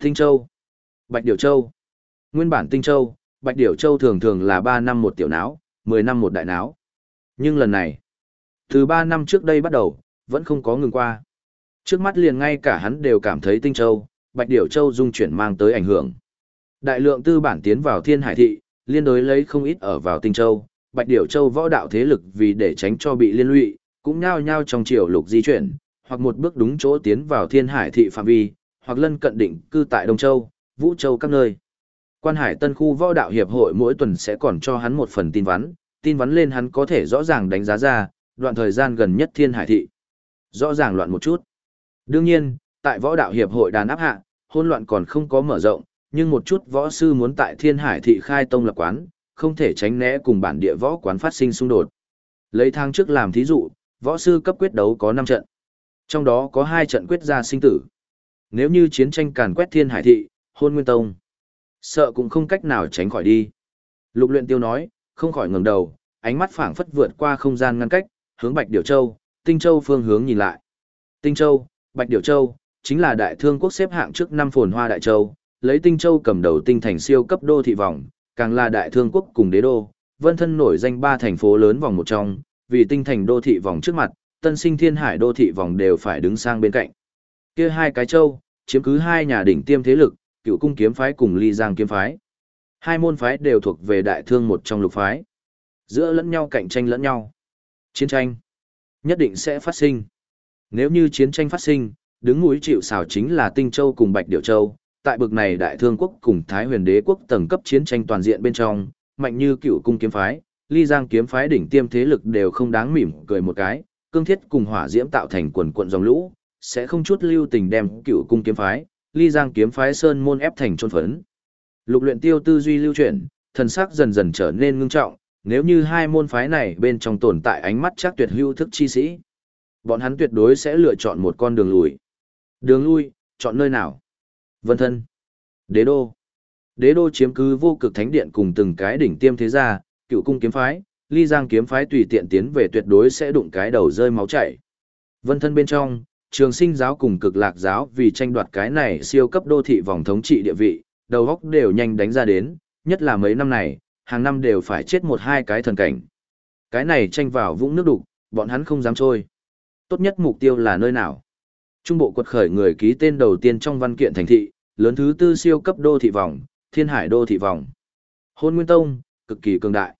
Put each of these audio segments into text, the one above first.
Tinh Châu, Bạch Điểu Châu. Nguyên bản Tinh Châu, Bạch Điểu Châu thường thường là 3 năm một tiểu náo, 10 năm một đại náo. Nhưng lần này, từ 3 năm trước đây bắt đầu, vẫn không có ngừng qua. Trước mắt liền ngay cả hắn đều cảm thấy Tinh Châu, Bạch Điểu Châu dung chuyển mang tới ảnh hưởng. Đại lượng tư bản tiến vào Thiên Hải thị, liên đối lấy không ít ở vào Tinh Châu, Bạch Điểu Châu võ đạo thế lực vì để tránh cho bị liên lụy, cũng nhao nhao trong triều lục di chuyển, hoặc một bước đúng chỗ tiến vào Thiên Hải thị phạm vi, hoặc lân cận định cư tại Đông Châu, Vũ Châu các nơi. Quan Hải Tân khu võ đạo hiệp hội mỗi tuần sẽ còn cho hắn một phần tin vắn, tin vắn lên hắn có thể rõ ràng đánh giá ra, đoạn thời gian gần nhất Thiên Hải thị. Rõ ràng loạn một chút. Đương nhiên, tại võ đạo hiệp hội đàn áp hạ, hỗn loạn còn không có mở rộng, nhưng một chút võ sư muốn tại Thiên Hải thị khai tông lập quán, không thể tránh né cùng bản địa võ quán phát sinh xung đột. Lấy tháng trước làm thí dụ, võ sư cấp quyết đấu có 5 trận. Trong đó có 2 trận quyết ra sinh tử. Nếu như chiến tranh càn quét Thiên Hải thị, hôn nguyên tông, sợ cũng không cách nào tránh khỏi đi. Lục luyện tiêu nói, không khỏi ngẩng đầu, ánh mắt phảng phất vượt qua không gian ngăn cách, hướng Bạch Điểu Châu, Tinh Châu phương hướng nhìn lại. Tinh Châu, Bạch Điểu Châu, chính là đại thương quốc xếp hạng trước năm phồn hoa đại châu, lấy Tinh Châu cầm đầu tinh thành siêu cấp đô thị vòng, càng là đại thương quốc cùng đế đô, vân thân nổi danh ba thành phố lớn vòng một trong, vì tinh thành đô thị vòng trước mặt, tân sinh thiên hải đô thị vòng đều phải đứng sang bên cạnh. Kia hai cái châu, chiếm cứ hai nhà đỉnh tiêm thế lực, cựu cung kiếm phái cùng ly giang kiếm phái. Hai môn phái đều thuộc về đại thương một trong lục phái. Giữa lẫn nhau cạnh tranh lẫn nhau. Chiến tranh nhất định sẽ phát sinh. Nếu như chiến tranh phát sinh, đứng núi chịu xào chính là Tinh Châu cùng Bạch điệu Châu, tại bực này Đại Thương quốc cùng Thái Huyền Đế quốc tầng cấp chiến tranh toàn diện bên trong, mạnh như Cựu cung kiếm phái, Ly Giang kiếm phái đỉnh tiêm thế lực đều không đáng mỉm cười một cái, cương thiết cùng hỏa diễm tạo thành quần quận dòng lũ, sẽ không chút lưu tình đem Cựu cung kiếm phái, Ly Giang kiếm phái sơn môn ép thành trôn phấn. Lục luyện tiêu tư duy lưu chuyển, thần sắc dần dần trở nên ngưng trọng, nếu như hai môn phái này bên trong tồn tại ánh mắt chắc tuyệt hưu thức chi sĩ, bọn hắn tuyệt đối sẽ lựa chọn một con đường lùi. Đường lui, chọn nơi nào? Vân thân. Đế đô. Đế đô chiếm cứ vô cực thánh điện cùng từng cái đỉnh tiêm thế gia, cựu cung kiếm phái, ly giang kiếm phái tùy tiện tiến về tuyệt đối sẽ đụng cái đầu rơi máu chảy. Vân thân bên trong, trường sinh giáo cùng cực lạc giáo vì tranh đoạt cái này siêu cấp đô thị vòng thống trị địa vị, đầu góc đều nhanh đánh ra đến, nhất là mấy năm này, hàng năm đều phải chết một hai cái thần cảnh. Cái này tranh vào vũng nước đục, bọn hắn không dám trôi. Tốt nhất mục tiêu là nơi nào? Trung bộ quật khởi người ký tên đầu tiên trong văn kiện thành thị, lớn thứ tư siêu cấp đô thị vòng, thiên hải đô thị vòng. Hôn Nguyên Tông, cực kỳ cường đại.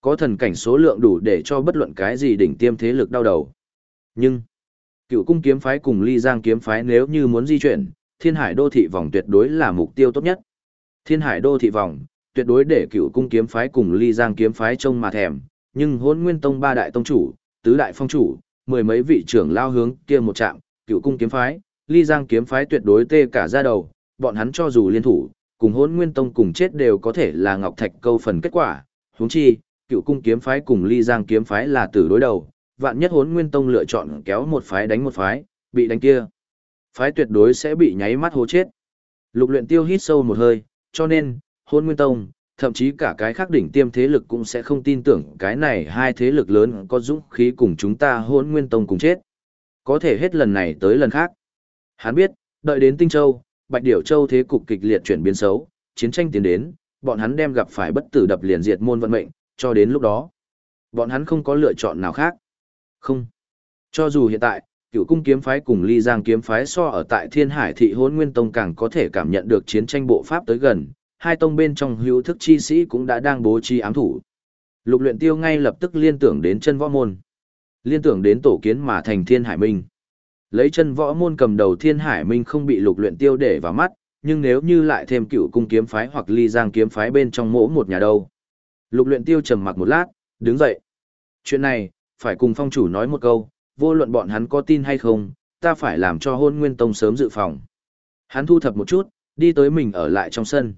Có thần cảnh số lượng đủ để cho bất luận cái gì đỉnh tiêm thế lực đau đầu. Nhưng, cựu cung kiếm phái cùng ly giang kiếm phái nếu như muốn di chuyển, thiên hải đô thị vòng tuyệt đối là mục tiêu tốt nhất. Thiên hải đô thị vòng, tuyệt đối để cựu cung kiếm phái cùng ly giang kiếm phái trông mà thèm, nhưng hôn nguyên tông ba đại tông chủ, tứ đại phong chủ, mười mấy vị trưởng lao hướng kia một trạm, cựu cung kiếm phái, ly giang kiếm phái tuyệt đối tê cả ra đầu, bọn hắn cho dù liên thủ, cùng hôn nguyên tông cùng chết đều có thể là ngọc thạch câu phần kết quả, huống chi, cựu cung kiếm phái cùng ly giang kiếm phái là tử đối đầu, vạn nhất hốn nguyên tông lựa chọn kéo một phái đánh một phái, bị đánh kia. Phái tuyệt đối sẽ bị nháy mắt hố chết. Lục luyện tiêu hít sâu một hơi, cho nên, hôn nguyên tông, thậm chí cả cái khác đỉnh tiêm thế lực cũng sẽ không tin tưởng cái này hai thế lực lớn có dũng khí cùng chúng ta hôn nguyên tông cùng chết. Có thể hết lần này tới lần khác. Hắn biết, đợi đến Tinh Châu, Bạch Điểu Châu thế cục kịch liệt chuyển biến xấu, chiến tranh tiến đến, bọn hắn đem gặp phải bất tử đập liền diệt môn vận mệnh, cho đến lúc đó. Bọn hắn không có lựa chọn nào khác. Không. Cho dù hiện tại, cựu cung kiếm phái cùng ly giang kiếm phái so ở tại thiên hải thị hôn nguyên tông càng có thể cảm nhận được chiến tranh bộ pháp tới gần hai tông bên trong hữu thức chi sĩ cũng đã đang bố trí ám thủ. Lục luyện tiêu ngay lập tức liên tưởng đến chân võ môn. Liên tưởng đến tổ kiến mà thành thiên hải minh. Lấy chân võ môn cầm đầu thiên hải minh không bị lục luyện tiêu để vào mắt, nhưng nếu như lại thêm cựu cung kiếm phái hoặc ly giang kiếm phái bên trong mỗi một nhà đâu. Lục luyện tiêu trầm mặc một lát, đứng dậy. Chuyện này, phải cùng phong chủ nói một câu, vô luận bọn hắn có tin hay không, ta phải làm cho hôn nguyên tông sớm dự phòng. Hắn thu thập một chút, đi tới mình ở lại trong sân.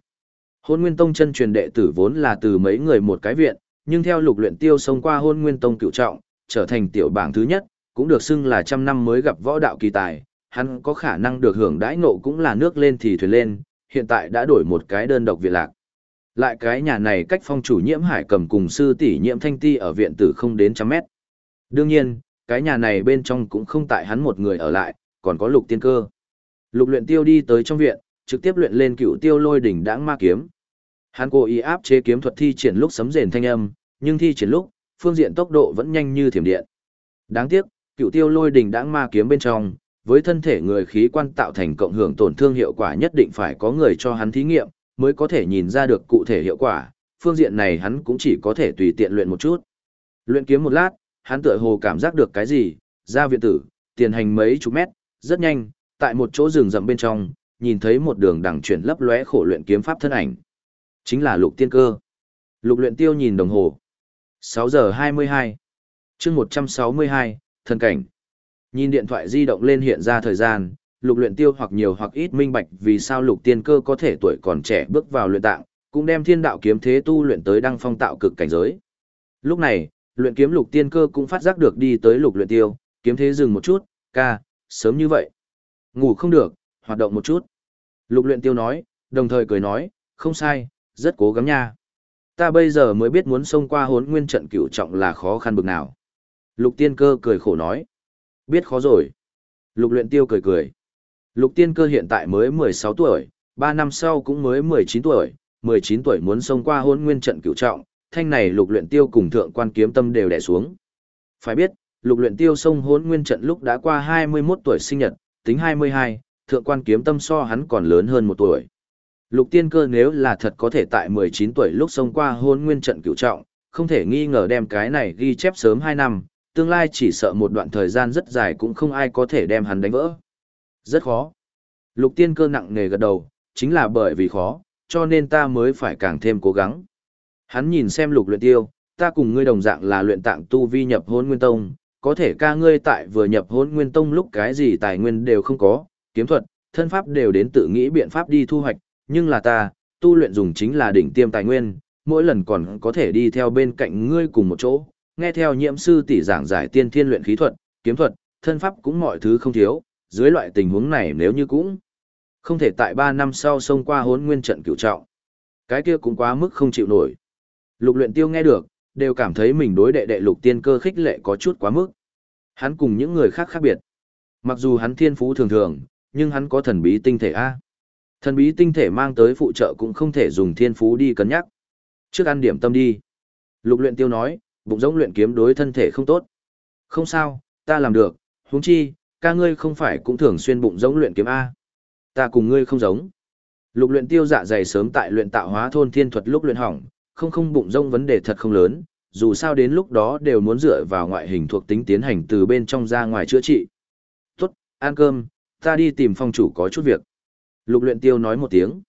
Hôn Nguyên Tông chân truyền đệ tử vốn là từ mấy người một cái viện, nhưng theo lục luyện tiêu xông qua Hôn Nguyên Tông cựu trọng, trở thành tiểu bảng thứ nhất, cũng được xưng là trăm năm mới gặp võ đạo kỳ tài, hắn có khả năng được hưởng đãi ngộ cũng là nước lên thì thuyền lên, hiện tại đã đổi một cái đơn độc viện lạc. Lại cái nhà này cách phong chủ nhiễm hải cầm cùng sư tỷ nhiễm thanh ti ở viện tử không đến trăm mét. Đương nhiên, cái nhà này bên trong cũng không tại hắn một người ở lại, còn có lục tiên cơ. Lục luyện tiêu đi tới trong viện, trực tiếp luyện lên cựu tiêu lôi đỉnh đãng ma kiếm. Hắn cố ý áp chế kiếm thuật thi triển lúc sấm rền thanh âm, nhưng thi triển lúc, phương diện tốc độ vẫn nhanh như thiểm điện. Đáng tiếc, cựu tiêu lôi đỉnh đãng ma kiếm bên trong, với thân thể người khí quan tạo thành cộng hưởng tổn thương hiệu quả nhất định phải có người cho hắn thí nghiệm, mới có thể nhìn ra được cụ thể hiệu quả, phương diện này hắn cũng chỉ có thể tùy tiện luyện một chút. Luyện kiếm một lát, hắn tựa hồ cảm giác được cái gì, ra viện tử, tiền hành mấy chục mét, rất nhanh, tại một chỗ rừng rậm bên trong, nhìn thấy một đường đằng chuyển lấp lóe khổ luyện kiếm pháp thân ảnh. Chính là lục tiên cơ. Lục luyện tiêu nhìn đồng hồ. 6 giờ 22. chương 162, thân cảnh. Nhìn điện thoại di động lên hiện ra thời gian, lục luyện tiêu hoặc nhiều hoặc ít minh bạch vì sao lục tiên cơ có thể tuổi còn trẻ bước vào luyện tạng, cũng đem thiên đạo kiếm thế tu luyện tới đăng phong tạo cực cảnh giới. Lúc này, luyện kiếm lục tiên cơ cũng phát giác được đi tới lục luyện tiêu, kiếm thế dừng một chút, ca, sớm như vậy. Ngủ không được, hoạt động một chút. Lục luyện tiêu nói, đồng thời cười nói, không sai, rất cố gắng nha. Ta bây giờ mới biết muốn xông qua hốn nguyên trận cửu trọng là khó khăn bực nào. Lục tiên cơ cười khổ nói, biết khó rồi. Lục luyện tiêu cười cười. Lục tiên cơ hiện tại mới 16 tuổi, 3 năm sau cũng mới 19 tuổi, 19 tuổi muốn xông qua hôn nguyên trận cửu trọng, thanh này lục luyện tiêu cùng thượng quan kiếm tâm đều đè xuống. Phải biết, lục luyện tiêu sông hôn nguyên trận lúc đã qua 21 tuổi sinh nhật, tính 22, thượng quan kiếm tâm so hắn còn lớn hơn một tuổi. Lục tiên cơ nếu là thật có thể tại 19 tuổi lúc sông qua hôn nguyên trận cửu trọng, không thể nghi ngờ đem cái này ghi chép sớm 2 năm, tương lai chỉ sợ một đoạn thời gian rất dài cũng không ai có thể đem hắn đánh vỡ. Rất khó. Lục tiên cơ nặng nề gật đầu, chính là bởi vì khó, cho nên ta mới phải càng thêm cố gắng. Hắn nhìn xem lục luyện tiêu, ta cùng ngươi đồng dạng là luyện tạng tu vi nhập hôn nguyên tông, có thể ca ngươi tại vừa nhập hôn nguyên tông lúc cái gì tài nguyên đều không có, kiếm thuật, thân pháp đều đến tự nghĩ biện pháp đi thu hoạch, nhưng là ta, tu luyện dùng chính là đỉnh tiêm tài nguyên, mỗi lần còn có thể đi theo bên cạnh ngươi cùng một chỗ, nghe theo nhiệm sư tỷ giảng giải tiên thiên luyện khí thuật, kiếm thuật, thân pháp cũng mọi thứ không thiếu, dưới loại tình huống này nếu như cũng không thể tại 3 năm sau xông qua hốn nguyên trận cửu trọng. Cái kia cũng quá mức không chịu nổi. Lục luyện tiêu nghe được, đều cảm thấy mình đối đệ đệ lục tiên cơ khích lệ có chút quá mức. Hắn cùng những người khác khác biệt. Mặc dù hắn thiên phú thường thường, nhưng hắn có thần bí tinh thể A. Thần bí tinh thể mang tới phụ trợ cũng không thể dùng thiên phú đi cân nhắc. Trước ăn điểm tâm đi. Lục luyện tiêu nói, bụng giống luyện kiếm đối thân thể không tốt. Không sao, ta làm được, huống chi, ca ngươi không phải cũng thường xuyên bụng giống luyện kiếm A. Ta cùng ngươi không giống. Lục luyện tiêu dạ dày sớm tại luyện tạo hóa thôn thiên thuật lúc luyện hỏng, không không bụng rông vấn đề thật không lớn, dù sao đến lúc đó đều muốn dựa vào ngoại hình thuộc tính tiến hành từ bên trong ra ngoài chữa trị. Tốt, ăn cơm, ta đi tìm phong chủ có chút việc. Lục luyện tiêu nói một tiếng.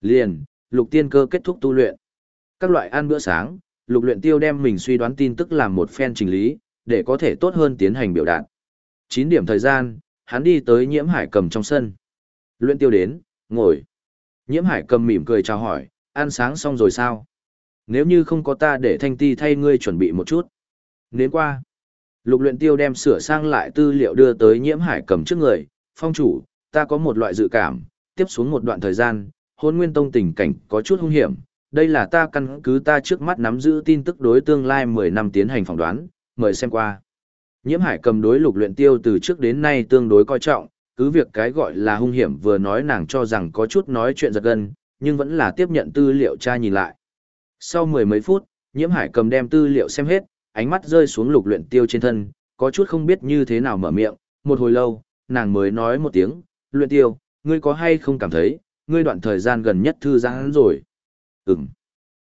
Liền, lục tiên cơ kết thúc tu luyện. Các loại ăn bữa sáng, lục luyện tiêu đem mình suy đoán tin tức làm một phen trình lý, để có thể tốt hơn tiến hành biểu đạt. 9 điểm thời gian, hắn đi tới nhiễm hải cầm trong sân. Luyện tiêu đến, ngồi. Nhiễm hải cầm mỉm cười chào hỏi, ăn sáng xong rồi sao? Nếu như không có ta để thanh ti thay ngươi chuẩn bị một chút. Đến qua. Lục luyện tiêu đem sửa sang lại tư liệu đưa tới nhiễm hải cầm trước người. Phong chủ, ta có một loại dự cảm, tiếp xuống một đoạn thời gian, hôn nguyên tông tình cảnh có chút hung hiểm. Đây là ta căn cứ ta trước mắt nắm giữ tin tức đối tương lai 10 năm tiến hành phỏng đoán, mời xem qua. Nhiễm hải cầm đối lục luyện tiêu từ trước đến nay tương đối coi trọng, cứ việc cái gọi là hung hiểm vừa nói nàng cho rằng có chút nói chuyện giật gân, nhưng vẫn là tiếp nhận tư liệu tra nhìn lại. Sau mười mấy phút, nhiễm hải cầm đem tư liệu xem hết, ánh mắt rơi xuống lục luyện tiêu trên thân, có chút không biết như thế nào mở miệng, một hồi lâu, nàng mới nói một tiếng, luyện tiêu, ngươi có hay không cảm thấy, ngươi đoạn thời gian gần nhất thư giãn rồi. Ừm.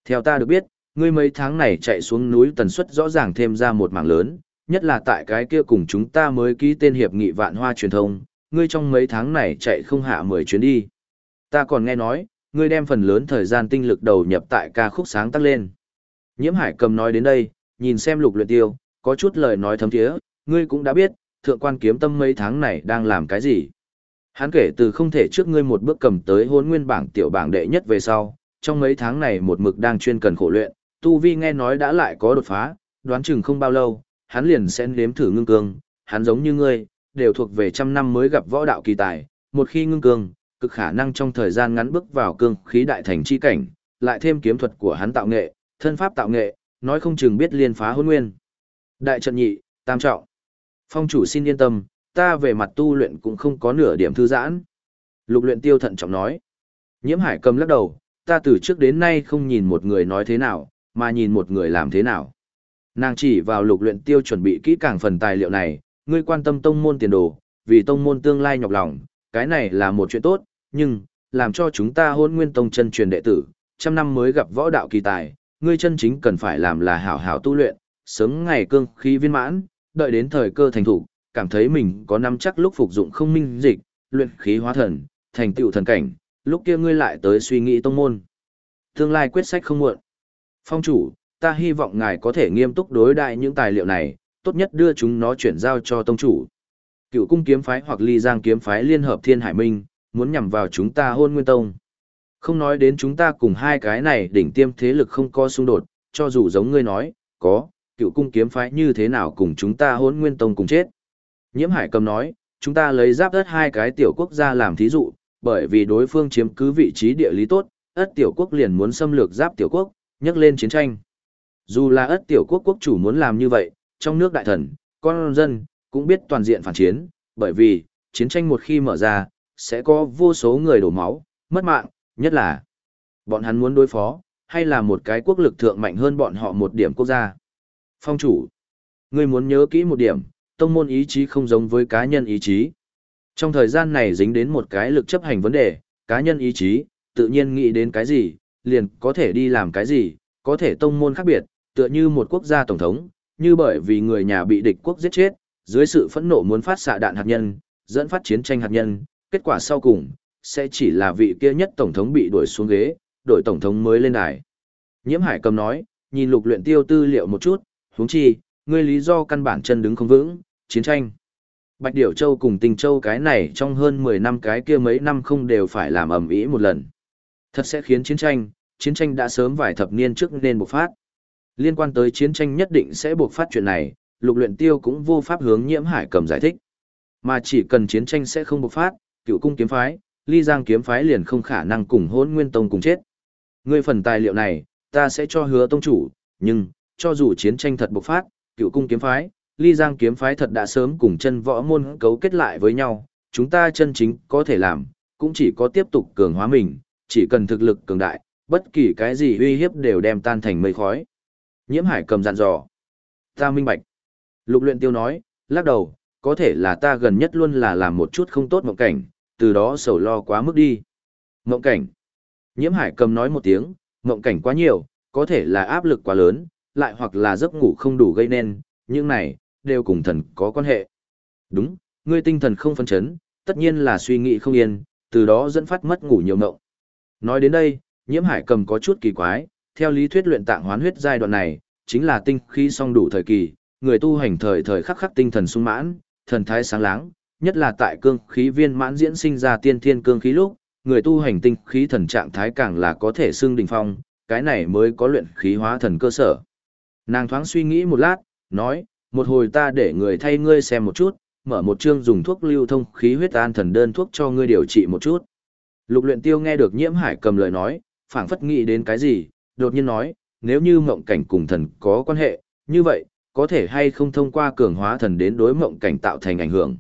Theo ta được biết, ngươi mấy tháng này chạy xuống núi tần suất rõ ràng thêm ra một mảng lớn, nhất là tại cái kia cùng chúng ta mới ký tên hiệp nghị vạn hoa truyền thông, ngươi trong mấy tháng này chạy không hạ 10 chuyến đi. Ta còn nghe nói, ngươi đem phần lớn thời gian tinh lực đầu nhập tại ca khúc sáng tác lên. Nhiễm Hải cầm nói đến đây, nhìn xem lục luyện tiêu, có chút lời nói thấm thiế, ngươi cũng đã biết, thượng quan kiếm tâm mấy tháng này đang làm cái gì. Hắn kể từ không thể trước ngươi một bước cầm tới hôn nguyên bảng tiểu bảng đệ nhất về sau, trong mấy tháng này một mực đang chuyên cần khổ luyện, tu vi nghe nói đã lại có đột phá, đoán chừng không bao lâu, hắn liền sẽ nếm thử ngưng cương, hắn giống như ngươi, đều thuộc về trăm năm mới gặp võ đạo kỳ tài, một khi ngưng cương, cực khả năng trong thời gian ngắn bước vào cương khí đại thành chi cảnh, lại thêm kiếm thuật của hắn tạo nghệ, thân pháp tạo nghệ, nói không chừng biết liên phá hôn nguyên. Đại trận nhị, tam trọng. Phong chủ xin yên tâm, ta về mặt tu luyện cũng không có nửa điểm thư giãn. Lục luyện tiêu thận trọng nói. Nhiễm hải cầm lắc đầu, ta từ trước đến nay không nhìn một người nói thế nào, mà nhìn một người làm thế nào. Nàng chỉ vào lục luyện tiêu chuẩn bị kỹ càng phần tài liệu này, ngươi quan tâm tông môn tiền đồ, vì tông môn tương lai nhọc lòng, cái này là một chuyện tốt, nhưng, làm cho chúng ta hôn nguyên tông chân truyền đệ tử, trăm năm mới gặp võ đạo kỳ tài, ngươi chân chính cần phải làm là hảo hảo tu luyện, sớm ngày cương khí viên mãn, đợi đến thời cơ thành thủ, cảm thấy mình có năm chắc lúc phục dụng không minh dịch, luyện khí hóa thần, thành tựu thần cảnh, lúc kia ngươi lại tới suy nghĩ tông môn. Tương lai quyết sách không muộn. Phong chủ, ta hy vọng ngài có thể nghiêm túc đối đại những tài liệu này, tốt nhất đưa chúng nó chuyển giao cho tông chủ. Cựu cung kiếm phái hoặc ly giang kiếm phái liên hợp thiên hải minh, muốn nhằm vào chúng ta hôn nguyên tông. Không nói đến chúng ta cùng hai cái này đỉnh tiêm thế lực không có xung đột, cho dù giống ngươi nói, có, cựu cung kiếm phái như thế nào cùng chúng ta hôn nguyên tông cùng chết. Nhiễm hải cầm nói, chúng ta lấy giáp đất hai cái tiểu quốc gia làm thí dụ, bởi vì đối phương chiếm cứ vị trí địa lý tốt, ất tiểu quốc liền muốn xâm lược giáp tiểu quốc, nhắc lên chiến tranh. Dù là ất tiểu quốc quốc chủ muốn làm như vậy, trong nước đại thần, con dân, cũng biết toàn diện phản chiến, bởi vì, chiến tranh một khi mở ra, sẽ có vô số người đổ máu, mất mạng, nhất là bọn hắn muốn đối phó, hay là một cái quốc lực thượng mạnh hơn bọn họ một điểm quốc gia. Phong chủ, ngươi muốn nhớ kỹ một điểm, tông môn ý chí không giống với cá nhân ý chí. Trong thời gian này dính đến một cái lực chấp hành vấn đề, cá nhân ý chí, tự nhiên nghĩ đến cái gì, liền có thể đi làm cái gì, có thể tông môn khác biệt, tựa như một quốc gia tổng thống, như bởi vì người nhà bị địch quốc giết chết, dưới sự phẫn nộ muốn phát xạ đạn hạt nhân, dẫn phát chiến tranh hạt nhân, kết quả sau cùng, sẽ chỉ là vị kia nhất tổng thống bị đuổi xuống ghế, đổi tổng thống mới lên đài. Nhiễm Hải cầm nói, nhìn lục luyện tiêu tư liệu một chút, huống chi, ngươi lý do căn bản chân đứng không vững, chiến tranh. Bạch Điểu Châu cùng Tình Châu cái này trong hơn 10 năm cái kia mấy năm không đều phải làm ầm ĩ một lần. Thật sẽ khiến chiến tranh, chiến tranh đã sớm vài thập niên trước nên bộc phát. Liên quan tới chiến tranh nhất định sẽ bộc phát chuyện này, lục luyện tiêu cũng vô pháp hướng nhiễm hải cầm giải thích. Mà chỉ cần chiến tranh sẽ không bộc phát, cựu cung kiếm phái, ly giang kiếm phái liền không khả năng cùng hôn nguyên tông cùng chết. Ngươi phần tài liệu này, ta sẽ cho hứa tông chủ, nhưng, cho dù chiến tranh thật bộc phát, cựu cung kiếm phái, ly giang kiếm phái thật đã sớm cùng chân võ môn cấu kết lại với nhau, chúng ta chân chính có thể làm, cũng chỉ có tiếp tục cường hóa mình, chỉ cần thực lực cường đại, bất kỳ cái gì uy hiếp đều đem tan thành mây khói. Nhiễm hải cầm dặn dò. Ta minh bạch. Lục luyện tiêu nói, lắc đầu, có thể là ta gần nhất luôn là làm một chút không tốt mộng cảnh, từ đó sầu lo quá mức đi. Mộng cảnh. Nhiễm hải cầm nói một tiếng, mộng cảnh quá nhiều, có thể là áp lực quá lớn, lại hoặc là giấc ngủ không đủ gây nên, những này, đều cùng thần có quan hệ. Đúng, ngươi tinh thần không phân chấn, tất nhiên là suy nghĩ không yên, từ đó dẫn phát mất ngủ nhiều mộng. Nói đến đây, nhiễm hải cầm có chút kỳ quái, theo lý thuyết luyện tạng hoán huyết giai đoạn này, chính là tinh khí song đủ thời kỳ, người tu hành thời thời khắc khắc tinh thần sung mãn, thần thái sáng láng, nhất là tại cương khí viên mãn diễn sinh ra tiên thiên cương khí lúc, người tu hành tinh khí thần trạng thái càng là có thể xưng đỉnh phong, cái này mới có luyện khí hóa thần cơ sở. Nàng thoáng suy nghĩ một lát, nói, một hồi ta để người thay ngươi xem một chút, mở một chương dùng thuốc lưu thông khí huyết an thần đơn thuốc cho ngươi điều trị một chút. Lục luyện tiêu nghe được nhiễm hải cầm lời nói, phảng phất nghĩ đến cái gì, đột nhiên nói, nếu như mộng cảnh cùng thần có quan hệ, như vậy, có thể hay không thông qua cường hóa thần đến đối mộng cảnh tạo thành ảnh hưởng.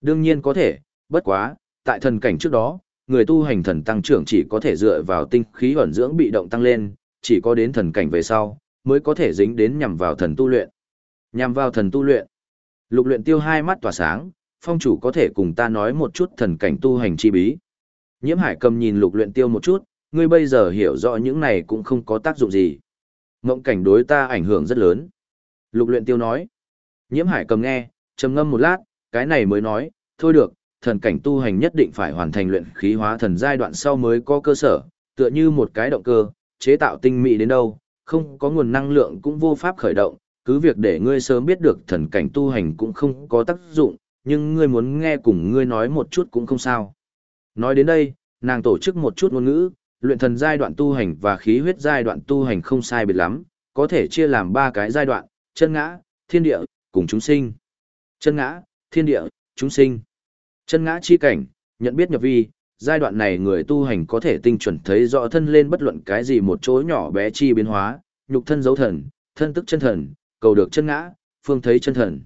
Đương nhiên có thể, bất quá, tại thần cảnh trước đó, người tu hành thần tăng trưởng chỉ có thể dựa vào tinh khí ẩn dưỡng bị động tăng lên, chỉ có đến thần cảnh về sau, mới có thể dính đến nhằm vào thần tu luyện. Nhằm vào thần tu luyện. Lục luyện tiêu hai mắt tỏa sáng, phong chủ có thể cùng ta nói một chút thần cảnh tu hành chi bí. Nhiễm hải cầm nhìn lục luyện tiêu một chút, ngươi bây giờ hiểu rõ những này cũng không có tác dụng gì. Mộng cảnh đối ta ảnh hưởng rất lớn. Lục luyện tiêu nói. Nhiễm hải cầm nghe, trầm ngâm một lát, cái này mới nói, thôi được, thần cảnh tu hành nhất định phải hoàn thành luyện khí hóa thần giai đoạn sau mới có cơ sở, tựa như một cái động cơ, chế tạo tinh mỹ đến đâu, không có nguồn năng lượng cũng vô pháp khởi động, cứ việc để ngươi sớm biết được thần cảnh tu hành cũng không có tác dụng, nhưng ngươi muốn nghe cùng ngươi nói một chút cũng không sao. Nói đến đây, nàng tổ chức một chút ngôn ngữ, luyện thần giai đoạn tu hành và khí huyết giai đoạn tu hành không sai biệt lắm, có thể chia làm ba cái giai đoạn, chân ngã, thiên địa, cùng chúng sinh. Chân ngã, thiên địa, chúng sinh. Chân ngã chi cảnh, nhận biết nhập vi, giai đoạn này người tu hành có thể tinh chuẩn thấy rõ thân lên bất luận cái gì một chỗ nhỏ bé chi biến hóa, nhục thân dấu thần, thân tức chân thần, cầu được chân ngã, phương thấy chân thần.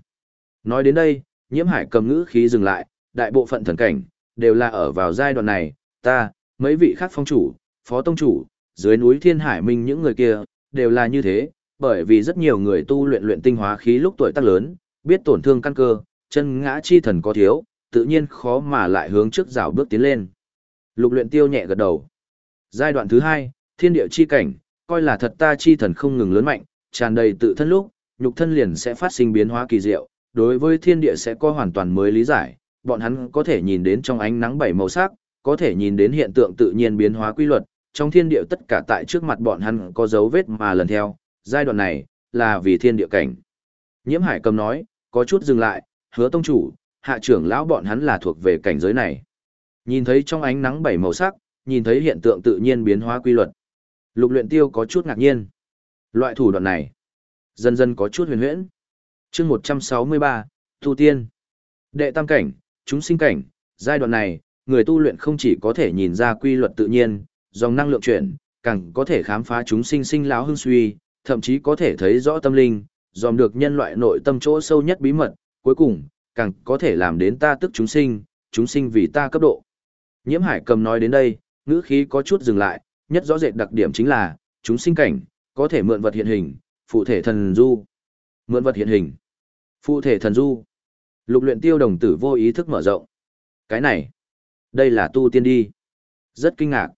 Nói đến đây, nhiễm hải cầm ngữ khí dừng lại, đại bộ phận thần cảnh, đều là ở vào giai đoạn này, ta, Mấy vị khác phong chủ, phó tông chủ, dưới núi Thiên Hải Minh những người kia, đều là như thế, bởi vì rất nhiều người tu luyện luyện tinh hóa khí lúc tuổi tác lớn, biết tổn thương căn cơ, chân ngã chi thần có thiếu, tự nhiên khó mà lại hướng trước rào bước tiến lên. Lục luyện tiêu nhẹ gật đầu. Giai đoạn thứ hai, thiên địa chi cảnh, coi là thật ta chi thần không ngừng lớn mạnh, tràn đầy tự thân lúc, nhục thân liền sẽ phát sinh biến hóa kỳ diệu, đối với thiên địa sẽ có hoàn toàn mới lý giải, bọn hắn có thể nhìn đến trong ánh nắng bảy màu sắc, có thể nhìn đến hiện tượng tự nhiên biến hóa quy luật, trong thiên địa tất cả tại trước mặt bọn hắn có dấu vết mà lần theo, giai đoạn này, là vì thiên địa cảnh. Nhiễm Hải cầm nói, có chút dừng lại, hứa tông chủ, hạ trưởng lão bọn hắn là thuộc về cảnh giới này. Nhìn thấy trong ánh nắng bảy màu sắc, nhìn thấy hiện tượng tự nhiên biến hóa quy luật. Lục luyện tiêu có chút ngạc nhiên. Loại thủ đoạn này, dần dần có chút huyền huyễn. Chương 163, Tu Tiên. Đệ tam cảnh, chúng sinh cảnh, giai đoạn này, người tu luyện không chỉ có thể nhìn ra quy luật tự nhiên, dòng năng lượng chuyển, càng có thể khám phá chúng sinh sinh lão hưng suy, thậm chí có thể thấy rõ tâm linh, dòm được nhân loại nội tâm chỗ sâu nhất bí mật, cuối cùng, càng có thể làm đến ta tức chúng sinh, chúng sinh vì ta cấp độ. Nhiễm Hải cầm nói đến đây, ngữ khí có chút dừng lại, nhất rõ rệt đặc điểm chính là, chúng sinh cảnh, có thể mượn vật hiện hình, phụ thể thần du. Mượn vật hiện hình, phụ thể thần du. Lục luyện tiêu đồng tử vô ý thức mở rộng. Cái này, đây là tu tiên đi. Rất kinh ngạc.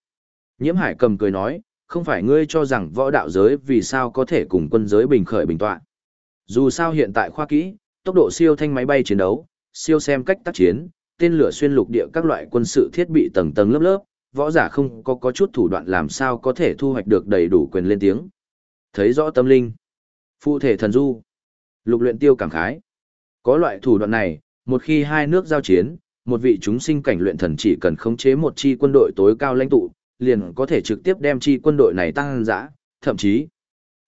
Nhiễm Hải cầm cười nói, không phải ngươi cho rằng võ đạo giới vì sao có thể cùng quân giới bình khởi bình tọa. Dù sao hiện tại khoa kỹ, tốc độ siêu thanh máy bay chiến đấu, siêu xem cách tác chiến, tên lửa xuyên lục địa các loại quân sự thiết bị tầng tầng lớp lớp, võ giả không có có chút thủ đoạn làm sao có thể thu hoạch được đầy đủ quyền lên tiếng. Thấy rõ tâm linh. Phụ thể thần du. Lục luyện tiêu cảm khái. Có loại thủ đoạn này, một khi hai nước giao chiến, một vị chúng sinh cảnh luyện thần chỉ cần khống chế một chi quân đội tối cao lãnh tụ, liền có thể trực tiếp đem chi quân đội này tăng dã, thậm chí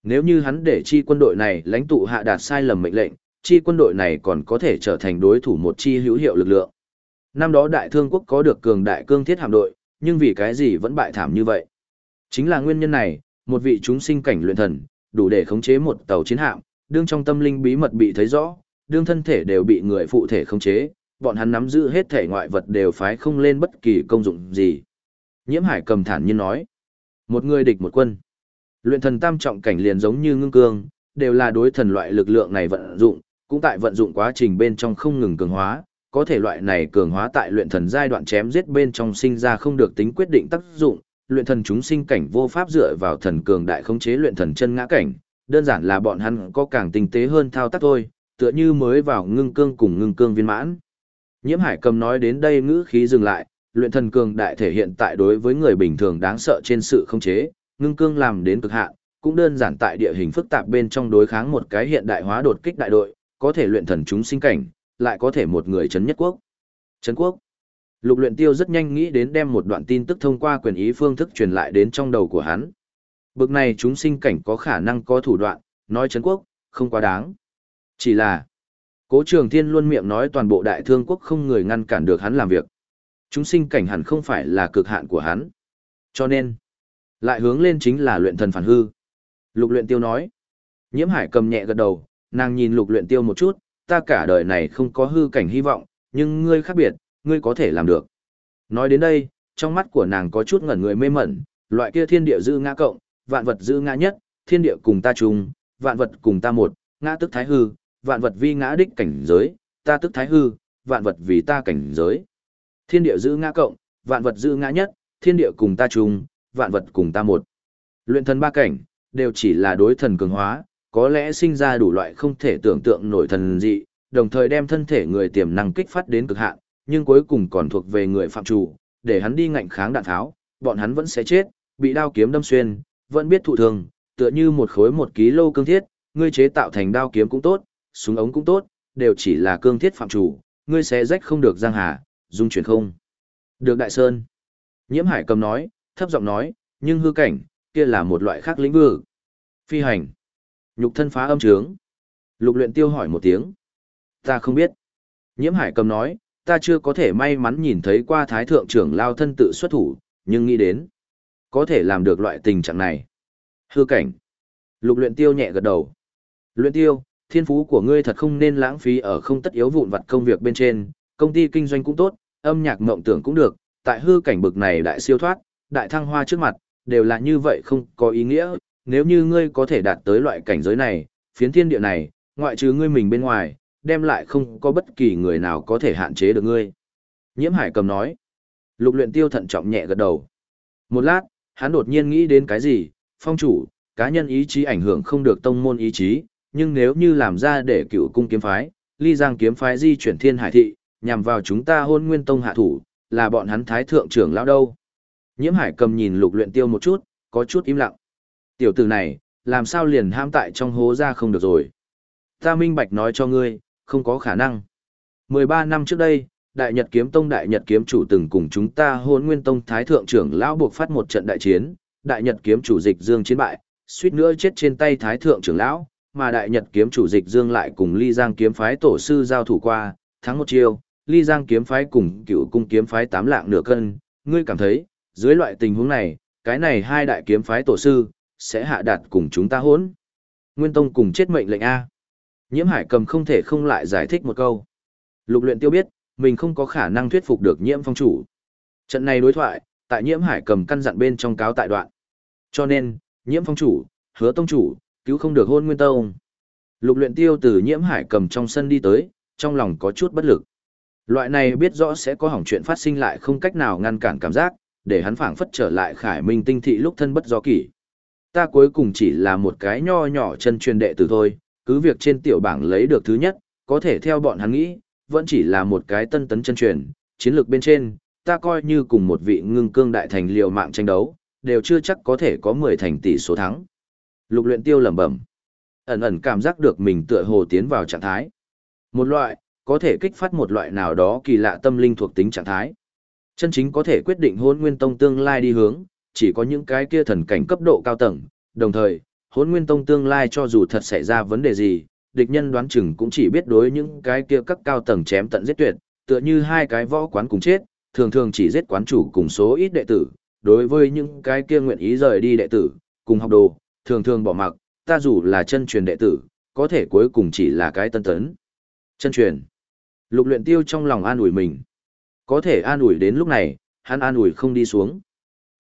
nếu như hắn để chi quân đội này lãnh tụ hạ đạt sai lầm mệnh lệnh, chi quân đội này còn có thể trở thành đối thủ một chi hữu hiệu lực lượng. Năm đó đại thương quốc có được cường đại cương thiết hạm đội, nhưng vì cái gì vẫn bại thảm như vậy? Chính là nguyên nhân này, một vị chúng sinh cảnh luyện thần, đủ để khống chế một tàu chiến hạm, đương trong tâm linh bí mật bị thấy rõ, đương thân thể đều bị người phụ thể khống chế, bọn hắn nắm giữ hết thể ngoại vật đều phái không lên bất kỳ công dụng gì. Nhiễm Hải cầm thản nhiên nói, một người địch một quân. Luyện thần tam trọng cảnh liền giống như ngưng cương, đều là đối thần loại lực lượng này vận dụng, cũng tại vận dụng quá trình bên trong không ngừng cường hóa, có thể loại này cường hóa tại luyện thần giai đoạn chém giết bên trong sinh ra không được tính quyết định tác dụng, luyện thần chúng sinh cảnh vô pháp dựa vào thần cường đại khống chế luyện thần chân ngã cảnh, đơn giản là bọn hắn có càng tinh tế hơn thao tác thôi, tựa như mới vào ngưng cương cùng ngưng cương viên mãn. Nhiễm Hải cầm nói đến đây ngữ khí dừng lại, luyện thần cường đại thể hiện tại đối với người bình thường đáng sợ trên sự không chế, ngưng cương làm đến cực hạn, cũng đơn giản tại địa hình phức tạp bên trong đối kháng một cái hiện đại hóa đột kích đại đội, có thể luyện thần chúng sinh cảnh, lại có thể một người chấn nhất quốc. Chấn quốc. Lục luyện tiêu rất nhanh nghĩ đến đem một đoạn tin tức thông qua quyền ý phương thức truyền lại đến trong đầu của hắn. Bực này chúng sinh cảnh có khả năng có thủ đoạn, nói chấn quốc, không quá đáng. Chỉ là, cố trường thiên luôn miệng nói toàn bộ đại thương quốc không người ngăn cản được hắn làm việc. Chúng sinh cảnh hẳn không phải là cực hạn của hắn. Cho nên, lại hướng lên chính là luyện thần phản hư. Lục luyện tiêu nói. Nhiễm hải cầm nhẹ gật đầu, nàng nhìn lục luyện tiêu một chút, ta cả đời này không có hư cảnh hy vọng, nhưng ngươi khác biệt, ngươi có thể làm được. Nói đến đây, trong mắt của nàng có chút ngẩn người mê mẩn, loại kia thiên địa dư ngã cộng, vạn vật dư ngã nhất, thiên địa cùng ta chung, vạn vật cùng ta một, ngã tức thái hư, vạn vật vi ngã đích cảnh giới, ta tức thái hư, vạn vật vì ta cảnh giới. Thiên địa giữ ngã cộng, vạn vật giữ ngã nhất, thiên địa cùng ta chung, vạn vật cùng ta một. Luyện thần ba cảnh, đều chỉ là đối thần cường hóa, có lẽ sinh ra đủ loại không thể tưởng tượng nổi thần dị, đồng thời đem thân thể người tiềm năng kích phát đến cực hạn, nhưng cuối cùng còn thuộc về người phạm chủ, để hắn đi ngạnh kháng đạn tháo, bọn hắn vẫn sẽ chết, bị đao kiếm đâm xuyên, vẫn biết thụ thương, tựa như một khối một ký lô cương thiết, ngươi chế tạo thành đao kiếm cũng tốt, súng ống cũng tốt, đều chỉ là cương thiết phạm chủ, ngươi sẽ rách không được giang hà, dung chuyển không. Được đại sơn. Nhiễm hải cầm nói, thấp giọng nói, nhưng hư cảnh, kia là một loại khác lĩnh vực. Phi hành. Nhục thân phá âm trướng. Lục luyện tiêu hỏi một tiếng. Ta không biết. Nhiễm hải cầm nói, ta chưa có thể may mắn nhìn thấy qua thái thượng trưởng lao thân tự xuất thủ, nhưng nghĩ đến. Có thể làm được loại tình trạng này. Hư cảnh. Lục luyện tiêu nhẹ gật đầu. Luyện tiêu, thiên phú của ngươi thật không nên lãng phí ở không tất yếu vụn vặt công việc bên trên, công ty kinh doanh cũng tốt, âm nhạc mộng tưởng cũng được, tại hư cảnh bực này đại siêu thoát, đại thăng hoa trước mặt, đều là như vậy không có ý nghĩa, nếu như ngươi có thể đạt tới loại cảnh giới này, phiến thiên địa này, ngoại trừ ngươi mình bên ngoài, đem lại không có bất kỳ người nào có thể hạn chế được ngươi. Nhiễm hải cầm nói, lục luyện tiêu thận trọng nhẹ gật đầu. Một lát, hắn đột nhiên nghĩ đến cái gì, phong chủ, cá nhân ý chí ảnh hưởng không được tông môn ý chí, nhưng nếu như làm ra để cựu cung kiếm phái, ly giang kiếm phái di chuyển thiên hải thị, nhằm vào chúng ta hôn nguyên tông hạ thủ, là bọn hắn thái thượng trưởng lão đâu. Nhiễm hải cầm nhìn lục luyện tiêu một chút, có chút im lặng. Tiểu tử này, làm sao liền ham tại trong hố ra không được rồi. Ta minh bạch nói cho ngươi, không có khả năng. 13 năm trước đây, Đại Nhật Kiếm Tông Đại Nhật Kiếm chủ từng cùng chúng ta hôn nguyên tông thái thượng trưởng lão buộc phát một trận đại chiến, Đại Nhật Kiếm chủ dịch dương chiến bại, suýt nữa chết trên tay thái thượng trưởng lão, mà Đại Nhật Kiếm chủ dịch dương lại cùng Ly Giang Kiếm phái tổ sư giao thủ qua, thắng một chiêu, Ly Giang Kiếm phái cùng cựu cung kiếm phái tám lạng nửa cân, ngươi cảm thấy, dưới loại tình huống này, cái này hai đại kiếm phái tổ sư, sẽ hạ đạt cùng chúng ta hỗn. Nguyên Tông cùng chết mệnh lệnh A. Nhiễm Hải cầm không thể không lại giải thích một câu. Lục luyện tiêu biết, mình không có khả năng thuyết phục được nhiễm phong chủ. Trận này đối thoại, tại nhiễm Hải cầm căn dặn bên trong cáo tại đoạn. Cho nên, nhiễm phong chủ, hứa tông chủ, cứu không được hôn nguyên tông. Lục luyện tiêu từ nhiễm Hải cầm trong sân đi tới, trong lòng có chút bất lực. Loại này biết rõ sẽ có hỏng chuyện phát sinh lại không cách nào ngăn cản cảm giác, để hắn phảng phất trở lại khải minh tinh thị lúc thân bất do kỷ. Ta cuối cùng chỉ là một cái nho nhỏ chân truyền đệ tử thôi, cứ việc trên tiểu bảng lấy được thứ nhất, có thể theo bọn hắn nghĩ, vẫn chỉ là một cái tân tấn chân truyền, chiến lược bên trên, ta coi như cùng một vị ngưng cương đại thành liều mạng tranh đấu, đều chưa chắc có thể có 10 thành tỷ số thắng. Lục luyện tiêu lẩm bẩm, ẩn ẩn cảm giác được mình tựa hồ tiến vào trạng thái. Một loại, có thể kích phát một loại nào đó kỳ lạ tâm linh thuộc tính trạng thái. Chân chính có thể quyết định hôn nguyên tông tương lai đi hướng, chỉ có những cái kia thần cảnh cấp độ cao tầng, đồng thời, hôn nguyên tông tương lai cho dù thật xảy ra vấn đề gì, địch nhân đoán chừng cũng chỉ biết đối những cái kia các cao tầng chém tận giết tuyệt, tựa như hai cái võ quán cùng chết, thường thường chỉ giết quán chủ cùng số ít đệ tử, đối với những cái kia nguyện ý rời đi đệ tử, cùng học đồ, thường thường bỏ mặc, ta dù là chân truyền đệ tử, có thể cuối cùng chỉ là cái tân tấn. Chân truyền. Lục luyện tiêu trong lòng an ủi mình. Có thể an ủi đến lúc này, hắn an ủi không đi xuống.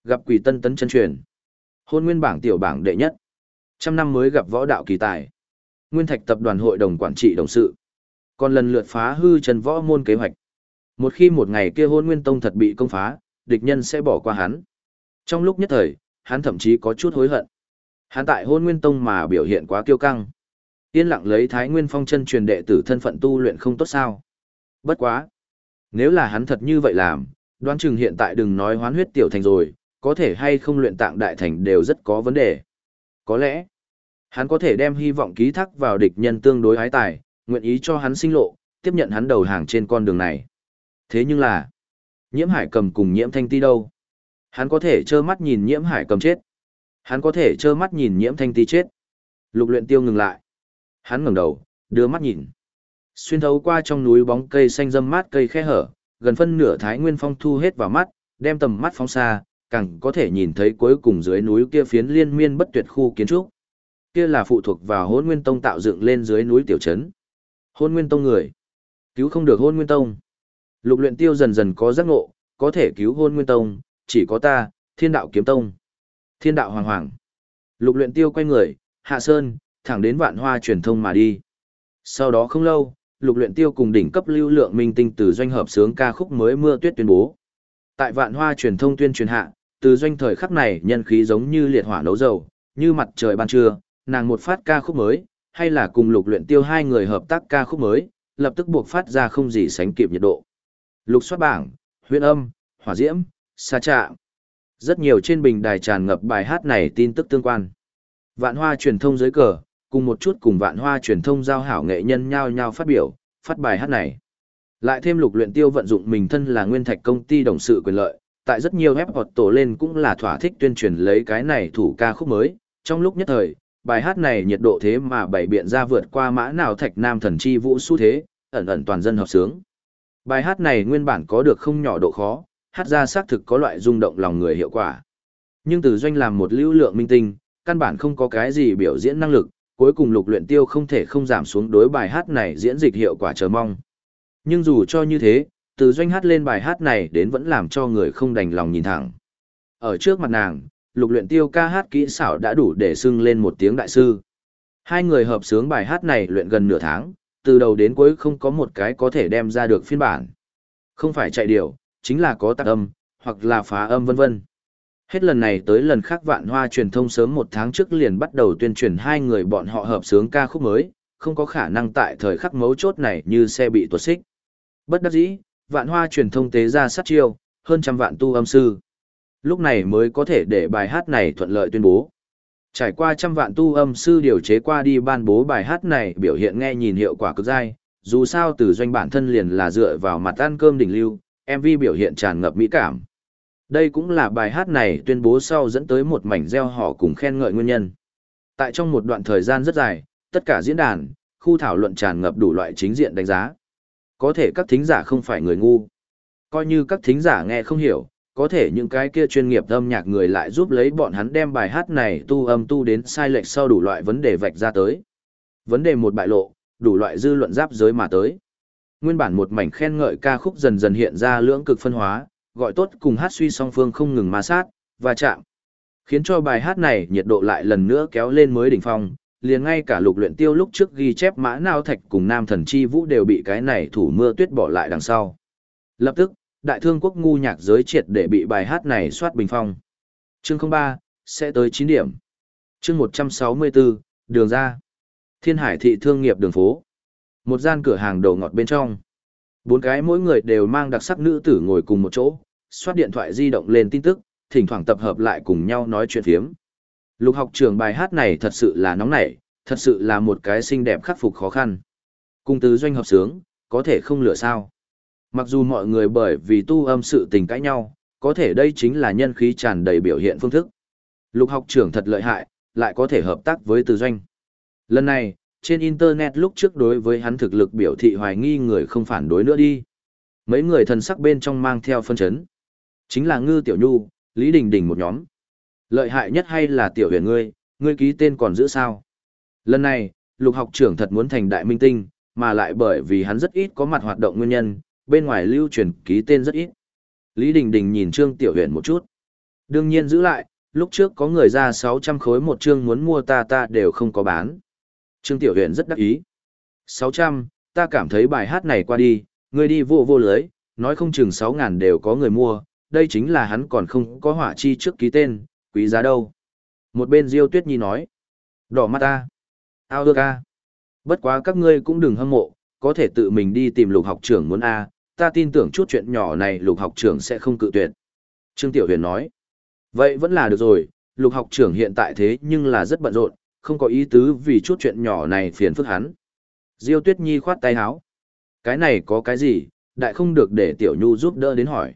Gặp quỷ tân tấn chân truyền. Hôn nguyên bảng tiểu bảng đệ nhất. Trăm năm mới gặp võ đạo kỳ tài. Nguyên thạch tập đoàn hội đồng quản trị đồng sự. Còn lần lượt phá hư trần võ môn kế hoạch. Một khi một ngày kia hôn nguyên tông thật bị công phá, địch nhân sẽ bỏ qua hắn. Trong lúc nhất thời, hắn thậm chí có chút hối hận. Hắn tại hôn nguyên tông mà biểu hiện quá kiêu căng. Yên lặng lấy thái nguyên phong chân truyền đệ tử thân phận tu luyện không tốt sao. Bất quá. Nếu là hắn thật như vậy làm, đoán chừng hiện tại đừng nói hoán huyết tiểu thành rồi, có thể hay không luyện tạng đại thành đều rất có vấn đề. Có lẽ, hắn có thể đem hy vọng ký thác vào địch nhân tương đối ái tài, nguyện ý cho hắn sinh lộ, tiếp nhận hắn đầu hàng trên con đường này. Thế nhưng là, nhiễm hải cầm cùng nhiễm thanh ti đâu? Hắn có thể trơ mắt nhìn nhiễm hải cầm chết. Hắn có thể trơ mắt nhìn nhiễm thanh ti chết. Lục luyện tiêu ngừng lại. Hắn ngẩng đầu, đưa mắt nhìn. Xuyên thấu qua trong núi bóng cây xanh râm mát cây khe hở, gần phân nửa thái nguyên phong thu hết vào mắt, đem tầm mắt phóng xa, càng có thể nhìn thấy cuối cùng dưới núi kia phiến liên miên bất tuyệt khu kiến trúc. Kia là phụ thuộc vào Hỗn Nguyên Tông tạo dựng lên dưới núi tiểu trấn. Hỗn Nguyên Tông người, cứu không được Hỗn Nguyên Tông. Lục Luyện Tiêu dần dần có giác ngộ, có thể cứu Hỗn Nguyên Tông, chỉ có ta, Thiên Đạo Kiếm Tông. Thiên Đạo Hoàng Hoàng. Lục Luyện Tiêu quay người, hạ sơn, thẳng đến Vạn Hoa truyền thông mà đi. Sau đó không lâu, Lục Luyện Tiêu cùng đỉnh cấp lưu lượng minh tinh từ doanh hợp sướng ca khúc mới mưa tuyết tuyên bố. Tại Vạn Hoa truyền thông tuyên truyền hạ, từ doanh thời khắc này nhân khí giống như liệt hỏa nấu dầu, như mặt trời ban trưa, nàng một phát ca khúc mới, hay là cùng lục luyện tiêu hai người hợp tác ca khúc mới, lập tức buộc phát ra không gì sánh kịp nhiệt độ. Lục xoát bảng, huyện âm, hỏa diễm, xa trạ. Rất nhiều trên bình đài tràn ngập bài hát này tin tức tương quan. Vạn hoa truyền thông dưới cờ, cùng một chút cùng vạn hoa truyền thông giao hảo nghệ nhân nhao nhao phát biểu, phát bài hát này. Lại thêm lục luyện tiêu vận dụng mình thân là nguyên thạch công ty đồng sự quyền lợi, tại rất nhiều web hoạt tổ lên cũng là thỏa thích tuyên truyền lấy cái này thủ ca khúc mới. Trong lúc nhất thời, bài hát này nhiệt độ thế mà bảy biện ra vượt qua mã nào thạch nam thần chi vũ xu thế, ẩn ẩn toàn dân hợp sướng. Bài hát này nguyên bản có được không nhỏ độ khó, hát ra xác thực có loại rung động lòng người hiệu quả. Nhưng từ doanh làm một lưu lượng minh tinh, căn bản không có cái gì biểu diễn năng lực, cuối cùng lục luyện tiêu không thể không giảm xuống đối bài hát này diễn dịch hiệu quả chờ mong. Nhưng dù cho như thế, từ doanh hát lên bài hát này đến vẫn làm cho người không đành lòng nhìn thẳng. Ở trước mặt nàng, lục luyện tiêu ca hát kỹ xảo đã đủ để xưng lên một tiếng đại sư. Hai người hợp sướng bài hát này luyện gần nửa tháng, từ đầu đến cuối không có một cái có thể đem ra được phiên bản. Không phải chạy điều, chính là có tạc âm, hoặc là phá âm vân vân. Hết lần này tới lần khác vạn hoa truyền thông sớm một tháng trước liền bắt đầu tuyên truyền hai người bọn họ hợp sướng ca khúc mới, không có khả năng tại thời khắc mấu chốt này như xe bị tuột xích. Bất đắc dĩ, vạn hoa truyền thông tế ra sát chiêu, hơn trăm vạn tu âm sư. Lúc này mới có thể để bài hát này thuận lợi tuyên bố. Trải qua trăm vạn tu âm sư điều chế qua đi ban bố bài hát này biểu hiện nghe nhìn hiệu quả cực dai, dù sao từ doanh bản thân liền là dựa vào mặt ăn cơm đỉnh lưu, MV biểu hiện tràn ngập mỹ cảm. Đây cũng là bài hát này tuyên bố sau dẫn tới một mảnh gieo họ cùng khen ngợi nguyên nhân. Tại trong một đoạn thời gian rất dài, tất cả diễn đàn, khu thảo luận tràn ngập đủ loại chính diện đánh giá. Có thể các thính giả không phải người ngu. Coi như các thính giả nghe không hiểu, có thể những cái kia chuyên nghiệp âm nhạc người lại giúp lấy bọn hắn đem bài hát này tu âm tu đến sai lệch sau đủ loại vấn đề vạch ra tới. Vấn đề một bại lộ, đủ loại dư luận giáp giới mà tới. Nguyên bản một mảnh khen ngợi ca khúc dần dần hiện ra lưỡng cực phân hóa, gọi tốt cùng hát suy song phương không ngừng ma sát, và chạm. Khiến cho bài hát này nhiệt độ lại lần nữa kéo lên mới đỉnh phong, liền ngay cả lục luyện tiêu lúc trước ghi chép mã nao thạch cùng nam thần chi vũ đều bị cái này thủ mưa tuyết bỏ lại đằng sau. Lập tức, đại thương quốc ngu nhạc giới triệt để bị bài hát này soát bình phong. Chương 03, sẽ tới 9 điểm. Chương 164, đường ra. Thiên Hải thị thương nghiệp đường phố. Một gian cửa hàng đồ ngọt bên trong. Bốn cái mỗi người đều mang đặc sắc nữ tử ngồi cùng một chỗ, soát điện thoại di động lên tin tức, thỉnh thoảng tập hợp lại cùng nhau nói chuyện phiếm. Lục học trường bài hát này thật sự là nóng nảy, thật sự là một cái xinh đẹp khắc phục khó khăn. Cung tứ doanh hợp sướng, có thể không lửa sao. Mặc dù mọi người bởi vì tu âm sự tình cãi nhau, có thể đây chính là nhân khí tràn đầy biểu hiện phương thức. Lục học trưởng thật lợi hại, lại có thể hợp tác với tư doanh. Lần này, trên Internet lúc trước đối với hắn thực lực biểu thị hoài nghi người không phản đối nữa đi. Mấy người thần sắc bên trong mang theo phân chấn. Chính là Ngư Tiểu Nhu, Lý Đình Đình một nhóm. Lợi hại nhất hay là Tiểu huyền ngươi, ngươi ký tên còn giữ sao? Lần này, lục học trưởng thật muốn thành đại minh tinh, mà lại bởi vì hắn rất ít có mặt hoạt động nguyên nhân, bên ngoài lưu truyền ký tên rất ít. Lý Đình Đình nhìn Trương Tiểu Huyền một chút. Đương nhiên giữ lại, lúc trước có người ra 600 khối một chương muốn mua ta ta đều không có bán. Trương Tiểu Huyền rất đắc ý. 600, ta cảm thấy bài hát này qua đi, người đi vô vô lưới, nói không chừng 6 ngàn đều có người mua, đây chính là hắn còn không có hỏa chi trước ký tên, quý giá đâu. Một bên Diêu Tuyết Nhi nói, đỏ mắt ta, ao ước a. Bất quá các ngươi cũng đừng hâm mộ, có thể tự mình đi tìm lục học trưởng muốn a, ta tin tưởng chút chuyện nhỏ này lục học trưởng sẽ không cự tuyệt. Trương Tiểu Huyền nói, vậy vẫn là được rồi, lục học trưởng hiện tại thế nhưng là rất bận rộn, không có ý tứ vì chút chuyện nhỏ này phiền phức hắn. Diêu Tuyết Nhi khoát tay háo. Cái này có cái gì, đại không được để Tiểu Nhu giúp đỡ đến hỏi.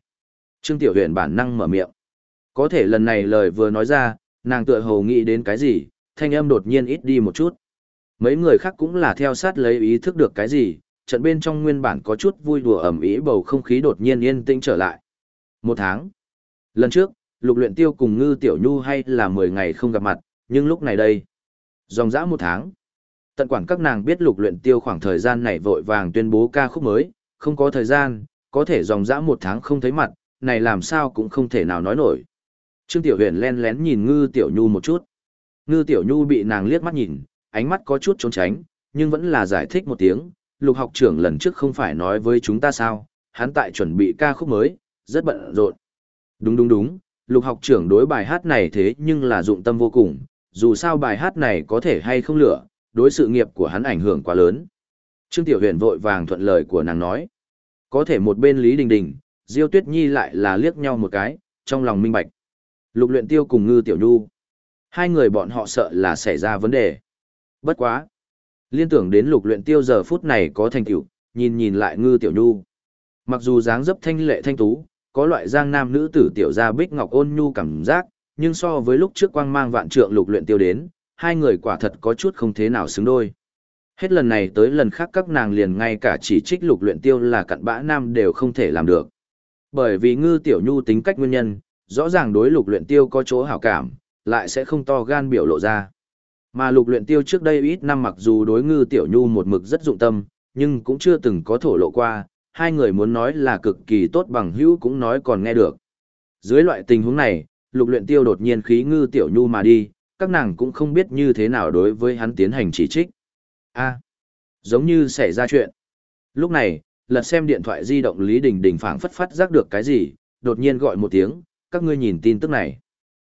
Trương Tiểu Huyền bản năng mở miệng. Có thể lần này lời vừa nói ra, nàng tựa hồ nghĩ đến cái gì, thanh âm đột nhiên ít đi một chút. Mấy người khác cũng là theo sát lấy ý thức được cái gì, trận bên trong nguyên bản có chút vui đùa ẩm ý bầu không khí đột nhiên yên tĩnh trở lại. Một tháng. Lần trước, lục luyện tiêu cùng ngư tiểu nhu hay là 10 ngày không gặp mặt, nhưng lúc này đây. Dòng dã một tháng. Tận quản các nàng biết lục luyện tiêu khoảng thời gian này vội vàng tuyên bố ca khúc mới, không có thời gian, có thể dòng dã một tháng không thấy mặt, này làm sao cũng không thể nào nói nổi. Trương Tiểu Huyền len lén nhìn Ngư Tiểu Nhu một chút. Ngư Tiểu Nhu bị nàng liếc mắt nhìn, ánh mắt có chút trốn tránh, nhưng vẫn là giải thích một tiếng. Lục học trưởng lần trước không phải nói với chúng ta sao, hắn tại chuẩn bị ca khúc mới, rất bận rộn. Đúng đúng đúng, lục học trưởng đối bài hát này thế nhưng là dụng tâm vô cùng, dù sao bài hát này có thể hay không lửa, đối sự nghiệp của hắn ảnh hưởng quá lớn. Trương Tiểu Huyền vội vàng thuận lời của nàng nói. Có thể một bên Lý Đình Đình, Diêu Tuyết Nhi lại là liếc nhau một cái, trong lòng minh bạch. Lục luyện tiêu cùng ngư tiểu nhu. Hai người bọn họ sợ là xảy ra vấn đề. Bất quá. Liên tưởng đến lục luyện tiêu giờ phút này có thành tựu, nhìn nhìn lại ngư tiểu nhu. Mặc dù dáng dấp thanh lệ thanh tú, có loại giang nam nữ tử tiểu gia bích ngọc ôn nhu cảm giác, nhưng so với lúc trước quang mang vạn trượng lục luyện tiêu đến, hai người quả thật có chút không thế nào xứng đôi. Hết lần này tới lần khác các nàng liền ngay cả chỉ trích lục luyện tiêu là cặn bã nam đều không thể làm được. Bởi vì ngư tiểu nhu tính cách nguyên nhân, rõ ràng đối lục luyện tiêu có chỗ hảo cảm, lại sẽ không to gan biểu lộ ra. Mà lục luyện tiêu trước đây ít năm mặc dù đối ngư tiểu nhu một mực rất dụng tâm, nhưng cũng chưa từng có thổ lộ qua, hai người muốn nói là cực kỳ tốt bằng hữu cũng nói còn nghe được. Dưới loại tình huống này, lục luyện tiêu đột nhiên khí ngư tiểu nhu mà đi, các nàng cũng không biết như thế nào đối với hắn tiến hành chỉ trích. A, giống như xảy ra chuyện. Lúc này, lật xem điện thoại di động Lý Đình Đình phảng phất phát giác được cái gì, đột nhiên gọi một tiếng, các ngươi nhìn tin tức này.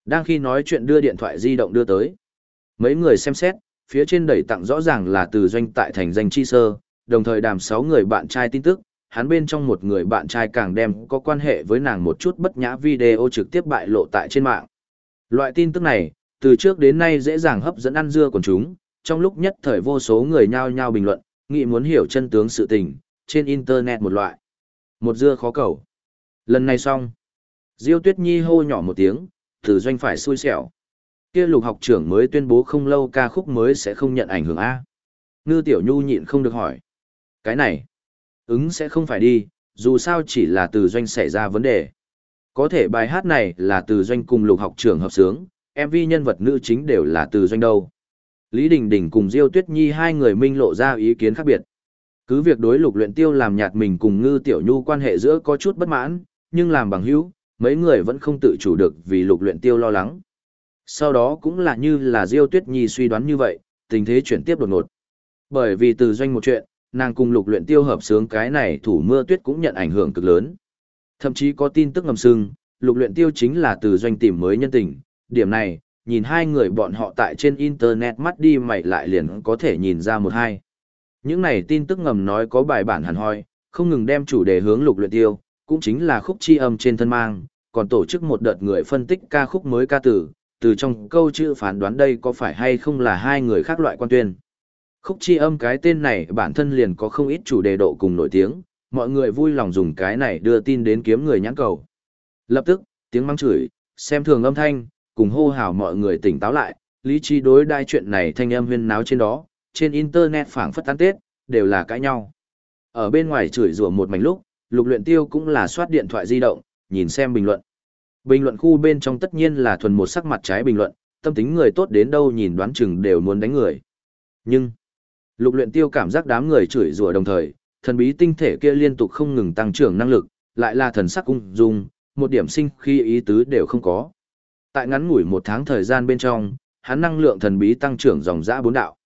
Đang khi nói chuyện đưa điện thoại di động đưa tới. Mấy người xem xét, phía trên đẩy tặng rõ ràng là từ doanh tại thành danh chi sơ, đồng thời đàm 6 người bạn trai tin tức, hắn bên trong một người bạn trai càng đem có quan hệ với nàng một chút bất nhã video trực tiếp bại lộ tại trên mạng. Loại tin tức này, từ trước đến nay dễ dàng hấp dẫn ăn dưa của chúng, trong lúc nhất thời vô số người nhao nhao bình luận, nghĩ muốn hiểu chân tướng sự tình, trên internet một loại. Một dưa khó cầu. Lần này xong. Diêu Tuyết Nhi hô nhỏ một tiếng, từ doanh phải xui xẻo. Kia lục học trưởng mới tuyên bố không lâu ca khúc mới sẽ không nhận ảnh hưởng A. Ngư Tiểu Nhu nhịn không được hỏi. Cái này, ứng sẽ không phải đi, dù sao chỉ là từ doanh xảy ra vấn đề. Có thể bài hát này là từ doanh cùng lục học trưởng hợp sướng, MV nhân vật nữ chính đều là từ doanh đâu. Lý Đình Đình cùng Diêu Tuyết Nhi hai người minh lộ ra ý kiến khác biệt. Cứ việc đối lục luyện tiêu làm nhạt mình cùng ngư tiểu nhu quan hệ giữa có chút bất mãn, nhưng làm bằng hữu, mấy người vẫn không tự chủ được vì lục luyện tiêu lo lắng. Sau đó cũng là như là Diêu Tuyết Nhi suy đoán như vậy, tình thế chuyển tiếp đột ngột. Bởi vì từ doanh một chuyện, nàng cùng lục luyện tiêu hợp sướng cái này thủ mưa tuyết cũng nhận ảnh hưởng cực lớn. Thậm chí có tin tức ngầm sưng, lục luyện tiêu chính là từ doanh tìm mới nhân tình, điểm này, nhìn hai người bọn họ tại trên internet mắt đi mày lại liền có thể nhìn ra một hai. Những này tin tức ngầm nói có bài bản hẳn hoi, không ngừng đem chủ đề hướng lục luyện tiêu, cũng chính là khúc chi âm trên thân mang, còn tổ chức một đợt người phân tích ca khúc mới ca tử, từ trong câu chữ phán đoán đây có phải hay không là hai người khác loại quan tuyên. Khúc chi âm cái tên này bản thân liền có không ít chủ đề độ cùng nổi tiếng, mọi người vui lòng dùng cái này đưa tin đến kiếm người nhãn cầu. Lập tức, tiếng mắng chửi, xem thường âm thanh, cùng hô hào mọi người tỉnh táo lại, lý trí đối đai chuyện này thanh âm huyên náo trên đó, trên internet phảng phất tán tết, đều là cãi nhau. Ở bên ngoài chửi rủa một mảnh lúc, lục luyện tiêu cũng là soát điện thoại di động, nhìn xem bình luận. Bình luận khu bên trong tất nhiên là thuần một sắc mặt trái bình luận, tâm tính người tốt đến đâu nhìn đoán chừng đều muốn đánh người. Nhưng, lục luyện tiêu cảm giác đám người chửi rủa đồng thời, thần bí tinh thể kia liên tục không ngừng tăng trưởng năng lực, lại là thần sắc ung dung, một điểm sinh khi ý tứ đều không có. Tại ngắn ngủi một tháng thời gian bên trong, hắn năng lượng thần bí tăng trưởng dòng dã bốn đạo.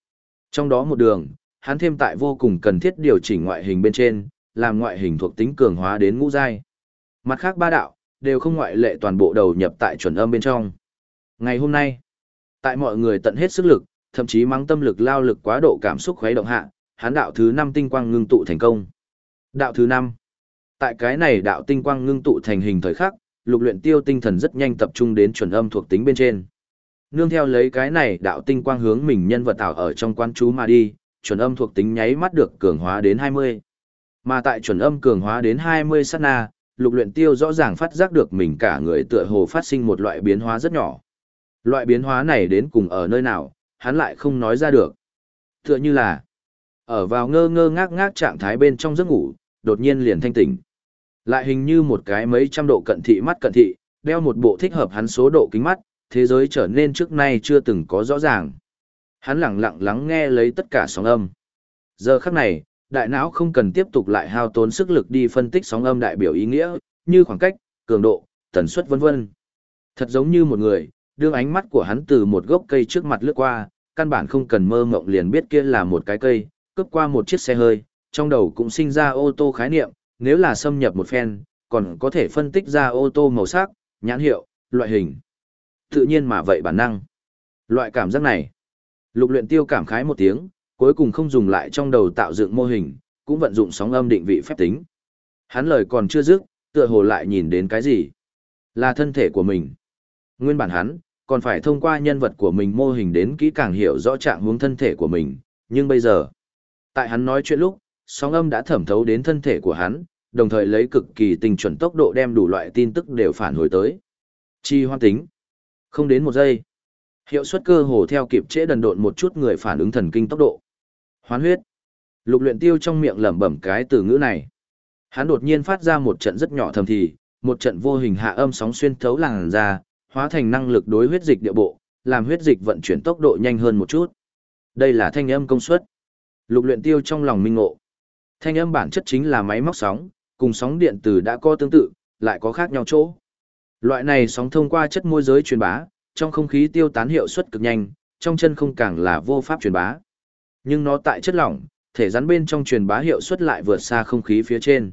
Trong đó một đường, hắn thêm tại vô cùng cần thiết điều chỉnh ngoại hình bên trên, làm ngoại hình thuộc tính cường hóa đến ngũ giai. Mặt khác ba đạo, đều không ngoại lệ toàn bộ đầu nhập tại chuẩn âm bên trong. Ngày hôm nay, tại mọi người tận hết sức lực, thậm chí mang tâm lực lao lực quá độ cảm xúc khuấy động hạ, hắn đạo thứ 5 tinh quang ngưng tụ thành công. Đạo thứ 5. Tại cái này đạo tinh quang ngưng tụ thành hình thời khắc, lục luyện tiêu tinh thần rất nhanh tập trung đến chuẩn âm thuộc tính bên trên. Nương theo lấy cái này đạo tinh quang hướng mình nhân vật tạo ở trong quan chú mà đi, chuẩn âm thuộc tính nháy mắt được cường hóa đến 20. Mà tại chuẩn âm cường hóa đến 20 sát na, lục luyện tiêu rõ ràng phát giác được mình cả người tựa hồ phát sinh một loại biến hóa rất nhỏ. Loại biến hóa này đến cùng ở nơi nào, hắn lại không nói ra được. Tựa như là, ở vào ngơ ngơ ngác ngác trạng thái bên trong giấc ngủ, đột nhiên liền thanh tỉnh. Lại hình như một cái mấy trăm độ cận thị mắt cận thị, đeo một bộ thích hợp hắn số độ kính mắt, thế giới trở nên trước nay chưa từng có rõ ràng. Hắn lặng lặng lắng nghe lấy tất cả sóng âm. Giờ khắc này, đại não không cần tiếp tục lại hao tốn sức lực đi phân tích sóng âm đại biểu ý nghĩa, như khoảng cách, cường độ, tần suất vân vân. Thật giống như một người, đương ánh mắt của hắn từ một gốc cây trước mặt lướt qua, căn bản không cần mơ mộng liền biết kia là một cái cây, cướp qua một chiếc xe hơi, trong đầu cũng sinh ra ô tô khái niệm, nếu là xâm nhập một phen, còn có thể phân tích ra ô tô màu sắc, nhãn hiệu, loại hình. Tự nhiên mà vậy bản năng. Loại cảm giác này, lục luyện tiêu cảm khái một tiếng, cuối cùng không dùng lại trong đầu tạo dựng mô hình, cũng vận dụng sóng âm định vị phép tính. Hắn lời còn chưa dứt, tựa hồ lại nhìn đến cái gì? Là thân thể của mình. Nguyên bản hắn, còn phải thông qua nhân vật của mình mô hình đến kỹ càng hiểu rõ trạng huống thân thể của mình, nhưng bây giờ, tại hắn nói chuyện lúc, sóng âm đã thẩm thấu đến thân thể của hắn, đồng thời lấy cực kỳ tinh chuẩn tốc độ đem đủ loại tin tức đều phản hồi tới. Chi hoan tính. Không đến một giây. Hiệu suất cơ hồ theo kịp trễ đần độn một chút người phản ứng thần kinh tốc độ. Hoán huyết. Lục luyện tiêu trong miệng lẩm bẩm cái từ ngữ này. Hắn đột nhiên phát ra một trận rất nhỏ thầm thì, một trận vô hình hạ âm sóng xuyên thấu làn ra, hóa thành năng lực đối huyết dịch địa bộ, làm huyết dịch vận chuyển tốc độ nhanh hơn một chút. Đây là thanh âm công suất. Lục luyện tiêu trong lòng minh ngộ. Thanh âm bản chất chính là máy móc sóng, cùng sóng điện từ đã có tương tự, lại có khác nhau chỗ. Loại này sóng thông qua chất môi giới truyền bá, trong không khí tiêu tán hiệu suất cực nhanh, trong chân không càng là vô pháp truyền bá. Nhưng nó tại chất lỏng, thể rắn bên trong truyền bá hiệu suất lại vượt xa không khí phía trên.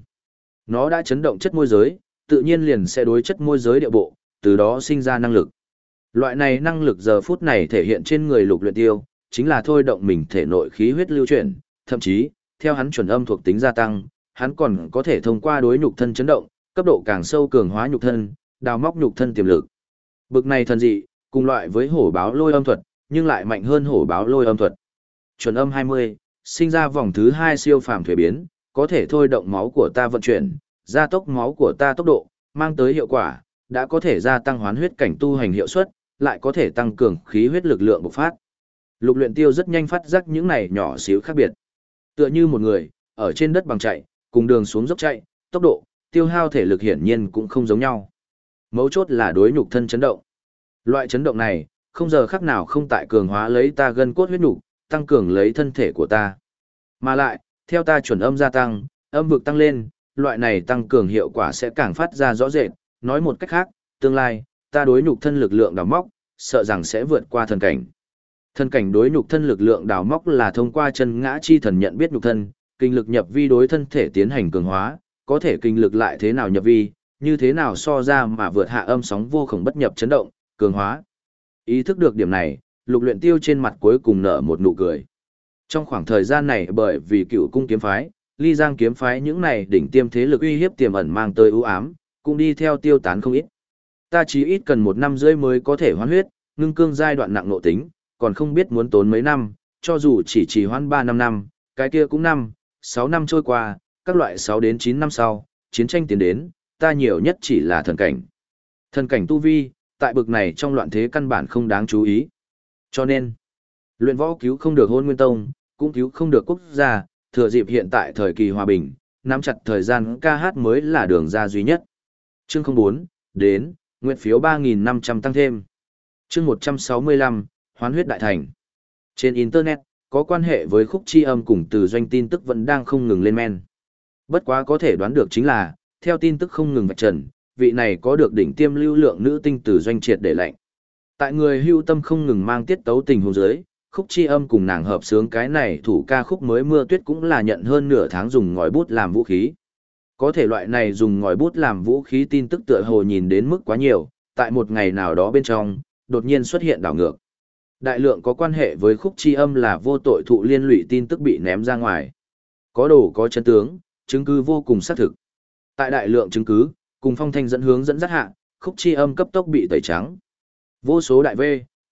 Nó đã chấn động chất môi giới, tự nhiên liền sẽ đối chất môi giới địa bộ, từ đó sinh ra năng lực. Loại này năng lực giờ phút này thể hiện trên người lục luyện tiêu, chính là thôi động mình thể nội khí huyết lưu chuyển, thậm chí, theo hắn chuẩn âm thuộc tính gia tăng, hắn còn có thể thông qua đối nhục thân chấn động, cấp độ càng sâu cường hóa nhục thân, đào móc nhục thân tiềm lực. Bực này thần dị, cùng loại với hổ báo lôi âm thuật, nhưng lại mạnh hơn hổ báo lôi âm thuật. Chuẩn âm 20, sinh ra vòng thứ 2 siêu phàm thuế biến, có thể thôi động máu của ta vận chuyển, gia tốc máu của ta tốc độ, mang tới hiệu quả, đã có thể gia tăng hoán huyết cảnh tu hành hiệu suất, lại có thể tăng cường khí huyết lực lượng bộc phát. Lục luyện tiêu rất nhanh phát giác những này nhỏ xíu khác biệt. Tựa như một người, ở trên đất bằng chạy, cùng đường xuống dốc chạy, tốc độ, tiêu hao thể lực hiển nhiên cũng không giống nhau. Mấu chốt là đối nhục thân chấn động. Loại chấn động này, không giờ khắc nào không tại cường hóa lấy ta gân cốt huyết nhục, tăng cường lấy thân thể của ta. Mà lại, theo ta chuẩn âm gia tăng, âm vực tăng lên, loại này tăng cường hiệu quả sẽ càng phát ra rõ rệt, nói một cách khác, tương lai, ta đối nhục thân lực lượng đào móc, sợ rằng sẽ vượt qua thần cảnh. Thần cảnh đối nhục thân lực lượng đào móc là thông qua chân ngã chi thần nhận biết nhục thân, kinh lực nhập vi đối thân thể tiến hành cường hóa, có thể kinh lực lại thế nào nhập vi, như thế nào so ra mà vượt hạ âm sóng vô khổng bất nhập chấn động, cường hóa. Ý thức được điểm này, lục luyện tiêu trên mặt cuối cùng nở một nụ cười. Trong khoảng thời gian này bởi vì cựu cung kiếm phái, ly giang kiếm phái những này đỉnh tiêm thế lực uy hiếp tiềm ẩn mang tới ưu ám, cũng đi theo tiêu tán không ít. Ta chỉ ít cần một năm rưỡi mới có thể hoán huyết, ngưng cương giai đoạn nặng nội tính, còn không biết muốn tốn mấy năm, cho dù chỉ chỉ hoán 3 năm năm, cái kia cũng năm, 6 năm trôi qua, các loại 6 đến 9 năm sau, chiến tranh tiến đến, ta nhiều nhất chỉ là thần cảnh. Thần cảnh tu vi, tại bực này trong loạn thế căn bản không đáng chú ý. Cho nên, luyện võ cứu không được hôn nguyên tông, cũng cứu không được quốc gia, thừa dịp hiện tại thời kỳ hòa bình, nắm chặt thời gian ca hát mới là đường ra duy nhất. Chương 04, đến, nguyện phiếu 3.500 tăng thêm. Chương 165, hoán huyết đại thành. Trên Internet, có quan hệ với khúc chi âm cùng từ doanh tin tức vẫn đang không ngừng lên men. Bất quá có thể đoán được chính là, theo tin tức không ngừng vạch trần, vị này có được đỉnh tiêm lưu lượng nữ tinh từ doanh triệt để lệnh. Tại người hưu tâm không ngừng mang tiết tấu tình hôn giới, khúc chi âm cùng nàng hợp sướng cái này thủ ca khúc mới mưa tuyết cũng là nhận hơn nửa tháng dùng ngòi bút làm vũ khí. Có thể loại này dùng ngòi bút làm vũ khí tin tức tựa hồ nhìn đến mức quá nhiều, tại một ngày nào đó bên trong, đột nhiên xuất hiện đảo ngược. Đại lượng có quan hệ với khúc chi âm là vô tội thụ liên lụy tin tức bị ném ra ngoài. Có đồ có chân tướng, chứng cứ vô cùng xác thực. Tại đại lượng chứng cứ, cùng phong thanh dẫn hướng dẫn dắt hạ, khúc chi âm cấp tốc bị tẩy trắng. Vô số đại V,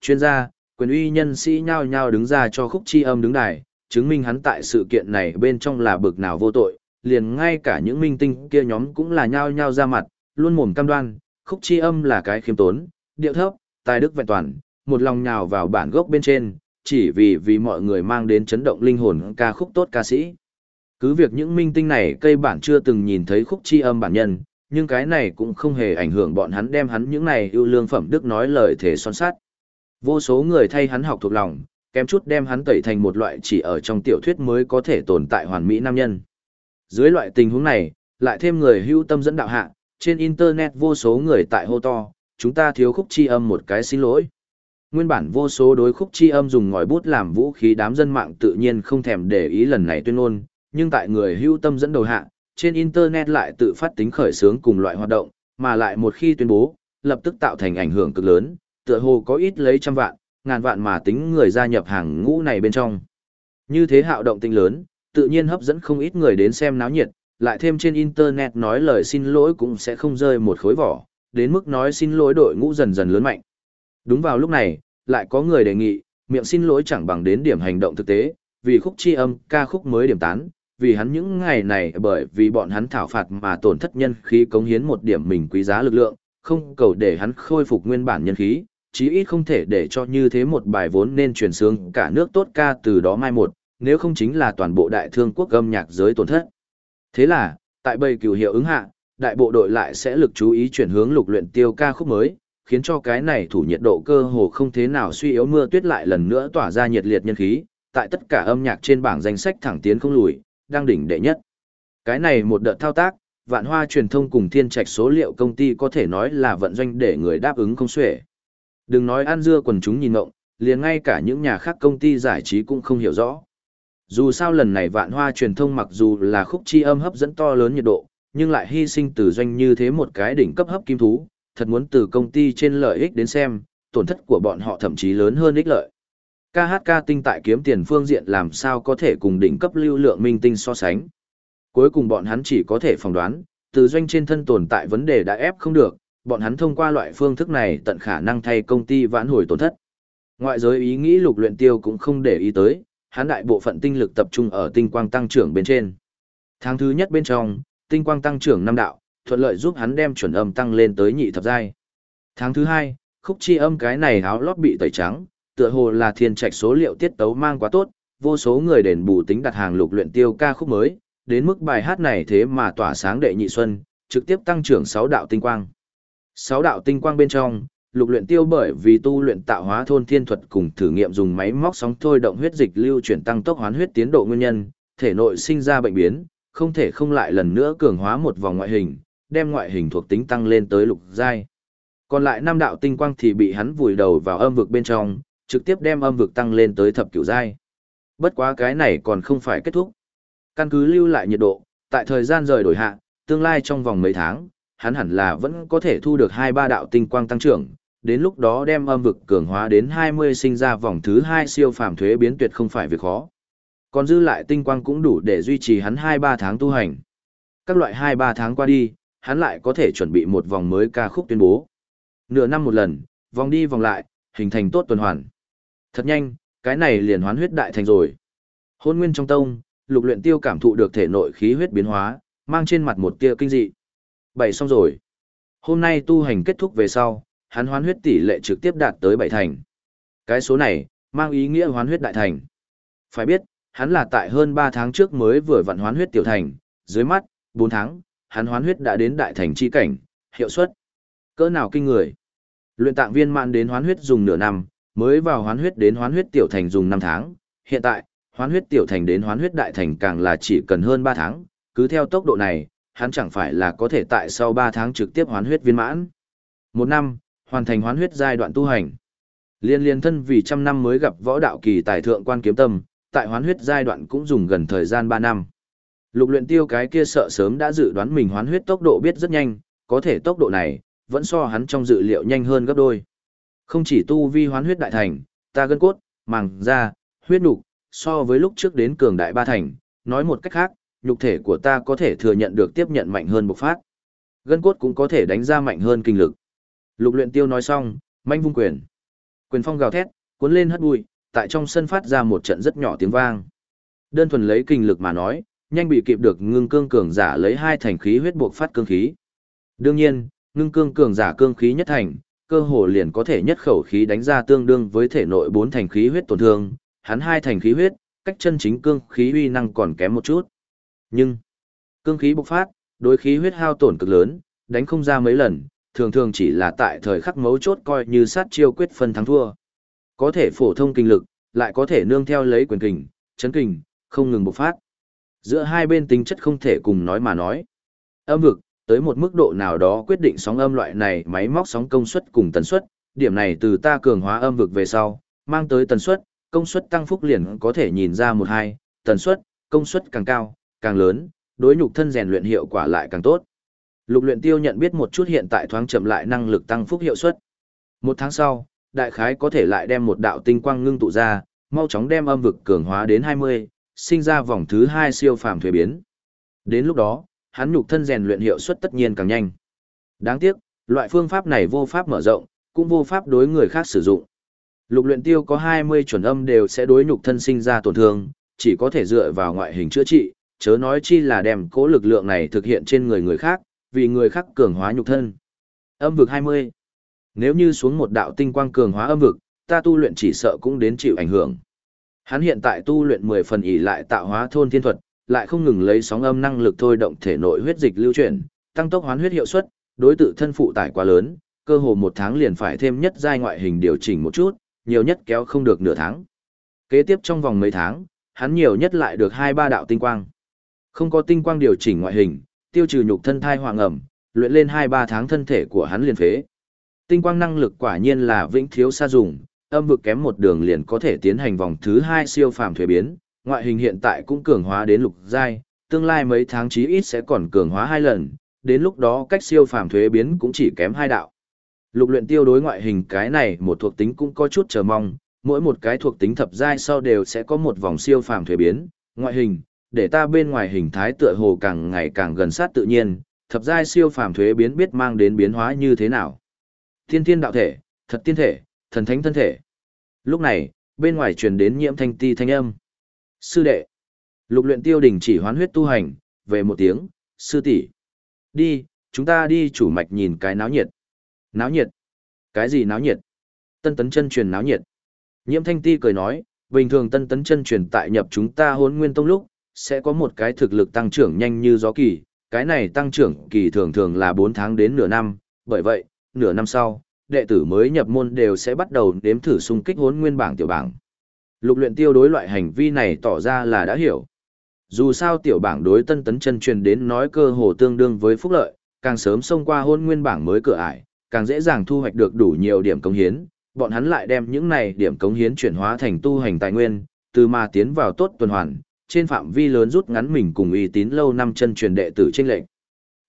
chuyên gia, quyền uy nhân sĩ nhao nhao đứng ra cho khúc chi âm đứng đài, chứng minh hắn tại sự kiện này bên trong là bực nào vô tội, liền ngay cả những minh tinh kia nhóm cũng là nhao nhao ra mặt, luôn mồm cam đoan, khúc chi âm là cái khiêm tốn, điệu thấp, tài đức vẹn toàn, một lòng nhào vào bản gốc bên trên, chỉ vì vì mọi người mang đến chấn động linh hồn ca khúc tốt ca sĩ. Cứ việc những minh tinh này cây bản chưa từng nhìn thấy khúc chi âm bản nhân, nhưng cái này cũng không hề ảnh hưởng bọn hắn đem hắn những này ưu lương phẩm đức nói lời thể son sát. Vô số người thay hắn học thuộc lòng, kém chút đem hắn tẩy thành một loại chỉ ở trong tiểu thuyết mới có thể tồn tại hoàn mỹ nam nhân. Dưới loại tình huống này, lại thêm người hưu tâm dẫn đạo hạ, trên internet vô số người tại hô to, chúng ta thiếu khúc chi âm một cái xin lỗi. Nguyên bản vô số đối khúc chi âm dùng ngòi bút làm vũ khí đám dân mạng tự nhiên không thèm để ý lần này tuyên ngôn, nhưng tại người hưu tâm dẫn đầu hạ, trên internet lại tự phát tính khởi xướng cùng loại hoạt động, mà lại một khi tuyên bố, lập tức tạo thành ảnh hưởng cực lớn, tựa hồ có ít lấy trăm vạn, ngàn vạn mà tính người gia nhập hàng ngũ này bên trong. Như thế hạo động tinh lớn, tự nhiên hấp dẫn không ít người đến xem náo nhiệt, lại thêm trên internet nói lời xin lỗi cũng sẽ không rơi một khối vỏ, đến mức nói xin lỗi đội ngũ dần dần lớn mạnh. Đúng vào lúc này, lại có người đề nghị, miệng xin lỗi chẳng bằng đến điểm hành động thực tế, vì khúc chi âm ca khúc mới điểm tán, vì hắn những ngày này bởi vì bọn hắn thảo phạt mà tổn thất nhân khí cống hiến một điểm mình quý giá lực lượng, không cầu để hắn khôi phục nguyên bản nhân khí, chí ít không thể để cho như thế một bài vốn nên truyền sướng cả nước tốt ca từ đó mai một, nếu không chính là toàn bộ đại thương quốc âm nhạc giới tổn thất. Thế là, tại bầy cửu hiệu ứng hạ, đại bộ đội lại sẽ lực chú ý chuyển hướng lục luyện tiêu ca khúc mới, khiến cho cái này thủ nhiệt độ cơ hồ không thế nào suy yếu mưa tuyết lại lần nữa tỏa ra nhiệt liệt nhân khí, tại tất cả âm nhạc trên bảng danh sách thẳng tiến không lùi, đang đỉnh đệ nhất. Cái này một đợt thao tác, vạn hoa truyền thông cùng thiên trạch số liệu công ty có thể nói là vận doanh để người đáp ứng không xuể. Đừng nói ăn dưa quần chúng nhìn ngộng, liền ngay cả những nhà khác công ty giải trí cũng không hiểu rõ. Dù sao lần này vạn hoa truyền thông mặc dù là khúc chi âm hấp dẫn to lớn nhiệt độ, nhưng lại hy sinh từ doanh như thế một cái đỉnh cấp hấp kim thú, thật muốn từ công ty trên lợi ích đến xem, tổn thất của bọn họ thậm chí lớn hơn ích lợi. KHK tinh tại kiếm tiền phương diện làm sao có thể cùng đỉnh cấp lưu lượng minh tinh so sánh. Cuối cùng bọn hắn chỉ có thể phỏng đoán, từ doanh trên thân tồn tại vấn đề đã ép không được, bọn hắn thông qua loại phương thức này tận khả năng thay công ty vãn hồi tổn thất. Ngoại giới ý nghĩ lục luyện tiêu cũng không để ý tới, hắn đại bộ phận tinh lực tập trung ở tinh quang tăng trưởng bên trên. Tháng thứ nhất bên trong, tinh quang tăng trưởng năm đạo, thuận lợi giúp hắn đem chuẩn âm tăng lên tới nhị thập giai. Tháng thứ hai, khúc chi âm cái này áo lót bị tẩy trắng, tựa hồ là thiên trạch số liệu tiết tấu mang quá tốt, vô số người đền bù tính đặt hàng lục luyện tiêu ca khúc mới, đến mức bài hát này thế mà tỏa sáng đệ nhị xuân, trực tiếp tăng trưởng 6 đạo tinh quang. 6 đạo tinh quang bên trong, lục luyện tiêu bởi vì tu luyện tạo hóa thôn thiên thuật cùng thử nghiệm dùng máy móc sóng thôi động huyết dịch lưu chuyển tăng tốc hoán huyết tiến độ nguyên nhân, thể nội sinh ra bệnh biến, không thể không lại lần nữa cường hóa một vòng ngoại hình, đem ngoại hình thuộc tính tăng lên tới lục giai. Còn lại năm đạo tinh quang thì bị hắn vùi đầu vào âm vực bên trong, trực tiếp đem âm vực tăng lên tới thập cửu giai. Bất quá cái này còn không phải kết thúc. Căn cứ lưu lại nhiệt độ, tại thời gian rời đổi hạ, tương lai trong vòng mấy tháng, hắn hẳn là vẫn có thể thu được hai ba đạo tinh quang tăng trưởng, đến lúc đó đem âm vực cường hóa đến 20 sinh ra vòng thứ hai siêu phàm thuế biến tuyệt không phải việc khó. Còn dư lại tinh quang cũng đủ để duy trì hắn 2-3 tháng tu hành. Các loại 2-3 tháng qua đi, hắn lại có thể chuẩn bị một vòng mới ca khúc tuyên bố. Nửa năm một lần, vòng đi vòng lại, hình thành tốt tuần hoàn. Thật nhanh, cái này liền hoán huyết đại thành rồi. Hôn nguyên trong tông, lục luyện tiêu cảm thụ được thể nội khí huyết biến hóa, mang trên mặt một tia kinh dị. Bảy xong rồi. Hôm nay tu hành kết thúc về sau, hắn hoán huyết tỷ lệ trực tiếp đạt tới bảy thành. Cái số này, mang ý nghĩa hoán huyết đại thành. Phải biết, hắn là tại hơn 3 tháng trước mới vừa vận hoán huyết tiểu thành, dưới mắt, 4 tháng, hắn hoán huyết đã đến đại thành chi cảnh, hiệu suất. Cỡ nào kinh người. Luyện tạng viên mạn đến hoán huyết dùng nửa năm, mới vào hoán huyết đến hoán huyết tiểu thành dùng 5 tháng, hiện tại, hoán huyết tiểu thành đến hoán huyết đại thành càng là chỉ cần hơn 3 tháng, cứ theo tốc độ này, hắn chẳng phải là có thể tại sau 3 tháng trực tiếp hoán huyết viên mãn. Một năm, hoàn thành hoán huyết giai đoạn tu hành. Liên liên thân vì trăm năm mới gặp võ đạo kỳ tài thượng quan kiếm tâm, tại hoán huyết giai đoạn cũng dùng gần thời gian 3 năm. Lục luyện tiêu cái kia sợ sớm đã dự đoán mình hoán huyết tốc độ biết rất nhanh, có thể tốc độ này, vẫn so hắn trong dự liệu nhanh hơn gấp đôi. Không chỉ tu vi hoán huyết đại thành, ta gân cốt, màng, da, huyết nục, so với lúc trước đến cường đại ba thành, nói một cách khác, nhục thể của ta có thể thừa nhận được tiếp nhận mạnh hơn bộc phát. Gân cốt cũng có thể đánh ra mạnh hơn kinh lực. Lục luyện tiêu nói xong, manh vung quyền. Quyền phong gào thét, cuốn lên hất bụi, tại trong sân phát ra một trận rất nhỏ tiếng vang. Đơn thuần lấy kinh lực mà nói, nhanh bị kịp được ngưng cương cường giả lấy hai thành khí huyết buộc phát cương khí. Đương nhiên, ngưng cương cường giả cương khí nhất thành, cơ hồ liền có thể nhất khẩu khí đánh ra tương đương với thể nội bốn thành khí huyết tổn thương, hắn hai thành khí huyết, cách chân chính cương khí uy năng còn kém một chút. Nhưng, cương khí bộc phát, đối khí huyết hao tổn cực lớn, đánh không ra mấy lần, thường thường chỉ là tại thời khắc mấu chốt coi như sát chiêu quyết phân thắng thua. Có thể phổ thông kinh lực, lại có thể nương theo lấy quyền kình, chấn kình, không ngừng bộc phát. Giữa hai bên tính chất không thể cùng nói mà nói. Âm vực, tới một mức độ nào đó quyết định sóng âm loại này máy móc sóng công suất cùng tần suất, điểm này từ ta cường hóa âm vực về sau, mang tới tần suất, công suất tăng phúc liền có thể nhìn ra một hai, tần suất, công suất càng cao, càng lớn, đối nhục thân rèn luyện hiệu quả lại càng tốt. Lục luyện tiêu nhận biết một chút hiện tại thoáng chậm lại năng lực tăng phúc hiệu suất. Một tháng sau, đại khái có thể lại đem một đạo tinh quang ngưng tụ ra, mau chóng đem âm vực cường hóa đến 20, sinh ra vòng thứ 2 siêu phàm thuế biến. Đến lúc đó, hắn nhục thân rèn luyện hiệu suất tất nhiên càng nhanh. Đáng tiếc, loại phương pháp này vô pháp mở rộng, cũng vô pháp đối người khác sử dụng. Lục luyện tiêu có 20 chuẩn âm đều sẽ đối nhục thân sinh ra tổn thương, chỉ có thể dựa vào ngoại hình chữa trị, chớ nói chi là đem cố lực lượng này thực hiện trên người người khác, vì người khác cường hóa nhục thân. Âm vực 20. Nếu như xuống một đạo tinh quang cường hóa âm vực, ta tu luyện chỉ sợ cũng đến chịu ảnh hưởng. Hắn hiện tại tu luyện 10 phần ỷ lại tạo hóa thôn thiên thuật, lại không ngừng lấy sóng âm năng lực thôi động thể nội huyết dịch lưu chuyển, tăng tốc hoán huyết hiệu suất, đối tự thân phụ tải quá lớn, cơ hồ một tháng liền phải thêm nhất giai ngoại hình điều chỉnh một chút, nhiều nhất kéo không được nửa tháng. Kế tiếp trong vòng mấy tháng, hắn nhiều nhất lại được 2-3 đạo tinh quang. Không có tinh quang điều chỉnh ngoại hình, tiêu trừ nhục thân thai hoàng ẩm, luyện lên 2-3 tháng thân thể của hắn liền phế. Tinh quang năng lực quả nhiên là vĩnh thiếu xa dùng, âm vực kém một đường liền có thể tiến hành vòng thứ 2 siêu phàm thuế biến, ngoại hình hiện tại cũng cường hóa đến lục giai, tương lai mấy tháng chí ít sẽ còn cường hóa hai lần, đến lúc đó cách siêu phàm thuế biến cũng chỉ kém hai đạo. Lục luyện tiêu đối ngoại hình cái này một thuộc tính cũng có chút chờ mong, mỗi một cái thuộc tính thập giai sau đều sẽ có một vòng siêu phàm thuế biến, ngoại hình, để ta bên ngoài hình thái tựa hồ càng ngày càng gần sát tự nhiên, thập giai siêu phàm thuế biến biết mang đến biến hóa như thế nào. Thiên thiên đạo thể, thật tiên thể, thần thánh thân thể. Lúc này, bên ngoài truyền đến nhiễm thanh ti thanh âm. Sư đệ. Lục luyện tiêu đình chỉ hoán huyết tu hành, về một tiếng, sư tỷ, Đi, chúng ta đi chủ mạch nhìn cái náo nhiệt. Náo nhiệt? Cái gì náo nhiệt? Tân tấn chân truyền náo nhiệt. Nhiễm thanh ti cười nói, bình thường tân tấn chân truyền tại nhập chúng ta hốn nguyên tông lúc, sẽ có một cái thực lực tăng trưởng nhanh như gió kỳ, cái này tăng trưởng kỳ thường thường là 4 tháng đến nửa năm, bởi vậy, nửa năm sau, đệ tử mới nhập môn đều sẽ bắt đầu đếm thử xung kích hốn nguyên bảng tiểu bảng. Lục luyện tiêu đối loại hành vi này tỏ ra là đã hiểu. Dù sao tiểu bảng đối tân tấn chân truyền đến nói cơ hồ tương đương với phúc lợi, càng sớm xông qua hôn nguyên bảng mới cửa ải, càng dễ dàng thu hoạch được đủ nhiều điểm công hiến, bọn hắn lại đem những này điểm công hiến chuyển hóa thành tu hành tài nguyên, từ mà tiến vào tốt tuần hoàn, trên phạm vi lớn rút ngắn mình cùng uy tín lâu năm chân truyền đệ tử trên lệnh.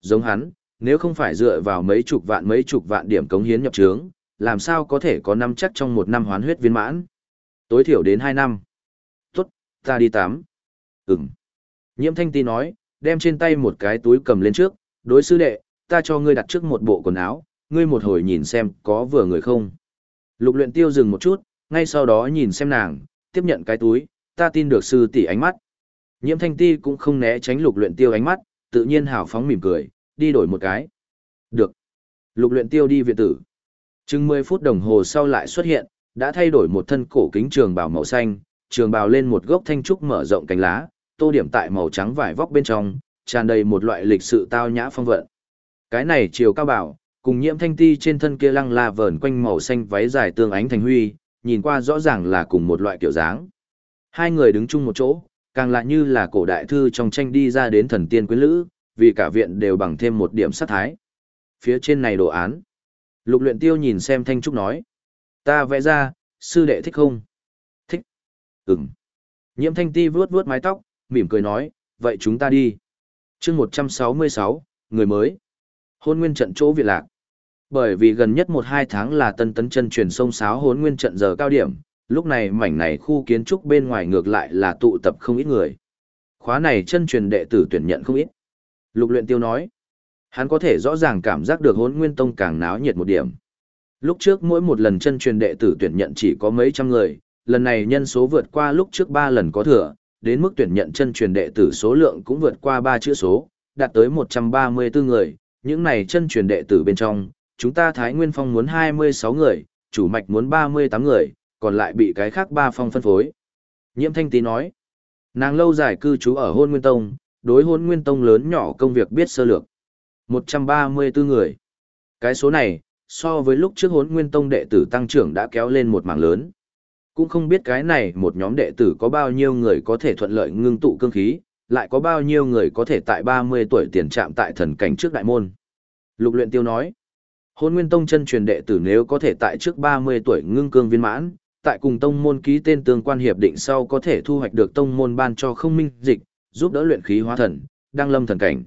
Giống hắn, nếu không phải dựa vào mấy chục vạn mấy chục vạn điểm cống hiến nhập trướng, làm sao có thể có năm chắc trong một năm hoán huyết viên mãn? Tối thiểu đến hai năm. Tốt, ta đi tắm. Ừm. Nhiễm thanh ti nói, đem trên tay một cái túi cầm lên trước, đối sư đệ, ta cho ngươi đặt trước một bộ quần áo, ngươi một hồi nhìn xem có vừa người không. Lục luyện tiêu dừng một chút, ngay sau đó nhìn xem nàng, tiếp nhận cái túi, ta tin được sư tỷ ánh mắt. Nhiễm thanh ti cũng không né tránh lục luyện tiêu ánh mắt, tự nhiên hào phóng mỉm cười, đi đổi một cái. Được. Lục luyện tiêu đi viện tử. Chừng 10 phút đồng hồ sau lại xuất hiện, đã thay đổi một thân cổ kính trường bào màu xanh, trường bào lên một gốc thanh trúc mở rộng cánh lá, tô điểm tại màu trắng vải vóc bên trong, tràn đầy một loại lịch sự tao nhã phong vận. Cái này chiều cao bảo, cùng nhiễm thanh ti trên thân kia lăng la vờn quanh màu xanh váy dài tương ánh thành huy, nhìn qua rõ ràng là cùng một loại kiểu dáng. Hai người đứng chung một chỗ, càng lại như là cổ đại thư trong tranh đi ra đến thần tiên quyến lữ, vì cả viện đều bằng thêm một điểm sát thái. Phía trên này đồ án. Lục luyện tiêu nhìn xem Thanh Trúc nói. Ta vẽ ra, sư đệ thích không? Thích. Ừm. Nhiễm Thanh Ti vuốt vuốt mái tóc, mỉm cười nói, vậy chúng ta đi. Chương 166, người mới. Hôn nguyên trận chỗ viện lạc. Bởi vì gần nhất 1-2 tháng là tân tấn chân truyền sông sáo hôn nguyên trận giờ cao điểm, lúc này mảnh này khu kiến trúc bên ngoài ngược lại là tụ tập không ít người. Khóa này chân truyền đệ tử tuyển nhận không ít. Lục luyện tiêu nói, hắn có thể rõ ràng cảm giác được hôn nguyên tông càng náo nhiệt một điểm. Lúc trước mỗi một lần chân truyền đệ tử tuyển nhận chỉ có mấy trăm người, lần này nhân số vượt qua lúc trước ba lần có thừa, đến mức tuyển nhận chân truyền đệ tử số lượng cũng vượt qua ba chữ số, đạt tới 134 người. Những này chân truyền đệ tử bên trong, chúng ta Thái Nguyên Phong muốn 26 người, chủ mạch muốn 38 người, còn lại bị cái khác ba phong phân phối. Nhiễm Thanh Tý nói, nàng lâu dài cư trú ở Hôn Nguyên Tông, đối Hôn Nguyên Tông lớn nhỏ công việc biết sơ lược. 134 người. Cái số này, so với lúc trước hốn Nguyên Tông đệ tử tăng trưởng đã kéo lên một mảng lớn. Cũng không biết cái này một nhóm đệ tử có bao nhiêu người có thể thuận lợi ngưng tụ cương khí, lại có bao nhiêu người có thể tại 30 tuổi tiền trạm tại thần cảnh trước đại môn. Lục luyện tiêu nói, hôn nguyên tông chân truyền đệ tử nếu có thể tại trước 30 tuổi ngưng cương viên mãn, tại cùng tông môn ký tên tương quan hiệp định sau có thể thu hoạch được tông môn ban cho không minh dịch, giúp đỡ luyện khí hóa thần, đăng lâm thần cảnh.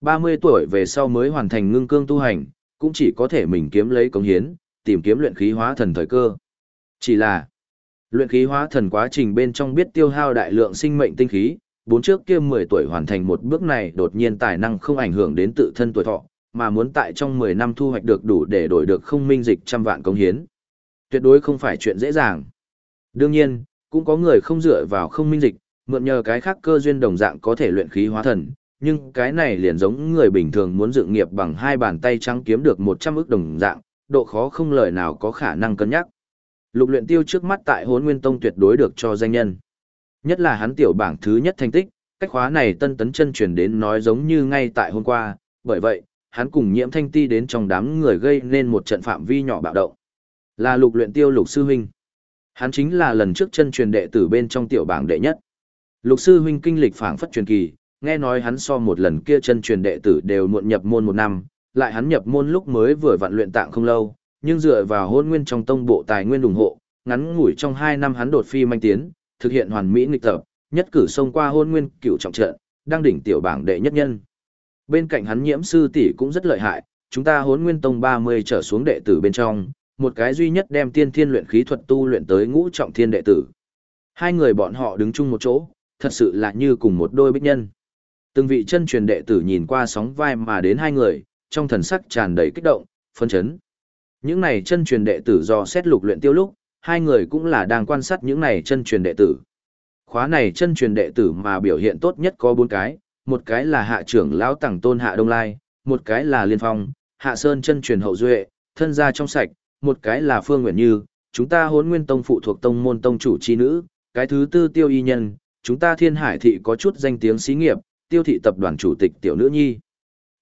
30 tuổi về sau mới hoàn thành ngưng cương tu hành, cũng chỉ có thể mình kiếm lấy công hiến, tìm kiếm luyện khí hóa thần thời cơ. Chỉ là, Luyện khí hóa thần quá trình bên trong biết tiêu hao đại lượng sinh mệnh tinh khí, bốn trước kia 10 tuổi hoàn thành một bước này đột nhiên tài năng không ảnh hưởng đến tự thân tuổi thọ, mà muốn tại trong 10 năm thu hoạch được đủ để đổi được không minh dịch trăm vạn công hiến. Tuyệt đối không phải chuyện dễ dàng. Đương nhiên, cũng có người không dựa vào không minh dịch, mượn nhờ cái khác cơ duyên đồng dạng có thể luyện khí hóa thần, nhưng cái này liền giống người bình thường muốn dựng nghiệp bằng hai bàn tay trắng kiếm được 100 ức đồng dạng, độ khó không lời nào có khả năng cân nhắc. Lục luyện tiêu trước mắt tại hốn nguyên tông tuyệt đối được cho danh nhân. Nhất là hắn tiểu bảng thứ nhất thành tích, cách khóa này tân tấn chân truyền đến nói giống như ngay tại hôm qua, bởi vậy, hắn cùng nhiễm thanh ti đến trong đám người gây nên một trận phạm vi nhỏ bạo động. Là lục luyện tiêu lục sư huynh. Hắn chính là lần trước chân truyền đệ tử bên trong tiểu bảng đệ nhất. Lục sư huynh kinh lịch phảng phất truyền kỳ, nghe nói hắn so một lần kia chân truyền đệ tử đều muộn nhập môn một năm, lại hắn nhập môn lúc mới vừa vặn luyện tạng không lâu, nhưng dựa vào hôn nguyên trong tông bộ tài nguyên ủng hộ, ngắn ngủi trong 2 năm hắn đột phi manh tiến, thực hiện hoàn mỹ nghịch tập, nhất cử xông qua hôn nguyên cựu trọng trận, đang đỉnh tiểu bảng đệ nhất nhân. Bên cạnh hắn nhiễm sư tỷ cũng rất lợi hại, chúng ta hôn nguyên tông 30 trở xuống đệ tử bên trong, một cái duy nhất đem tiên thiên luyện khí thuật tu luyện tới ngũ trọng thiên đệ tử. Hai người bọn họ đứng chung một chỗ, thật sự là như cùng một đôi bích nhân. Từng vị chân truyền đệ tử nhìn qua sóng vai mà đến hai người, trong thần sắc tràn đầy kích động, phân chấn. Những này chân truyền đệ tử do xét lục luyện tiêu lúc, hai người cũng là đang quan sát những này chân truyền đệ tử. Khóa này chân truyền đệ tử mà biểu hiện tốt nhất có bốn cái, một cái là hạ trưởng lão tàng tôn hạ đông lai, một cái là liên phong, hạ sơn chân truyền hậu duệ, thân gia trong sạch, một cái là phương nguyện như, chúng ta hốn nguyên tông phụ thuộc tông môn tông chủ chi nữ, cái thứ tư tiêu y nhân, chúng ta thiên hải thị có chút danh tiếng xí nghiệp, tiêu thị tập đoàn chủ tịch tiểu nữ nhi.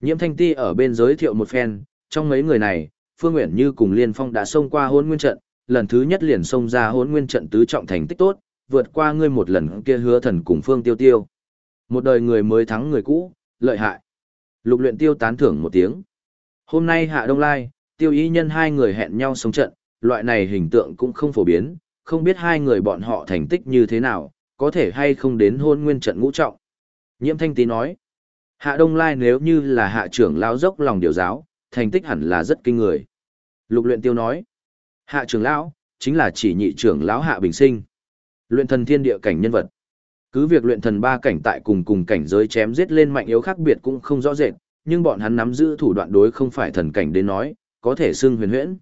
Nhiễm thanh ti ở bên giới thiệu một phen, trong mấy người này, phương nguyện như cùng liên phong đã xông qua Hôn nguyên trận, lần thứ nhất liền xông ra Hôn nguyên trận tứ trọng thành tích tốt, vượt qua ngươi một lần kia hứa thần cùng phương tiêu tiêu. Một đời người mới thắng người cũ, lợi hại. Lục luyện tiêu tán thưởng một tiếng. Hôm nay hạ đông lai, tiêu ý nhân hai người hẹn nhau sống trận, loại này hình tượng cũng không phổ biến, không biết hai người bọn họ thành tích như thế nào, có thể hay không đến hôn nguyên trận ngũ trọng. Nhiễm thanh tý nói, hạ đông lai nếu như là hạ trưởng lão dốc lòng điều giáo, thành tích hẳn là rất kinh người. Lục luyện tiêu nói, hạ trưởng lão, chính là chỉ nhị trưởng lão hạ bình sinh. Luyện thần thiên địa cảnh nhân vật. Cứ việc luyện thần ba cảnh tại cùng cùng cảnh giới chém giết lên mạnh yếu khác biệt cũng không rõ rệt, nhưng bọn hắn nắm giữ thủ đoạn đối không phải thần cảnh đến nói, có thể xưng huyền huyễn.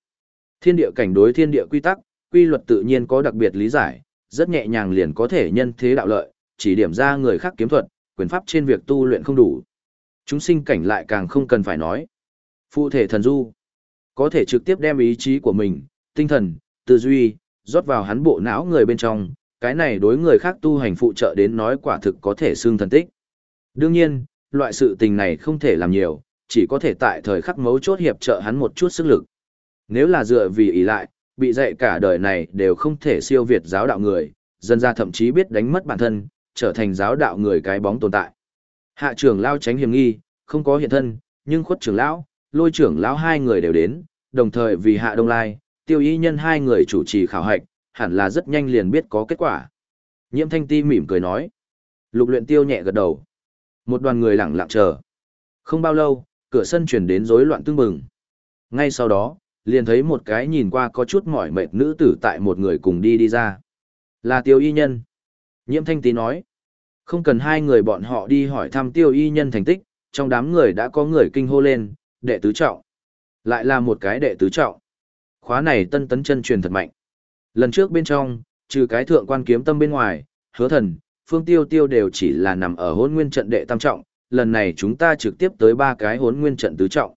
Thiên địa cảnh đối thiên địa quy tắc, quy luật tự nhiên có đặc biệt lý giải, rất nhẹ nhàng liền có thể nhân thế đạo lợi, chỉ điểm ra người khác kiếm thuật, quyền pháp trên việc tu luyện không đủ. Chúng sinh cảnh lại càng không cần phải nói. Phụ thể thần du, có thể trực tiếp đem ý chí của mình, tinh thần, tư duy, rót vào hắn bộ não người bên trong, cái này đối người khác tu hành phụ trợ đến nói quả thực có thể xương thần tích. Đương nhiên, loại sự tình này không thể làm nhiều, chỉ có thể tại thời khắc mấu chốt hiệp trợ hắn một chút sức lực. Nếu là dựa vì ý lại, bị dạy cả đời này đều không thể siêu việt giáo đạo người, dân ra thậm chí biết đánh mất bản thân, trở thành giáo đạo người cái bóng tồn tại. Hạ trưởng lao tránh hiểm nghi, không có hiện thân, nhưng khuất trưởng lão, lôi trưởng lão hai người đều đến, đồng thời vì hạ đông lai, tiêu y nhân hai người chủ trì khảo hạch, hẳn là rất nhanh liền biết có kết quả. Nhiễm thanh ti mỉm cười nói. Lục luyện tiêu nhẹ gật đầu. Một đoàn người lặng lặng chờ. Không bao lâu, cửa sân chuyển đến rối loạn tương bừng. Ngay sau đó, liền thấy một cái nhìn qua có chút mỏi mệt nữ tử tại một người cùng đi đi ra. Là tiêu y nhân. Nhiễm thanh Tý nói. Không cần hai người bọn họ đi hỏi thăm tiêu y nhân thành tích, trong đám người đã có người kinh hô lên, đệ tứ trọng. Lại là một cái đệ tứ trọng. Khóa này tân tấn chân truyền thật mạnh. Lần trước bên trong, trừ cái thượng quan kiếm tâm bên ngoài, hứa thần, phương tiêu tiêu đều chỉ là nằm ở hôn nguyên trận đệ tam trọng, lần này chúng ta trực tiếp tới ba cái hốn nguyên trận tứ trọng.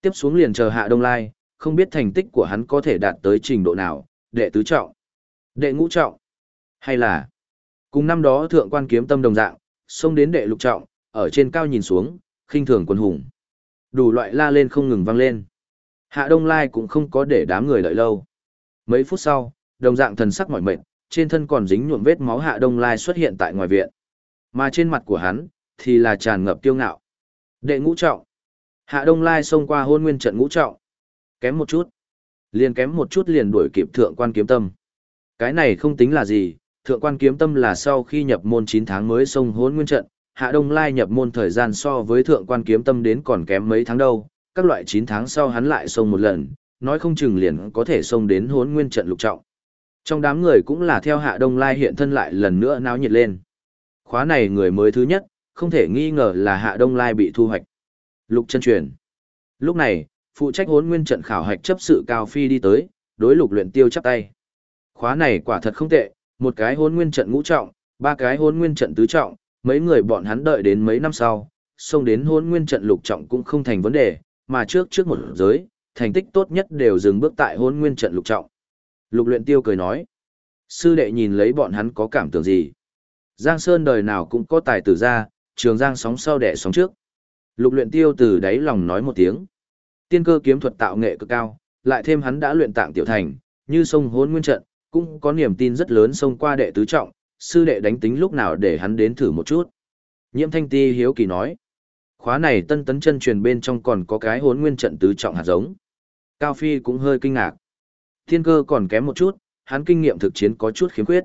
Tiếp xuống liền chờ hạ đông lai, không biết thành tích của hắn có thể đạt tới trình độ nào, đệ tứ trọng, đệ ngũ trọng, hay là cùng năm đó thượng quan kiếm tâm đồng dạng, xông đến đệ lục trọng, ở trên cao nhìn xuống, khinh thường quân hùng. Đủ loại la lên không ngừng vang lên. Hạ Đông Lai cũng không có để đám người đợi lâu. Mấy phút sau, đồng dạng thần sắc mỏi mệt, trên thân còn dính nhuộm vết máu Hạ Đông Lai xuất hiện tại ngoài viện. Mà trên mặt của hắn, thì là tràn ngập tiêu ngạo. Đệ ngũ trọng. Hạ Đông Lai xông qua hôn nguyên trận ngũ trọng. Kém một chút. Liền kém một chút liền đuổi kịp thượng quan kiếm tâm. Cái này không tính là gì, thượng quan kiếm tâm là sau khi nhập môn 9 tháng mới xông hốn nguyên trận. Hạ Đông Lai nhập môn thời gian so với thượng quan kiếm tâm đến còn kém mấy tháng đâu. Các loại 9 tháng sau hắn lại xông một lần, nói không chừng liền có thể xông đến hốn nguyên trận lục trọng. Trong đám người cũng là theo Hạ Đông Lai hiện thân lại lần nữa náo nhiệt lên. Khóa này người mới thứ nhất, không thể nghi ngờ là Hạ Đông Lai bị thu hoạch. Lục chân truyền. Lúc này, phụ trách hốn nguyên trận khảo hạch chấp sự Cao Phi đi tới, đối lục luyện tiêu chắp tay. Khóa này quả thật không tệ, một cái hôn nguyên trận ngũ trọng, ba cái hôn nguyên trận tứ trọng, mấy người bọn hắn đợi đến mấy năm sau, xông đến hôn nguyên trận lục trọng cũng không thành vấn đề, mà trước trước một giới, thành tích tốt nhất đều dừng bước tại hôn nguyên trận lục trọng. Lục luyện tiêu cười nói, sư đệ nhìn lấy bọn hắn có cảm tưởng gì? Giang Sơn đời nào cũng có tài tử ra, trường giang sóng sau đẻ sóng trước. Lục luyện tiêu từ đáy lòng nói một tiếng. Tiên cơ kiếm thuật tạo nghệ cực cao, lại thêm hắn đã luyện tạng tiểu thành, như sông hôn nguyên trận, cũng có niềm tin rất lớn xông qua đệ tứ trọng, sư đệ đánh tính lúc nào để hắn đến thử một chút. Nhiễm thanh ti hiếu kỳ nói. Khóa này tân tấn chân truyền bên trong còn có cái hốn nguyên trận tứ trọng hạt giống. Cao Phi cũng hơi kinh ngạc. Thiên cơ còn kém một chút, hắn kinh nghiệm thực chiến có chút khiếm khuyết.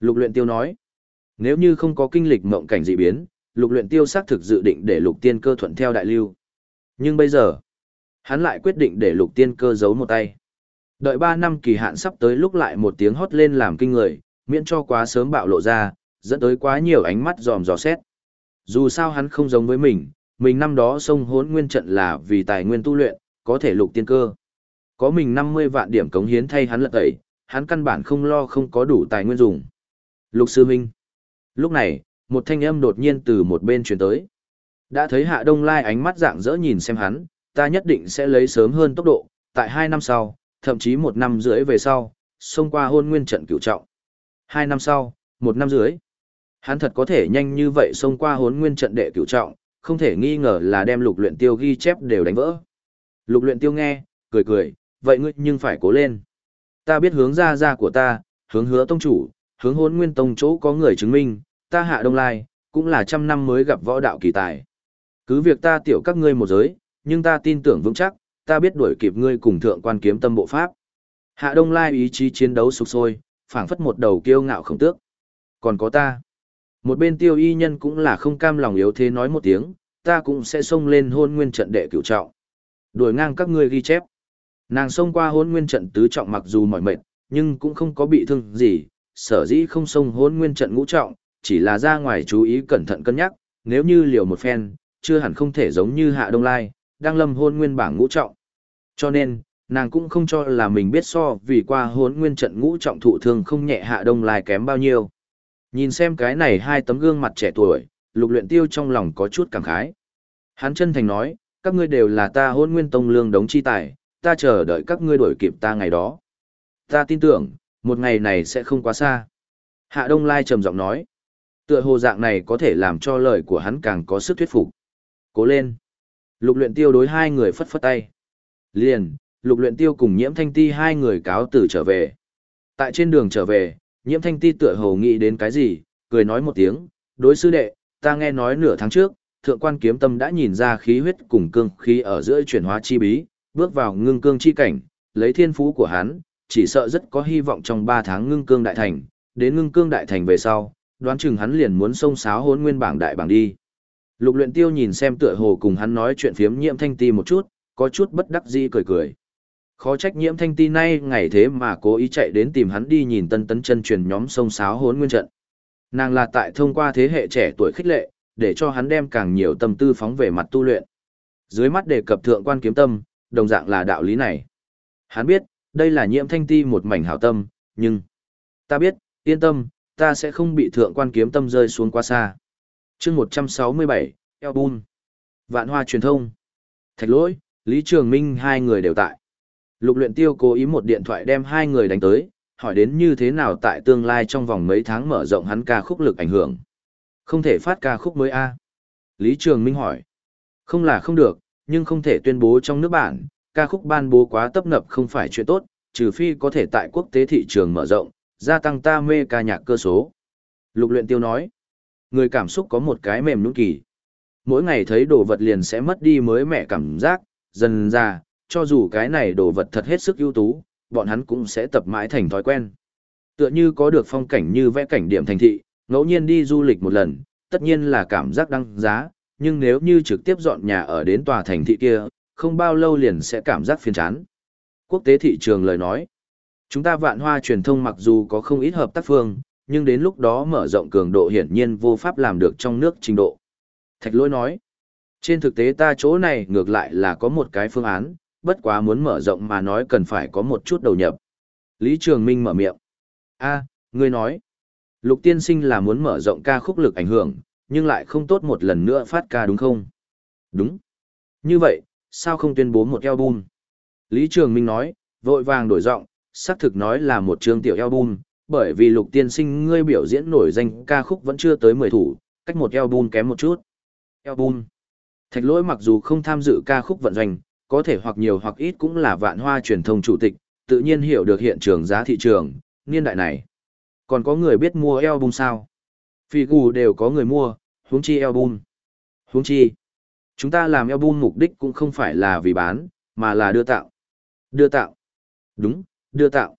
Lục luyện tiêu nói. Nếu như không có kinh lịch mộng cảnh dị biến, lục luyện tiêu xác thực dự định để lục tiên cơ thuận theo đại lưu. Nhưng bây giờ, hắn lại quyết định để lục tiên cơ giấu một tay. Đợi 3 năm kỳ hạn sắp tới lúc lại một tiếng hót lên làm kinh người, miễn cho quá sớm bạo lộ ra, dẫn tới quá nhiều ánh mắt dòm dò xét. Dù sao hắn không giống với mình, mình năm đó sông hốn nguyên trận là vì tài nguyên tu luyện, có thể lục tiên cơ. Có mình 50 vạn điểm cống hiến thay hắn lật tẩy, hắn căn bản không lo không có đủ tài nguyên dùng. Lục sư minh. Lúc này, một thanh âm đột nhiên từ một bên truyền tới. Đã thấy Hạ Đông Lai ánh mắt dạng dỡ nhìn xem hắn, ta nhất định sẽ lấy sớm hơn tốc độ, tại hai năm sau, thậm chí một năm rưỡi về sau, xông qua hôn nguyên trận cửu trọng. Hai năm sau, một năm rưỡi. Hắn thật có thể nhanh như vậy xông qua hôn nguyên trận đệ cửu trọng, không thể nghi ngờ là đem lục luyện tiêu ghi chép đều đánh vỡ. Lục luyện tiêu nghe, cười cười, vậy ngươi nhưng phải cố lên. Ta biết hướng ra ra của ta, hướng hứa tông chủ, hướng hôn nguyên tông chỗ có người chứng minh, ta hạ đông lai, cũng là trăm năm mới gặp võ đạo kỳ tài. Cứ việc ta tiểu các ngươi một giới, nhưng ta tin tưởng vững chắc, ta biết đuổi kịp ngươi cùng thượng quan kiếm tâm bộ pháp. Hạ đông lai ý chí chiến đấu sục sôi, phảng phất một đầu kiêu ngạo không tước. Còn có ta. Một bên tiêu y nhân cũng là không cam lòng yếu thế nói một tiếng, ta cũng sẽ xông lên hôn nguyên trận đệ cửu trọng. Đuổi ngang các ngươi ghi chép. Nàng xông qua hôn nguyên trận tứ trọng mặc dù mỏi mệt, nhưng cũng không có bị thương gì, sở dĩ không xông hôn nguyên trận ngũ trọng, chỉ là ra ngoài chú ý cẩn thận cân nhắc, nếu như liều một phen, chưa hẳn không thể giống như hạ đông lai, đang lâm hôn nguyên bảng ngũ trọng. Cho nên, nàng cũng không cho là mình biết so vì qua hôn nguyên trận ngũ trọng thụ thương không nhẹ hạ đông lai kém bao nhiêu. Nhìn xem cái này hai tấm gương mặt trẻ tuổi, lục luyện tiêu trong lòng có chút cảm khái. Hắn chân thành nói, các ngươi đều là ta hôn nguyên tông lương đống chi tài, ta chờ đợi các ngươi đuổi kịp ta ngày đó. Ta tin tưởng, một ngày này sẽ không quá xa. Hạ Đông Lai trầm giọng nói, tựa hồ dạng này có thể làm cho lời của hắn càng có sức thuyết phục. Cố lên. Lục luyện tiêu đối hai người phất phất tay. Liền, lục luyện tiêu cùng nhiễm thanh ti hai người cáo từ trở về. Tại trên đường trở về, nhiễm thanh ti tựa hồ nghĩ đến cái gì, cười nói một tiếng, đối sư đệ, ta nghe nói nửa tháng trước, thượng quan kiếm tâm đã nhìn ra khí huyết cùng cương khí ở giữa chuyển hóa chi bí, bước vào ngưng cương chi cảnh, lấy thiên phú của hắn, chỉ sợ rất có hy vọng trong 3 tháng ngưng cương đại thành, đến ngưng cương đại thành về sau, đoán chừng hắn liền muốn xông xáo hỗn nguyên bảng đại bảng đi. Lục luyện tiêu nhìn xem tựa hồ cùng hắn nói chuyện phiếm nhiễm thanh ti một chút, có chút bất đắc dĩ cười cười. Khó trách nhiễm thanh ti nay ngày thế mà cố ý chạy đến tìm hắn đi nhìn tân tấn chân truyền nhóm sông sáo hốn nguyên trận. Nàng là tại thông qua thế hệ trẻ tuổi khích lệ, để cho hắn đem càng nhiều tâm tư phóng về mặt tu luyện. Dưới mắt đề cập thượng quan kiếm tâm, đồng dạng là đạo lý này. Hắn biết, đây là nhiễm thanh ti một mảnh hảo tâm, nhưng... Ta biết, yên tâm, ta sẽ không bị thượng quan kiếm tâm rơi xuống quá xa chương 167, Album. Vạn hoa truyền thông. Thạch lỗi, Lý Trường Minh hai người đều tại. Lục luyện tiêu cố ý một điện thoại đem hai người đánh tới, hỏi đến như thế nào tại tương lai trong vòng mấy tháng mở rộng hắn ca khúc lực ảnh hưởng. Không thể phát ca khúc mới a Lý Trường Minh hỏi. Không là không được, nhưng không thể tuyên bố trong nước bản, ca khúc ban bố quá tấp nập không phải chuyện tốt, trừ phi có thể tại quốc tế thị trường mở rộng, gia tăng ta mê ca nhạc cơ số. Lục luyện tiêu nói, người cảm xúc có một cái mềm nhũn kỳ. Mỗi ngày thấy đồ vật liền sẽ mất đi mới mẻ cảm giác, dần ra, cho dù cái này đồ vật thật hết sức ưu tú, bọn hắn cũng sẽ tập mãi thành thói quen. Tựa như có được phong cảnh như vẽ cảnh điểm thành thị, ngẫu nhiên đi du lịch một lần, tất nhiên là cảm giác đăng giá, nhưng nếu như trực tiếp dọn nhà ở đến tòa thành thị kia, không bao lâu liền sẽ cảm giác phiền chán. Quốc tế thị trường lời nói, chúng ta vạn hoa truyền thông mặc dù có không ít hợp tác phương, nhưng đến lúc đó mở rộng cường độ hiển nhiên vô pháp làm được trong nước trình độ. Thạch lỗi nói, trên thực tế ta chỗ này ngược lại là có một cái phương án, bất quá muốn mở rộng mà nói cần phải có một chút đầu nhập. Lý Trường Minh mở miệng. a à, ngươi nói, lục tiên sinh là muốn mở rộng ca khúc lực ảnh hưởng, nhưng lại không tốt một lần nữa phát ca đúng không? Đúng. Như vậy, sao không tuyên bố một album? Lý Trường Minh nói, vội vàng đổi giọng, xác thực nói là một chương tiểu album, bởi vì lục tiên sinh ngươi biểu diễn nổi danh ca khúc vẫn chưa tới 10 thủ, cách một album kém một chút. Album. Thạch lỗi mặc dù không tham dự ca khúc vận doanh, có thể hoặc nhiều hoặc ít cũng là vạn hoa truyền thông chủ tịch, tự nhiên hiểu được hiện trường giá thị trường, niên đại này. Còn có người biết mua album sao? Phi gù đều có người mua, huống chi album. Huống chi, chúng ta làm album mục đích cũng không phải là vì bán, mà là đưa tạo. Đưa tạo. Đúng, đưa tạo.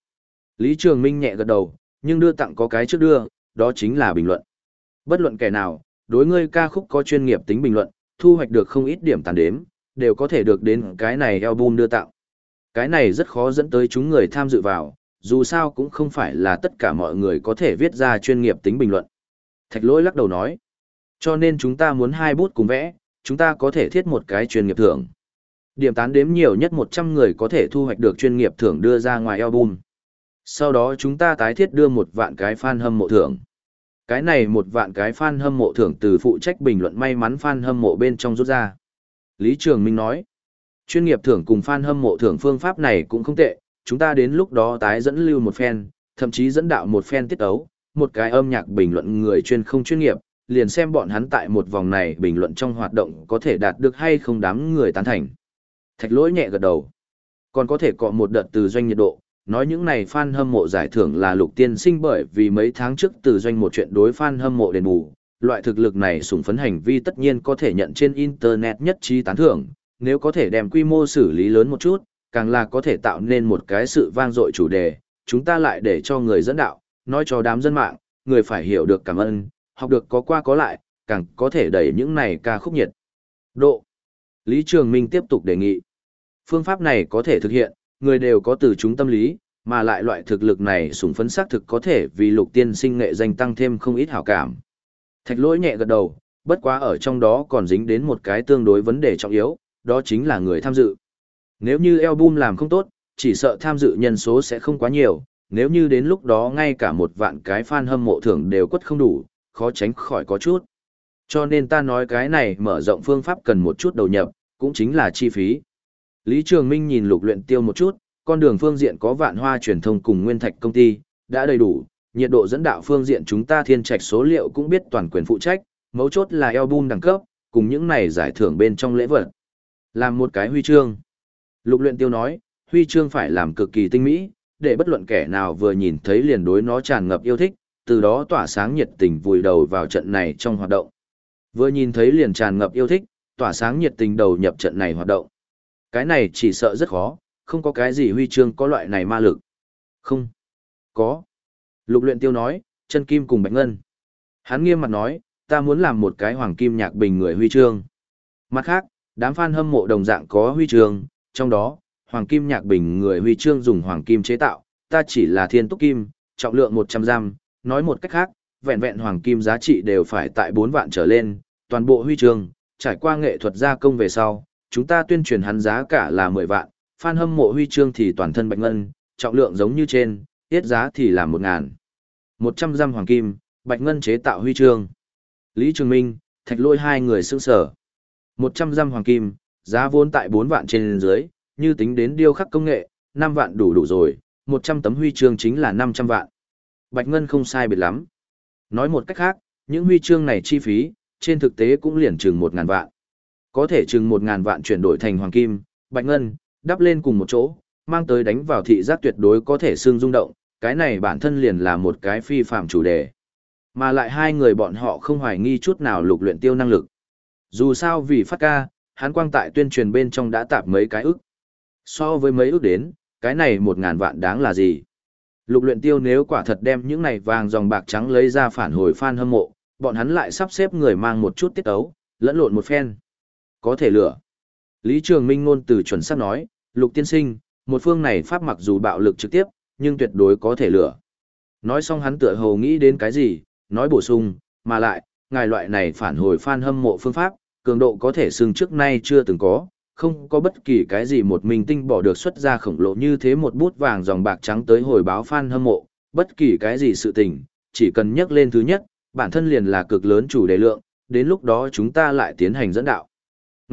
Lý Trường Minh nhẹ gật đầu, nhưng đưa tặng có cái trước đưa, đó chính là bình luận. Bất luận kẻ nào, đối ngươi ca khúc có chuyên nghiệp tính bình luận, thu hoạch được không ít điểm tàn đếm, đều có thể được đến cái này album đưa tặng. Cái này rất khó dẫn tới chúng người tham dự vào, dù sao cũng không phải là tất cả mọi người có thể viết ra chuyên nghiệp tính bình luận. Thạch lỗi lắc đầu nói, cho nên chúng ta muốn hai bút cùng vẽ, chúng ta có thể thiết một cái chuyên nghiệp thưởng. Điểm tán đếm nhiều nhất 100 người có thể thu hoạch được chuyên nghiệp thưởng đưa ra ngoài album. Sau đó chúng ta tái thiết đưa một vạn cái fan hâm mộ thưởng. Cái này một vạn cái fan hâm mộ thưởng từ phụ trách bình luận may mắn fan hâm mộ bên trong rút ra. Lý Trường Minh nói, chuyên nghiệp thưởng cùng fan hâm mộ thưởng phương pháp này cũng không tệ, chúng ta đến lúc đó tái dẫn lưu một fan, thậm chí dẫn đạo một fan tiết ấu, một cái âm nhạc bình luận người chuyên không chuyên nghiệp, liền xem bọn hắn tại một vòng này bình luận trong hoạt động có thể đạt được hay không đám người tán thành. Thạch lỗi nhẹ gật đầu. Còn có thể cọ một đợt từ doanh nhiệt độ, nói những này fan hâm mộ giải thưởng là lục tiên sinh bởi vì mấy tháng trước từ doanh một chuyện đối fan hâm mộ đền bù. Loại thực lực này sủng phấn hành vi tất nhiên có thể nhận trên Internet nhất trí tán thưởng, nếu có thể đem quy mô xử lý lớn một chút, càng là có thể tạo nên một cái sự vang dội chủ đề, chúng ta lại để cho người dẫn đạo, nói cho đám dân mạng, người phải hiểu được cảm ơn, học được có qua có lại, càng có thể đẩy những này ca khúc nhiệt. Độ. Lý Trường Minh tiếp tục đề nghị. Phương pháp này có thể thực hiện, người đều có từ chúng tâm lý, mà lại loại thực lực này sủng phấn xác thực có thể vì lục tiên sinh nghệ danh tăng thêm không ít hảo cảm. Thạch lỗi nhẹ gật đầu, bất quá ở trong đó còn dính đến một cái tương đối vấn đề trọng yếu, đó chính là người tham dự. Nếu như album làm không tốt, chỉ sợ tham dự nhân số sẽ không quá nhiều, nếu như đến lúc đó ngay cả một vạn cái fan hâm mộ thưởng đều quất không đủ, khó tránh khỏi có chút. Cho nên ta nói cái này mở rộng phương pháp cần một chút đầu nhập, cũng chính là chi phí. Lý Trường Minh nhìn lục luyện tiêu một chút, con đường phương diện có vạn hoa truyền thông cùng nguyên thạch công ty, đã đầy đủ, nhiệt độ dẫn đạo phương diện chúng ta thiên trạch số liệu cũng biết toàn quyền phụ trách, mấu chốt là album đẳng cấp, cùng những này giải thưởng bên trong lễ vật. Làm một cái huy chương. Lục luyện tiêu nói, huy chương phải làm cực kỳ tinh mỹ, để bất luận kẻ nào vừa nhìn thấy liền đối nó tràn ngập yêu thích, từ đó tỏa sáng nhiệt tình vùi đầu vào trận này trong hoạt động. Vừa nhìn thấy liền tràn ngập yêu thích, tỏa sáng nhiệt tình đầu nhập trận này hoạt động. Cái này chỉ sợ rất khó, không có cái gì huy chương có loại này ma lực. Không. Có. Lục luyện tiêu nói, chân kim cùng bạch ngân. Hắn nghiêm mặt nói, ta muốn làm một cái hoàng kim nhạc bình người huy chương. Mặt khác, đám fan hâm mộ đồng dạng có huy chương, trong đó, hoàng kim nhạc bình người huy chương dùng hoàng kim chế tạo, ta chỉ là thiên túc kim, trọng lượng 100 gram, nói một cách khác, vẹn vẹn hoàng kim giá trị đều phải tại 4 vạn trở lên, toàn bộ huy chương, trải qua nghệ thuật gia công về sau, chúng ta tuyên truyền hắn giá cả là 10 vạn, fan hâm mộ huy chương thì toàn thân bạch ngân, trọng lượng giống như trên, tiết giá thì là 1 ngàn. 100 giam hoàng kim, bạch ngân chế tạo huy chương. Lý Trường Minh, thạch lôi hai người sương sở. 100 giam hoàng kim, giá vốn tại 4 vạn trên dưới, như tính đến điêu khắc công nghệ, 5 vạn đủ đủ rồi, 100 tấm huy chương chính là 500 vạn. Bạch ngân không sai biệt lắm. Nói một cách khác, những huy chương này chi phí, trên thực tế cũng liền chừng 1.000 vạn. Có thể chừng một ngàn vạn chuyển đổi thành hoàng kim, bạch ngân, đắp lên cùng một chỗ, mang tới đánh vào thị giác tuyệt đối có thể xương rung động, cái này bản thân liền là một cái phi phạm chủ đề. Mà lại hai người bọn họ không hoài nghi chút nào lục luyện tiêu năng lực. Dù sao vì phát ca, hắn quang tại tuyên truyền bên trong đã tạp mấy cái ức. So với mấy ức đến, cái này một ngàn vạn đáng là gì? Lục luyện tiêu nếu quả thật đem những này vàng dòng bạc trắng lấy ra phản hồi fan hâm mộ, bọn hắn lại sắp xếp người mang một chút tiết ấu, lẫn lộn một phen. Có thể lửa. Lý Trường Minh ngôn từ chuẩn xác nói, lục tiên sinh, một phương này pháp mặc dù bạo lực trực tiếp, nhưng tuyệt đối có thể lửa. Nói xong hắn tựa hồ nghĩ đến cái gì, nói bổ sung, mà lại, ngài loại này phản hồi fan hâm mộ phương pháp, cường độ có thể xưng trước nay chưa từng có, không có bất kỳ cái gì một mình tinh bỏ được xuất ra khổng lồ như thế một bút vàng dòng bạc trắng tới hồi báo fan hâm mộ, bất kỳ cái gì sự tình, chỉ cần nhắc lên thứ nhất, bản thân liền là cực lớn chủ đề lượng, đến lúc đó chúng ta lại tiến hành dẫn đạo.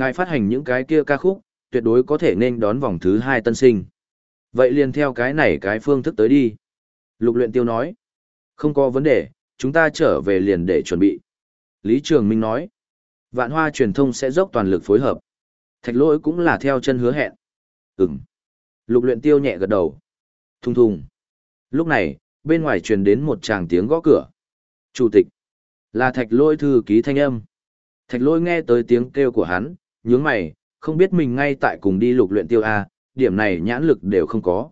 Ngài phát hành những cái kia ca khúc, tuyệt đối có thể nên đón vòng thứ hai tân sinh. Vậy liền theo cái này cái phương thức tới đi. Lục luyện tiêu nói. Không có vấn đề, chúng ta trở về liền để chuẩn bị. Lý Trường Minh nói. Vạn hoa truyền thông sẽ dốc toàn lực phối hợp. Thạch lỗi cũng là theo chân hứa hẹn. Ừm. Lục luyện tiêu nhẹ gật đầu. Thùng thùng. Lúc này, bên ngoài truyền đến một tràng tiếng gõ cửa. Chủ tịch. Là thạch lôi thư ký thanh âm. Thạch lôi nghe tới tiếng kêu của hắn, nhướng mày, không biết mình ngay tại cùng đi lục luyện tiêu A, điểm này nhãn lực đều không có.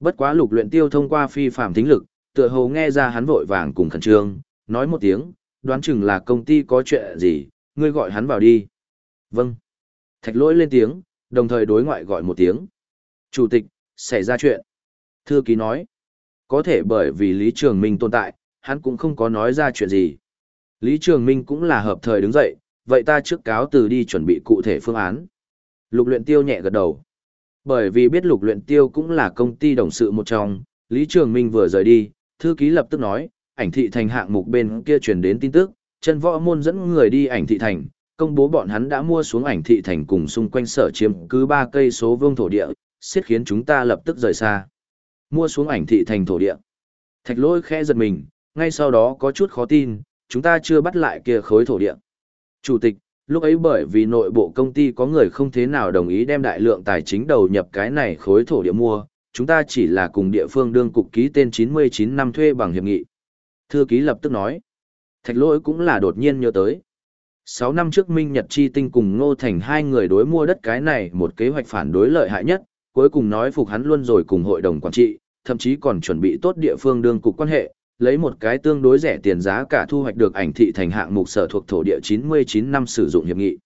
Bất quá lục luyện tiêu thông qua phi phàm thính lực, tựa hồ nghe ra hắn vội vàng cùng khẩn trương, nói một tiếng, đoán chừng là công ty có chuyện gì, ngươi gọi hắn vào đi. Vâng. Thạch lỗi lên tiếng, đồng thời đối ngoại gọi một tiếng. Chủ tịch, xảy ra chuyện. Thư ký nói, có thể bởi vì Lý Trường Minh tồn tại, hắn cũng không có nói ra chuyện gì. Lý Trường Minh cũng là hợp thời đứng dậy, vậy ta trước cáo từ đi chuẩn bị cụ thể phương án. Lục luyện tiêu nhẹ gật đầu. Bởi vì biết lục luyện tiêu cũng là công ty đồng sự một trong, Lý Trường Minh vừa rời đi, thư ký lập tức nói, ảnh thị thành hạng mục bên kia truyền đến tin tức, chân võ môn dẫn người đi ảnh thị thành, công bố bọn hắn đã mua xuống ảnh thị thành cùng xung quanh sở chiếm cứ ba cây số vương thổ địa, siết khiến chúng ta lập tức rời xa. Mua xuống ảnh thị thành thổ địa. Thạch lôi khẽ giật mình, ngay sau đó có chút khó tin, chúng ta chưa bắt lại kia khối thổ địa. Chủ tịch, lúc ấy bởi vì nội bộ công ty có người không thế nào đồng ý đem đại lượng tài chính đầu nhập cái này khối thổ địa mua, chúng ta chỉ là cùng địa phương đương cục ký tên 99 năm thuê bằng hiệp nghị. Thư ký lập tức nói, thạch lỗi cũng là đột nhiên nhớ tới. 6 năm trước Minh Nhật Chi Tinh cùng Ngô Thành hai người đối mua đất cái này một kế hoạch phản đối lợi hại nhất, cuối cùng nói phục hắn luôn rồi cùng hội đồng quản trị, thậm chí còn chuẩn bị tốt địa phương đương cục quan hệ, lấy một cái tương đối rẻ tiền giá cả thu hoạch được ảnh thị thành hạng mục sở thuộc thổ địa 99 năm sử dụng hiệp nghị.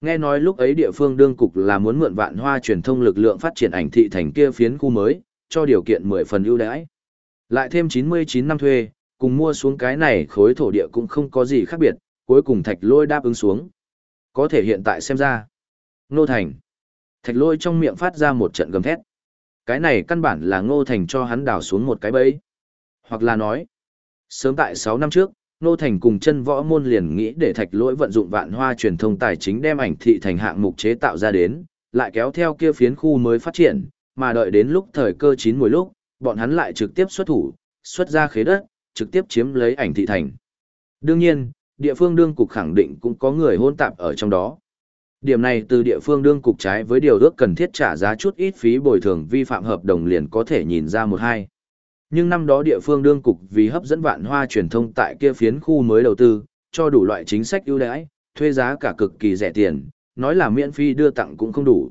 Nghe nói lúc ấy địa phương đương cục là muốn mượn vạn hoa truyền thông lực lượng phát triển ảnh thị thành kia phiến khu mới, cho điều kiện 10 phần ưu đãi. Lại thêm 99 năm thuê, cùng mua xuống cái này khối thổ địa cũng không có gì khác biệt, cuối cùng thạch lôi đáp ứng xuống. Có thể hiện tại xem ra. Nô Thành. Thạch lôi trong miệng phát ra một trận gầm thét. Cái này căn bản là ngô thành cho hắn đào xuống một cái bẫy. Hoặc là nói, sớm tại 6 năm trước, Nô Thành cùng chân võ môn liền nghĩ để thạch lỗi vận dụng vạn hoa truyền thông tài chính đem ảnh thị thành hạng mục chế tạo ra đến, lại kéo theo kia phiến khu mới phát triển, mà đợi đến lúc thời cơ chín mùi lúc, bọn hắn lại trực tiếp xuất thủ, xuất ra khế đất, trực tiếp chiếm lấy ảnh thị thành. Đương nhiên, địa phương đương cục khẳng định cũng có người hôn tạp ở trong đó. Điểm này từ địa phương đương cục trái với điều ước cần thiết trả giá chút ít phí bồi thường vi phạm hợp đồng liền có thể nhìn ra một hai. Nhưng năm đó địa phương đương cục vì hấp dẫn vạn hoa truyền thông tại kia phiến khu mới đầu tư, cho đủ loại chính sách ưu đãi, thuê giá cả cực kỳ rẻ tiền, nói là miễn phí đưa tặng cũng không đủ.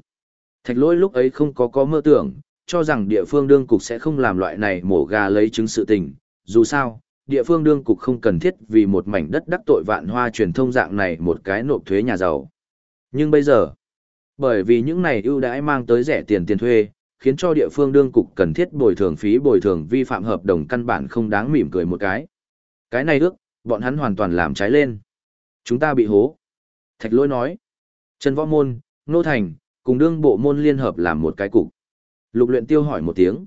Thạch lỗi lúc ấy không có có mơ tưởng, cho rằng địa phương đương cục sẽ không làm loại này mổ gà lấy chứng sự tình. Dù sao, địa phương đương cục không cần thiết vì một mảnh đất đắc tội vạn hoa truyền thông dạng này một cái nộp thuế nhà giàu. Nhưng bây giờ, bởi vì những này ưu đãi mang tới rẻ tiền tiền thuê, khiến cho địa phương đương cục cần thiết bồi thường phí bồi thường vi phạm hợp đồng căn bản không đáng mỉm cười một cái. Cái này ước, bọn hắn hoàn toàn làm trái lên. Chúng ta bị hố. Thạch lỗi nói. Trần Võ Môn, Nô Thành, cùng đương bộ môn liên hợp làm một cái cục. Lục luyện tiêu hỏi một tiếng.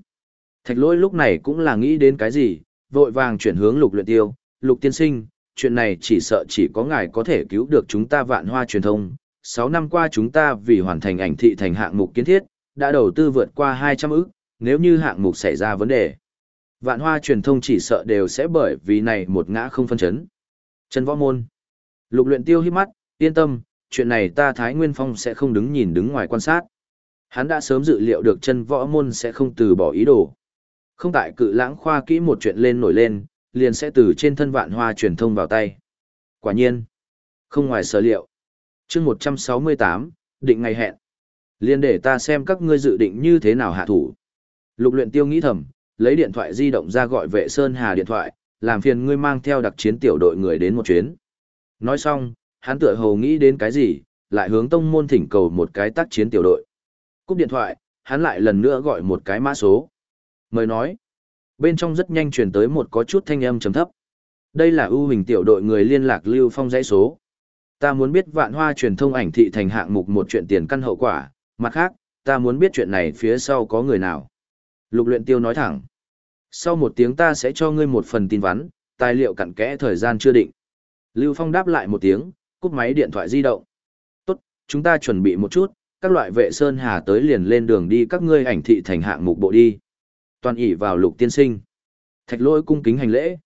Thạch lỗi lúc này cũng là nghĩ đến cái gì, vội vàng chuyển hướng lục luyện tiêu. Lục tiên sinh, chuyện này chỉ sợ chỉ có ngài có thể cứu được chúng ta vạn hoa truyền thông. sáu năm qua chúng ta vì hoàn thành ảnh thị thành hạng mục kiến thiết, đã đầu tư vượt qua 200 ức, nếu như hạng mục xảy ra vấn đề. Vạn hoa truyền thông chỉ sợ đều sẽ bởi vì này một ngã không phân chấn. Trần Võ Môn. Lục luyện tiêu hít mắt, yên tâm, chuyện này ta Thái Nguyên Phong sẽ không đứng nhìn đứng ngoài quan sát. Hắn đã sớm dự liệu được chân võ môn sẽ không từ bỏ ý đồ. Không tại cự lãng khoa kỹ một chuyện lên nổi lên, liền sẽ từ trên thân vạn hoa truyền thông vào tay. Quả nhiên, không ngoài sở liệu. chương 168, định ngày hẹn. Liên để ta xem các ngươi dự định như thế nào hạ thủ. Lục luyện tiêu nghĩ thầm, lấy điện thoại di động ra gọi vệ Sơn Hà điện thoại, làm phiền ngươi mang theo đặc chiến tiểu đội người đến một chuyến. Nói xong, hắn tựa hồ nghĩ đến cái gì, lại hướng tông môn thỉnh cầu một cái tác chiến tiểu đội. Cúp điện thoại, hắn lại lần nữa gọi một cái mã số. Mời nói, bên trong rất nhanh truyền tới một có chút thanh âm trầm thấp. Đây là ưu hình tiểu đội người liên lạc Lưu Phong dãy số. Ta muốn biết vạn hoa truyền thông ảnh thị thành hạng mục một chuyện tiền căn hậu quả, mặt khác, ta muốn biết chuyện này phía sau có người nào. Lục luyện tiêu nói thẳng. Sau một tiếng ta sẽ cho ngươi một phần tin vắn, tài liệu cặn kẽ thời gian chưa định. Lưu Phong đáp lại một tiếng, cúp máy điện thoại di động. Tốt, chúng ta chuẩn bị một chút, các loại vệ sơn hà tới liền lên đường đi các ngươi ảnh thị thành hạng mục bộ đi. Toàn ỉ vào lục tiên sinh. Thạch lỗi cung kính hành lễ.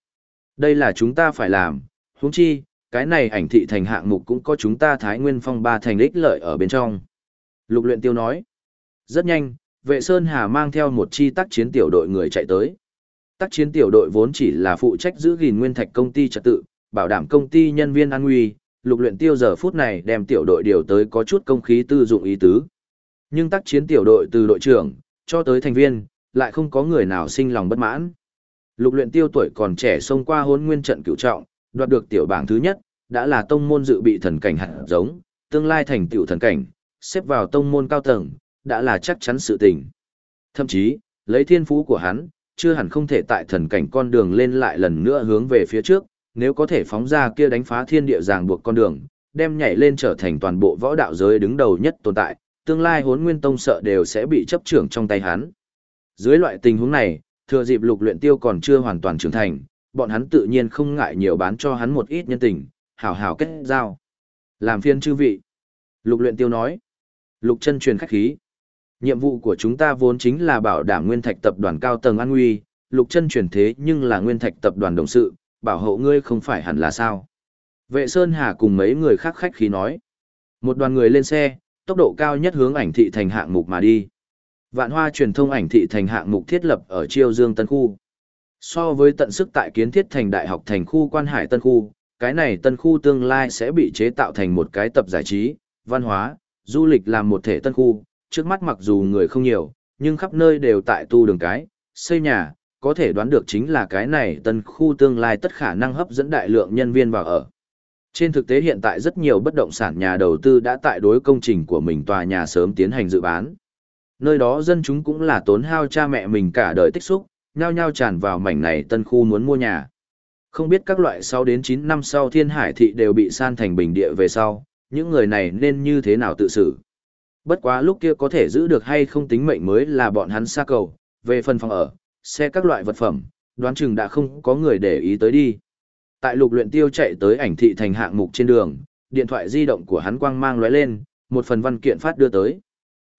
Đây là chúng ta phải làm, huống chi, cái này ảnh thị thành hạng mục cũng có chúng ta Thái Nguyên Phong ba thành ích lợi ở bên trong. Lục luyện tiêu nói. Rất nhanh, vệ Sơn Hà mang theo một chi tác chiến tiểu đội người chạy tới. Tác chiến tiểu đội vốn chỉ là phụ trách giữ gìn nguyên thạch công ty trật tự, bảo đảm công ty nhân viên an nguy, lục luyện tiêu giờ phút này đem tiểu đội điều tới có chút công khí tư dụng ý tứ. Nhưng tác chiến tiểu đội từ đội trưởng, cho tới thành viên, lại không có người nào sinh lòng bất mãn. Lục luyện tiêu tuổi còn trẻ xông qua hôn nguyên trận cửu trọng, đoạt được tiểu bảng thứ nhất, đã là tông môn dự bị thần cảnh hạt giống, tương lai thành tiểu thần cảnh, xếp vào tông môn cao tầng, đã là chắc chắn sự tình. Thậm chí, lấy thiên phú của hắn, chưa hẳn không thể tại thần cảnh con đường lên lại lần nữa hướng về phía trước, nếu có thể phóng ra kia đánh phá thiên địa ràng buộc con đường, đem nhảy lên trở thành toàn bộ võ đạo giới đứng đầu nhất tồn tại, tương lai hốn nguyên tông sợ đều sẽ bị chấp trưởng trong tay hắn. Dưới loại tình huống này, thừa dịp lục luyện tiêu còn chưa hoàn toàn trưởng thành, bọn hắn tự nhiên không ngại nhiều bán cho hắn một ít nhân tình, hảo hảo kết giao. Làm phiên chư vị. Lục luyện tiêu nói. Lục chân truyền khách khí. Nhiệm vụ của chúng ta vốn chính là bảo đảm nguyên thạch tập đoàn cao tầng an nguy, lục chân truyền thế nhưng là nguyên thạch tập đoàn đồng sự, bảo hộ ngươi không phải hẳn là sao. Vệ Sơn Hà cùng mấy người khác khách khí nói. Một đoàn người lên xe, tốc độ cao nhất hướng ảnh thị thành hạng mục mà đi. Vạn hoa truyền thông ảnh thị thành hạng mục thiết lập ở Chiêu Dương Tân Khu. So với tận sức tại kiến thiết thành đại học thành khu quan hải Tân Khu, cái này Tân Khu tương lai sẽ bị chế tạo thành một cái tập giải trí, văn hóa, du lịch làm một thể Tân Khu. Trước mắt mặc dù người không nhiều, nhưng khắp nơi đều tại tu đường cái, xây nhà, có thể đoán được chính là cái này Tân Khu tương lai tất khả năng hấp dẫn đại lượng nhân viên vào ở. Trên thực tế hiện tại rất nhiều bất động sản nhà đầu tư đã tại đối công trình của mình tòa nhà sớm tiến hành dự bán. Nơi đó dân chúng cũng là tốn hao cha mẹ mình cả đời tích xúc, nhao nhao tràn vào mảnh này tân khu muốn mua nhà. Không biết các loại sau đến 9 năm sau thiên hải thị đều bị san thành bình địa về sau, những người này nên như thế nào tự xử. Bất quá lúc kia có thể giữ được hay không tính mệnh mới là bọn hắn xa cầu, về phần phòng ở, xe các loại vật phẩm, đoán chừng đã không có người để ý tới đi. Tại lục luyện tiêu chạy tới ảnh thị thành hạng mục trên đường, điện thoại di động của hắn quang mang lóe lên, một phần văn kiện phát đưa tới.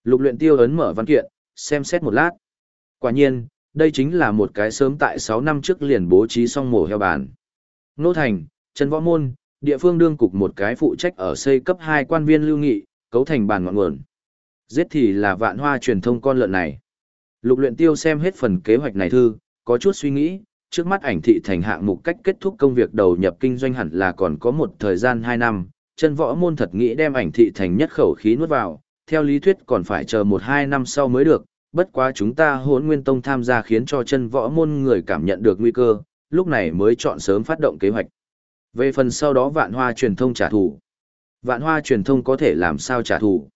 Lục luyện tiêu ấn mở văn kiện, xem xét một lát. Quả nhiên, đây chính là một cái sớm tại 6 năm trước liền bố trí xong mổ heo bàn. Nô Thành, Trần Võ Môn, địa phương đương cục một cái phụ trách ở xây cấp hai quan viên lưu nghị, cấu thành bàn ngọn nguồn. Giết thì là vạn hoa truyền thông con lợn này. Lục luyện tiêu xem hết phần kế hoạch này thư, có chút suy nghĩ, trước mắt ảnh thị thành hạng mục cách kết thúc công việc đầu nhập kinh doanh hẳn là còn có một thời gian 2 năm, chân võ môn thật nghĩ đem ảnh thị thành nhất khẩu khí nuốt vào, theo lý thuyết còn phải chờ 1-2 năm sau mới được, bất quá chúng ta hỗn nguyên tông tham gia khiến cho chân võ môn người cảm nhận được nguy cơ, lúc này mới chọn sớm phát động kế hoạch. Về phần sau đó vạn hoa truyền thông trả thù. Vạn hoa truyền thông có thể làm sao trả thù.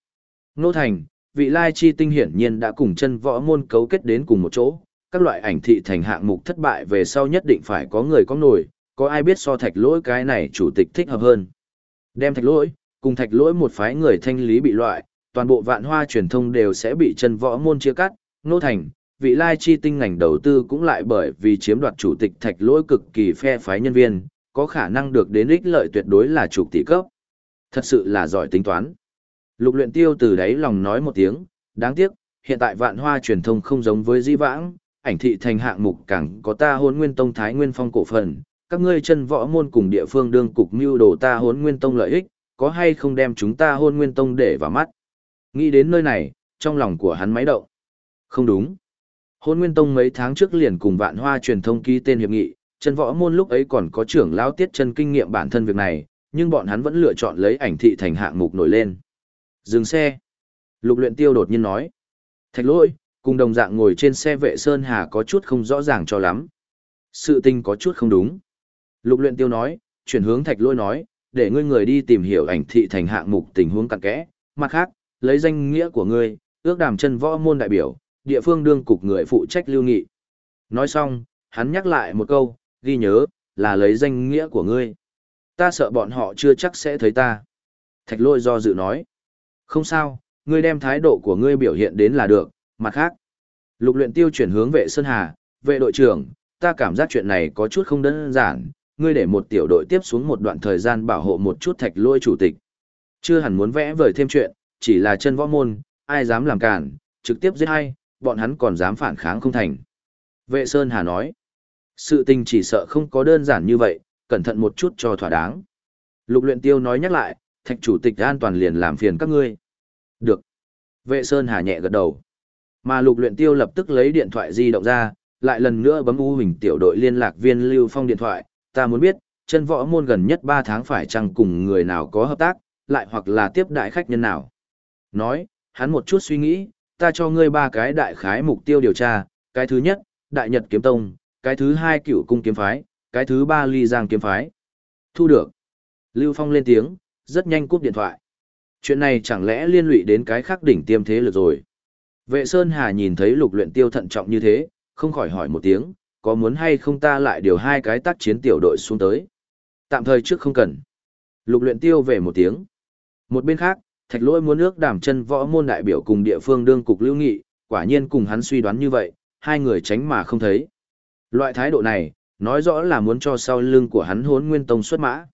Nô Thành, vị lai chi tinh hiển nhiên đã cùng chân võ môn cấu kết đến cùng một chỗ, các loại ảnh thị thành hạng mục thất bại về sau nhất định phải có người có nổi, có ai biết so thạch lỗi cái này chủ tịch thích hợp hơn. Đem thạch lỗi, cùng thạch lỗi một phái người thanh lý bị loại, toàn bộ vạn hoa truyền thông đều sẽ bị chân võ môn chia cắt, nô thành, vị lai chi tinh ngành đầu tư cũng lại bởi vì chiếm đoạt chủ tịch thạch lỗi cực kỳ phe phái nhân viên, có khả năng được đến ích lợi tuyệt đối là chục tỷ cấp. Thật sự là giỏi tính toán. Lục luyện tiêu từ đấy lòng nói một tiếng, đáng tiếc, hiện tại vạn hoa truyền thông không giống với di vãng, ảnh thị thành hạng mục càng có ta hôn nguyên tông thái nguyên phong cổ phần, các ngươi chân võ môn cùng địa phương đương cục mưu đồ ta hôn nguyên tông lợi ích, có hay không đem chúng ta hôn nguyên tông để vào mắt. Nghĩ đến nơi này, trong lòng của hắn máy động. Không đúng. Hôn nguyên tông mấy tháng trước liền cùng vạn hoa truyền thông ký tên hiệp nghị, chân võ môn lúc ấy còn có trưởng lão tiết chân kinh nghiệm bản thân việc này, nhưng bọn hắn vẫn lựa chọn lấy ảnh thị thành hạng mục nổi lên. Dừng xe. Lục luyện tiêu đột nhiên nói. Thạch lỗi, cùng đồng dạng ngồi trên xe vệ Sơn Hà có chút không rõ ràng cho lắm. Sự tình có chút không đúng. Lục luyện tiêu nói, chuyển hướng thạch Lỗi nói, để ngươi người đi tìm hiểu ảnh thị thành hạng mục tình huống cặn kẽ. Mặt khác, lấy danh nghĩa của ngươi, ước đàm chân võ môn đại biểu, địa phương đương cục người phụ trách lưu nghị. Nói xong, hắn nhắc lại một câu, ghi nhớ, là lấy danh nghĩa của ngươi. Ta sợ bọn họ chưa chắc sẽ thấy ta. Thạch lôi do dự nói. Không sao, ngươi đem thái độ của ngươi biểu hiện đến là được, Mặt khác, lục luyện tiêu chuyển hướng vệ Sơn Hà, vệ đội trưởng, ta cảm giác chuyện này có chút không đơn giản, ngươi để một tiểu đội tiếp xuống một đoạn thời gian bảo hộ một chút thạch lôi chủ tịch. Chưa hẳn muốn vẽ vời thêm chuyện, chỉ là chân võ môn, ai dám làm cản, trực tiếp giết hay, bọn hắn còn dám phản kháng không thành. Vệ Sơn Hà nói, sự tình chỉ sợ không có đơn giản như vậy, cẩn thận một chút cho thỏa đáng. Lục luyện tiêu nói nhắc lại, thạch chủ tịch an toàn liền làm phiền các ngươi. Được. Vệ Sơn Hà nhẹ gật đầu. Mà lục luyện tiêu lập tức lấy điện thoại di động ra, lại lần nữa bấm u hình tiểu đội liên lạc viên Lưu Phong điện thoại, ta muốn biết, chân võ môn gần nhất 3 tháng phải chăng cùng người nào có hợp tác, lại hoặc là tiếp đại khách nhân nào. Nói, hắn một chút suy nghĩ, ta cho ngươi ba cái đại khái mục tiêu điều tra, cái thứ nhất, Đại Nhật Kiếm Tông, cái thứ hai cựu Cung Kiếm Phái, cái thứ ba Ly Giang Kiếm Phái. Thu được. Lưu Phong lên tiếng, rất nhanh cúp điện thoại. Chuyện này chẳng lẽ liên lụy đến cái khác đỉnh tiêm thế lực rồi. Vệ Sơn Hà nhìn thấy lục luyện tiêu thận trọng như thế, không khỏi hỏi một tiếng, có muốn hay không ta lại điều hai cái tác chiến tiểu đội xuống tới. Tạm thời trước không cần. Lục luyện tiêu về một tiếng. Một bên khác, thạch lỗi muốn ước đảm chân võ môn đại biểu cùng địa phương đương cục lưu nghị, quả nhiên cùng hắn suy đoán như vậy, hai người tránh mà không thấy. Loại thái độ này, nói rõ là muốn cho sau lưng của hắn hốn nguyên tông xuất mã.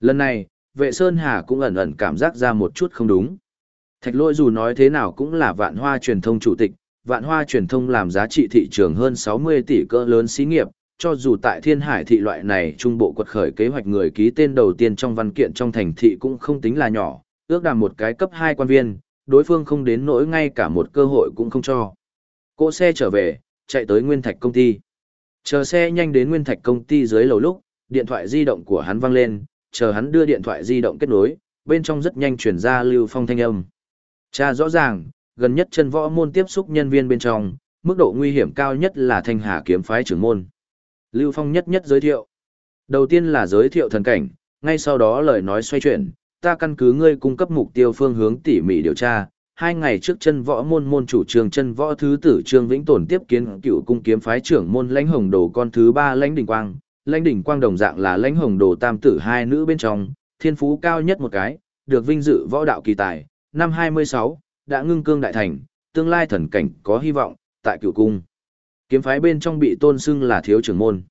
Lần này, vệ Sơn Hà cũng ẩn ẩn cảm giác ra một chút không đúng. Thạch lỗi dù nói thế nào cũng là vạn hoa truyền thông chủ tịch, vạn hoa truyền thông làm giá trị thị trường hơn 60 tỷ cỡ lớn xí nghiệp, cho dù tại thiên hải thị loại này trung bộ quật khởi kế hoạch người ký tên đầu tiên trong văn kiện trong thành thị cũng không tính là nhỏ, ước đàm một cái cấp 2 quan viên, đối phương không đến nỗi ngay cả một cơ hội cũng không cho. Cỗ xe trở về, chạy tới Nguyên Thạch công ty. Chờ xe nhanh đến Nguyên Thạch công ty dưới lầu lúc, điện thoại di động của hắn vang lên, chờ hắn đưa điện thoại di động kết nối, bên trong rất nhanh chuyển ra Lưu Phong thanh âm. Cha rõ ràng, gần nhất chân võ môn tiếp xúc nhân viên bên trong, mức độ nguy hiểm cao nhất là thanh hà kiếm phái trưởng môn. Lưu Phong nhất nhất giới thiệu. Đầu tiên là giới thiệu thần cảnh, ngay sau đó lời nói xoay chuyển, ta căn cứ ngươi cung cấp mục tiêu phương hướng tỉ mỉ điều tra. Hai ngày trước chân võ môn môn chủ trường chân võ thứ tử trương vĩnh tồn tiếp kiến cựu cung kiếm phái trưởng môn lãnh hồng đồ con thứ ba lãnh đỉnh quang. Lãnh đỉnh quang đồng dạng là lãnh hồng đồ tam tử hai nữ bên trong thiên phú cao nhất một cái được vinh dự võ đạo kỳ tài. Năm hai mươi sáu đã ngưng cương đại thành tương lai thần cảnh có hy vọng tại cựu cung. Kiếm phái bên trong bị tôn xưng là thiếu trưởng môn.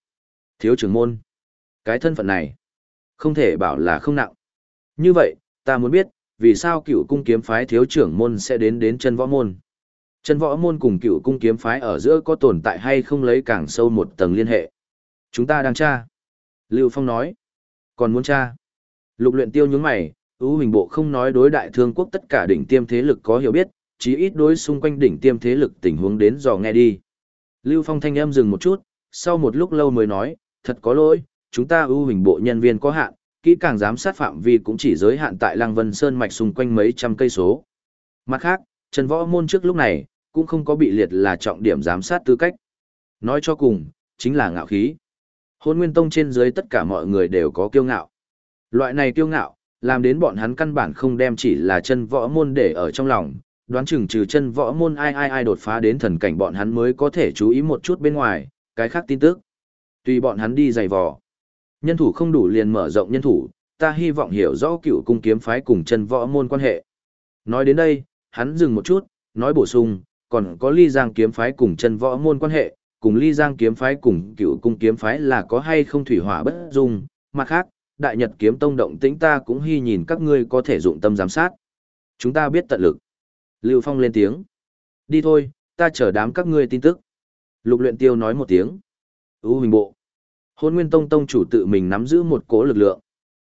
Thiếu trưởng môn. Cái thân phận này không thể bảo là không nặng. Như vậy, ta muốn biết, vì sao cựu cung kiếm phái thiếu trưởng môn sẽ đến đến chân võ môn? Chân võ môn cùng cựu cung kiếm phái ở giữa có tồn tại hay không lấy càng sâu một tầng liên hệ? Chúng ta đang tra. Lưu Phong nói. Còn muốn tra? Lục luyện tiêu nhướng mày, ưu hình bộ không nói đối đại thương quốc tất cả đỉnh tiêm thế lực có hiểu biết, chí ít đối xung quanh đỉnh tiêm thế lực tình huống đến dò nghe đi. Lưu Phong thanh âm dừng một chút, sau một lúc lâu mới nói, thật có lỗi, chúng ta ưu hình bộ nhân viên có hạn, kỹ càng giám sát phạm vi cũng chỉ giới hạn tại Lăng Vân Sơn mạch xung quanh mấy trăm cây số. Mặt khác, Trần Võ Môn trước lúc này, cũng không có bị liệt là trọng điểm giám sát tư cách. Nói cho cùng, chính là ngạo khí. Hôn Nguyên Tông trên dưới tất cả mọi người đều có kiêu ngạo. Loại này kiêu ngạo, làm đến bọn hắn căn bản không đem chỉ là chân võ môn để ở trong lòng, đoán chừng trừ chân võ môn ai ai ai đột phá đến thần cảnh bọn hắn mới có thể chú ý một chút bên ngoài, cái khác tin tức. Tùy bọn hắn đi giày vò. Nhân thủ không đủ liền mở rộng nhân thủ, ta hy vọng hiểu rõ cựu cung kiếm phái cùng chân võ môn quan hệ. Nói đến đây, hắn dừng một chút, nói bổ sung, còn có ly giang kiếm phái cùng chân võ môn quan hệ, cùng ly giang kiếm phái cùng cựu cung kiếm phái là có hay không thủy hỏa bất dung, mặt khác, đại nhật kiếm tông động tĩnh ta cũng hy nhìn các ngươi có thể dụng tâm giám sát. Chúng ta biết tận lực. Lưu Phong lên tiếng. Đi thôi, ta chờ đám các ngươi tin tức. Lục luyện tiêu nói một tiếng. ưu hình bộ. Hôn Nguyên Tông Tông chủ tự mình nắm giữ một cố lực lượng.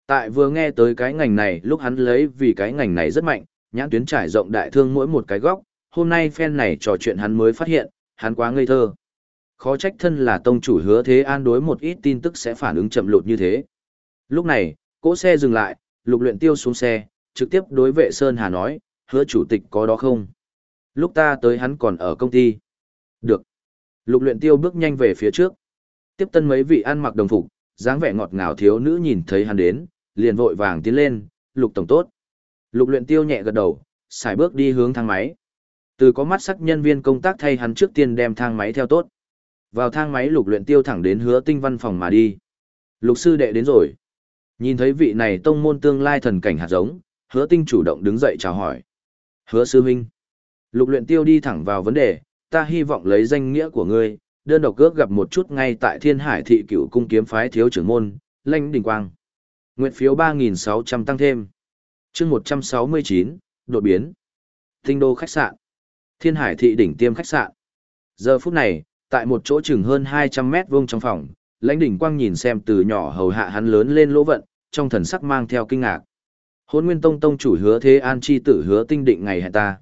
Tại vừa nghe tới cái ngành này lúc hắn lấy vì cái ngành này rất mạnh, nhãn tuyến trải rộng đại thương mỗi một cái góc, hôm nay phen này trò chuyện hắn mới phát hiện, hắn quá ngây thơ. Khó trách thân là tông chủ hứa thế an đối một ít tin tức sẽ phản ứng chậm lụt như thế. Lúc này, cỗ xe dừng lại, lục luyện tiêu xuống xe, trực tiếp đối vệ Sơn Hà nói, hứa chủ tịch có đó không? Lúc ta tới hắn còn ở công ty. Được. Lục luyện tiêu bước nhanh về phía trước tiếp tân mấy vị ăn mặc đồng phục, dáng vẻ ngọt ngào thiếu nữ nhìn thấy hắn đến, liền vội vàng tiến lên, lục tổng tốt. Lục luyện tiêu nhẹ gật đầu, xài bước đi hướng thang máy. Từ có mắt sắc nhân viên công tác thay hắn trước tiên đem thang máy theo tốt. Vào thang máy lục luyện tiêu thẳng đến hứa tinh văn phòng mà đi. Lục sư đệ đến rồi. Nhìn thấy vị này tông môn tương lai thần cảnh hạt giống, hứa tinh chủ động đứng dậy chào hỏi. Hứa sư huynh. Lục luyện tiêu đi thẳng vào vấn đề, ta hy vọng lấy danh nghĩa của ngươi, đơn độc cước gặp một chút ngay tại thiên hải thị cựu cung kiếm phái thiếu trưởng môn, lãnh đình quang. Nguyện phiếu 3.600 tăng thêm. chương 169, đột biến. Tinh đô khách sạn. Thiên hải thị đỉnh tiêm khách sạn. Giờ phút này, tại một chỗ chừng hơn 200 mét vuông trong phòng, lãnh đỉnh quang nhìn xem từ nhỏ hầu hạ hắn lớn lên lỗ vận, trong thần sắc mang theo kinh ngạc. Hôn Nguyên Tông Tông chủ hứa thế an chi tử hứa tinh định ngày hẹn ta.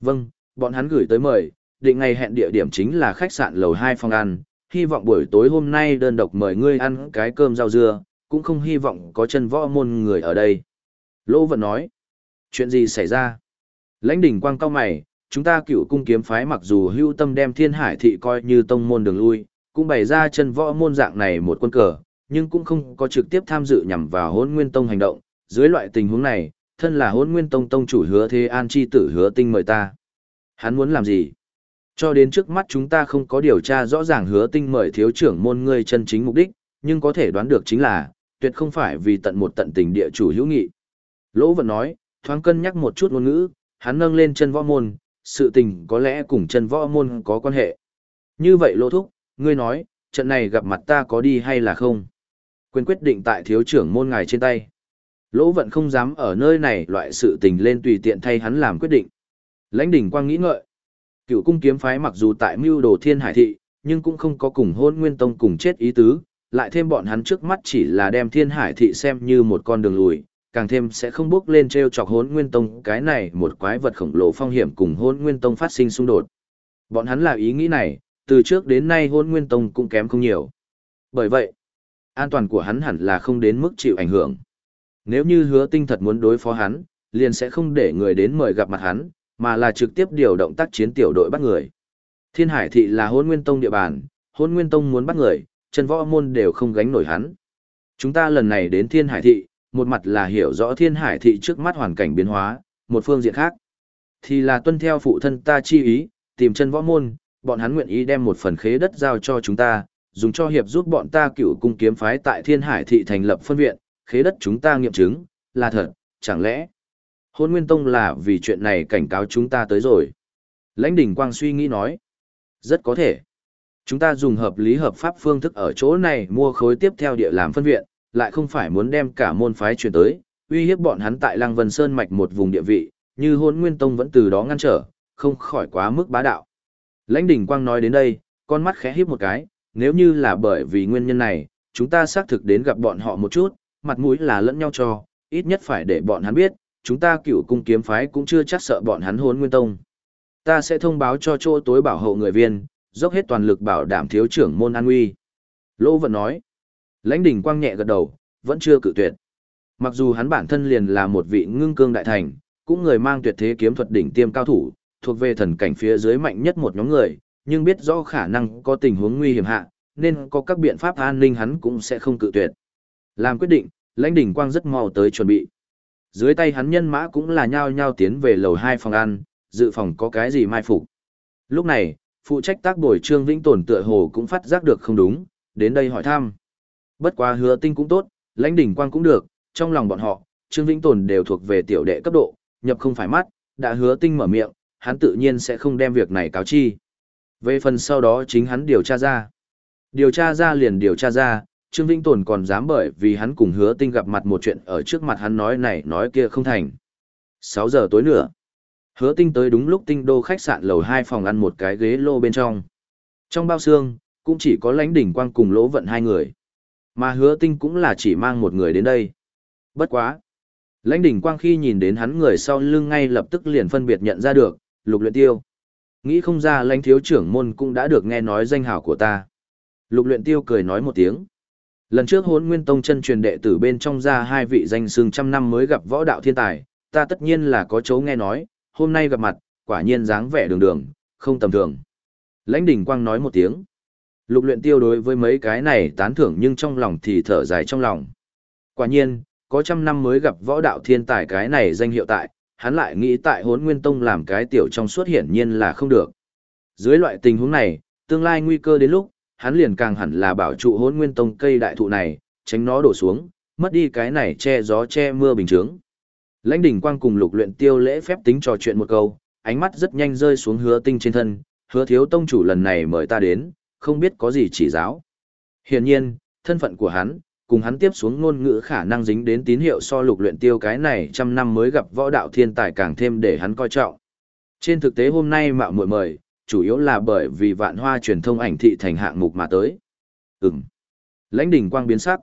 Vâng, bọn hắn gửi tới mời, định ngày hẹn địa điểm chính là khách sạn lầu 2 phòng ăn, hy vọng buổi tối hôm nay đơn độc mời ngươi ăn cái cơm rau dưa, cũng không hy vọng có chân võ môn người ở đây. Lỗ Vận nói, chuyện gì xảy ra? Lãnh đỉnh quang cao mày, chúng ta cựu cung kiếm phái mặc dù hưu tâm đem thiên hải thị coi như tông môn đường lui, cũng bày ra chân võ môn dạng này một quân cờ, nhưng cũng không có trực tiếp tham dự nhằm vào hôn nguyên tông hành động. Dưới loại tình huống này, thân là hôn nguyên tông tông chủ hứa thế an chi tử hứa tinh mời ta. Hắn muốn làm gì? Cho đến trước mắt chúng ta không có điều tra rõ ràng hứa tinh mời thiếu trưởng môn ngươi chân chính mục đích, nhưng có thể đoán được chính là, tuyệt không phải vì tận một tận tình địa chủ hữu nghị. Lỗ Vận nói, thoáng cân nhắc một chút ngôn ngữ, hắn nâng lên chân võ môn, sự tình có lẽ cùng chân võ môn có quan hệ. Như vậy Lỗ Thúc, ngươi nói, trận này gặp mặt ta có đi hay là không? Quyền quyết định tại thiếu trưởng môn ngài trên tay. Lỗ Vận không dám ở nơi này loại sự tình lên tùy tiện thay hắn làm quyết định. Lãnh đỉnh quang nghĩ ngợi. Cựu cung kiếm phái mặc dù tại mưu đồ thiên hải thị, nhưng cũng không có cùng hôn nguyên tông cùng chết ý tứ, lại thêm bọn hắn trước mắt chỉ là đem thiên hải thị xem như một con đường lùi, càng thêm sẽ không bước lên treo chọc Hôn nguyên tông cái này một quái vật khổng lồ phong hiểm cùng Hôn nguyên tông phát sinh xung đột. Bọn hắn là ý nghĩ này, từ trước đến nay Hôn nguyên tông cũng kém không nhiều. Bởi vậy, an toàn của hắn hẳn là không đến mức chịu ảnh hưởng. Nếu như hứa tinh thật muốn đối phó hắn, liền sẽ không để người đến mời gặp mặt hắn, mà là trực tiếp điều động tác chiến tiểu đội bắt người. Thiên Hải thị là Hỗn nguyên tông địa bàn, Hỗn nguyên tông muốn bắt người, chân võ môn đều không gánh nổi hắn. Chúng ta lần này đến Thiên Hải thị, một mặt là hiểu rõ Thiên Hải thị trước mắt hoàn cảnh biến hóa, một phương diện khác thì là tuân theo phụ thân ta chi ý, tìm chân võ môn, bọn hắn nguyện ý đem một phần khế đất giao cho chúng ta, dùng cho hiệp giúp bọn ta cựu cung kiếm phái tại Thiên Hải thị thành lập phân viện, khế đất chúng ta nghiệm chứng, là thật, chẳng lẽ Hôn Nguyên Tông là vì chuyện này cảnh cáo chúng ta tới rồi. Lãnh đỉnh quang suy nghĩ nói. Rất có thể. Chúng ta dùng hợp lý hợp pháp phương thức ở chỗ này mua khối tiếp theo địa làm phân viện, lại không phải muốn đem cả môn phái chuyển tới, uy hiếp bọn hắn tại Lăng Vân Sơn mạch một vùng địa vị, như hôn Nguyên Tông vẫn từ đó ngăn trở, không khỏi quá mức bá đạo. Lãnh đỉnh quang nói đến đây, con mắt khẽ híp một cái, nếu như là bởi vì nguyên nhân này, chúng ta xác thực đến gặp bọn họ một chút, mặt mũi là lẫn nhau cho, ít nhất phải để bọn hắn biết, chúng ta cựu cung kiếm phái cũng chưa chắc sợ bọn hắn hốn nguyên tông. Ta sẽ thông báo cho chỗ tối bảo hộ người viên, dốc hết toàn lực bảo đảm thiếu trưởng môn an nguy. Lỗ Vận nói, lãnh đỉnh quang nhẹ gật đầu, vẫn chưa cự tuyệt. Mặc dù hắn bản thân liền là một vị ngưng cương đại thành, cũng người mang tuyệt thế kiếm thuật đỉnh tiêm cao thủ, thuộc về thần cảnh phía dưới mạnh nhất một nhóm người, nhưng biết rõ khả năng có tình huống nguy hiểm hạ, nên có các biện pháp an ninh hắn cũng sẽ không cự tuyệt. Làm quyết định, lãnh đỉnh quang rất mau tới chuẩn bị. Dưới tay hắn nhân mã cũng là nhao nhao tiến về lầu hai phòng ăn, dự phòng có cái gì mai phục. Lúc này, phụ trách tác bồi Trương Vĩnh Tồn tựa hồ cũng phát giác được không đúng, đến đây hỏi thăm. Bất quá hứa tinh cũng tốt, lãnh đỉnh quang cũng được, trong lòng bọn họ, Trương Vĩnh Tồn đều thuộc về tiểu đệ cấp độ, nhập không phải mắt, đã hứa tinh mở miệng, hắn tự nhiên sẽ không đem việc này cáo chi. Về phần sau đó chính hắn điều tra ra. Điều tra ra liền điều tra ra, Trương Vĩnh Tồn còn dám bởi vì hắn cùng hứa tinh gặp mặt một chuyện ở trước mặt hắn nói này nói kia không thành. 6 giờ tối nữa. Hứa tinh tới đúng lúc tinh đô khách sạn lầu 2 phòng ăn một cái ghế lô bên trong. Trong bao xương, cũng chỉ có lãnh đỉnh quang cùng lỗ vận hai người. Mà hứa tinh cũng là chỉ mang một người đến đây. Bất quá. Lãnh đỉnh quang khi nhìn đến hắn người sau lưng ngay lập tức liền phân biệt nhận ra được, lục luyện tiêu. Nghĩ không ra lãnh thiếu trưởng môn cũng đã được nghe nói danh hào của ta. Lục luyện tiêu cười nói một tiếng. Lần trước hốn nguyên tông chân truyền đệ tử bên trong ra hai vị danh sương trăm năm mới gặp võ đạo thiên tài, ta tất nhiên là có chấu nghe nói, hôm nay gặp mặt, quả nhiên dáng vẻ đường đường, không tầm thường. Lãnh đỉnh quang nói một tiếng. Lục luyện tiêu đối với mấy cái này tán thưởng nhưng trong lòng thì thở dài trong lòng. Quả nhiên, có trăm năm mới gặp võ đạo thiên tài cái này danh hiệu tại, hắn lại nghĩ tại hốn nguyên tông làm cái tiểu trong suốt hiển nhiên là không được. Dưới loại tình huống này, tương lai nguy cơ đến lúc, hắn liền càng hẳn là bảo trụ hôn nguyên tông cây đại thụ này, tránh nó đổ xuống, mất đi cái này che gió che mưa bình chướng. Lãnh đỉnh quang cùng lục luyện tiêu lễ phép tính trò chuyện một câu, ánh mắt rất nhanh rơi xuống hứa tinh trên thân, hứa thiếu tông chủ lần này mời ta đến, không biết có gì chỉ giáo. Hiển nhiên, thân phận của hắn, cùng hắn tiếp xuống ngôn ngữ khả năng dính đến tín hiệu so lục luyện tiêu cái này trăm năm mới gặp võ đạo thiên tài càng thêm để hắn coi trọng. Trên thực tế hôm nay mạo muội mời, chủ yếu là bởi vì vạn hoa truyền thông ảnh thị thành hạng mục mà tới. Ừm. Lãnh đỉnh quang biến sắc.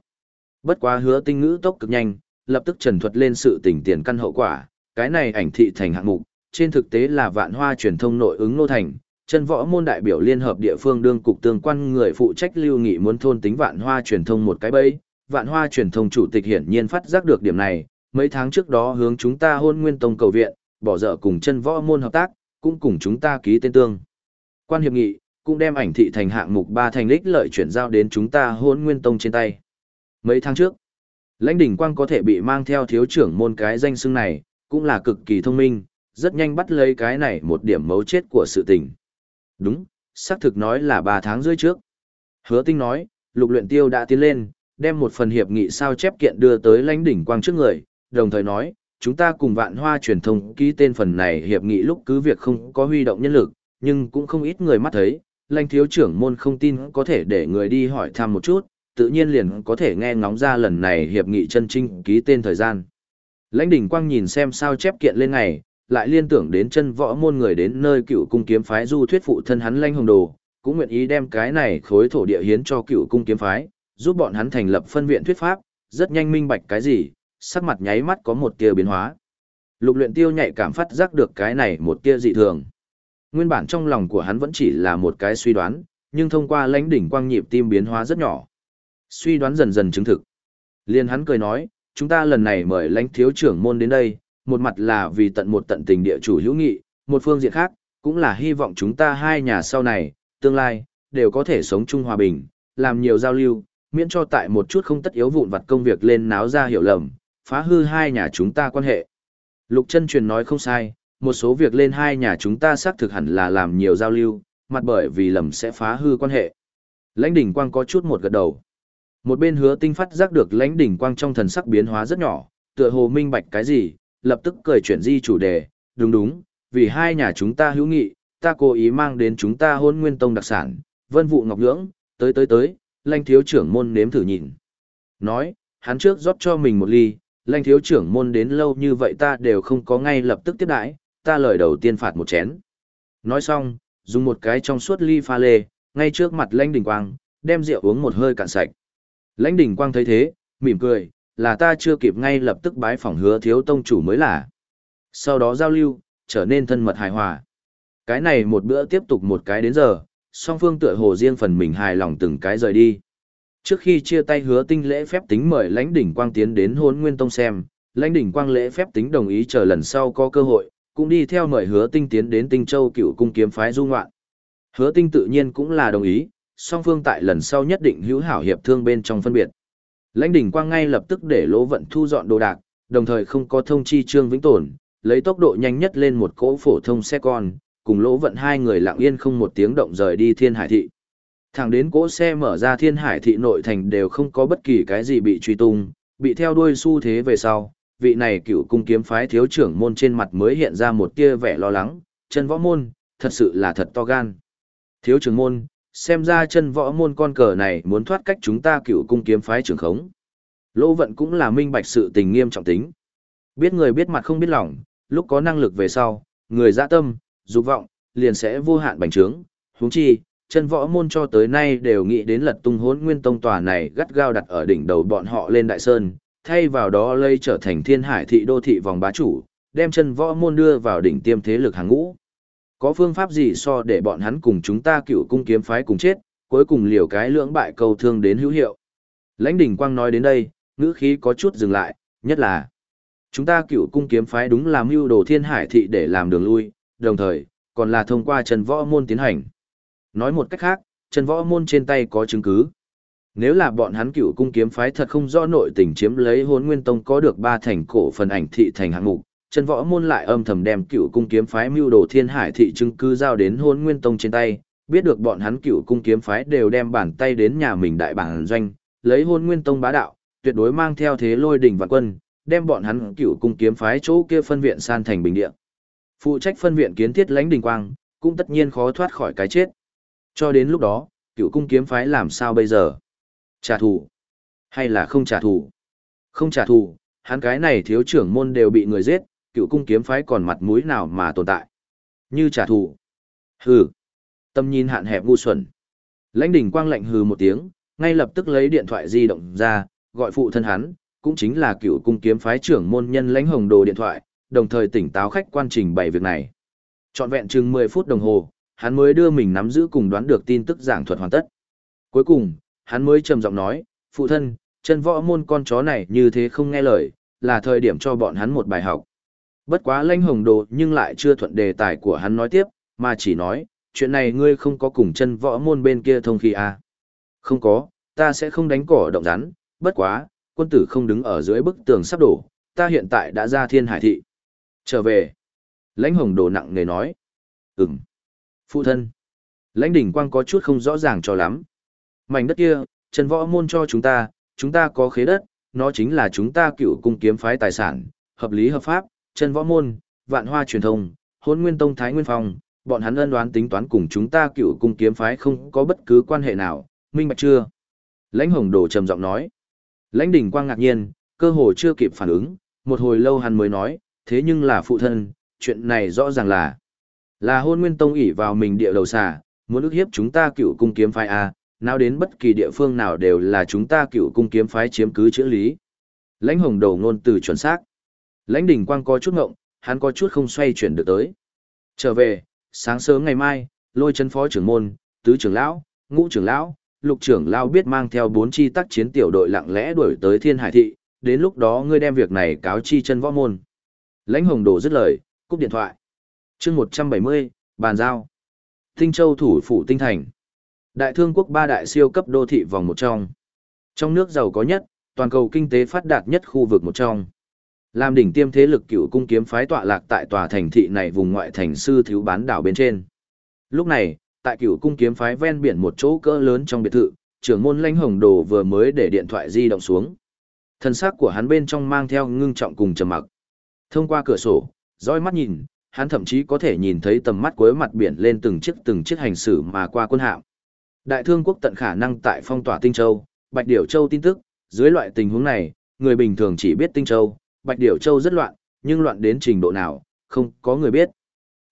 Bất quá hứa tinh ngữ tốc cực nhanh, lập tức trần thuật lên sự tình tiền căn hậu quả. Cái này ảnh thị thành hạng mục, trên thực tế là vạn hoa truyền thông nội ứng nô thành. Chân võ môn đại biểu liên hợp địa phương đương cục tương quan người phụ trách lưu nghị muốn thôn tính vạn hoa truyền thông một cái bẫy, vạn hoa truyền thông chủ tịch hiển nhiên phát giác được điểm này, mấy tháng trước đó hướng chúng ta hôn nguyên tông cầu viện, bỏ dở cùng chân võ môn hợp tác, cũng cùng chúng ta ký tên tương. Quan hiệp nghị, cũng đem ảnh thị thành hạng mục ba thành lích lợi chuyển giao đến chúng ta hôn nguyên tông trên tay. Mấy tháng trước, lãnh đỉnh quang có thể bị mang theo thiếu trưởng môn cái danh xưng này, cũng là cực kỳ thông minh, rất nhanh bắt lấy cái này một điểm mấu chết của sự tình. Đúng, xác thực nói là ba tháng rưỡi trước. Hứa tinh nói, lục luyện tiêu đã tiến lên, đem một phần hiệp nghị sao chép kiện đưa tới lãnh đỉnh quang trước người, đồng thời nói, chúng ta cùng vạn hoa truyền thông ký tên phần này hiệp nghị lúc cứ việc không có huy động nhân lực, nhưng cũng không ít người mắt thấy, lãnh thiếu trưởng môn không tin có thể để người đi hỏi thăm một chút, tự nhiên liền có thể nghe ngóng ra lần này hiệp nghị chân trinh ký tên thời gian. Lãnh đỉnh quang nhìn xem sao chép kiện lên ngày, lại liên tưởng đến chân võ môn người đến nơi cựu cung kiếm phái du thuyết phụ thân hắn lãnh hồng đồ, cũng nguyện ý đem cái này khối thổ địa hiến cho cựu cung kiếm phái, giúp bọn hắn thành lập phân viện thuyết pháp, rất nhanh minh bạch cái gì, sắc mặt nháy mắt có một tia biến hóa. Lục luyện tiêu nhạy cảm phát giác được cái này một tia dị thường. Nguyên bản trong lòng của hắn vẫn chỉ là một cái suy đoán, nhưng thông qua lãnh đỉnh quang nhịp tim biến hóa rất nhỏ. Suy đoán dần dần chứng thực. Liên hắn cười nói, chúng ta lần này mời lãnh thiếu trưởng môn đến đây, một mặt là vì tận một tận tình địa chủ hữu nghị, một phương diện khác, cũng là hy vọng chúng ta hai nhà sau này, tương lai, đều có thể sống chung hòa bình, làm nhiều giao lưu, miễn cho tại một chút không tất yếu vụn vặt công việc lên náo ra hiểu lầm, phá hư hai nhà chúng ta quan hệ. Lục chân truyền nói không sai, một số việc lên hai nhà chúng ta xác thực hẳn là làm nhiều giao lưu, mặt bởi vì lầm sẽ phá hư quan hệ. Lãnh đỉnh quang có chút một gật đầu. Một bên hứa tinh phát giác được lãnh đỉnh quang trong thần sắc biến hóa rất nhỏ, tựa hồ minh bạch cái gì, lập tức cười chuyển di chủ đề, đúng đúng, vì hai nhà chúng ta hữu nghị, ta cố ý mang đến chúng ta hôn nguyên tông đặc sản, vân vụ ngọc nhưỡng, tới tới tới, lãnh thiếu trưởng môn nếm thử nhìn. Nói, hắn trước rót cho mình một ly, lãnh thiếu trưởng môn đến lâu như vậy ta đều không có ngay lập tức tiếp đãi, ta lời đầu tiên phạt một chén. Nói xong, dùng một cái trong suốt ly pha lê, ngay trước mặt lãnh đỉnh quang, đem rượu uống một hơi cạn sạch. Lãnh đỉnh quang thấy thế, mỉm cười, là ta chưa kịp ngay lập tức bái phỏng hứa thiếu tông chủ mới là. Sau đó giao lưu, trở nên thân mật hài hòa. Cái này một bữa tiếp tục một cái đến giờ, song phương tựa hồ riêng phần mình hài lòng từng cái rời đi. Trước khi chia tay hứa tinh lễ phép tính mời lãnh đỉnh quang tiến đến hôn nguyên tông xem, lãnh đỉnh quang lễ phép tính đồng ý chờ lần sau có cơ hội, cũng đi theo mời hứa tinh tiến đến tinh châu cựu cung kiếm phái du ngoạn. Hứa tinh tự nhiên cũng là đồng ý, song phương tại lần sau nhất định hữu hảo hiệp thương bên trong phân biệt. Lãnh đỉnh quang ngay lập tức để lỗ vận thu dọn đồ đạc, đồng thời không có thông chi trương vĩnh tồn, lấy tốc độ nhanh nhất lên một cỗ phổ thông xe con, cùng lỗ vận hai người lặng yên không một tiếng động rời đi thiên hải thị. Thẳng đến cỗ xe mở ra thiên hải thị nội thành đều không có bất kỳ cái gì bị truy tung, bị theo đuôi xu thế về sau, vị này cựu cung kiếm phái thiếu trưởng môn trên mặt mới hiện ra một tia vẻ lo lắng, chân võ môn, thật sự là thật to gan. Thiếu trưởng môn, xem ra chân võ môn con cờ này muốn thoát cách chúng ta cựu cung kiếm phái trưởng khống. Lỗ vận cũng là minh bạch sự tình nghiêm trọng tính. Biết người biết mặt không biết lòng, lúc có năng lực về sau, người dạ tâm, dục vọng, liền sẽ vô hạn bành trướng. huống chi, chân võ môn cho tới nay đều nghĩ đến lật tung hốn nguyên tông tòa này gắt gao đặt ở đỉnh đầu bọn họ lên đại sơn, thay vào đó lây trở thành thiên hải thị đô thị vòng bá chủ, đem chân võ môn đưa vào đỉnh tiêm thế lực hàng ngũ. Có phương pháp gì so để bọn hắn cùng chúng ta cựu cung kiếm phái cùng chết, cuối cùng liều cái lưỡng bại cầu thương đến hữu hiệu. Lãnh đỉnh quang nói đến đây, ngữ khí có chút dừng lại, nhất là chúng ta cựu cung kiếm phái đúng là mưu đồ thiên hải thị để làm đường lui, đồng thời, còn là thông qua chân võ môn tiến hành. Nói một cách khác, chân võ môn trên tay có chứng cứ. Nếu là bọn hắn cựu cung kiếm phái thật không rõ nội tình chiếm lấy hốn nguyên tông có được ba thành cổ phần ảnh thị thành hạng mục, chân võ môn lại âm thầm đem cựu cung kiếm phái mưu đồ thiên hải thị chứng cứ giao đến hốn nguyên tông trên tay, biết được bọn hắn cựu cung kiếm phái đều đem bàn tay đến nhà mình đại bản doanh, lấy hôn nguyên tông bá đạo, tuyệt đối mang theo thế lôi đỉnh và quân, đem bọn hắn cựu cung kiếm phái chỗ kia phân viện san thành bình địa. Phụ trách phân viện kiến thiết lãnh đình quang, cũng tất nhiên khó thoát khỏi cái chết. Cho đến lúc đó, cựu cung kiếm phái làm sao bây giờ? Trả thù? Hay là không trả thù? Không trả thù, hắn cái này thiếu trưởng môn đều bị người giết, cựu cung kiếm phái còn mặt mũi nào mà tồn tại. Như trả thù. Hừ. Tâm nhìn hạn hẹp ngu xuẩn. Lãnh đỉnh quang lạnh hừ một tiếng, ngay lập tức lấy điện thoại di động ra, gọi phụ thân hắn, cũng chính là cựu cung kiếm phái trưởng môn nhân lãnh hồng đồ điện thoại, đồng thời tỉnh táo khách quan trình bày việc này. Trọn vẹn chừng 10 phút đồng hồ, hắn mới đưa mình nắm giữ cùng đoán được tin tức giảng thuật hoàn tất. Cuối cùng, hắn mới trầm giọng nói, phụ thân, chân võ môn con chó này như thế không nghe lời, là thời điểm cho bọn hắn một bài học. Bất quá lãnh hồng đồ nhưng lại chưa thuận đề tài của hắn nói tiếp, mà chỉ nói, chuyện này ngươi không có cùng chân võ môn bên kia thông khi à. Không có, ta sẽ không đánh cỏ động rắn, bất quá, quân tử không đứng ở dưới bức tường sắp đổ, ta hiện tại đã ra thiên hải thị. Trở về. Lãnh hồng đồ nặng nề nói. Ừm. Phụ thân. Lãnh đỉnh quang có chút không rõ ràng cho lắm. Mảnh đất kia, Trần võ môn cho chúng ta, chúng ta có khế đất, nó chính là chúng ta cựu cung kiếm phái tài sản, hợp lý hợp pháp, Trần võ môn, vạn hoa truyền thông, hôn nguyên tông thái nguyên phong, bọn hắn ân đoán tính toán cùng chúng ta cựu cung kiếm phái không có bất cứ quan hệ nào, minh bạch chưa? Lãnh hồng đồ trầm giọng nói. Lãnh đỉnh quang ngạc nhiên, cơ hồ chưa kịp phản ứng, một hồi lâu hắn mới nói, thế nhưng là phụ thân, chuyện này rõ ràng là là hôn nguyên tông ỷ vào mình địa đầu xà, muốn ức hiếp chúng ta cựu cung kiếm phái A, nào đến bất kỳ địa phương nào đều là chúng ta cựu cung kiếm phái chiếm cứ chữ lý. Lãnh hồng đầu ngôn từ chuẩn xác. Lãnh đỉnh quang có chút ngộng, hắn có chút không xoay chuyển được tới. Trở về, sáng sớm ngày mai, lôi chân phó trưởng môn, tứ trưởng lão, ngũ trưởng lão, lục trưởng lão biết mang theo bốn chi tác chiến tiểu đội lặng lẽ đuổi tới thiên hải thị, đến lúc đó ngươi đem việc này cáo chi chân võ môn. Lãnh hồng đổ dứt lời, cúp điện thoại. chương 170, bàn giao. Tinh Châu thủ phủ tinh thành. Đại thương quốc ba đại siêu cấp đô thị vòng một trong. Trong nước giàu có nhất, toàn cầu kinh tế phát đạt nhất khu vực một trong. Làm đỉnh tiêm thế lực cựu cung kiếm phái tọa lạc tại tòa thành thị này vùng ngoại thành sư thiếu bán đảo bên trên. Lúc này, tại cựu cung kiếm phái ven biển một chỗ cỡ lớn trong biệt thự, trưởng môn lãnh hồng đồ vừa mới để điện thoại di động xuống. Thân xác của hắn bên trong mang theo ngưng trọng cùng trầm mặc. Thông qua cửa sổ, dõi mắt nhìn, hắn thậm chí có thể nhìn thấy tầm mắt cuối mặt biển lên từng chiếc từng chiếc hành xử mà qua quân hạm. Đại thương quốc tận khả năng tại phong tỏa Tinh Châu, Bạch Điểu Châu tin tức, dưới loại tình huống này, người bình thường chỉ biết Tinh Châu, Bạch Điểu Châu rất loạn, nhưng loạn đến trình độ nào, không có người biết.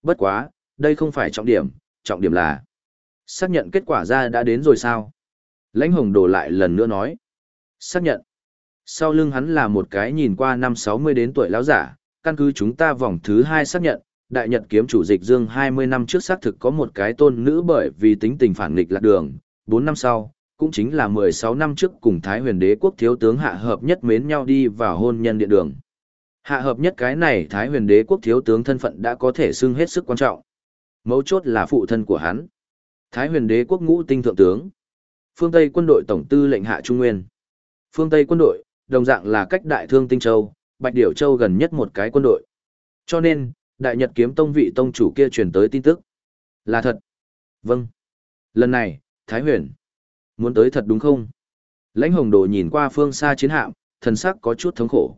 Bất quá, đây không phải trọng điểm, trọng điểm là xác nhận kết quả ra đã đến rồi sao? Lãnh Hồng đổ lại lần nữa nói. Xác nhận. Sau lưng hắn là một cái nhìn qua năm 60 đến tuổi lão giả, căn cứ chúng ta vòng thứ hai xác nhận, đại nhật kiếm chủ dịch dương 20 năm trước xác thực có một cái tôn nữ bởi vì tính tình phản nghịch lạc đường, 4 năm sau, cũng chính là 16 năm trước cùng Thái huyền đế quốc thiếu tướng hạ hợp nhất mến nhau đi vào hôn nhân điện đường. Hạ hợp nhất cái này Thái huyền đế quốc thiếu tướng thân phận đã có thể xưng hết sức quan trọng. Mấu chốt là phụ thân của hắn. Thái huyền đế quốc ngũ tinh thượng tướng. Phương Tây quân đội tổng tư lệnh hạ Trung Nguyên. Phương Tây quân đội, đồng dạng là cách đại thương Tinh Châu, Bạch Điểu Châu gần nhất một cái quân đội. Cho nên, Đại Nhật kiếm tông vị tông chủ kia truyền tới tin tức. Là thật. Vâng. Lần này, Thái Huyền. Muốn tới thật đúng không? Lãnh hồng đồ nhìn qua phương xa chiến hạm, thần sắc có chút thống khổ.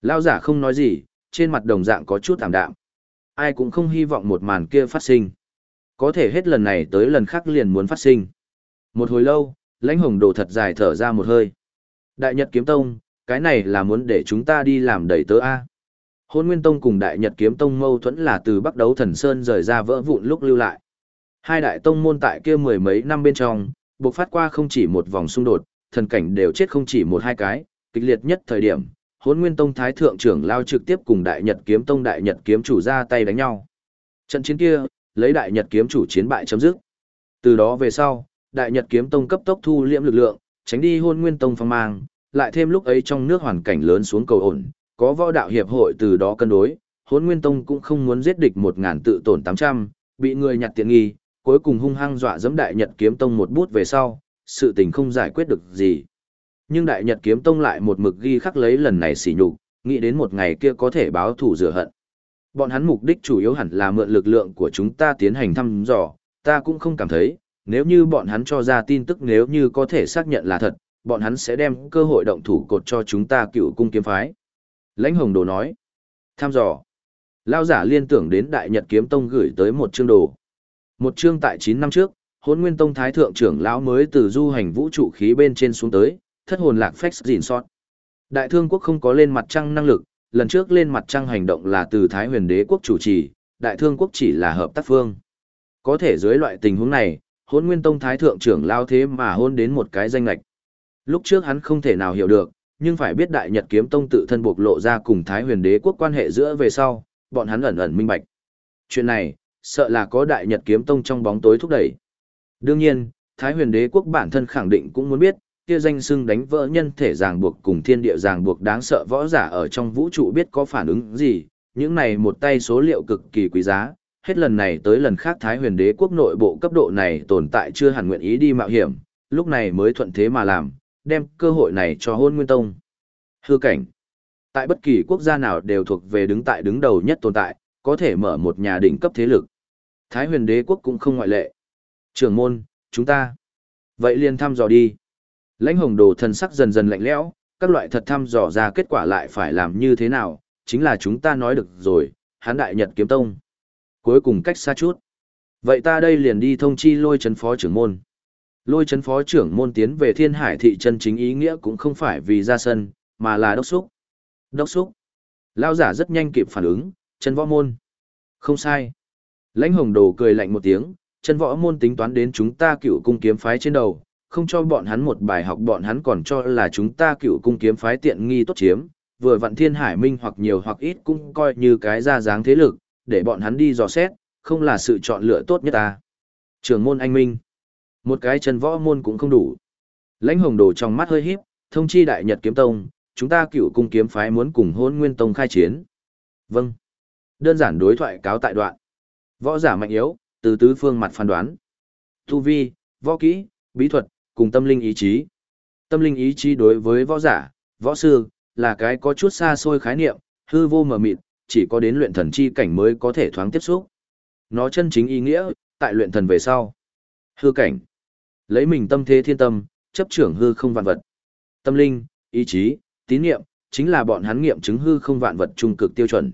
Lao giả không nói gì, trên mặt đồng dạng có chút tạm đạm. Ai cũng không hy vọng một màn kia phát sinh. Có thể hết lần này tới lần khác liền muốn phát sinh. Một hồi lâu, lãnh hồng đồ thật dài thở ra một hơi. Đại Nhật Kiếm Tông, cái này là muốn để chúng ta đi làm đầy tớ A. Hôn Nguyên Tông cùng Đại Nhật Kiếm Tông mâu thuẫn là từ Bắc Đấu Thần Sơn rời ra vỡ vụn lúc lưu lại. Hai đại tông môn tại kia mười mấy năm bên trong, buộc phát qua không chỉ một vòng xung đột, thần cảnh đều chết không chỉ một hai cái, kịch liệt nhất thời điểm, Hôn Nguyên Tông Thái Thượng trưởng lao trực tiếp cùng Đại Nhật Kiếm Tông Đại Nhật Kiếm chủ ra tay đánh nhau. Trận chiến kia, lấy Đại Nhật Kiếm chủ chiến bại chấm dứt. Từ đó về sau, Đại Nhật Kiếm Tông cấp tốc thu liễm lực lượng, tránh đi Hôn Nguyên Tông phong mang, lại thêm lúc ấy trong nước hoàn cảnh lớn xuống cầu ổn, có võ đạo hiệp hội từ đó cân đối, hốn nguyên tông cũng không muốn giết địch một ngàn tự tổn tám trăm, bị người nhặt tiện nghi, cuối cùng hung hăng dọa dẫm đại nhật kiếm tông một bút về sau, sự tình không giải quyết được gì. Nhưng đại nhật kiếm tông lại một mực ghi khắc lấy lần này xỉ nhục, nghĩ đến một ngày kia có thể báo thù rửa hận. Bọn hắn mục đích chủ yếu hẳn là mượn lực lượng của chúng ta tiến hành thăm dò, ta cũng không cảm thấy, nếu như bọn hắn cho ra tin tức nếu như có thể xác nhận là thật, bọn hắn sẽ đem cơ hội động thủ cột cho chúng ta cựu cung kiếm phái. Lãnh Hồng Đồ nói, tham dò. Lao giả liên tưởng đến Đại Nhật Kiếm Tông gửi tới một chương đồ. Một chương tại 9 năm trước, hôn nguyên tông thái thượng trưởng lão mới từ du hành vũ trụ khí bên trên xuống tới, thất hồn lạc phách dìn sót. Đại thương quốc không có lên mặt trăng năng lực, lần trước lên mặt trăng hành động là từ Thái huyền đế quốc chủ trì, đại thương quốc chỉ là hợp tác phương. Có thể dưới loại tình huống này, hôn nguyên tông thái thượng trưởng lao thế mà hôn đến một cái danh lạch. Lúc trước hắn không thể nào hiểu được, nhưng phải biết Đại Nhật Kiếm Tông tự thân buộc lộ ra cùng Thái Huyền Đế quốc quan hệ giữa về sau, bọn hắn ẩn ẩn minh bạch. Chuyện này, sợ là có Đại Nhật Kiếm Tông trong bóng tối thúc đẩy. Đương nhiên, Thái Huyền Đế quốc bản thân khẳng định cũng muốn biết, kia danh xưng đánh vỡ nhân thể ràng buộc cùng thiên địa ràng buộc đáng sợ võ giả ở trong vũ trụ biết có phản ứng gì, những này một tay số liệu cực kỳ quý giá, hết lần này tới lần khác Thái huyền đế quốc nội bộ cấp độ này tồn tại chưa hẳn nguyện ý đi mạo hiểm, lúc này mới thuận thế mà làm, đem cơ hội này cho hôn nguyên tông. Hư cảnh. Tại bất kỳ quốc gia nào đều thuộc về đứng tại đứng đầu nhất tồn tại, có thể mở một nhà đỉnh cấp thế lực. Thái huyền đế quốc cũng không ngoại lệ. Trưởng môn, chúng ta. Vậy liền thăm dò đi. Lãnh hồng đồ thần sắc dần dần lạnh lẽo, các loại thật thăm dò ra kết quả lại phải làm như thế nào, chính là chúng ta nói được rồi, hán đại nhật kiếm tông. Cuối cùng cách xa chút. Vậy ta đây liền đi thông chi lôi chấn phó trưởng môn. Lôi chấn phó trưởng môn tiến về thiên hải thị chân chính ý nghĩa cũng không phải vì ra sân, mà là đốc xúc. Đốc xúc. Lao giả rất nhanh kịp phản ứng, chân võ môn. Không sai. Lãnh hồng đồ cười lạnh một tiếng, chân võ môn tính toán đến chúng ta cựu cung kiếm phái trên đầu, không cho bọn hắn một bài học bọn hắn còn cho là chúng ta cựu cung kiếm phái tiện nghi tốt chiếm, vừa vặn thiên hải minh hoặc nhiều hoặc ít cũng coi như cái ra dáng thế lực, để bọn hắn đi dò xét, không là sự chọn lựa tốt nhất ta. Trường môn anh minh, một cái chân võ môn cũng không đủ. Lãnh hồng đồ trong mắt hơi híp, thông chi đại nhật kiếm tông, chúng ta cựu cung kiếm phái muốn cùng hôn nguyên tông khai chiến. Vâng. Đơn giản đối thoại cáo tại đoạn. Võ giả mạnh yếu, từ tứ phương mặt phán đoán. Tu vi, võ kỹ, bí thuật, cùng tâm linh ý chí. Tâm linh ý chí đối với võ giả, võ sư, là cái có chút xa xôi khái niệm, hư vô mờ mịt, chỉ có đến luyện thần chi cảnh mới có thể thoáng tiếp xúc. Nó chân chính ý nghĩa, tại luyện thần về sau. Hư cảnh. Lấy mình tâm thế thiên tâm, chấp trưởng hư không vạn vật. Tâm linh, ý chí, tín niệm, chính là bọn hắn nghiệm chứng hư không vạn vật trung cực tiêu chuẩn.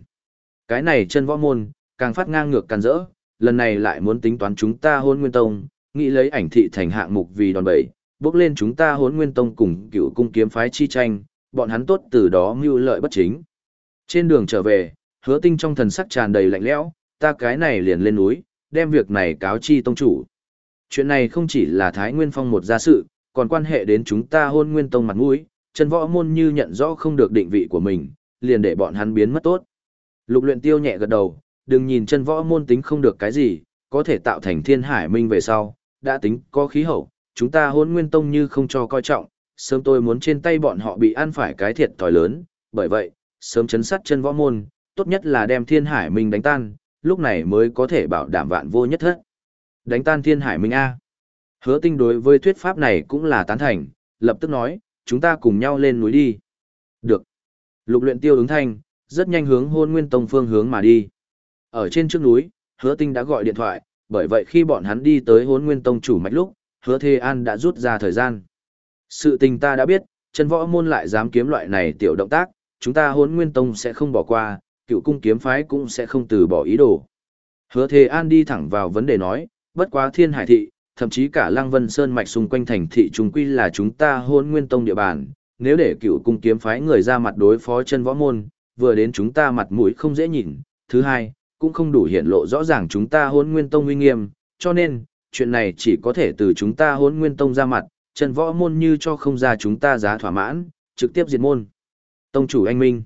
Cái này chân võ môn, càng phát ngang ngược càng rỡ, lần này lại muốn tính toán chúng ta hôn nguyên tông, nghĩ lấy ảnh thị thành hạng mục vì đòn bẩy, bước lên chúng ta hốn nguyên tông cùng cựu cung kiếm phái chi tranh, bọn hắn tốt từ đó mưu lợi bất chính. Trên đường trở về, hứa tinh trong thần sắc tràn đầy lạnh lẽo, ta cái này liền lên núi, đem việc này cáo chi tông chủ. Chuyện này không chỉ là Thái Nguyên Phong một gia sự, còn quan hệ đến chúng ta hôn nguyên tông mặt mũi, chân võ môn như nhận rõ không được định vị của mình, liền để bọn hắn biến mất tốt. Lục luyện tiêu nhẹ gật đầu, đừng nhìn chân võ môn tính không được cái gì, có thể tạo thành thiên hải minh về sau, đã tính có khí hậu, chúng ta hôn nguyên tông như không cho coi trọng, sớm tôi muốn trên tay bọn họ bị ăn phải cái thiệt thòi lớn, bởi vậy, sớm chấn sát chân võ môn, tốt nhất là đem thiên hải minh đánh tan, lúc này mới có thể bảo đảm vạn vô nhất thất. Đánh tan thiên hải minh A. Hứa tinh đối với thuyết pháp này cũng là tán thành, lập tức nói, chúng ta cùng nhau lên núi đi. Được. Lục luyện tiêu ứng thanh, rất nhanh hướng hôn nguyên tông phương hướng mà đi. Ở trên trước núi, hứa tinh đã gọi điện thoại, bởi vậy khi bọn hắn đi tới hôn nguyên tông chủ mạch lúc, hứa thê an đã rút ra thời gian. Sự tình ta đã biết, chân võ môn lại dám kiếm loại này tiểu động tác, chúng ta hôn nguyên tông sẽ không bỏ qua, cựu cung kiếm phái cũng sẽ không từ bỏ ý đồ. Hứa thề an đi thẳng vào vấn đề nói, bất quá thiên hải thị, thậm chí cả lăng vân sơn mạch xung quanh thành thị chúng quy là chúng ta hôn nguyên tông địa bàn, nếu để cựu cung kiếm phái người ra mặt đối phó chân võ môn, vừa đến chúng ta mặt mũi không dễ nhìn, thứ hai, cũng không đủ hiện lộ rõ ràng chúng ta hôn nguyên tông uy nghiêm, cho nên, chuyện này chỉ có thể từ chúng ta hôn nguyên tông ra mặt, chân võ môn như cho không ra chúng ta giá thỏa mãn, trực tiếp diệt môn. Tông chủ anh Minh.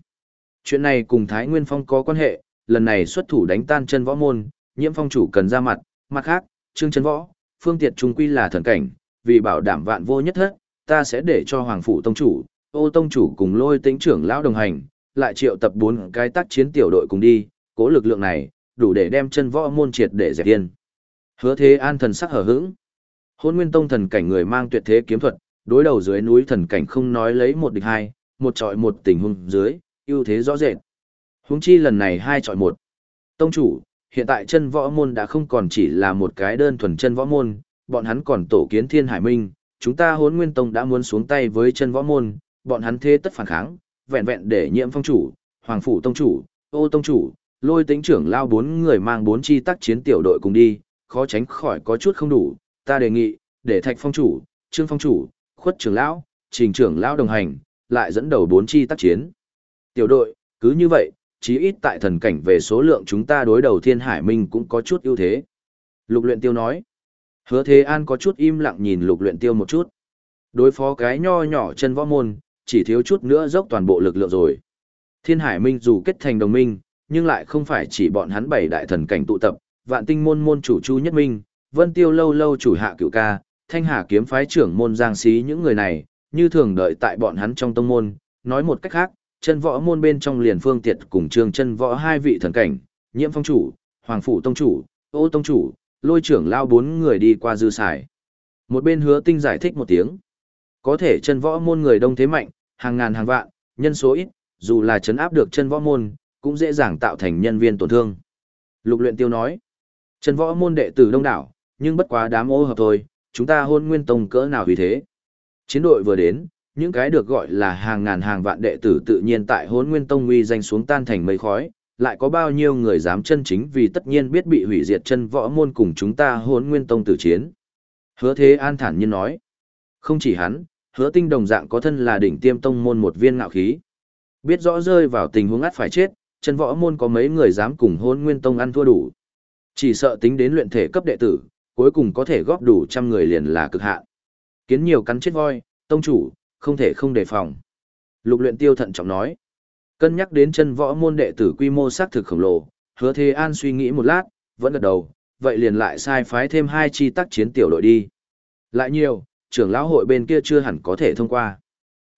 Chuyện này cùng Thái Nguyên Phong có quan hệ, lần này xuất thủ đánh tan chân võ môn, nhiễm phong chủ cần ra mặt, mặt khác, trương chân võ, phương tiệt trung quy là thần cảnh, vì bảo đảm vạn vô nhất thất, ta sẽ để cho Hoàng Phủ Tông chủ, ô Tông chủ cùng lôi tính trưởng lão đồng hành, lại triệu tập bốn cái tác chiến tiểu đội cùng đi, cố lực lượng này, đủ để đem chân võ môn triệt để dẹp yên. Hứa thế an thần sắc hở hững. Hôn nguyên tông thần cảnh người mang tuyệt thế kiếm thuật, đối đầu dưới núi thần cảnh không nói lấy một địch hai, một trọi một tình huống dưới, ưu thế rõ rệt. Huống chi lần này hai trọi một. Tông chủ, hiện tại chân võ môn đã không còn chỉ là một cái đơn thuần chân võ môn, bọn hắn còn tổ kiến thiên hải minh, chúng ta hốn nguyên tông đã muốn xuống tay với chân võ môn, bọn hắn thế tất phản kháng, vẹn vẹn để nhiệm phong chủ, hoàng phủ tông chủ, ô tông chủ, lôi tính trưởng lao bốn người mang bốn chi tác chiến tiểu đội cùng đi, khó tránh khỏi có chút không đủ, ta đề nghị, để thạch phong chủ, trương phong chủ, khuất trưởng lão, trình trưởng lão đồng hành, lại dẫn đầu bốn chi tác chiến. Tiểu đội, cứ như vậy, chí ít tại thần cảnh về số lượng chúng ta đối đầu thiên hải minh cũng có chút ưu thế. Lục luyện tiêu nói. Hứa thế an có chút im lặng nhìn lục luyện tiêu một chút. Đối phó cái nho nhỏ chân võ môn, chỉ thiếu chút nữa dốc toàn bộ lực lượng rồi. Thiên hải minh dù kết thành đồng minh, nhưng lại không phải chỉ bọn hắn bảy đại thần cảnh tụ tập, vạn tinh môn môn chủ Chu Nhất Minh, Vân Tiêu lâu lâu chủ hạ cửu ca, Thanh Hà kiếm phái trưởng môn Giang Xí những người này, như thường đợi tại bọn hắn trong tông môn, nói một cách khác, chân võ môn bên trong liền phương tiệt cùng trường chân võ hai vị thần cảnh, nhiễm phong chủ, hoàng phủ tông chủ, ô tông chủ, lôi trưởng lao bốn người đi qua dư xài. Một bên hứa tinh giải thích một tiếng. Có thể chân võ môn người đông thế mạnh, hàng ngàn hàng vạn, nhân số ít, dù là chấn áp được chân võ môn, cũng dễ dàng tạo thành nhân viên tổn thương. Lục luyện tiêu nói, chân võ môn đệ tử đông đảo, nhưng bất quá đám ô hợp thôi, chúng ta hôn nguyên tông cỡ nào vì thế. Chiến đội vừa đến, những cái được gọi là hàng ngàn hàng vạn đệ tử tự nhiên tại hôn nguyên tông uy danh xuống tan thành mây khói, lại có bao nhiêu người dám chân chính vì tất nhiên biết bị hủy diệt chân võ môn cùng chúng ta hôn nguyên tông tử chiến. Hứa thế an thản nhiên nói, không chỉ hắn, hứa tinh đồng dạng có thân là đỉnh tiêm tông môn một viên ngạo khí. Biết rõ rơi vào tình huống át phải chết, chân võ môn có mấy người dám cùng hôn nguyên tông ăn thua đủ. Chỉ sợ tính đến luyện thể cấp đệ tử, cuối cùng có thể góp đủ trăm người liền là cực hạn. Kiến nhiều cắn chết voi, tông chủ, không thể không đề phòng. Lục luyện tiêu thận trọng nói. Cân nhắc đến chân võ môn đệ tử quy mô xác thực khổng lồ, hứa thế an suy nghĩ một lát, vẫn gật đầu, vậy liền lại sai phái thêm hai chi tác chiến tiểu đội đi. Lại nhiều, trưởng lão hội bên kia chưa hẳn có thể thông qua.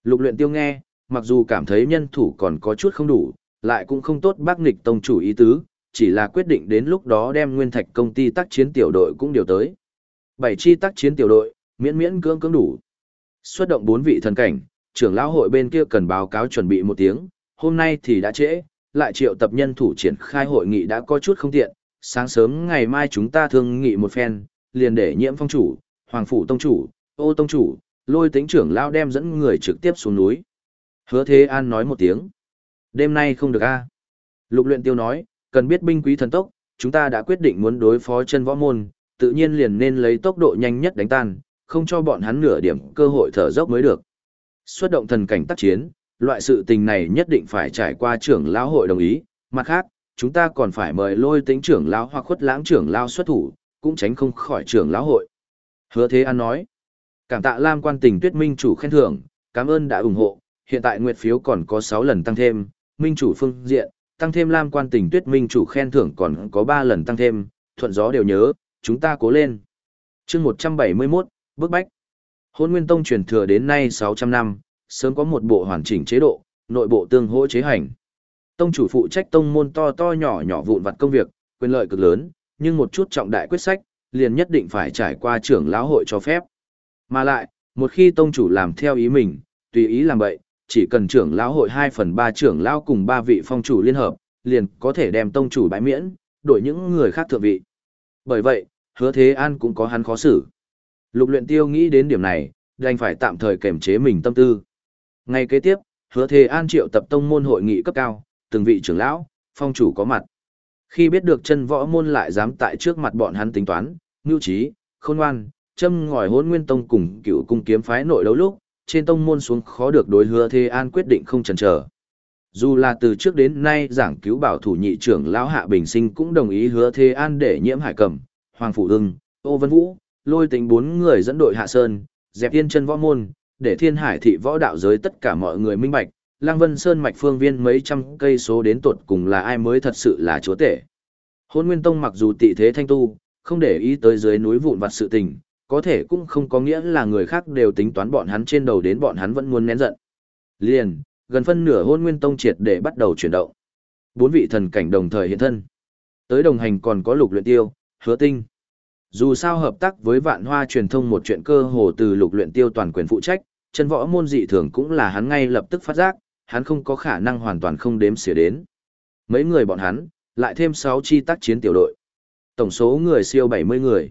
Lục luyện tiêu nghe, mặc dù cảm thấy nhân thủ còn có chút không đủ, lại cũng không tốt bác nghịch tông chủ ý tứ, chỉ là quyết định đến lúc đó đem nguyên thạch công ty tác chiến tiểu đội cũng điều tới. Bảy chi tác chiến tiểu đội, miễn miễn cưỡng cưỡng đủ. Xuất động bốn vị thần cảnh, trưởng lão hội bên kia cần báo cáo chuẩn bị một tiếng, hôm nay thì đã trễ, lại triệu tập nhân thủ triển khai hội nghị đã có chút không tiện, sáng sớm ngày mai chúng ta thương nghị một phen, liền để nhiễm phong chủ, hoàng phủ tông chủ, ô tông chủ, lôi tính trưởng lão đem dẫn người trực tiếp xuống núi. Hứa Thế An nói một tiếng. Đêm nay không được a Lục luyện tiêu nói, cần biết binh quý thần tốc, chúng ta đã quyết định muốn đối phó chân võ môn, tự nhiên liền nên lấy tốc độ nhanh nhất đánh tan, không cho bọn hắn nửa điểm cơ hội thở dốc mới được. Xuất động thần cảnh tác chiến, loại sự tình này nhất định phải trải qua trưởng lão hội đồng ý, mặt khác, chúng ta còn phải mời lôi tính trưởng lão hoặc khuất lãng trưởng lão xuất thủ, cũng tránh không khỏi trưởng lão hội. Hứa Thế An nói, cảm tạ Lam quan tình tuyết minh chủ khen thưởng, cảm ơn đã ủng hộ, hiện tại nguyệt phiếu còn có 6 lần tăng thêm, minh chủ phương diện, tăng thêm Lam quan tình tuyết minh chủ khen thưởng còn có 3 lần tăng thêm, thuận gió đều nhớ, chúng ta cố lên. chương 171, Bước bách. Hôn Nguyên Tông truyền thừa đến nay 600 năm, sớm có một bộ hoàn chỉnh chế độ, nội bộ tương hỗ chế hành. Tông chủ phụ trách tông môn to to nhỏ nhỏ vụn vặt công việc, quyền lợi cực lớn, nhưng một chút trọng đại quyết sách, liền nhất định phải trải qua trưởng lão hội cho phép. Mà lại, một khi tông chủ làm theo ý mình, tùy ý làm vậy, chỉ cần trưởng lão hội 2 phần 3 trưởng lão cùng 3 vị phong chủ liên hợp, liền có thể đem tông chủ bãi miễn, đổi những người khác thượng vị. Bởi vậy, hứa thế an cũng có hắn khó xử. Lục luyện tiêu nghĩ đến điểm này, đành phải tạm thời kềm chế mình tâm tư. Ngày kế tiếp, hứa Thề an triệu tập tông môn hội nghị cấp cao, từng vị trưởng lão, phong chủ có mặt. Khi biết được chân võ môn lại dám tại trước mặt bọn hắn tính toán, ngưu trí, khôn ngoan, châm ngòi hôn nguyên tông cùng cựu cung kiếm phái nội đấu lúc, trên tông môn xuống khó được đối hứa Thề an quyết định không chần chờ. Dù là từ trước đến nay giảng cứu bảo thủ nhị trưởng lão hạ bình sinh cũng đồng ý hứa Thề an để nhiễm hải cẩm, hoàng phủ ưng, ô vân vũ, lôi tính bốn người dẫn đội hạ sơn, dẹp yên chân võ môn, để thiên hải thị võ đạo giới tất cả mọi người minh bạch, Lăng Vân Sơn mạch phương viên mấy trăm cây số đến tuột cùng là ai mới thật sự là chúa tể. Hôn Nguyên Tông mặc dù tị thế thanh tu, không để ý tới dưới núi vụn vặt sự tình, có thể cũng không có nghĩa là người khác đều tính toán bọn hắn trên đầu đến bọn hắn vẫn muốn nén giận. Liền, gần phân nửa Hôn Nguyên Tông triệt để bắt đầu chuyển động. Bốn vị thần cảnh đồng thời hiện thân. Tới đồng hành còn có Lục Luyện Tiêu, Hứa Tinh. Dù sao hợp tác với vạn hoa truyền thông một chuyện cơ hồ từ lục luyện tiêu toàn quyền phụ trách, chân võ môn dị thường cũng là hắn ngay lập tức phát giác, hắn không có khả năng hoàn toàn không đếm xỉa đến. Mấy người bọn hắn, lại thêm 6 chi tác chiến tiểu đội. Tổng số người siêu 70 người.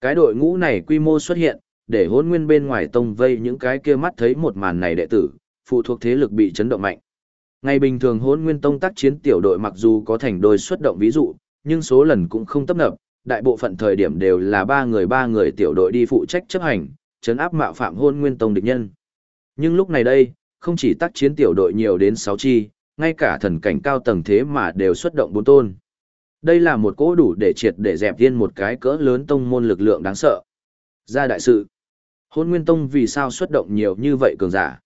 Cái đội ngũ này quy mô xuất hiện, để hôn nguyên bên ngoài tông vây những cái kia mắt thấy một màn này đệ tử, phụ thuộc thế lực bị chấn động mạnh. Ngày bình thường hôn nguyên tông tác chiến tiểu đội mặc dù có thành đôi xuất động ví dụ, nhưng số lần cũng không tấp nập, đại bộ phận thời điểm đều là ba người ba người tiểu đội đi phụ trách chấp hành, chấn áp mạo phạm hôn nguyên tông địch nhân. Nhưng lúc này đây, không chỉ tác chiến tiểu đội nhiều đến 6 chi, ngay cả thần cảnh cao tầng thế mà đều xuất động bốn tôn. Đây là một cỗ đủ để triệt để dẹp tiên một cái cỡ lớn tông môn lực lượng đáng sợ. Ra đại sự. Hôn Nguyên Tông vì sao xuất động nhiều như vậy cường giả?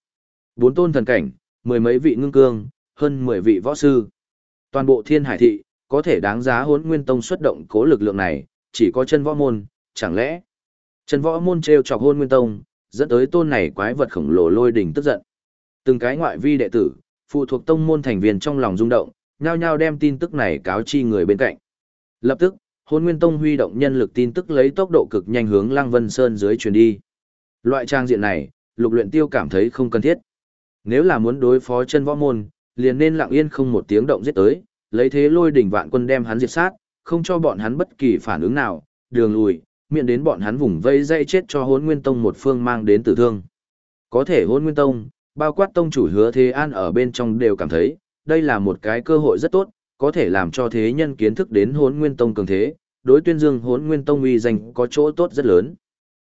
Bốn tôn thần cảnh, mười mấy vị ngưng cương, hơn 10 vị võ sư. Toàn bộ thiên hải thị, có thể đáng giá hốn nguyên tông xuất động cố lực lượng này, chỉ có chân võ môn, chẳng lẽ chân võ môn treo chọc hôn nguyên tông, dẫn tới tôn này quái vật khổng lồ lôi đỉnh tức giận. Từng cái ngoại vi đệ tử, phụ thuộc tông môn thành viên trong lòng rung động, nhao nhao đem tin tức này cáo chi người bên cạnh. Lập tức, Hôn Nguyên Tông huy động nhân lực tin tức lấy tốc độ cực nhanh hướng Lăng Vân Sơn dưới truyền đi. Loại trang diện này, Lục Luyện Tiêu cảm thấy không cần thiết. Nếu là muốn đối phó chân võ môn, liền nên lặng yên không một tiếng động giết tới, lấy thế lôi đỉnh vạn quân đem hắn diệt sát, không cho bọn hắn bất kỳ phản ứng nào, đường lùi, miễn đến bọn hắn vùng vây dây chết cho Hỗn Nguyên Tông một phương mang đến tử thương. Có thể Hỗn Nguyên Tông, bao quát tông chủ Hứa Thế An ở bên trong đều cảm thấy, đây là một cái cơ hội rất tốt, có thể làm cho thế nhân kiến thức đến Hỗn Nguyên Tông cường thế, đối tuyên dương Hỗn Nguyên Tông uy danh có chỗ tốt rất lớn.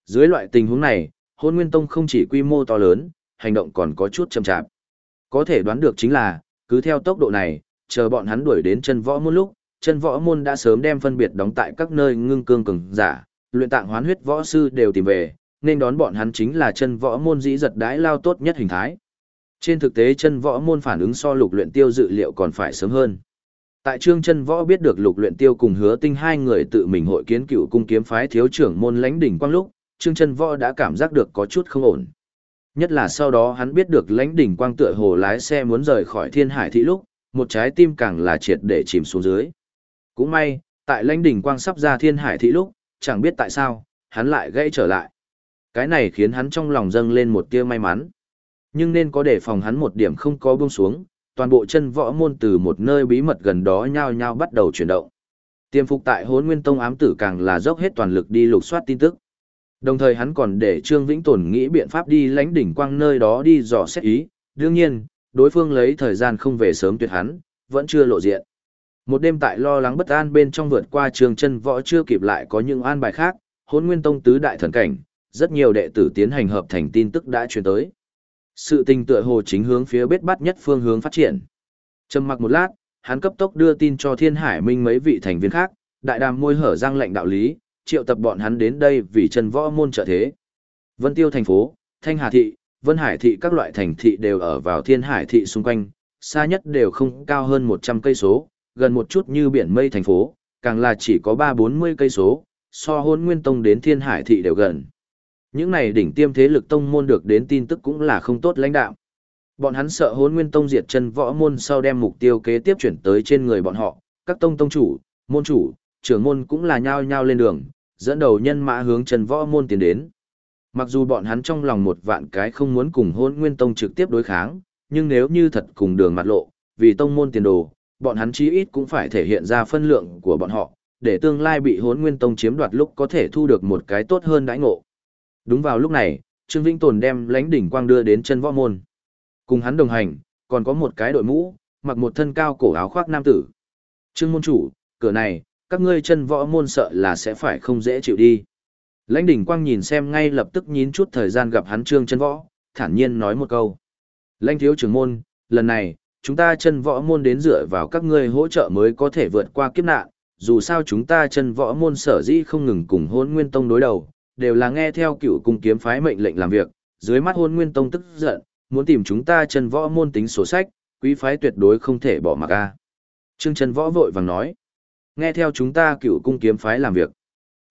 Dưới loại tình huống này, Hỗn Nguyên Tông không chỉ quy mô to lớn, hành động còn có chút chậm chạp. Có thể đoán được chính là, cứ theo tốc độ này, chờ bọn hắn đuổi đến chân võ môn lúc, chân võ môn đã sớm đem phân biệt đóng tại các nơi ngưng cương cường giả, luyện tạng hoán huyết võ sư đều tìm về, nên đón bọn hắn chính là chân võ môn dĩ giật đái lao tốt nhất hình thái. Trên thực tế chân võ môn phản ứng so lục luyện tiêu dự liệu còn phải sớm hơn. Tại trương chân võ biết được lục luyện tiêu cùng hứa tinh hai người tự mình hội kiến cựu cung kiếm phái thiếu trưởng môn lãnh đỉnh quang lúc, trương chân võ đã cảm giác được có chút không ổn. Nhất là sau đó hắn biết được lãnh đỉnh quang tựa hồ lái xe muốn rời khỏi thiên hải thị lúc, một trái tim càng là triệt để chìm xuống dưới. Cũng may, tại lãnh đỉnh quang sắp ra thiên hải thị lúc, chẳng biết tại sao, hắn lại gãy trở lại. Cái này khiến hắn trong lòng dâng lên một tia may mắn. Nhưng nên có để phòng hắn một điểm không có buông xuống, toàn bộ chân võ môn từ một nơi bí mật gần đó nhao nhao bắt đầu chuyển động. Tiêm phục tại hốn nguyên tông ám tử càng là dốc hết toàn lực đi lục soát tin tức. Đồng thời hắn còn để Trương Vĩnh Tồn nghĩ biện pháp đi lãnh đỉnh quang nơi đó đi dò xét ý, đương nhiên, đối phương lấy thời gian không về sớm tuyệt hắn, vẫn chưa lộ diện. Một đêm tại lo lắng bất an bên trong vượt qua trường chân võ chưa kịp lại có những an bài khác, hôn nguyên tông tứ đại thần cảnh, rất nhiều đệ tử tiến hành hợp thành tin tức đã truyền tới. Sự tình tựa hồ chính hướng phía bết bắt nhất phương hướng phát triển. Trầm mặc một lát, hắn cấp tốc đưa tin cho Thiên Hải Minh mấy vị thành viên khác, đại đàm môi hở răng lệnh đạo lý, triệu tập bọn hắn đến đây vì chân võ môn trợ thế. Vân Tiêu thành phố, Thanh Hà thị, Vân Hải thị các loại thành thị đều ở vào Thiên Hải thị xung quanh, xa nhất đều không cao hơn 100 cây số, gần một chút như biển mây thành phố, càng là chỉ có 3-40 cây số, so hôn nguyên tông đến Thiên Hải thị đều gần. Những này đỉnh tiêm thế lực tông môn được đến tin tức cũng là không tốt lãnh đạo. Bọn hắn sợ Hỗn nguyên tông diệt chân võ môn sau đem mục tiêu kế tiếp chuyển tới trên người bọn họ, các tông tông chủ, môn chủ, trưởng môn cũng là nhao nhao lên đường, dẫn đầu nhân mã hướng chân võ môn tiến đến. Mặc dù bọn hắn trong lòng một vạn cái không muốn cùng hôn nguyên tông trực tiếp đối kháng, nhưng nếu như thật cùng đường mặt lộ, vì tông môn tiền đồ, bọn hắn chí ít cũng phải thể hiện ra phân lượng của bọn họ, để tương lai bị hốn nguyên tông chiếm đoạt lúc có thể thu được một cái tốt hơn đãi ngộ. Đúng vào lúc này, Trương Vĩnh Tồn đem lãnh đỉnh quang đưa đến chân võ môn. Cùng hắn đồng hành, còn có một cái đội mũ, mặc một thân cao cổ áo khoác nam tử. Trương môn chủ, cửa này, các ngươi chân võ môn sợ là sẽ phải không dễ chịu đi. Lãnh đỉnh quang nhìn xem ngay lập tức nhín chút thời gian gặp hắn trương chân võ, thản nhiên nói một câu. Lãnh thiếu trưởng môn, lần này, chúng ta chân võ môn đến dựa vào các ngươi hỗ trợ mới có thể vượt qua kiếp nạn, dù sao chúng ta chân võ môn sở dĩ không ngừng cùng hôn nguyên tông đối đầu, đều là nghe theo cựu cung kiếm phái mệnh lệnh làm việc, dưới mắt hôn nguyên tông tức giận, muốn tìm chúng ta chân võ môn tính sổ sách, quý phái tuyệt đối không thể bỏ mặc a. Trương chân võ vội vàng nói, nghe theo chúng ta cựu cung kiếm phái làm việc.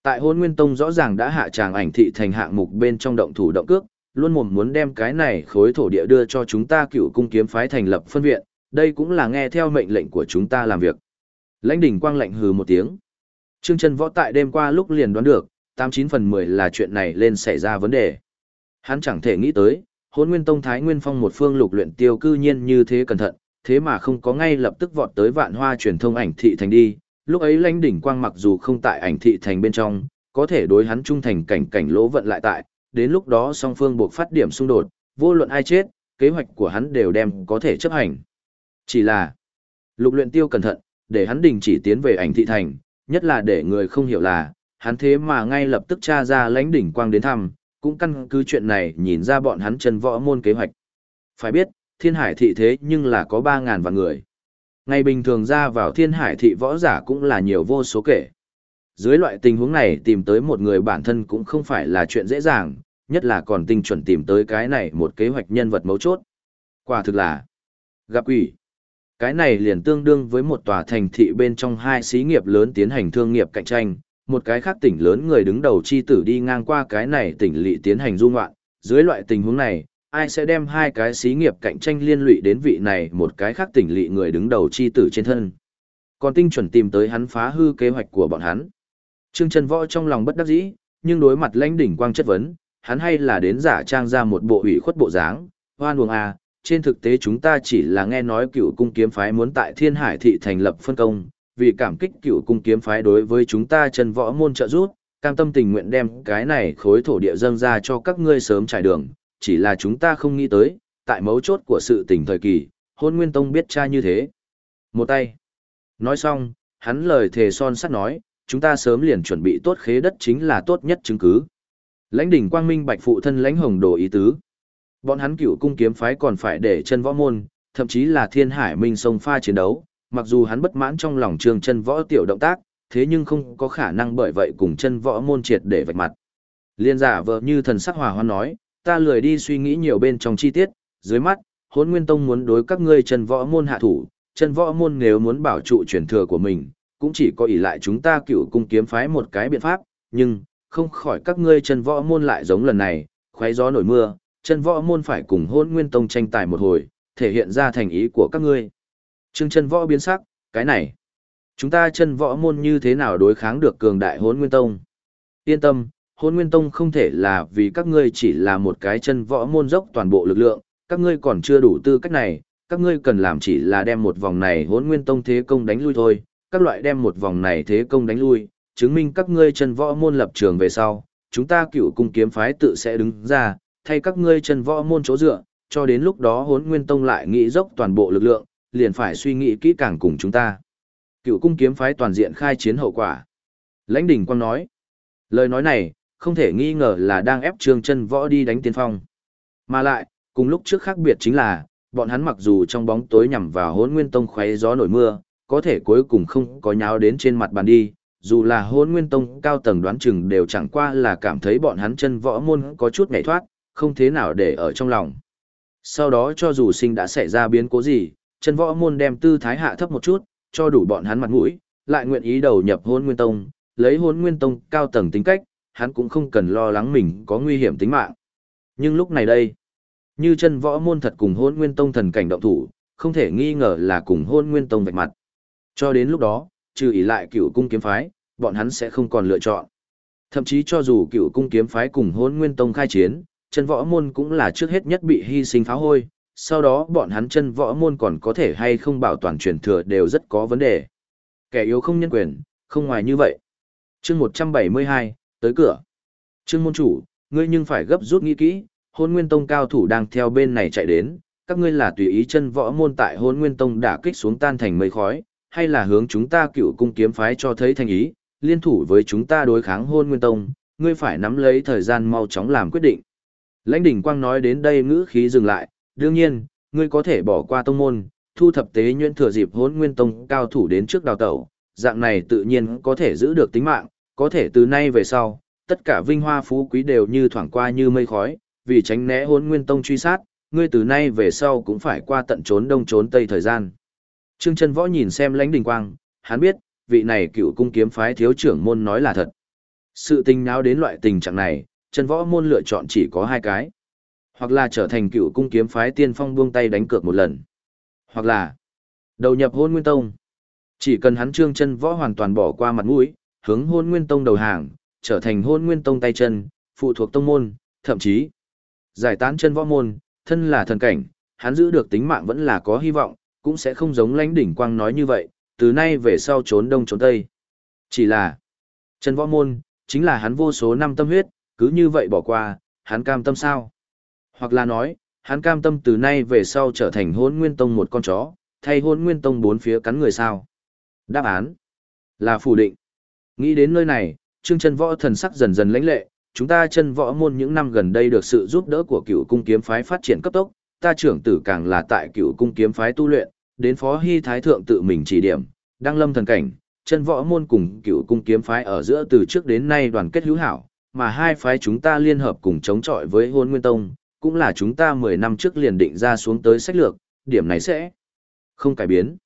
Tại hôn nguyên tông rõ ràng đã hạ tràng ảnh thị thành hạng mục bên trong động thủ động cước, luôn mồm muốn đem cái này khối thổ địa đưa cho chúng ta cựu cung kiếm phái thành lập phân viện, đây cũng là nghe theo mệnh lệnh của chúng ta làm việc. Lãnh đỉnh quang lạnh hừ một tiếng. Trương Trần võ tại đêm qua lúc liền đoán được, tám chín phần mười là chuyện này lên xảy ra vấn đề. Hắn chẳng thể nghĩ tới, hôn nguyên tông Thái Nguyên Phong một phương lục luyện tiêu cư nhiên như thế cẩn thận, thế mà không có ngay lập tức vọt tới vạn hoa truyền thông ảnh thị thành đi, lúc ấy lãnh đỉnh quang mặc dù không tại ảnh thị thành bên trong, có thể đối hắn trung thành cảnh cảnh lỗ vận lại tại, đến lúc đó song phương buộc phát điểm xung đột, vô luận ai chết, kế hoạch của hắn đều đem có thể chấp hành. Chỉ là, lục luyện tiêu cẩn thận, để hắn đình chỉ tiến về ảnh thị thành, nhất là để người không hiểu là, hắn thế mà ngay lập tức tra ra lãnh đỉnh quang đến thăm, cũng căn cứ chuyện này nhìn ra bọn hắn chân võ môn kế hoạch. Phải biết, thiên hải thị thế nhưng là có 3.000 vạn người. Ngày bình thường ra vào thiên hải thị võ giả cũng là nhiều vô số kể. Dưới loại tình huống này tìm tới một người bản thân cũng không phải là chuyện dễ dàng, nhất là còn tinh chuẩn tìm tới cái này một kế hoạch nhân vật mấu chốt. Quả thực là gặp quỷ. Cái này liền tương đương với một tòa thành thị bên trong hai xí nghiệp lớn tiến hành thương nghiệp cạnh tranh, một cái khác tỉnh lớn người đứng đầu chi tử đi ngang qua cái này tỉnh lỵ tiến hành du ngoạn, dưới loại tình huống này, ai sẽ đem hai cái xí nghiệp cạnh tranh liên lụy đến vị này một cái khác tỉnh lỵ người đứng đầu chi tử trên thân. Còn tinh chuẩn tìm tới hắn phá hư kế hoạch của bọn hắn. Trương Trần Võ trong lòng bất đắc dĩ, nhưng đối mặt lãnh đỉnh quang chất vấn, hắn hay là đến giả trang ra một bộ ủy khuất bộ dáng, hoan uổng à, trên thực tế chúng ta chỉ là nghe nói cựu cung kiếm phái muốn tại thiên hải thị thành lập phân công, vì cảm kích cựu cung kiếm phái đối với chúng ta Trần võ môn trợ giúp, cam tâm tình nguyện đem cái này khối thổ địa dâng ra cho các ngươi sớm trải đường, chỉ là chúng ta không nghĩ tới, tại mấu chốt của sự tình thời kỳ, hôn nguyên tông biết cha như thế. Một tay. Nói xong, hắn lời thề son sắt nói, chúng ta sớm liền chuẩn bị tốt khế đất chính là tốt nhất chứng cứ. Lãnh đỉnh quang minh bạch phụ thân lãnh hồng đồ ý tứ. Bọn hắn cựu cung kiếm phái còn phải để chân võ môn, thậm chí là thiên hải minh sông pha chiến đấu, mặc dù hắn bất mãn trong lòng trường chân võ tiểu động tác, thế nhưng không có khả năng bởi vậy cùng chân võ môn triệt để vạch mặt. Liên giả vợ như thần sắc hòa hoan nói, ta lười đi suy nghĩ nhiều bên trong chi tiết, dưới mắt, hốn nguyên tông muốn đối các ngươi chân võ môn hạ thủ, chân võ môn nếu muốn bảo trụ truyền thừa của mình, cũng chỉ có ỷ lại chúng ta cựu cung kiếm phái một cái biện pháp, nhưng, không khỏi các ngươi chân võ môn lại giống lần này, khoái gió nổi mưa, chân võ môn phải cùng hôn nguyên tông tranh tài một hồi, thể hiện ra thành ý của các ngươi. Trương chân võ biến sắc, cái này, chúng ta chân võ môn như thế nào đối kháng được cường đại hôn nguyên tông? Yên tâm, hôn nguyên tông không thể là vì các ngươi chỉ là một cái chân võ môn dốc toàn bộ lực lượng, các ngươi còn chưa đủ tư cách này, các ngươi cần làm chỉ là đem một vòng này hôn nguyên tông thế công đánh lui thôi, các loại đem một vòng này thế công đánh lui, chứng minh các ngươi chân võ môn lập trường về sau, chúng ta cựu cung kiếm phái tự sẽ đứng ra, thay các ngươi chân võ môn chỗ dựa, cho đến lúc đó hốn nguyên tông lại nghĩ dốc toàn bộ lực lượng, liền phải suy nghĩ kỹ càng cùng chúng ta. Cựu cung kiếm phái toàn diện khai chiến hậu quả. Lãnh đỉnh quang nói, lời nói này, không thể nghi ngờ là đang ép trương chân võ đi đánh tiên phong. Mà lại, cùng lúc trước khác biệt chính là, bọn hắn mặc dù trong bóng tối nhằm vào hốn nguyên tông khoé gió nổi mưa, có thể cuối cùng không có nháo đến trên mặt bàn đi, dù là hôn nguyên tông cao tầng đoán chừng đều chẳng qua là cảm thấy bọn hắn chân võ môn có chút nhảy thoát, không thế nào để ở trong lòng. Sau đó cho dù sinh đã xảy ra biến cố gì, chân võ môn đem tư thái hạ thấp một chút, cho đủ bọn hắn mặt mũi, lại nguyện ý đầu nhập hôn nguyên tông, lấy hôn nguyên tông cao tầng tính cách, hắn cũng không cần lo lắng mình có nguy hiểm tính mạng. Nhưng lúc này đây, như chân võ môn thật cùng hôn nguyên tông thần cảnh động thủ, không thể nghi ngờ là cùng hôn nguyên tông vạch mặt. Cho đến lúc đó, trừ ý lại cựu cung kiếm phái, bọn hắn sẽ không còn lựa chọn. Thậm chí cho dù cựu cung kiếm phái cùng hôn nguyên tông khai chiến, chân võ môn cũng là trước hết nhất bị hy sinh pháo hôi, sau đó bọn hắn chân võ môn còn có thể hay không bảo toàn truyền thừa đều rất có vấn đề. Kẻ yếu không nhân quyền, không ngoài như vậy. chương 172, tới cửa. Trương môn chủ, ngươi nhưng phải gấp rút nghĩ kỹ, hôn nguyên tông cao thủ đang theo bên này chạy đến, các ngươi là tùy ý chân võ môn tại hôn nguyên tông đả kích xuống tan thành mây khói, hay là hướng chúng ta cựu cung kiếm phái cho thấy thành ý, liên thủ với chúng ta đối kháng hôn nguyên tông, ngươi phải nắm lấy thời gian mau chóng làm quyết định. Lãnh đỉnh quang nói đến đây ngữ khí dừng lại, đương nhiên, ngươi có thể bỏ qua tông môn, thu thập tế nhuyễn thừa dịp hôn nguyên tông cao thủ đến trước đào tẩu, dạng này tự nhiên có thể giữ được tính mạng, có thể từ nay về sau, tất cả vinh hoa phú quý đều như thoảng qua như mây khói, vì tránh né hôn nguyên tông truy sát, ngươi từ nay về sau cũng phải qua tận trốn đông trốn tây thời gian. Trương Trân Võ nhìn xem lãnh đình quang, hắn biết, vị này cựu cung kiếm phái thiếu trưởng môn nói là thật. Sự tình náo đến loại tình trạng này, chân Võ môn lựa chọn chỉ có hai cái. Hoặc là trở thành cựu cung kiếm phái tiên phong buông tay đánh cược một lần. Hoặc là đầu nhập hôn nguyên tông. Chỉ cần hắn Trương Trân Võ hoàn toàn bỏ qua mặt mũi, hướng hôn nguyên tông đầu hàng, trở thành hôn nguyên tông tay chân, phụ thuộc tông môn, thậm chí giải tán chân võ môn, thân là thần cảnh, hắn giữ được tính mạng vẫn là có hy vọng, cũng sẽ không giống lãnh đỉnh quang nói như vậy, từ nay về sau trốn đông trốn tây. Chỉ là, chân Võ Môn, chính là hắn vô số năm tâm huyết, cứ như vậy bỏ qua, hắn cam tâm sao? Hoặc là nói, hắn cam tâm từ nay về sau trở thành hôn nguyên tông một con chó, thay hôn nguyên tông bốn phía cắn người sao? Đáp án là phủ định. Nghĩ đến nơi này, Trương chân Võ thần sắc dần dần lãnh lệ, chúng ta chân võ môn những năm gần đây được sự giúp đỡ của cựu cung kiếm phái phát triển cấp tốc, ta trưởng tử càng là tại cựu cung kiếm phái tu luyện, đến phó hy thái thượng tự mình chỉ điểm, đăng lâm thần cảnh, chân võ môn cùng cựu cung kiếm phái ở giữa từ trước đến nay đoàn kết hữu hảo, mà hai phái chúng ta liên hợp cùng chống chọi với hôn nguyên tông, cũng là chúng ta 10 năm trước liền định ra xuống tới sách lược, điểm này sẽ không cải biến.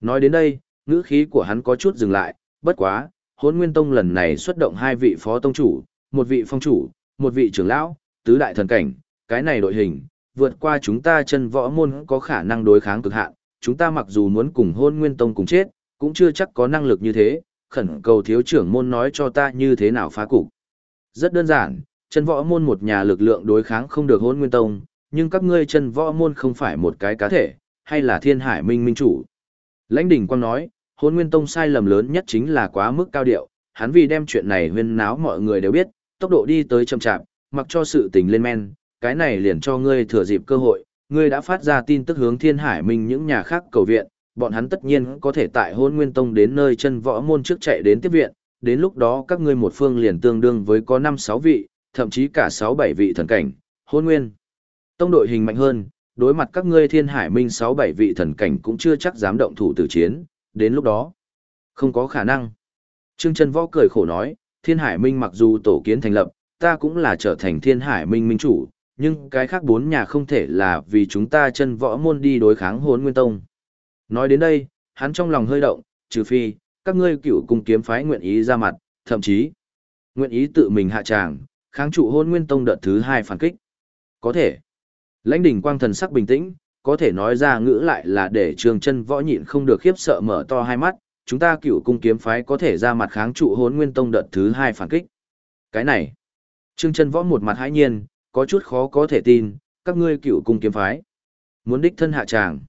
Nói đến đây, ngữ khí của hắn có chút dừng lại, bất quá, hôn nguyên tông lần này xuất động hai vị phó tông chủ, một vị phong chủ, một vị trưởng lão, tứ đại thần cảnh, cái này đội hình, vượt qua chúng ta chân võ môn có khả năng đối kháng cực hạn, chúng ta mặc dù muốn cùng hôn nguyên tông cùng chết, cũng chưa chắc có năng lực như thế, khẩn cầu thiếu trưởng môn nói cho ta như thế nào phá cục. Rất đơn giản, chân võ môn một nhà lực lượng đối kháng không được hôn nguyên tông, nhưng các ngươi chân võ môn không phải một cái cá thể, hay là thiên hải minh minh chủ. Lãnh đỉnh quang nói, hôn nguyên tông sai lầm lớn nhất chính là quá mức cao điệu, hắn vì đem chuyện này huyên náo mọi người đều biết, tốc độ đi tới chậm chạp, mặc cho sự tình lên men, cái này liền cho ngươi thừa dịp cơ hội, ngươi đã phát ra tin tức hướng thiên hải minh những nhà khác cầu viện, bọn hắn tất nhiên có thể tại hôn nguyên tông đến nơi chân võ môn trước chạy đến tiếp viện, đến lúc đó các ngươi một phương liền tương đương với có 5-6 vị, thậm chí cả 6-7 vị thần cảnh, hôn nguyên. Tông đội hình mạnh hơn, đối mặt các ngươi thiên hải minh 6-7 vị thần cảnh cũng chưa chắc dám động thủ tử chiến, đến lúc đó, không có khả năng. Trương Trân Võ cười khổ nói, thiên hải minh mặc dù tổ kiến thành lập, ta cũng là trở thành thiên hải minh minh chủ, nhưng cái khác bốn nhà không thể là vì chúng ta chân võ môn đi đối kháng hốn nguyên tông. Nói đến đây, hắn trong lòng hơi động, trừ phi, các ngươi cựu cung kiếm phái nguyện ý ra mặt, thậm chí, nguyện ý tự mình hạ tràng, kháng trụ hôn nguyên tông đợt thứ hai phản kích. Có thể. Lãnh đỉnh quang thần sắc bình tĩnh, có thể nói ra ngữ lại là để trường chân võ nhịn không được khiếp sợ mở to hai mắt, chúng ta cựu cung kiếm phái có thể ra mặt kháng trụ hôn nguyên tông đợt thứ hai phản kích. Cái này, trương chân võ một mặt hãi nhiên, có chút khó có thể tin, các ngươi cựu cung kiếm phái. Muốn đích thân hạ tràng.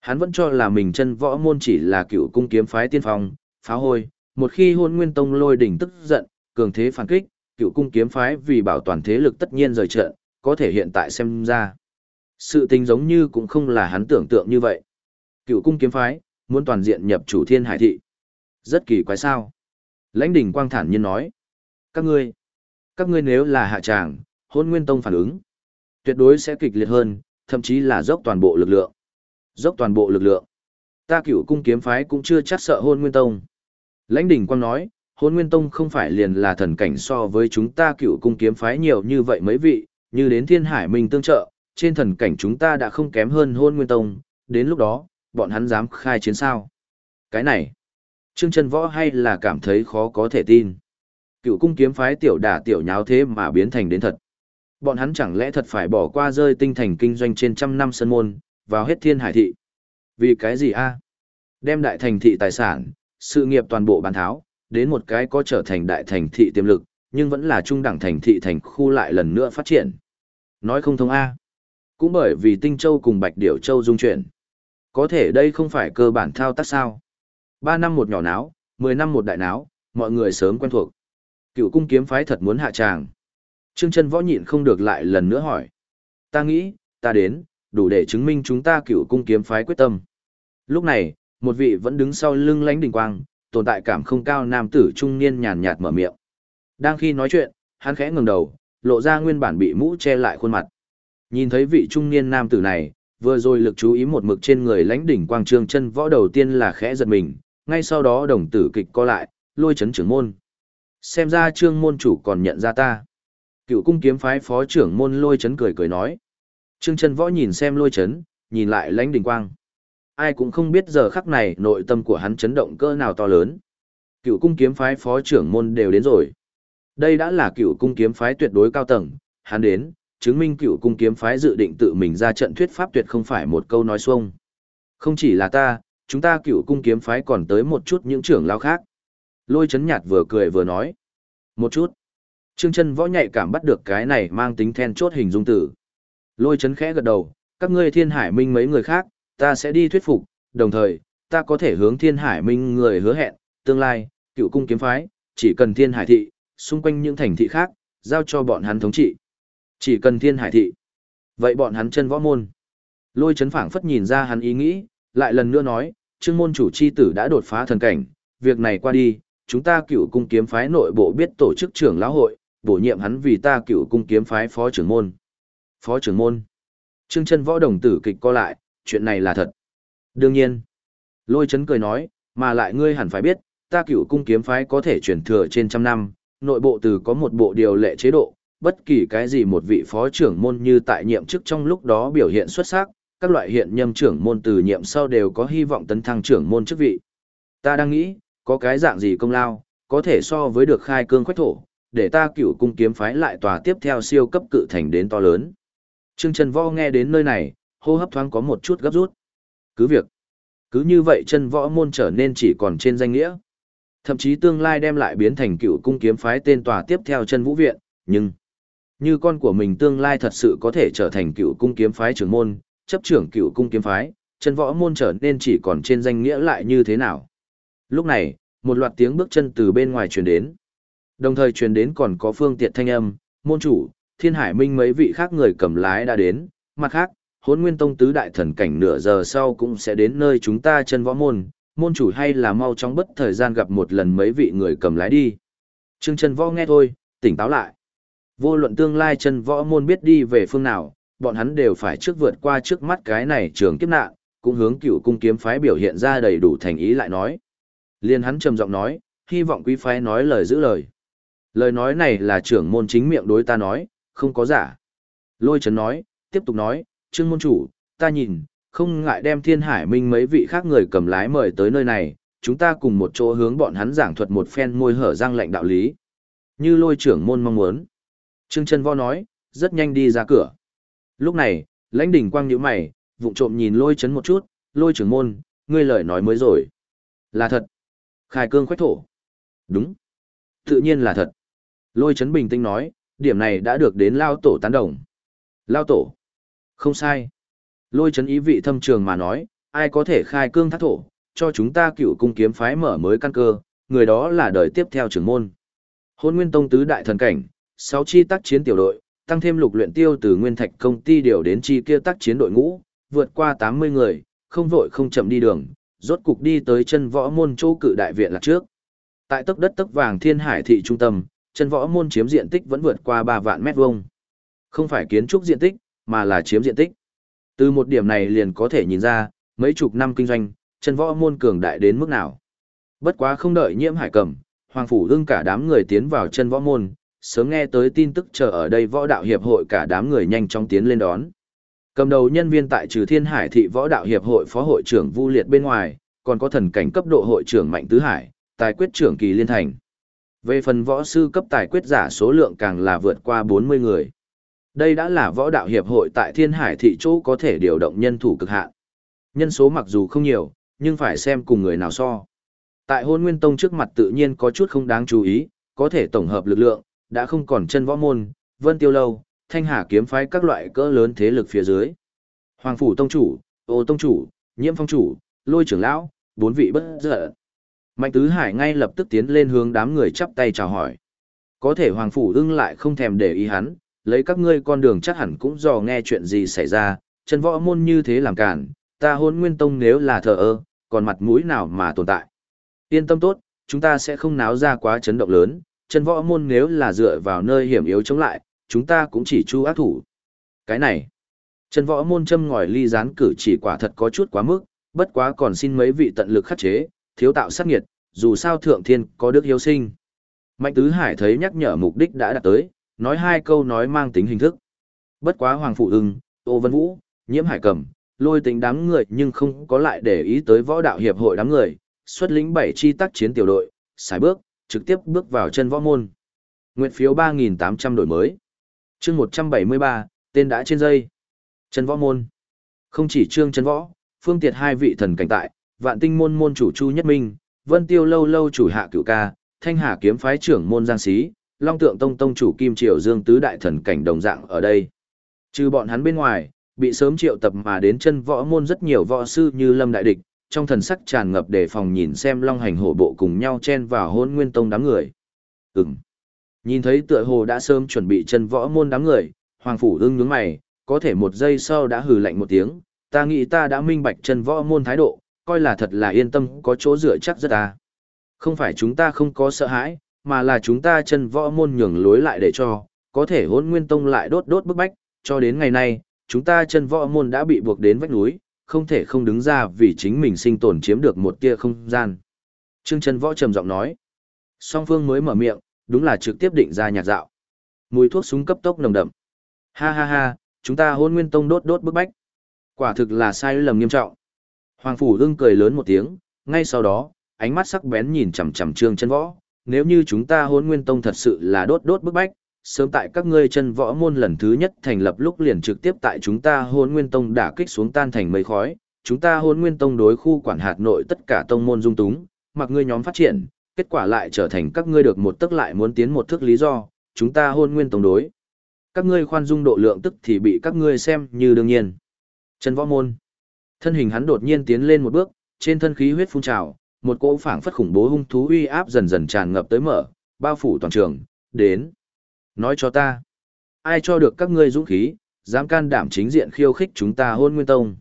Hắn vẫn cho là mình chân võ môn chỉ là cựu cung kiếm phái tiên phong, phá hôi, một khi hôn nguyên tông lôi đỉnh tức giận, cường thế phản kích, cựu cung kiếm phái vì bảo toàn thế lực tất nhiên rời trận, có thể hiện tại xem ra. Sự tình giống như cũng không là hắn tưởng tượng như vậy. Cựu cung kiếm phái, muốn toàn diện nhập chủ thiên hải thị. Rất kỳ quái sao. Lãnh đỉnh quang thản nhiên nói. Các ngươi, các ngươi nếu là hạ tràng, hôn nguyên tông phản ứng. Tuyệt đối sẽ kịch liệt hơn, thậm chí là dốc toàn bộ lực lượng. Dốc toàn bộ lực lượng. Ta cựu cung kiếm phái cũng chưa chắc sợ hôn nguyên tông. Lãnh đỉnh quang nói, hôn nguyên tông không phải liền là thần cảnh so với chúng ta cựu cung kiếm phái nhiều như vậy mấy vị, như đến thiên hải minh tương trợ, trên thần cảnh chúng ta đã không kém hơn hôn nguyên tông, đến lúc đó, bọn hắn dám khai chiến sao. Cái này, Trương Trần Võ hay là cảm thấy khó có thể tin. Cựu cung kiếm phái tiểu đả tiểu nháo thế mà biến thành đến thật. Bọn hắn chẳng lẽ thật phải bỏ qua rơi tinh thành kinh doanh trên trăm năm sân môn, vào hết thiên hải thị. Vì cái gì a? Đem đại thành thị tài sản, sự nghiệp toàn bộ bán tháo, đến một cái có trở thành đại thành thị tiềm lực, nhưng vẫn là trung đẳng thành thị thành khu lại lần nữa phát triển. Nói không thông A. Cũng bởi vì Tinh Châu cùng Bạch Điểu Châu dung chuyển. Có thể đây không phải cơ bản thao tác sao. Ba năm một nhỏ náo, mười năm một đại náo, mọi người sớm quen thuộc. Cựu cung kiếm phái thật muốn hạ tràng. Trương chân võ nhịn không được lại lần nữa hỏi. Ta nghĩ, ta đến, đủ để chứng minh chúng ta cựu cung kiếm phái quyết tâm. Lúc này, một vị vẫn đứng sau lưng lánh đình quang, tồn tại cảm không cao nam tử trung niên nhàn nhạt mở miệng. Đang khi nói chuyện, hắn khẽ ngẩng đầu, lộ ra nguyên bản bị mũ che lại khuôn mặt. Nhìn thấy vị trung niên nam tử này, vừa rồi lực chú ý một mực trên người lãnh đỉnh quang trương chân võ đầu tiên là khẽ giật mình, ngay sau đó đồng tử kịch co lại, lôi chấn trưởng môn. Xem ra trương môn chủ còn nhận ra ta. Cựu cung kiếm phái phó trưởng môn lôi chấn cười cười nói. Trương chân võ nhìn xem lôi chấn, nhìn lại lãnh đỉnh quang. Ai cũng không biết giờ khắc này nội tâm của hắn chấn động cỡ nào to lớn. Cựu cung kiếm phái phó trưởng môn đều đến rồi. Đây đã là cựu cung kiếm phái tuyệt đối cao tầng, hắn đến, chứng minh cựu cung kiếm phái dự định tự mình ra trận thuyết pháp tuyệt không phải một câu nói xuông. Không chỉ là ta, chúng ta cựu cung kiếm phái còn tới một chút những trưởng lao khác. Lôi chấn nhạt vừa cười vừa nói. Một chút. Trương chân võ nhạy cảm bắt được cái này mang tính then chốt hình dung tử. Lôi chấn khẽ gật đầu, các ngươi thiên hải minh mấy người khác, ta sẽ đi thuyết phục, đồng thời, ta có thể hướng thiên hải minh người hứa hẹn, tương lai, cựu cung kiếm phái, chỉ cần thiên hải thị, xung quanh những thành thị khác, giao cho bọn hắn thống trị. Chỉ cần thiên hải thị. Vậy bọn hắn chân võ môn. Lôi chấn phảng phất nhìn ra hắn ý nghĩ, lại lần nữa nói, trương môn chủ chi tử đã đột phá thần cảnh, việc này qua đi, chúng ta cựu cung kiếm phái nội bộ biết tổ chức trưởng lão hội, bổ nhiệm hắn vì ta cựu cung kiếm phái phó trưởng môn. Phó trưởng môn. Trương chân võ đồng tử kịch co lại, chuyện này là thật. Đương nhiên. Lôi chấn cười nói, mà lại ngươi hẳn phải biết, ta cựu cung kiếm phái có thể chuyển thừa trên trăm năm, nội bộ từ có một bộ điều lệ chế độ, bất kỳ cái gì một vị phó trưởng môn như tại nhiệm chức trong lúc đó biểu hiện xuất sắc, các loại hiện nhâm trưởng môn từ nhiệm sau đều có hy vọng tấn thăng trưởng môn chức vị. Ta đang nghĩ, có cái dạng gì công lao, có thể so với được khai cương khoách thổ, để ta cửu cung kiếm phái lại tòa tiếp theo siêu cấp cự thành đến to lớn. Trương Trần Võ nghe đến nơi này, hô hấp thoáng có một chút gấp rút. Cứ việc, cứ như vậy chân võ môn trở nên chỉ còn trên danh nghĩa. Thậm chí tương lai đem lại biến thành cựu cung kiếm phái tên tòa tiếp theo chân vũ viện, nhưng như con của mình tương lai thật sự có thể trở thành cựu cung kiếm phái trưởng môn, chấp trưởng cựu cung kiếm phái, chân võ môn trở nên chỉ còn trên danh nghĩa lại như thế nào. Lúc này, một loạt tiếng bước chân từ bên ngoài truyền đến. Đồng thời truyền đến còn có phương tiện thanh âm, môn chủ, thiên hải minh mấy vị khác người cầm lái đã đến, mặt khác, hốn nguyên tông tứ đại thần cảnh nửa giờ sau cũng sẽ đến nơi chúng ta chân võ môn, môn chủ hay là mau chóng bất thời gian gặp một lần mấy vị người cầm lái đi. Trương chân võ nghe thôi, tỉnh táo lại. Vô luận tương lai chân võ môn biết đi về phương nào, bọn hắn đều phải trước vượt qua trước mắt cái này trường kiếp nạn, cũng hướng cựu cung kiếm phái biểu hiện ra đầy đủ thành ý lại nói. Liên hắn trầm giọng nói, hy vọng quý phái nói lời giữ lời. Lời nói này là trưởng môn chính miệng đối ta nói, không có giả. Lôi chấn nói, tiếp tục nói, trương môn chủ, ta nhìn, không ngại đem thiên hải minh mấy vị khác người cầm lái mời tới nơi này, chúng ta cùng một chỗ hướng bọn hắn giảng thuật một phen môi hở răng lệnh đạo lý. Như lôi trưởng môn mong muốn. Trương chân Võ nói, rất nhanh đi ra cửa. Lúc này, lãnh đỉnh quang nhíu mày, vụng trộm nhìn lôi chấn một chút, lôi trưởng môn, ngươi lời nói mới rồi. Là thật. Khai cương khoách thổ. Đúng. Tự nhiên là thật. Lôi chấn bình tĩnh nói, điểm này đã được đến lao tổ tán đồng. Lao tổ. Không sai. Lôi chấn ý vị thâm trường mà nói, ai có thể khai cương thác thổ, cho chúng ta cựu cung kiếm phái mở mới căn cơ, người đó là đời tiếp theo trưởng môn. Hôn Nguyên Tông tứ đại thần cảnh, sáu chi tác chiến tiểu đội, tăng thêm lục luyện tiêu từ Nguyên Thạch công ty điều đến chi kia tác chiến đội ngũ, vượt qua 80 người, không vội không chậm đi đường, rốt cục đi tới chân võ môn châu cự đại viện là trước. Tại tấc đất tấc vàng thiên hải thị trung tâm, chân võ môn chiếm diện tích vẫn vượt qua 3 vạn mét vuông. Không phải kiến trúc diện tích, mà là chiếm diện tích. Từ một điểm này liền có thể nhìn ra, mấy chục năm kinh doanh, chân võ môn cường đại đến mức nào. Bất quá không đợi nhiễm hải cầm, hoàng phủ đương cả đám người tiến vào chân võ môn, sớm nghe tới tin tức chờ ở đây võ đạo hiệp hội cả đám người nhanh chóng tiến lên đón. Cầm đầu nhân viên tại trừ thiên hải thị võ đạo hiệp hội phó hội trưởng Vu Liệt bên ngoài, còn có thần cảnh cấp độ hội trưởng Mạnh Tứ Hải, tài quyết trưởng Kỳ Liên Thành. Về phần võ sư cấp tài quyết giả số lượng càng là vượt qua 40 người. Đây đã là võ đạo hiệp hội tại thiên hải thị chỗ có thể điều động nhân thủ cực hạn. Nhân số mặc dù không nhiều, nhưng phải xem cùng người nào so. Tại hôn nguyên tông trước mặt tự nhiên có chút không đáng chú ý, có thể tổng hợp lực lượng, đã không còn chân võ môn, vân tiêu lâu, thanh hà kiếm phái các loại cỡ lớn thế lực phía dưới. Hoàng phủ tông chủ, ô tông chủ, nhiễm phong chủ, lôi trưởng lão, bốn vị bất dở. Mạnh tứ hải ngay lập tức tiến lên hướng đám người chắp tay chào hỏi. Có thể hoàng phủ ưng lại không thèm để ý hắn, lấy các ngươi con đường chắc hẳn cũng dò nghe chuyện gì xảy ra, chân võ môn như thế làm cản, ta hôn nguyên tông nếu là thờ ơ, còn mặt mũi nào mà tồn tại. Yên tâm tốt, chúng ta sẽ không náo ra quá chấn động lớn, chân võ môn nếu là dựa vào nơi hiểm yếu chống lại, chúng ta cũng chỉ chu ác thủ. Cái này, chân võ môn châm ngòi ly gián cử chỉ quả thật có chút quá mức, bất quá còn xin mấy vị tận lực khắc chế, thiếu tạo sát nghiệt, dù sao thượng thiên có đức hiếu sinh. Mạnh Tứ Hải thấy nhắc nhở mục đích đã đạt tới, nói hai câu nói mang tính hình thức. Bất quá Hoàng Phụ ưng, Ô Vân Vũ, Nhiễm Hải Cầm, lôi tính đám người nhưng không có lại để ý tới võ đạo hiệp hội đám người, xuất lĩnh bảy chi tác chiến tiểu đội, xài bước, trực tiếp bước vào chân võ môn. Nguyện phiếu 3.800 đổi mới. chương 173, tên đã trên dây. Chân võ môn. Không chỉ trương chân võ, phương tiệt hai vị thần cảnh tại, vạn tinh môn môn chủ Chu Nhất Minh, vân tiêu lâu lâu chủ hạ cửu ca, thanh hà kiếm phái trưởng môn giang sĩ, long tượng tông tông chủ kim triều dương tứ đại thần cảnh đồng dạng ở đây. Trừ bọn hắn bên ngoài, bị sớm triệu tập mà đến chân võ môn rất nhiều võ sư như lâm đại địch, trong thần sắc tràn ngập đề phòng nhìn xem long hành hổ bộ cùng nhau chen vào hôn nguyên tông đám người. Ừm. Nhìn thấy tựa hồ đã sớm chuẩn bị chân võ môn đám người, hoàng phủ ưng nhướng mày, có thể một giây sau đã hừ lạnh một tiếng, ta nghĩ ta đã minh bạch chân võ môn thái độ, coi là thật là yên tâm có chỗ dựa chắc rất à. Không phải chúng ta không có sợ hãi, mà là chúng ta chân võ môn nhường lối lại để cho, có thể hôn nguyên tông lại đốt đốt bức bách, cho đến ngày nay, chúng ta chân võ môn đã bị buộc đến vách núi, không thể không đứng ra vì chính mình sinh tồn chiếm được một tia không gian. Trương chân võ trầm giọng nói, song phương mới mở miệng, đúng là trực tiếp định ra nhạc dạo. Mùi thuốc súng cấp tốc nồng đậm. Ha ha ha, chúng ta hôn nguyên tông đốt đốt bức bách. Quả thực là sai lầm nghiêm trọng. Hoàng phủ ưng cười lớn một tiếng, ngay sau đó, ánh mắt sắc bén nhìn chằm chằm Trương Chân Võ, nếu như chúng ta hôn nguyên tông thật sự là đốt đốt bức bách, sớm tại các ngươi chân võ môn lần thứ nhất thành lập lúc liền trực tiếp tại chúng ta hôn nguyên tông đả kích xuống tan thành mây khói, chúng ta hôn nguyên tông đối khu quản hạt nội tất cả tông môn dung túng, mặc ngươi nhóm phát triển, kết quả lại trở thành các ngươi được một tức lại muốn tiến một thước lý do, chúng ta hôn nguyên tông đối. Các ngươi khoan dung độ lượng tức thì bị các ngươi xem như đương nhiên. Chân võ môn. Thân hình hắn đột nhiên tiến lên một bước, trên thân khí huyết phun trào, một cỗ phảng phất khủng bố hung thú uy áp dần dần tràn ngập tới mở, bao phủ toàn trường, đến. Nói cho ta, ai cho được các ngươi dũng khí, dám can đảm chính diện khiêu khích chúng ta hôn nguyên tông.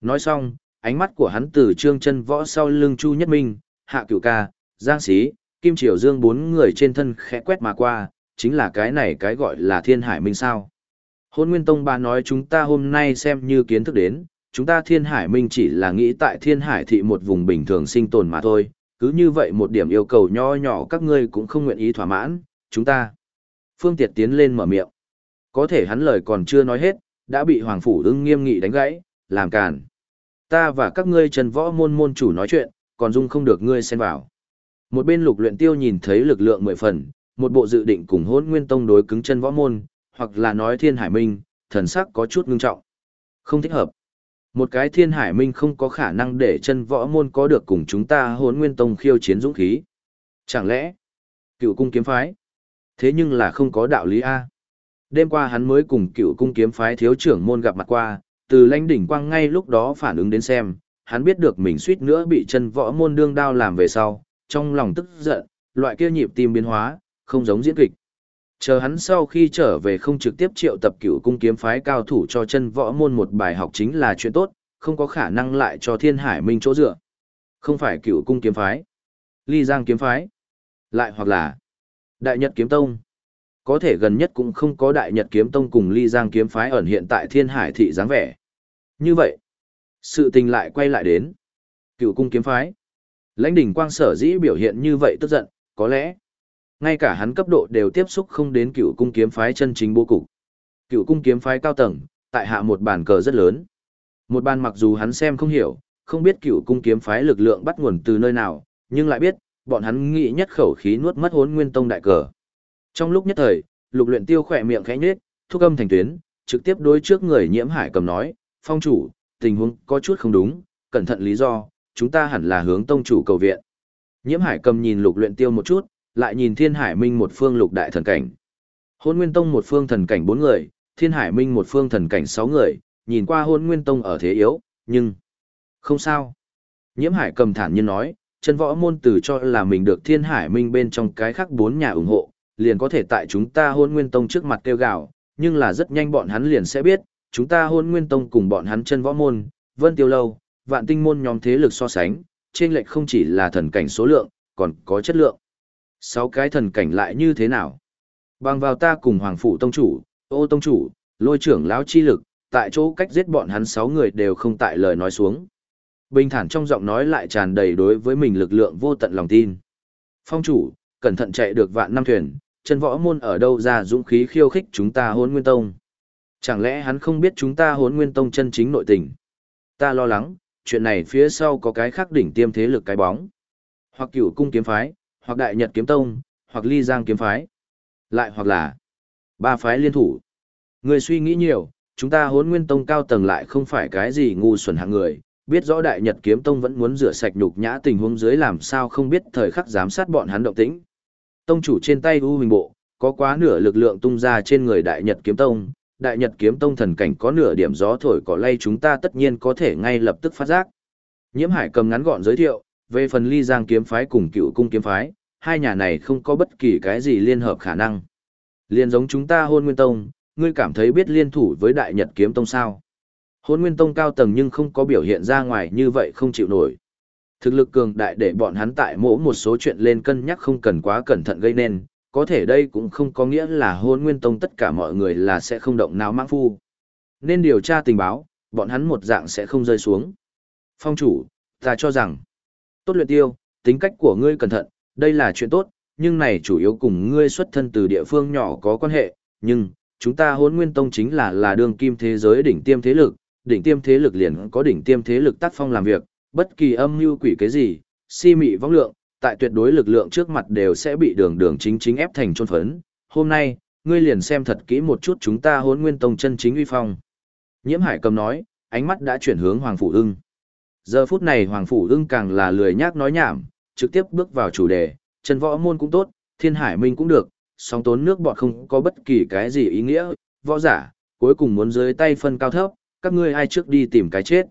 Nói xong, ánh mắt của hắn từ trương chân võ sau lưng Chu Nhất Minh, Hạ Cửu Ca, Giang Sĩ, Kim Triều Dương bốn người trên thân khẽ quét mà qua, chính là cái này cái gọi là thiên hải minh sao. Hôn Nguyên Tông ba nói chúng ta hôm nay xem như kiến thức đến, chúng ta thiên hải minh chỉ là nghĩ tại thiên hải thị một vùng bình thường sinh tồn mà thôi, cứ như vậy một điểm yêu cầu nho nhỏ các ngươi cũng không nguyện ý thỏa mãn, chúng ta. Phương Tiệt tiến lên mở miệng. Có thể hắn lời còn chưa nói hết, đã bị Hoàng Phủ ưng nghiêm nghị đánh gãy, làm càn. Ta và các ngươi trần võ môn môn chủ nói chuyện, còn dung không được ngươi xen vào. Một bên lục luyện tiêu nhìn thấy lực lượng mười phần, một bộ dự định cùng hôn nguyên tông đối cứng chân võ môn, hoặc là nói thiên hải minh, thần sắc có chút ngưng trọng. Không thích hợp. Một cái thiên hải minh không có khả năng để chân võ môn có được cùng chúng ta hôn nguyên tông khiêu chiến dũng khí. Chẳng lẽ, cựu cung kiếm phái? Thế nhưng là không có đạo lý A. Đêm qua hắn mới cùng cựu cung kiếm phái thiếu trưởng môn gặp mặt qua, từ lãnh đỉnh quang ngay lúc đó phản ứng đến xem, hắn biết được mình suýt nữa bị chân võ môn đương đao làm về sau, trong lòng tức giận, loại kia nhịp tim biến hóa, không giống diễn kịch. Chờ hắn sau khi trở về không trực tiếp triệu tập cựu cung kiếm phái cao thủ cho chân võ môn một bài học chính là chuyện tốt, không có khả năng lại cho thiên hải minh chỗ dựa. Không phải cựu cung kiếm phái, ly giang kiếm phái, lại hoặc là đại nhật kiếm tông. Có thể gần nhất cũng không có đại nhật kiếm tông cùng ly giang kiếm phái ẩn hiện tại thiên hải thị dáng vẻ. Như vậy, sự tình lại quay lại đến cựu cung kiếm phái. Lãnh đỉnh quang sở dĩ biểu hiện như vậy tức giận, có lẽ ngay cả hắn cấp độ đều tiếp xúc không đến cựu cung kiếm phái chân chính bố cục. Cựu cung kiếm phái cao tầng, tại hạ một bàn cờ rất lớn. Một bàn mặc dù hắn xem không hiểu, không biết cựu cung kiếm phái lực lượng bắt nguồn từ nơi nào, nhưng lại biết, bọn hắn nghĩ nhất khẩu khí nuốt mất hốn nguyên tông đại cờ. Trong lúc nhất thời, lục luyện tiêu khỏe miệng khẽ nhếch, thúc âm thành tuyến, trực tiếp đối trước người nhiễm hải cầm nói, phong chủ, tình huống có chút không đúng, cẩn thận lý do, chúng ta hẳn là hướng tông chủ cầu viện. Nhiễm hải cầm nhìn lục luyện tiêu một chút, lại nhìn thiên hải minh một phương lục đại thần cảnh. Hôn nguyên tông một phương thần cảnh bốn người, thiên hải minh một phương thần cảnh sáu người, nhìn qua hôn nguyên tông ở thế yếu, nhưng... Không sao. Nhiễm hải cầm thản nhiên nói, chân võ môn từ cho là mình được thiên hải minh bên trong cái khác bốn nhà ủng hộ, liền có thể tại chúng ta hôn nguyên tông trước mặt kêu gào, nhưng là rất nhanh bọn hắn liền sẽ biết, chúng ta hôn nguyên tông cùng bọn hắn chân võ môn, vân tiêu lâu, vạn tinh môn nhóm thế lực so sánh, trên lệch không chỉ là thần cảnh số lượng, còn có chất lượng. Sáu cái thần cảnh lại như thế nào? Bằng vào ta cùng Hoàng Phủ Tông Chủ, ô Tông Chủ, lôi trưởng lão chi lực, tại chỗ cách giết bọn hắn sáu người đều không tại lời nói xuống. Bình thản trong giọng nói lại tràn đầy đối với mình lực lượng vô tận lòng tin. Phong chủ, cẩn thận chạy được vạn năm thuyền, chân võ môn ở đâu ra dũng khí khiêu khích chúng ta hốn nguyên tông. Chẳng lẽ hắn không biết chúng ta hốn nguyên tông chân chính nội tình? Ta lo lắng, chuyện này phía sau có cái khác đỉnh tiêm thế lực cái bóng. Hoặc cửu cung kiếm phái, hoặc đại nhật kiếm tông, hoặc ly giang kiếm phái. Lại hoặc là ba phái liên thủ. Người suy nghĩ nhiều, chúng ta hốn nguyên tông cao tầng lại không phải cái gì ngu xuẩn hạng người, biết rõ đại nhật kiếm tông vẫn muốn rửa sạch nhục nhã tình huống dưới làm sao không biết thời khắc giám sát bọn hắn động tĩnh. Tông chủ trên tay U Huỳnh Bộ, có quá nửa lực lượng tung ra trên người đại nhật kiếm tông, đại nhật kiếm tông thần cảnh có nửa điểm gió thổi cỏ lay chúng ta tất nhiên có thể ngay lập tức phát giác. Nhiễm Hải cầm ngắn gọn giới thiệu, về phần ly giang kiếm phái cùng cựu cung kiếm phái, hai nhà này không có bất kỳ cái gì liên hợp khả năng. Liên giống chúng ta hôn nguyên tông, ngươi cảm thấy biết liên thủ với đại nhật kiếm tông sao. Hôn nguyên tông cao tầng nhưng không có biểu hiện ra ngoài như vậy không chịu nổi. Thực lực cường đại để bọn hắn tại mỗi một số chuyện lên cân nhắc không cần quá cẩn thận gây nên, có thể đây cũng không có nghĩa là hôn nguyên tông tất cả mọi người là sẽ không động nào mãng phu. Nên điều tra tình báo, bọn hắn một dạng sẽ không rơi xuống. Phong chủ, ta cho rằng, tốt luyện tiêu, tính cách của ngươi cẩn thận, đây là chuyện tốt, nhưng này chủ yếu cùng ngươi xuất thân từ địa phương nhỏ có quan hệ, nhưng, chúng ta hôn nguyên tông chính là là đường kim thế giới đỉnh tiêm thế lực, đỉnh tiêm thế lực liền có đỉnh tiêm thế lực tác phong làm việc, bất kỳ âm mưu quỷ cái gì, si mị vong lượng, tại tuyệt đối lực lượng trước mặt đều sẽ bị đường đường chính chính ép thành trôn phấn. Hôm nay, ngươi liền xem thật kỹ một chút chúng ta hốn nguyên tông chân chính uy phong. Nhiễm hải cầm nói, ánh mắt đã chuyển hướng Hoàng Phủ ưng. Giờ phút này Hoàng Phủ ưng càng là lười nhác nói nhảm, trực tiếp bước vào chủ đề, chân võ môn cũng tốt, thiên hải minh cũng được, song tốn nước bọt không có bất kỳ cái gì ý nghĩa, võ giả, cuối cùng muốn dưới tay phân cao thấp, các ngươi ai trước đi tìm cái chết.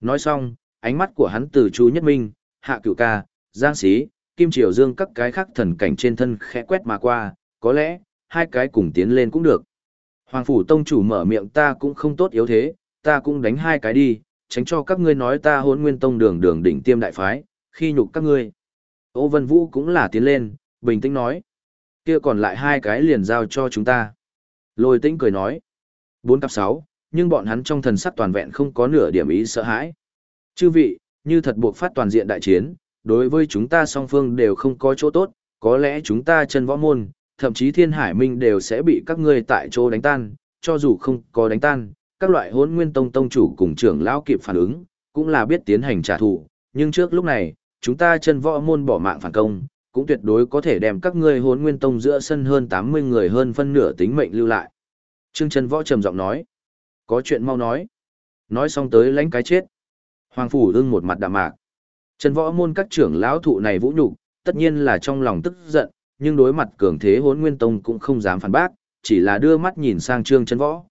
Nói xong, ánh mắt của hắn từ chú nhất minh, hạ cửu ca, giang sĩ, kim triều dương các cái khác thần cảnh trên thân khẽ quét mà qua, có lẽ, hai cái cùng tiến lên cũng được. Hoàng phủ tông chủ mở miệng ta cũng không tốt yếu thế, ta cũng đánh hai cái đi, tránh cho các ngươi nói ta hôn nguyên tông đường đường đỉnh tiêm đại phái, khi nhục các ngươi. Ô Vân Vũ cũng là tiến lên, bình tĩnh nói. kia còn lại hai cái liền giao cho chúng ta. Lôi tĩnh cười nói. Bốn cặp sáu, nhưng bọn hắn trong thần sắc toàn vẹn không có nửa điểm ý sợ hãi. Chư vị, như thật buộc phát toàn diện đại chiến, đối với chúng ta song phương đều không có chỗ tốt, có lẽ chúng ta chân võ môn, thậm chí thiên hải minh đều sẽ bị các ngươi tại chỗ đánh tan, cho dù không có đánh tan, các loại hỗn nguyên tông tông chủ cùng trưởng lão kịp phản ứng, cũng là biết tiến hành trả thù, nhưng trước lúc này, chúng ta chân võ môn bỏ mạng phản công, cũng tuyệt đối có thể đem các ngươi hỗn nguyên tông giữa sân hơn 80 người hơn phân nửa tính mệnh lưu lại. Trương chân võ trầm giọng nói, có chuyện mau nói. Nói xong tới lãnh cái chết. Hoàng phủ ưng một mặt đạm mạc. Trần võ môn các trưởng lão thụ này vũ nhục, tất nhiên là trong lòng tức giận, nhưng đối mặt cường thế hốn nguyên tông cũng không dám phản bác, chỉ là đưa mắt nhìn sang trương chân võ.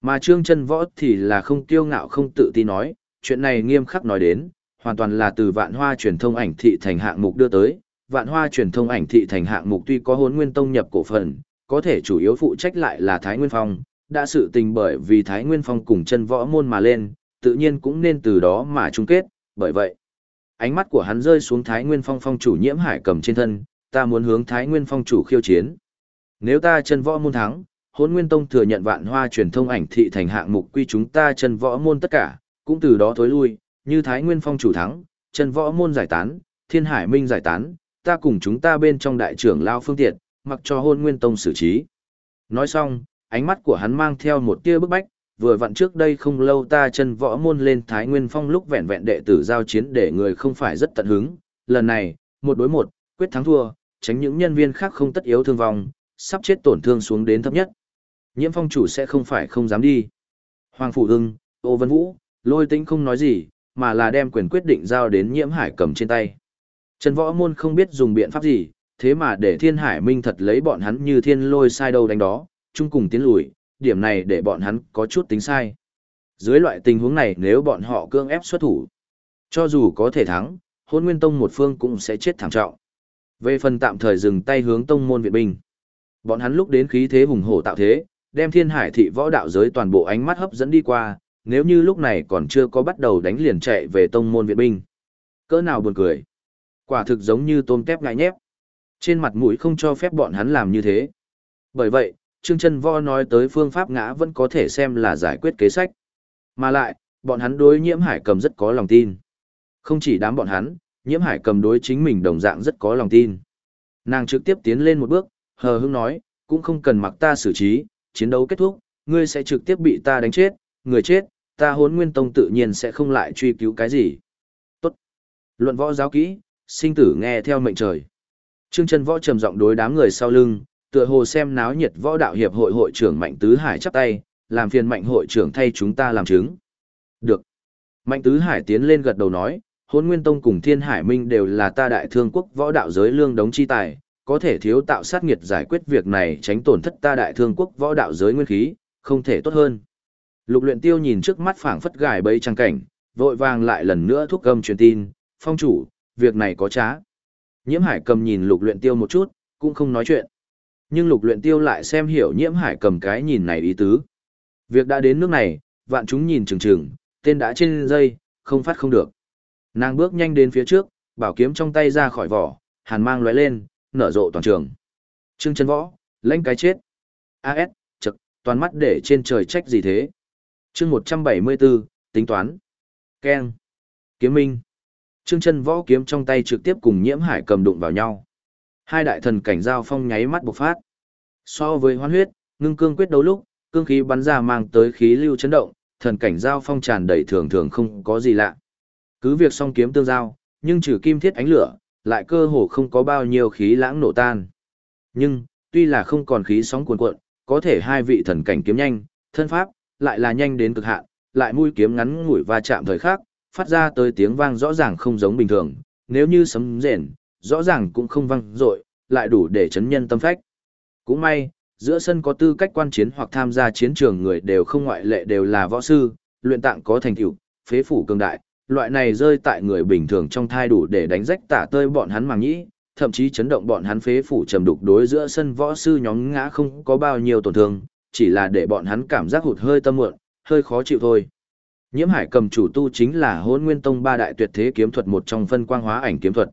Mà trương chân võ thì là không kiêu ngạo không tự tin nói, chuyện này nghiêm khắc nói đến, hoàn toàn là từ vạn hoa truyền thông ảnh thị thành hạng mục đưa tới. Vạn hoa truyền thông ảnh thị thành hạng mục tuy có hốn nguyên tông nhập cổ phần, có thể chủ yếu phụ trách lại là Thái Nguyên Phong, đã sự tình bởi vì Thái Nguyên Phong cùng chân võ môn mà lên, tự nhiên cũng nên từ đó mà chung kết, bởi vậy. Ánh mắt của hắn rơi xuống Thái Nguyên Phong phong chủ nhiễm hải cầm trên thân, ta muốn hướng Thái Nguyên Phong chủ khiêu chiến. Nếu ta chân võ môn thắng, hôn nguyên tông thừa nhận vạn hoa truyền thông ảnh thị thành hạng mục quy chúng ta chân võ môn tất cả, cũng từ đó thối lui, như Thái Nguyên Phong chủ thắng, chân võ môn giải tán, thiên hải minh giải tán, ta cùng chúng ta bên trong đại trưởng lao phương tiện, mặc cho hôn nguyên tông xử trí. Nói xong, ánh mắt của hắn mang theo một tia bức bách, vừa vặn trước đây không lâu ta chân võ môn lên Thái Nguyên Phong lúc vẹn vẹn đệ tử giao chiến để người không phải rất tận hứng, lần này, một đối một, quyết thắng thua, tránh những nhân viên khác không tất yếu thương vong, sắp chết tổn thương xuống đến thấp nhất. Nhiễm phong chủ sẽ không phải không dám đi. Hoàng Phủ Hưng, Ô Vân Vũ, lôi tĩnh không nói gì, mà là đem quyền quyết định giao đến nhiễm hải cầm trên tay. Trần Võ Môn không biết dùng biện pháp gì, thế mà để thiên hải minh thật lấy bọn hắn như thiên lôi sai đâu đánh đó, chung cùng tiến lùi, điểm này để bọn hắn có chút tính sai. Dưới loại tình huống này nếu bọn họ cương ép xuất thủ, cho dù có thể thắng, hôn nguyên tông một phương cũng sẽ chết thảm trọng. Về phần tạm thời dừng tay hướng tông môn viện binh, bọn hắn lúc đến khí thế hùng hổ tạo thế, đem thiên hải thị võ đạo giới toàn bộ ánh mắt hấp dẫn đi qua, nếu như lúc này còn chưa có bắt đầu đánh liền chạy về tông môn viện binh. Cỡ nào buồn cười. Quả thực giống như tôm tép ngại nhép. Trên mặt mũi không cho phép bọn hắn làm như thế. Bởi vậy, Trương Trân Võ nói tới phương pháp ngã vẫn có thể xem là giải quyết kế sách. Mà lại, bọn hắn đối nhiễm hải cầm rất có lòng tin. Không chỉ đám bọn hắn, nhiễm hải cầm đối chính mình đồng dạng rất có lòng tin. Nàng trực tiếp tiến lên một bước, hờ hững nói, cũng không cần mặc ta xử trí, chiến đấu kết thúc, ngươi sẽ trực tiếp bị ta đánh chết, người chết, ta hốn nguyên tông tự nhiên sẽ không lại truy cứu cái gì. Tốt. Luận võ giáo kỹ, sinh tử nghe theo mệnh trời. Trương Trân Võ trầm giọng đối đám người sau lưng, tựa hồ xem náo nhiệt võ đạo hiệp hội hội trưởng Mạnh Tứ Hải chắp tay, làm phiền Mạnh hội trưởng thay chúng ta làm chứng. Được. Mạnh Tứ Hải tiến lên gật đầu nói, Hôn Nguyên Tông cùng Thiên Hải Minh đều là ta đại thương quốc võ đạo giới lương đống chi tài, có thể thiếu tạo sát nghiệt giải quyết việc này tránh tổn thất ta đại thương quốc võ đạo giới nguyên khí, không thể tốt hơn. Lục luyện tiêu nhìn trước mắt phảng phất gài bấy trang cảnh, vội vàng lại lần nữa thúc cầm truyền tin, phong chủ, việc này có trá. Nhiễm hải cầm nhìn lục luyện tiêu một chút, cũng không nói chuyện. Nhưng lục luyện tiêu lại xem hiểu nhiễm hải cầm cái nhìn này ý tứ. Việc đã đến nước này, vạn chúng nhìn chừng chừng, tên đã trên dây, không phát không được. Nàng bước nhanh đến phía trước, bảo kiếm trong tay ra khỏi vỏ, hàn mang lóe lên, nở rộ toàn trường. Trương chân võ, lãnh cái chết. AS, chật, toàn mắt để trên trời trách gì thế. chương 174, tính toán. Ken. Kiếm minh. Trương chân võ kiếm trong tay trực tiếp cùng nhiễm hải cầm đụng vào nhau. Hai đại thần cảnh giao phong nháy mắt bộc phát. So với hoán huyết, ngưng cương quyết đấu lúc, cương khí bắn ra mang tới khí lưu chấn động, thần cảnh giao phong tràn đầy thường thường không có gì lạ. Cứ việc song kiếm tương giao, nhưng trừ kim thiết ánh lửa, lại cơ hồ không có bao nhiêu khí lãng nổ tan. Nhưng, tuy là không còn khí sóng cuồn cuộn, có thể hai vị thần cảnh kiếm nhanh, thân pháp, lại là nhanh đến cực hạn, lại mũi kiếm ngắn ngủi va chạm thời khắc, phát ra tới tiếng vang rõ ràng không giống bình thường, nếu như sấm rền, rõ ràng cũng không văng, dội, lại đủ để chấn nhân tâm phách. Cũng may, giữa sân có tư cách quan chiến hoặc tham gia chiến trường người đều không ngoại lệ đều là võ sư, luyện tạng có thành tựu, phế phủ cường đại, loại này rơi tại người bình thường trong thai đủ để đánh rách tả tơi bọn hắn màng nhĩ, thậm chí chấn động bọn hắn phế phủ trầm đục đối giữa sân võ sư nhóm ngã không có bao nhiêu tổn thương, chỉ là để bọn hắn cảm giác hụt hơi tâm muộn, hơi khó chịu thôi. Nhiễm Hải cầm chủ tu chính là Hỗn Nguyên Tông ba đại tuyệt thế kiếm thuật một trong phân quang hóa ảnh kiếm thuật.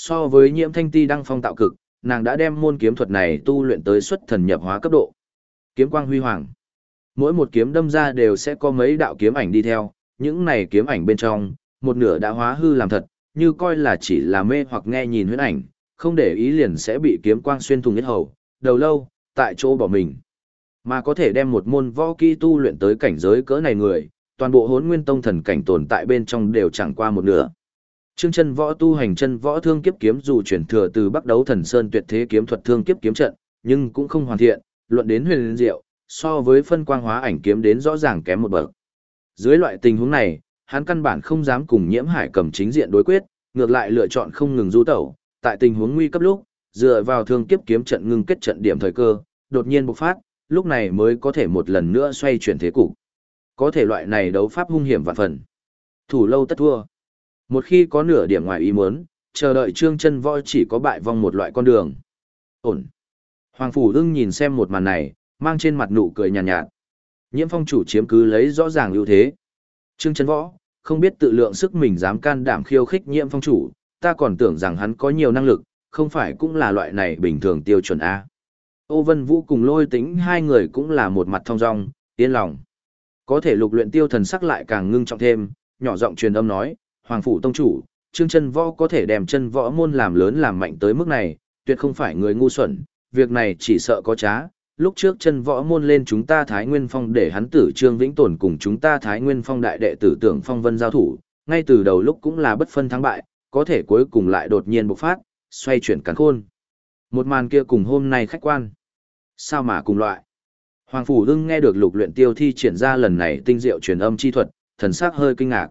So với Nhiễm Thanh Ti đăng phong tạo cực, nàng đã đem môn kiếm thuật này tu luyện tới xuất thần nhập hóa cấp độ. Kiếm quang huy hoàng. Mỗi một kiếm đâm ra đều sẽ có mấy đạo kiếm ảnh đi theo, những này kiếm ảnh bên trong, một nửa đã hóa hư làm thật, như coi là chỉ là mê hoặc nghe nhìn huyễn ảnh, không để ý liền sẽ bị kiếm quang xuyên thủng nhất hầu, đầu lâu, tại chỗ bỏ mình. Mà có thể đem một môn võ kỹ tu luyện tới cảnh giới cỡ này người, toàn bộ hốn nguyên tông thần cảnh tồn tại bên trong đều chẳng qua một nửa. Trương chân võ tu hành chân võ thương kiếp kiếm dù chuyển thừa từ bắc đấu thần sơn tuyệt thế kiếm thuật thương kiếp kiếm trận, nhưng cũng không hoàn thiện, luận đến huyền diệu, so với phân quang hóa ảnh kiếm đến rõ ràng kém một bậc. Dưới loại tình huống này, hắn căn bản không dám cùng nhiễm hải cầm chính diện đối quyết, ngược lại lựa chọn không ngừng du tẩu, tại tình huống nguy cấp lúc, dựa vào thương kiếp kiếm trận ngưng kết trận điểm thời cơ, đột nhiên bộc phát, lúc này mới có thể một lần nữa xoay chuyển thế cục. Có thể loại này đấu pháp hung hiểm vạn phần. Thủ lâu tất thua. Một khi có nửa điểm ngoài ý muốn, chờ đợi trương chân võ chỉ có bại vong một loại con đường. Ổn. Hoàng Phủ Đương nhìn xem một màn này, mang trên mặt nụ cười nhàn nhạt, nhạt. Nhiễm phong chủ chiếm cứ lấy rõ ràng ưu thế. Trương chân võ, không biết tự lượng sức mình dám can đảm khiêu khích nhiễm phong chủ, ta còn tưởng rằng hắn có nhiều năng lực, không phải cũng là loại này bình thường tiêu chuẩn A. Ô Vân Vũ cùng lôi tính hai người cũng là một mặt thong dong, yên lòng. Có thể lục luyện tiêu thần sắc lại càng ngưng trọng thêm, nhỏ giọng truyền âm nói, Hoàng Phủ Tông Chủ, Trương chân võ có thể đem chân võ môn làm lớn làm mạnh tới mức này, tuyệt không phải người ngu xuẩn, việc này chỉ sợ có trá. Lúc trước chân võ môn lên chúng ta Thái Nguyên Phong để hắn tử Trương Vĩnh Tồn cùng chúng ta Thái Nguyên Phong đại đệ tử tưởng phong vân giao thủ, ngay từ đầu lúc cũng là bất phân thắng bại, có thể cuối cùng lại đột nhiên bộc phát, xoay chuyển cắn khôn. Một màn kia cùng hôm nay khách quan. Sao mà cùng loại? Hoàng Phủ Hưng nghe được lục luyện tiêu thi triển ra lần này tinh diệu truyền âm chi thuật, thần sắc hơi kinh ngạc.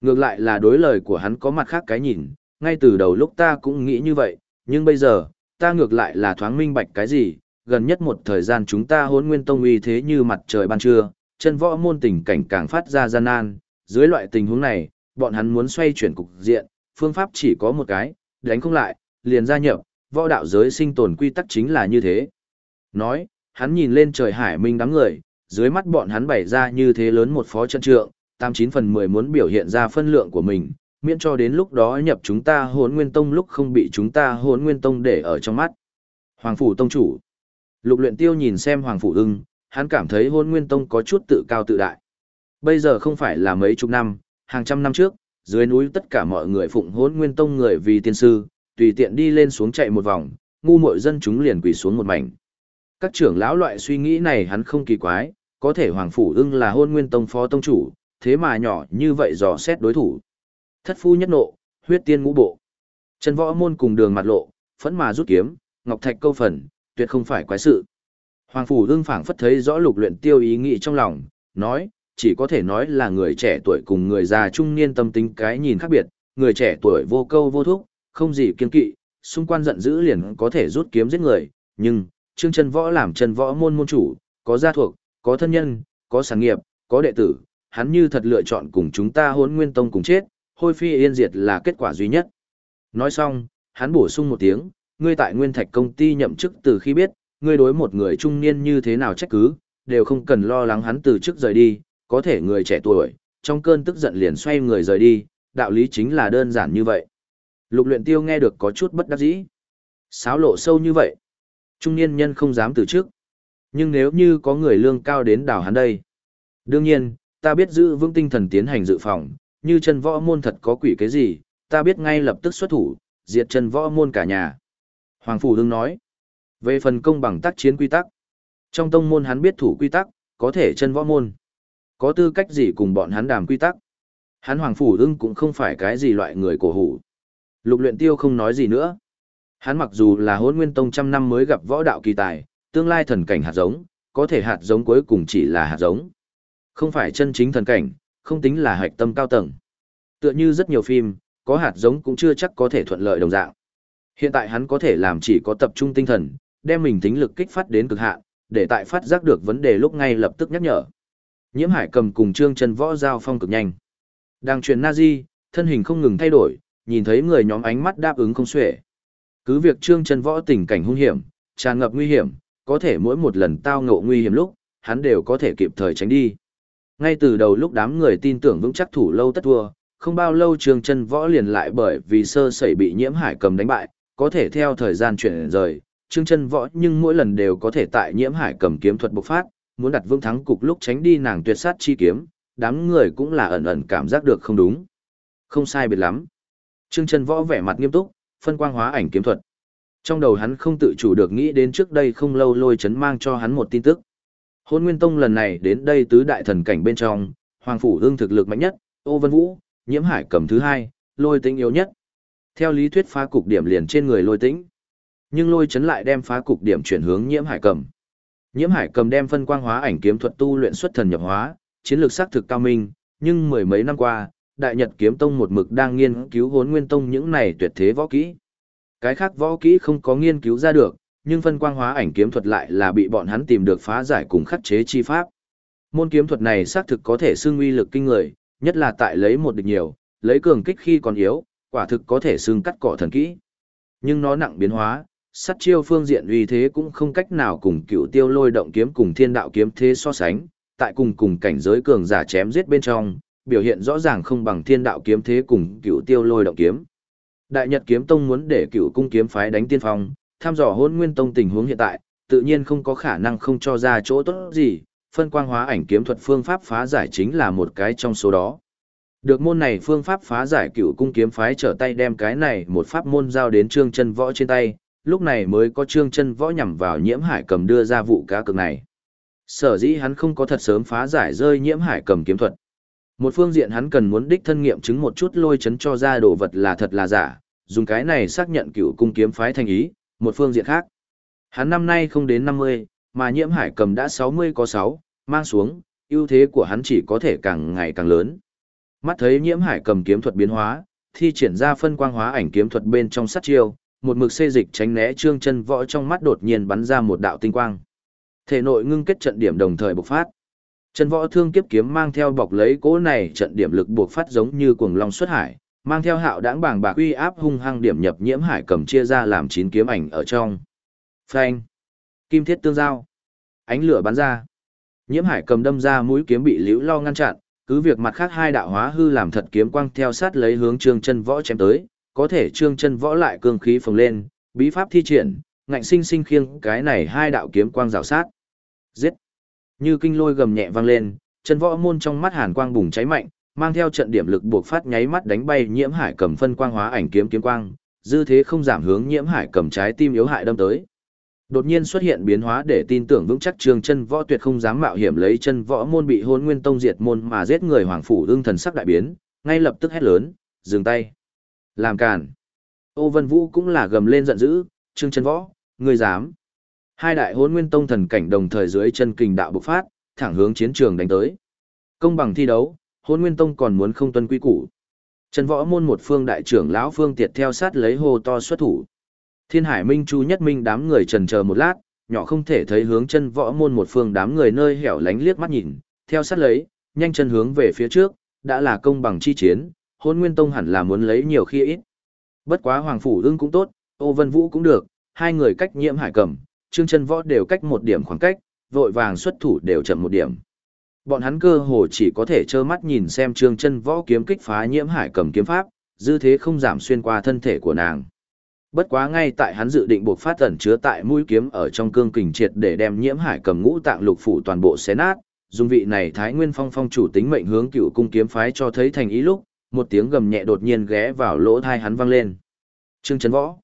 Ngược lại là đối lời của hắn có mặt khác cái nhìn, ngay từ đầu lúc ta cũng nghĩ như vậy, nhưng bây giờ, ta ngược lại là thoáng minh bạch cái gì, gần nhất một thời gian chúng ta hốn nguyên tông uy thế như mặt trời ban trưa, chân võ môn tình cảnh càng phát ra gian nan, dưới loại tình huống này, bọn hắn muốn xoay chuyển cục diện, phương pháp chỉ có một cái, đánh không lại, liền gia nhập, võ đạo giới sinh tồn quy tắc chính là như thế. Nói, hắn nhìn lên trời hải minh đám người, dưới mắt bọn hắn bày ra như thế lớn một phó chân trượng, tám chín phần mười muốn biểu hiện ra phân lượng của mình, miễn cho đến lúc đó nhập chúng ta hốn nguyên tông lúc không bị chúng ta hốn nguyên tông để ở trong mắt. Hoàng phủ tông chủ. Lục luyện tiêu nhìn xem hoàng phủ ưng, hắn cảm thấy hốn nguyên tông có chút tự cao tự đại. Bây giờ không phải là mấy chục năm, hàng trăm năm trước, dưới núi tất cả mọi người phụng hốn nguyên tông người vì tiên sư, tùy tiện đi lên xuống chạy một vòng, ngu muội dân chúng liền quỳ xuống một mảnh. Các trưởng lão loại suy nghĩ này hắn không kỳ quái, có thể Hoàng Phủ ưng là hôn nguyên tông phó tông chủ, thế mà nhỏ như vậy dò xét đối thủ. Thất phu nhất nộ, huyết tiên ngũ bộ. Chân võ môn cùng đường mặt lộ, phẫn mà rút kiếm, ngọc thạch câu phần, tuyệt không phải quái sự. Hoàng Phủ đương phảng phất thấy rõ lục luyện tiêu ý nghĩ trong lòng, nói, chỉ có thể nói là người trẻ tuổi cùng người già trung niên tâm tính cái nhìn khác biệt, người trẻ tuổi vô câu vô thúc, không gì kiên kỵ, xung quanh giận dữ liền có thể rút kiếm giết người, nhưng, Trương Chân Võ làm chân võ môn môn chủ, có gia thuộc, có thân nhân, có sản nghiệp, có đệ tử, hắn như thật lựa chọn cùng chúng ta Hỗn Nguyên Tông cùng chết, hôi phi yên diệt là kết quả duy nhất. Nói xong, hắn bổ sung một tiếng, ngươi tại Nguyên Thạch công ty nhậm chức từ khi biết, ngươi đối một người trung niên như thế nào trách cứ, đều không cần lo lắng hắn từ chức rời đi, có thể người trẻ tuổi, trong cơn tức giận liền xoay người rời đi, đạo lý chính là đơn giản như vậy. Lục luyện tiêu nghe được có chút bất đắc dĩ. Sáo lộ sâu như vậy. Trung niên nhân không dám từ chức. Nhưng nếu như có người lương cao đến đảo hắn đây. Đương nhiên, ta biết giữ vững tinh thần tiến hành dự phòng, như chân võ môn thật có quỷ cái gì, ta biết ngay lập tức xuất thủ, diệt chân võ môn cả nhà. Hoàng Phủ đương nói. Về phần công bằng tác chiến quy tắc. Trong tông môn hắn biết thủ quy tắc, có thể chân võ môn. Có tư cách gì cùng bọn hắn đàm quy tắc. Hắn Hoàng Phủ đương cũng không phải cái gì loại người cổ hủ. Lục luyện tiêu không nói gì nữa. Hắn mặc dù là hôn nguyên tông trăm năm mới gặp võ đạo kỳ tài, tương lai thần cảnh hạt giống, có thể hạt giống cuối cùng chỉ là hạt giống. Không phải chân chính thần cảnh, không tính là hạch tâm cao tầng. Tựa như rất nhiều phim, có hạt giống cũng chưa chắc có thể thuận lợi đồng dạng. Hiện tại hắn có thể làm chỉ có tập trung tinh thần, đem mình tính lực kích phát đến cực hạn, để tại phát giác được vấn đề lúc ngay lập tức nhắc nhở. Nhiễm Hải cầm cùng Trương Chân Võ giao phong cực nhanh. Đang truyền Nazi, thân hình không ngừng thay đổi, nhìn thấy người nhóm ánh mắt đáp ứng không xuể. Cứ việc Trương Chân Võ tình cảnh hung hiểm, tràn ngập nguy hiểm, có thể mỗi một lần tao ngộ nguy hiểm lúc, hắn đều có thể kịp thời tránh đi. Ngay từ đầu lúc đám người tin tưởng vững chắc thủ lâu tất thua, không bao lâu Trường Chân Võ liền lại bởi vì sơ sẩy bị Nhiễm Hải cầm đánh bại, có thể theo thời gian chuyển rời, Trương Chân Võ nhưng mỗi lần đều có thể tại Nhiễm Hải cầm kiếm thuật bộc phát, muốn đặt vững thắng cục lúc tránh đi nàng tuyệt sát chi kiếm, đám người cũng là ẩn ẩn cảm giác được không đúng. Không sai biệt lắm. Trương Chân Võ vẻ mặt nghiêm túc, phân quang hóa ảnh kiếm thuật. Trong đầu hắn không tự chủ được nghĩ đến trước đây không lâu lôi chấn mang cho hắn một tin tức. Hôn Nguyên Tông lần này đến đây tứ đại thần cảnh bên trong, Hoàng Phủ Hương thực lực mạnh nhất, Ô Vân Vũ, Nhiễm Hải cầm thứ hai, lôi tĩnh yếu nhất. Theo lý thuyết phá cục điểm liền trên người lôi tĩnh. Nhưng lôi chấn lại đem phá cục điểm chuyển hướng Nhiễm Hải cầm. Nhiễm Hải cầm đem phân quang hóa ảnh kiếm thuật tu luyện xuất thần nhập hóa, chiến lược xác thực cao minh, nhưng mười mấy năm qua, Đại Nhật Kiếm Tông một mực đang nghiên cứu Hỗn Nguyên Tông những này tuyệt thế võ kỹ. Cái khác võ kỹ không có nghiên cứu ra được, nhưng phân quang hóa ảnh kiếm thuật lại là bị bọn hắn tìm được phá giải cùng khắc chế chi pháp. Môn kiếm thuật này xác thực có thể xưng uy lực kinh người, nhất là tại lấy một địch nhiều, lấy cường kích khi còn yếu, quả thực có thể xưng cắt cỏ thần kỹ. Nhưng nó nặng biến hóa, sát chiêu phương diện uy thế cũng không cách nào cùng cựu tiêu lôi động kiếm cùng thiên đạo kiếm thế so sánh, tại cùng cùng cảnh giới cường giả chém giết bên trong, biểu hiện rõ ràng không bằng thiên đạo kiếm thế cùng cựu tiêu lôi động kiếm. Đại Nhật Kiếm Tông muốn để cựu cung kiếm phái đánh tiên phong, tham dò hôn nguyên tông tình huống hiện tại, tự nhiên không có khả năng không cho ra chỗ tốt gì, phân quang hóa ảnh kiếm thuật phương pháp phá giải chính là một cái trong số đó. Được môn này phương pháp phá giải cựu cung kiếm phái trở tay đem cái này một pháp môn giao đến trương chân võ trên tay, lúc này mới có trương chân võ nhằm vào nhiễm hải cầm đưa ra vụ cá cược này. Sở dĩ hắn không có thật sớm phá giải rơi nhiễm hải cầm kiếm thuật. Một phương diện hắn cần muốn đích thân nghiệm chứng một chút lôi chấn cho ra đồ vật là thật là giả, dùng cái này xác nhận cựu cung kiếm phái thành ý, một phương diện khác. Hắn năm nay không đến 50, mà nhiễm hải cầm đã 60 có 6, mang xuống, ưu thế của hắn chỉ có thể càng ngày càng lớn. Mắt thấy nhiễm hải cầm kiếm thuật biến hóa, thi triển ra phân quang hóa ảnh kiếm thuật bên trong sát chiêu, một mực xê dịch tránh né trương chân võ trong mắt đột nhiên bắn ra một đạo tinh quang. Thể nội ngưng kết trận điểm đồng thời bộc phát. Chân võ thương kiếp kiếm mang theo bọc lấy cỗ này trận điểm lực buộc phát giống như cuồng long xuất hải, mang theo hạo đãng bàng bạc uy áp hung hăng điểm nhập nhiễm hải cầm chia ra làm chín kiếm ảnh ở trong. Phanh. Kim thiết tương giao. Ánh lửa bắn ra. Nhiễm hải cầm đâm ra mũi kiếm bị liễu lo ngăn chặn, cứ việc mặt khác hai đạo hóa hư làm thật kiếm quang theo sát lấy hướng trương chân võ chém tới, có thể trương chân võ lại cương khí phồng lên, bí pháp thi triển, ngạnh sinh sinh khiêng cái này hai đạo kiếm quang rào sát. Giết! Như kinh lôi gầm nhẹ vang lên, chân võ môn trong mắt hàn quang bùng cháy mạnh, mang theo trận điểm lực buộc phát nháy mắt đánh bay nhiễm hải cầm phân quang hóa ảnh kiếm kiếm quang, dư thế không giảm hướng nhiễm hải cầm trái tim yếu hại đâm tới. Đột nhiên xuất hiện biến hóa để tin tưởng vững chắc trường chân võ tuyệt không dám mạo hiểm lấy chân võ môn bị hôn nguyên tông diệt môn mà giết người hoàng phủ ương thần sắc đại biến, ngay lập tức hét lớn, dừng tay. Làm càn. Ô Vân Vũ cũng là gầm lên giận dữ, trương chân võ, ngươi dám. Hai đại hôn nguyên tông thần cảnh đồng thời dưới chân kình đạo bộc phát, thẳng hướng chiến trường đánh tới. Công bằng thi đấu, hôn nguyên tông còn muốn không tuân quy củ. Trần võ môn một phương đại trưởng lão phương tiệt theo sát lấy hồ to xuất thủ. Thiên hải minh chu nhất minh đám người trần chờ một lát, nhỏ không thể thấy hướng chân võ môn một phương đám người nơi hẻo lánh liếc mắt nhìn, theo sát lấy, nhanh chân hướng về phía trước, đã là công bằng chi chiến, hôn nguyên tông hẳn là muốn lấy nhiều khi ít. Bất quá hoàng phủ ưng cũng tốt, ô vân vũ cũng được, hai người cách nhiễm hải cầm, trương chân võ đều cách một điểm khoảng cách, vội vàng xuất thủ đều chậm một điểm. Bọn hắn cơ hồ chỉ có thể trơ mắt nhìn xem trương chân võ kiếm kích phá nhiễm hải cầm kiếm pháp, dư thế không giảm xuyên qua thân thể của nàng. Bất quá ngay tại hắn dự định buộc phát tẩn chứa tại mũi kiếm ở trong cương kình triệt để đem nhiễm hải cầm ngũ tạng lục phủ toàn bộ xé nát, dung vị này Thái Nguyên Phong phong chủ tính mệnh hướng cựu cung kiếm phái cho thấy thành ý lúc, một tiếng gầm nhẹ đột nhiên ghé vào lỗ thai hắn vang lên. Trương Trấn Võ.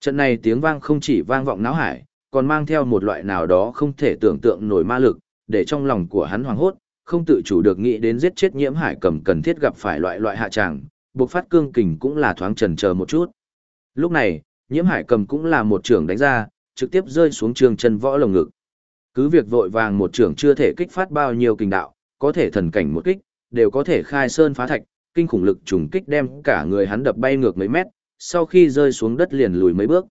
Trận này tiếng vang không chỉ vang vọng náo hải, còn mang theo một loại nào đó không thể tưởng tượng nổi ma lực, để trong lòng của hắn hoảng hốt, không tự chủ được nghĩ đến giết chết nhiễm hải cầm cần thiết gặp phải loại loại hạ tràng, buộc phát cương kình cũng là thoáng trần chờ một chút. Lúc này, nhiễm hải cầm cũng là một trưởng đánh ra, trực tiếp rơi xuống trường chân võ lồng ngực. Cứ việc vội vàng một trưởng chưa thể kích phát bao nhiêu kình đạo, có thể thần cảnh một kích, đều có thể khai sơn phá thạch, kinh khủng lực trùng kích đem cả người hắn đập bay ngược mấy mét, sau khi rơi xuống đất liền lùi mấy bước.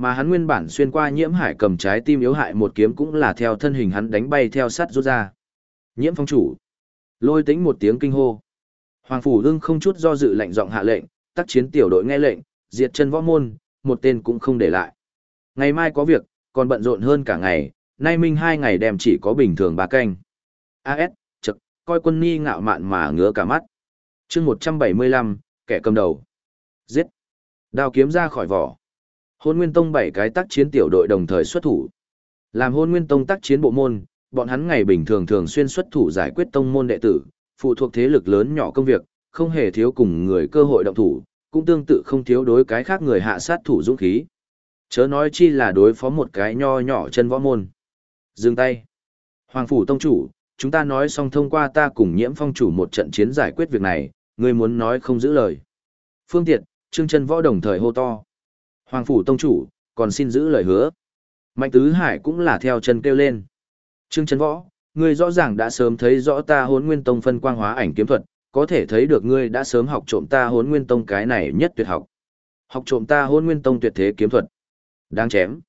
Mà hắn nguyên bản xuyên qua nhiễm hải cầm trái tim yếu hại một kiếm cũng là theo thân hình hắn đánh bay theo sắt rút ra. Nhiễm phong chủ. Lôi tính một tiếng kinh hô. Hoàng phủ đương không chút do dự lệnh giọng hạ lệnh, tác chiến tiểu đội nghe lệnh, diệt chân võ môn, một tên cũng không để lại. Ngày mai có việc, còn bận rộn hơn cả ngày, nay minh hai ngày đem chỉ có bình thường ba canh. AS, chật, coi quân ni ngạo mạn mà ngứa cả mắt. chương 175, kẻ cầm đầu. Giết. Đao kiếm ra khỏi vỏ. Hôn Nguyên Tông bảy cái tác chiến tiểu đội đồng thời xuất thủ. Làm Hôn Nguyên Tông tác chiến bộ môn, bọn hắn ngày bình thường thường xuyên xuất thủ giải quyết tông môn đệ tử, phụ thuộc thế lực lớn nhỏ công việc, không hề thiếu cùng người cơ hội động thủ, cũng tương tự không thiếu đối cái khác người hạ sát thủ dũng khí. Chớ nói chi là đối phó một cái nho nhỏ chân võ môn. Dừng tay. Hoàng phủ tông chủ, chúng ta nói xong thông qua ta cùng nhiễm phong chủ một trận chiến giải quyết việc này, người muốn nói không giữ lời. Phương tiện, trương chân võ đồng thời hô to. Hoàng phủ tông chủ, còn xin giữ lời hứa. Mạnh tứ hải cũng là theo chân kêu lên. Trương Trấn võ, ngươi rõ ràng đã sớm thấy rõ ta hốn nguyên tông phân quang hóa ảnh kiếm thuật, có thể thấy được ngươi đã sớm học trộm ta hốn nguyên tông cái này nhất tuyệt học. Học trộm ta hốn nguyên tông tuyệt thế kiếm thuật. Đáng chém.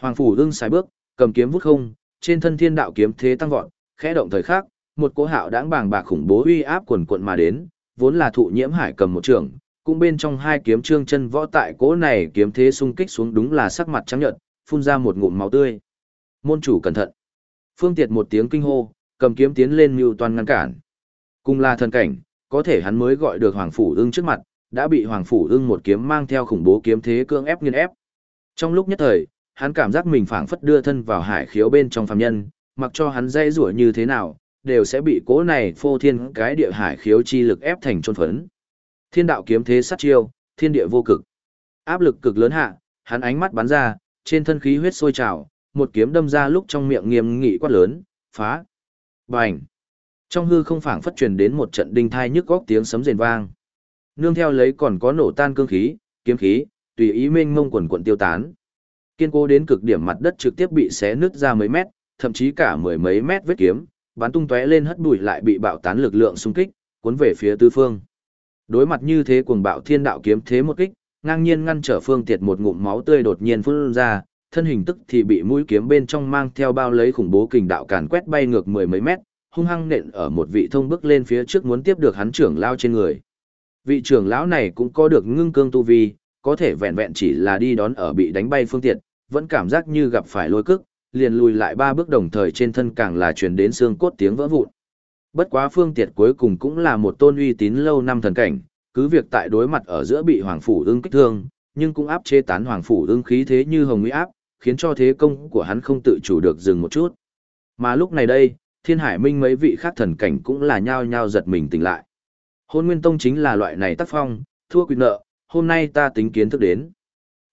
Hoàng phủ đương sai bước, cầm kiếm vút không, trên thân thiên đạo kiếm thế tăng vọt, khẽ động thời khắc, một cỗ hạo đãng bàng bạc khủng bố uy áp quần quận mà đến, vốn là thụ nhiễm hải cầm một trường, cũng bên trong hai kiếm trương chân võ tại cỗ này kiếm thế xung kích xuống đúng là sắc mặt trắng nhợt, phun ra một ngụm máu tươi. Môn chủ cẩn thận. Phương Tiệt một tiếng kinh hô, cầm kiếm tiến lên mưu toàn ngăn cản. Cùng là thần cảnh, có thể hắn mới gọi được Hoàng Phủ ưng trước mặt, đã bị Hoàng Phủ ưng một kiếm mang theo khủng bố kiếm thế cương ép nghiền ép. Trong lúc nhất thời, hắn cảm giác mình phảng phất đưa thân vào hải khiếu bên trong phàm nhân, mặc cho hắn dây rủa như thế nào, đều sẽ bị cỗ này phô thiên cái địa hải khiếu chi lực ép thành trôn phấn. Thiên đạo kiếm thế sát chiêu, thiên địa vô cực. Áp lực cực lớn hạ, hắn ánh mắt bắn ra, trên thân khí huyết sôi trào, một kiếm đâm ra lúc trong miệng nghiêm nghị quát lớn, phá. Bành. Trong hư không phảng phất truyền đến một trận đinh thai nhức góc tiếng sấm rền vang. Nương theo lấy còn có nổ tan cương khí, kiếm khí, tùy ý mênh mông quần quần tiêu tán. Kiên cố đến cực điểm mặt đất trực tiếp bị xé nứt ra mấy mét, thậm chí cả mười mấy mét vết kiếm, bắn tung tóe lên hất bụi lại bị bạo tán lực lượng xung kích, cuốn về phía tứ phương. Đối mặt như thế cuồng bạo thiên đạo kiếm thế một kích, ngang nhiên ngăn trở phương tiệt một ngụm máu tươi đột nhiên phun ra, thân hình tức thì bị mũi kiếm bên trong mang theo bao lấy khủng bố kình đạo càn quét bay ngược mười mấy mét, hung hăng nện ở một vị thông bước lên phía trước muốn tiếp được hắn trưởng lao trên người. Vị trưởng lão này cũng có được ngưng cương tu vi, có thể vẹn vẹn chỉ là đi đón ở bị đánh bay phương tiện, vẫn cảm giác như gặp phải lôi cức, liền lùi lại ba bước đồng thời trên thân càng là truyền đến xương cốt tiếng vỡ vụn. Bất quá phương tiệt cuối cùng cũng là một tôn uy tín lâu năm thần cảnh, cứ việc tại đối mặt ở giữa bị hoàng phủ ưng kích thương, nhưng cũng áp chế tán hoàng phủ ưng khí thế như hồng uy áp, khiến cho thế công của hắn không tự chủ được dừng một chút. Mà lúc này đây, Thiên Hải Minh mấy vị khác thần cảnh cũng là nhao nhao giật mình tỉnh lại. Hôn Nguyên Tông chính là loại này tác phong, thua quyền nợ, hôm nay ta tính kiến thức đến.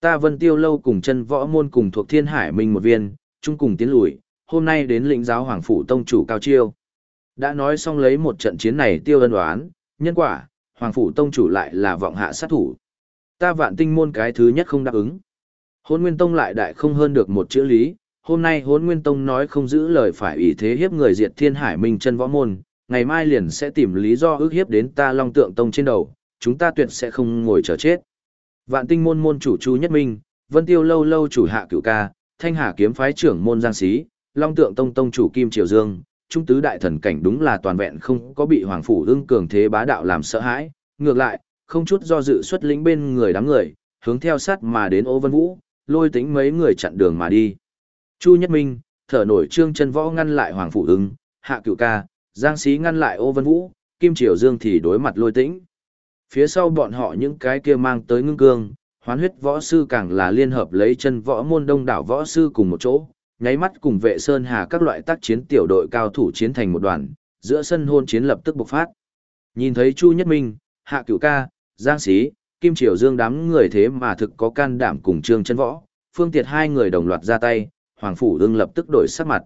Ta Vân Tiêu lâu cùng chân võ môn cùng thuộc Thiên Hải Minh một viên, chung cùng tiến lùi, hôm nay đến lĩnh giáo Hoàng phủ tông chủ cao chiêu. Đã nói xong lấy một trận chiến này tiêu ân đoán, nhân quả, Hoàng phủ tông chủ lại là vọng hạ sát thủ. Ta vạn tinh môn cái thứ nhất không đáp ứng. Hôn Nguyên Tông lại đại không hơn được một chữ lý, hôm nay Hôn Nguyên Tông nói không giữ lời phải ủy thế hiếp người diệt thiên hải minh chân võ môn, ngày mai liền sẽ tìm lý do ước hiếp đến ta Long Tượng Tông trên đầu, chúng ta tuyệt sẽ không ngồi chờ chết. Vạn tinh môn môn chủ Chu Nhất Minh, Vân Tiêu lâu lâu chủ hạ cửu ca, Thanh Hà kiếm phái trưởng môn Giang Sĩ, Long Tượng Tông tông chủ Kim Triều Dương, trung tứ đại thần cảnh đúng là toàn vẹn không có bị hoàng phủ ưng cường thế bá đạo làm sợ hãi, ngược lại, không chút do dự xuất lĩnh bên người đám người, hướng theo sát mà đến Ô Vân Vũ, lôi tính mấy người chặn đường mà đi. Chu Nhất Minh, thở nổi trương chân võ ngăn lại Hoàng Phủ ưng, Hạ Cửu Ca, Giang Sĩ ngăn lại Ô Vân Vũ, Kim Triều Dương thì đối mặt lôi tĩnh. Phía sau bọn họ những cái kia mang tới ngưng cương, hoán huyết võ sư càng là liên hợp lấy chân võ môn đông đảo võ sư cùng một chỗ, nháy mắt cùng vệ sơn hà các loại tác chiến tiểu đội cao thủ chiến thành một đoàn, giữa sân hôn chiến lập tức bộc phát. Nhìn thấy Chu Nhất Minh, Hạ Cửu Ca, Giang Sĩ, Kim Triều Dương đám người thế mà thực có can đảm cùng Trương Chân Võ, Phương Tiệt hai người đồng loạt ra tay, Hoàng phủ Ưng lập tức đổi sắc mặt.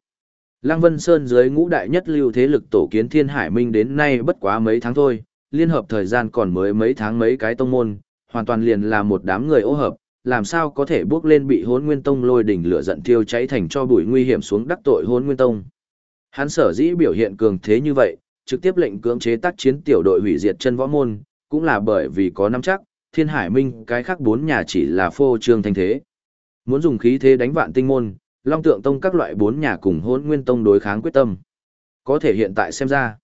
Lăng Vân Sơn dưới ngũ đại nhất lưu thế lực tổ kiến Thiên Hải Minh đến nay bất quá mấy tháng thôi, liên hợp thời gian còn mới mấy tháng mấy cái tông môn, hoàn toàn liền là một đám người ô hợp, làm sao có thể bước lên bị hốn nguyên tông lôi đỉnh lửa giận thiêu cháy thành cho bụi nguy hiểm xuống đắc tội hốn nguyên tông. Hắn sở dĩ biểu hiện cường thế như vậy, trực tiếp lệnh cưỡng chế tác chiến tiểu đội hủy diệt chân võ môn, cũng là bởi vì có nắm chắc, thiên hải minh cái khác bốn nhà chỉ là phô trương thanh thế. Muốn dùng khí thế đánh vạn tinh môn, long tượng tông các loại bốn nhà cùng hôn nguyên tông đối kháng quyết tâm. Có thể hiện tại xem ra,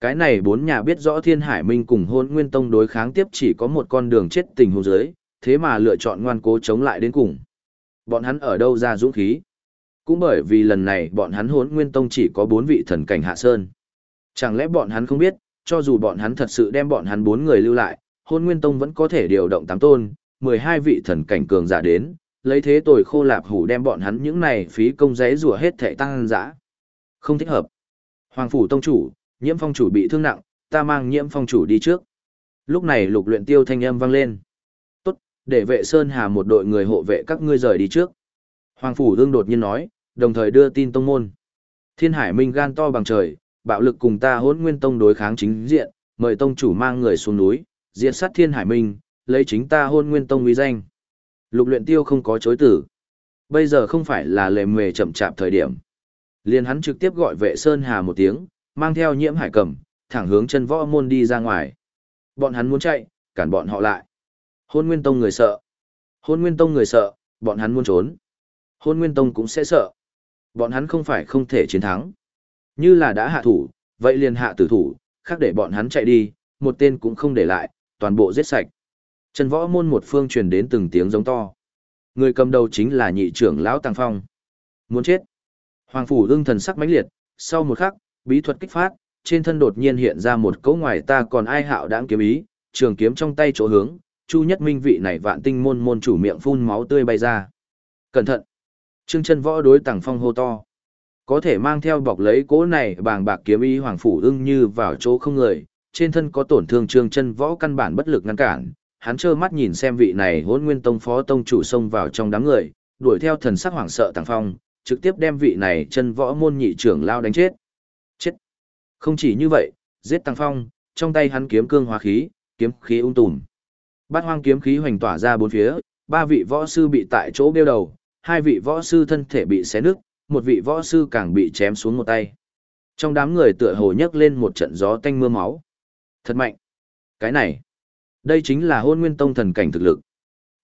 cái này bốn nhà biết rõ thiên hải minh cùng hôn nguyên tông đối kháng tiếp chỉ có một con đường chết tình huống giới, thế mà lựa chọn ngoan cố chống lại đến cùng. Bọn hắn ở đâu ra dũng khí? Cũng bởi vì lần này bọn hắn hốn nguyên tông chỉ có bốn vị thần cảnh hạ sơn. Chẳng lẽ bọn hắn không biết, cho dù bọn hắn thật sự đem bọn hắn bốn người lưu lại, hôn nguyên tông vẫn có thể điều động tám tôn, mười hai vị thần cảnh cường giả đến, lấy thế tồi khô lạp hủ đem bọn hắn những này phí công giấy rùa hết thệ tăng dã. Không thích hợp. Hoàng phủ tông chủ, nhiễm phong chủ bị thương nặng, ta mang nhiễm phong chủ đi trước. Lúc này lục luyện tiêu thanh âm vang lên. Để vệ Sơn Hà một đội người hộ vệ các ngươi rời đi trước. Hoàng phủ đương đột nhiên nói, đồng thời đưa tin tông môn. Thiên hải minh gan to bằng trời, bạo lực cùng ta hỗn nguyên tông đối kháng chính diện, mời tông chủ mang người xuống núi, diệt sát thiên hải minh, lấy chính ta hôn nguyên tông uy danh. Lục luyện tiêu không có chối tử. Bây giờ không phải là lề mề chậm chạp thời điểm. Liền hắn trực tiếp gọi vệ Sơn Hà một tiếng, mang theo nhiễm hải cầm, thẳng hướng chân võ môn đi ra ngoài. Bọn hắn muốn chạy, cản bọn họ lại. Hôn Nguyên Tông người sợ. Hôn Nguyên Tông người sợ, bọn hắn muốn trốn. Hôn Nguyên Tông cũng sẽ sợ. Bọn hắn không phải không thể chiến thắng. Như là đã hạ thủ, vậy liền hạ tử thủ, khác để bọn hắn chạy đi, một tên cũng không để lại, toàn bộ giết sạch. Trần võ môn một phương truyền đến từng tiếng giống to. Người cầm đầu chính là nhị trưởng lão Tăng Phong. Muốn chết. Hoàng phủ ưng thần sắc mãnh liệt, sau một khắc, bí thuật kích phát, trên thân đột nhiên hiện ra một cấu ngoài ta còn ai hạo đáng kiếm ý, trường kiếm trong tay chỗ hướng, Chu Nhất Minh vị này vạn tinh môn môn chủ miệng phun máu tươi bay ra. Cẩn thận. Trương chân võ đối tàng Phong hô to. Có thể mang theo bọc lấy cỗ này bàng bạc kiếm ý hoàng phủ ưng như vào chỗ không người, trên thân có tổn thương trương chân võ căn bản bất lực ngăn cản, hắn trơ mắt nhìn xem vị này hôn nguyên tông phó tông chủ xông vào trong đám người, đuổi theo thần sắc hoảng sợ tàng phong, trực tiếp đem vị này chân võ môn nhị trưởng lao đánh chết. Chết! Không chỉ như vậy, giết tàng phong, trong tay hắn kiếm cương hóa khí, kiếm khí ung tùm. Bát hoang kiếm khí hoành tỏa ra bốn phía, ba vị võ sư bị tại chỗ bêu đầu, hai vị võ sư thân thể bị xé nứt, một vị võ sư càng bị chém xuống một tay. Trong đám người tựa hồ nhấc lên một trận gió tanh mưa máu. Thật mạnh. Cái này, đây chính là hôn nguyên tông thần cảnh thực lực.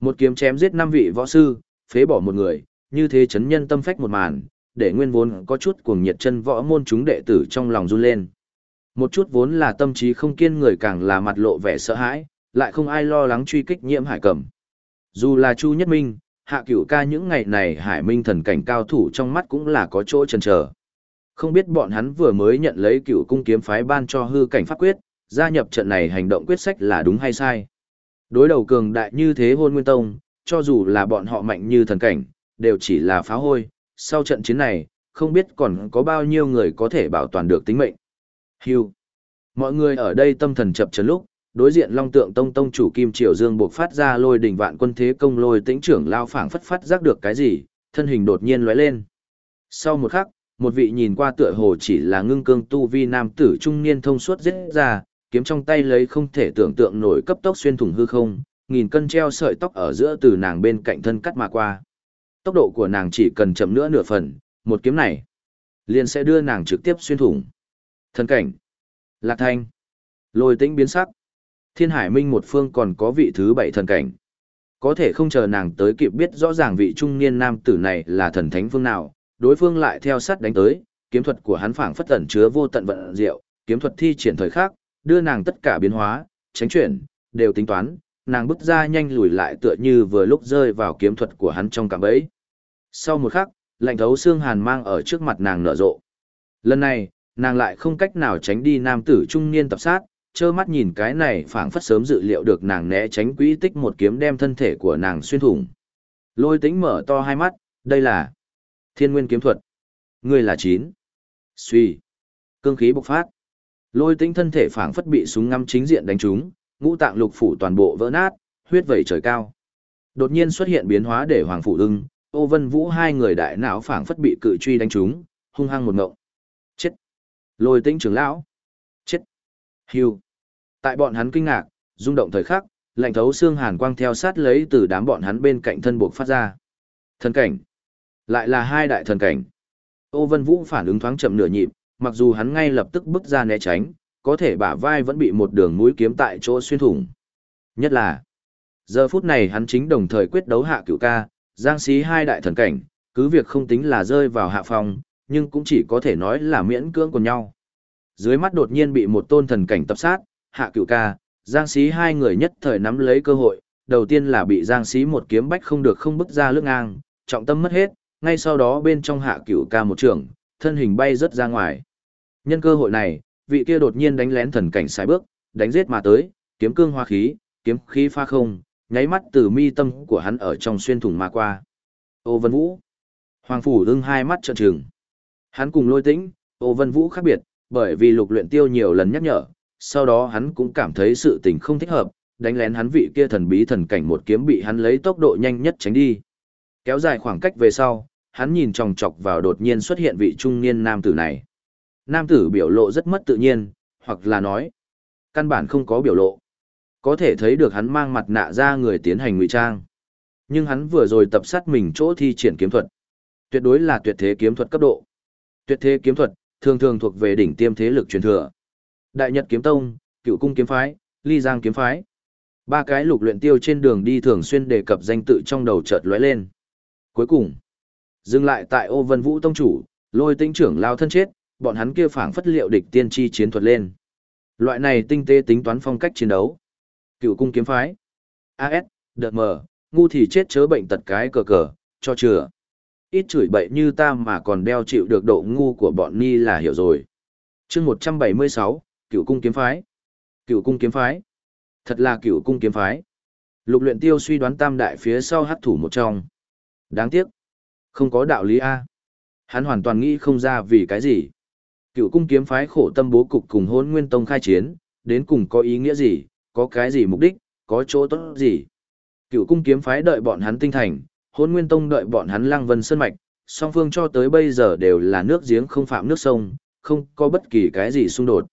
Một kiếm chém giết năm vị võ sư, phế bỏ một người, như thế chấn nhân tâm phách một màn, để nguyên vốn có chút cuồng nhiệt chân võ môn chúng đệ tử trong lòng run lên. Một chút vốn là tâm trí không kiên người càng là mặt lộ vẻ sợ hãi, lại không ai lo lắng truy kích nhiễm hải cầm. Dù là Chu Nhất Minh, hạ cửu ca những ngày này hải minh thần cảnh cao thủ trong mắt cũng là có chỗ chần chờ. Không biết bọn hắn vừa mới nhận lấy cửu cung kiếm phái ban cho hư cảnh pháp quyết, gia nhập trận này hành động quyết sách là đúng hay sai. Đối đầu cường đại như thế hôn nguyên tông, cho dù là bọn họ mạnh như thần cảnh, đều chỉ là phá hôi, sau trận chiến này, không biết còn có bao nhiêu người có thể bảo toàn được tính mệnh. Hưu. Mọi người ở đây tâm thần chập chấn lúc, đối diện Long Tượng Tông tông chủ Kim Triều Dương buộc phát ra lôi đỉnh vạn quân thế công lôi tĩnh trưởng lao phảng phất phát giác được cái gì, thân hình đột nhiên lóe lên. Sau một khắc, một vị nhìn qua tựa hồ chỉ là ngưng cương tu vi nam tử trung niên thông suốt giết ra, kiếm trong tay lấy không thể tưởng tượng nổi cấp tốc xuyên thủng hư không, nghìn cân treo sợi tóc ở giữa từ nàng bên cạnh thân cắt mà qua. Tốc độ của nàng chỉ cần chậm nữa nửa phần, một kiếm này liền sẽ đưa nàng trực tiếp xuyên thủng. Thân cảnh, Lạc Thanh, Lôi Tĩnh biến sắc. Thiên Hải Minh một phương còn có vị thứ bảy thần cảnh. Có thể không chờ nàng tới kịp biết rõ ràng vị trung niên nam tử này là thần thánh phương nào, đối phương lại theo sát đánh tới, kiếm thuật của hắn phảng phất tẩn chứa vô tận vận diệu, kiếm thuật thi triển thời khắc, đưa nàng tất cả biến hóa, tránh chuyển, đều tính toán, nàng bước ra nhanh lùi lại tựa như vừa lúc rơi vào kiếm thuật của hắn trong cạm bẫy. Sau một khắc, lạnh thấu xương hàn mang ở trước mặt nàng nở rộ. Lần này, nàng lại không cách nào tránh đi nam tử trung niên tập sát, trơ mắt nhìn cái này phảng phất sớm dự liệu được nàng né tránh quỹ tích một kiếm đem thân thể của nàng xuyên thủng. Lôi tính mở to hai mắt, đây là thiên nguyên kiếm thuật. Ngươi là chín. Suy. Cương khí bộc phát. Lôi tính thân thể phảng phất bị súng ngắm chính diện đánh trúng, ngũ tạng lục phủ toàn bộ vỡ nát, huyết vẩy trời cao. Đột nhiên xuất hiện biến hóa để Hoàng Phủ ưng, Ô Vân Vũ hai người đại não phảng phất bị cự truy đánh trúng, hung hăng một ngộng. Chết! Lôi tính trưởng lão! Chết! Hưu! Tại bọn hắn kinh ngạc, rung động thời khắc, lạnh thấu xương hàn quang theo sát lấy từ đám bọn hắn bên cạnh thân buộc phát ra. Thần cảnh. Lại là hai đại thần cảnh. Ô Vân Vũ phản ứng thoáng chậm nửa nhịp, mặc dù hắn ngay lập tức bước ra né tránh, có thể bả vai vẫn bị một đường mũi kiếm tại chỗ xuyên thủng. Nhất là, giờ phút này hắn chính đồng thời quyết đấu hạ cửu ca, giang xí hai đại thần cảnh, cứ việc không tính là rơi vào hạ phòng, nhưng cũng chỉ có thể nói là miễn cưỡng của nhau. Dưới mắt đột nhiên bị một tôn thần cảnh tập sát, hạ cửu ca, giang xí hai người nhất thời nắm lấy cơ hội, đầu tiên là bị giang xí một kiếm bách không được không bức ra lưng ngang, trọng tâm mất hết, ngay sau đó bên trong hạ cửu ca một trường, thân hình bay rất ra ngoài. Nhân cơ hội này, vị kia đột nhiên đánh lén thần cảnh sai bước, đánh giết mà tới, kiếm cương hoa khí, kiếm khí pha không, nháy mắt từ mi tâm của hắn ở trong xuyên thủng mà qua. Ô Vân Vũ. Hoàng phủ đương hai mắt trợn trừng. Hắn cùng Lôi Tĩnh, Ô Vân Vũ khác biệt, bởi vì lục luyện tiêu nhiều lần nhắc nhở, sau đó hắn cũng cảm thấy sự tình không thích hợp, đánh lén hắn vị kia thần bí thần cảnh một kiếm bị hắn lấy tốc độ nhanh nhất tránh đi. Kéo dài khoảng cách về sau, hắn nhìn chòng chọc vào đột nhiên xuất hiện vị trung niên nam tử này. Nam tử biểu lộ rất mất tự nhiên, hoặc là nói, căn bản không có biểu lộ. Có thể thấy được hắn mang mặt nạ ra người tiến hành ngụy trang. Nhưng hắn vừa rồi tập sát mình chỗ thi triển kiếm thuật. Tuyệt đối là tuyệt thế kiếm thuật cấp độ. Tuyệt thế kiếm thuật, thường thường thuộc về đỉnh tiêm thế lực truyền thừa. Đại Nhật kiếm tông, Cựu cung kiếm phái, Ly Giang kiếm phái. Ba cái lục luyện tiêu trên đường đi thường xuyên đề cập danh tự trong đầu chợt lóe lên. Cuối cùng, dừng lại tại Ô Vân Vũ tông chủ, Lôi Tinh trưởng lao thân chết, bọn hắn kia phảng phất liệu địch tiên tri chiến thuật lên. Loại này tinh tế tính toán phong cách chiến đấu. Cựu cung kiếm phái. AS, đợt mở ngu thì chết chớ bệnh tật cái cờ cờ, cho chừa. Ít chửi bậy như ta mà còn đeo chịu được độ ngu của bọn ni là hiểu rồi. chương 176, cựu cung kiếm phái. Cựu cung kiếm phái. Thật là cựu cung kiếm phái. Lục luyện tiêu suy đoán tam đại phía sau hắc thủ một trong. Đáng tiếc. Không có đạo lý A. Hắn hoàn toàn nghĩ không ra vì cái gì. Cựu cung kiếm phái khổ tâm bố cục cùng hôn nguyên tông khai chiến, đến cùng có ý nghĩa gì, có cái gì mục đích, có chỗ tốt gì. Cựu cung kiếm phái đợi bọn hắn tinh thành, hôn nguyên tông đợi bọn hắn lăng vân sơn mạch, song phương cho tới bây giờ đều là nước giếng không phạm nước sông, không có bất kỳ cái gì xung đột.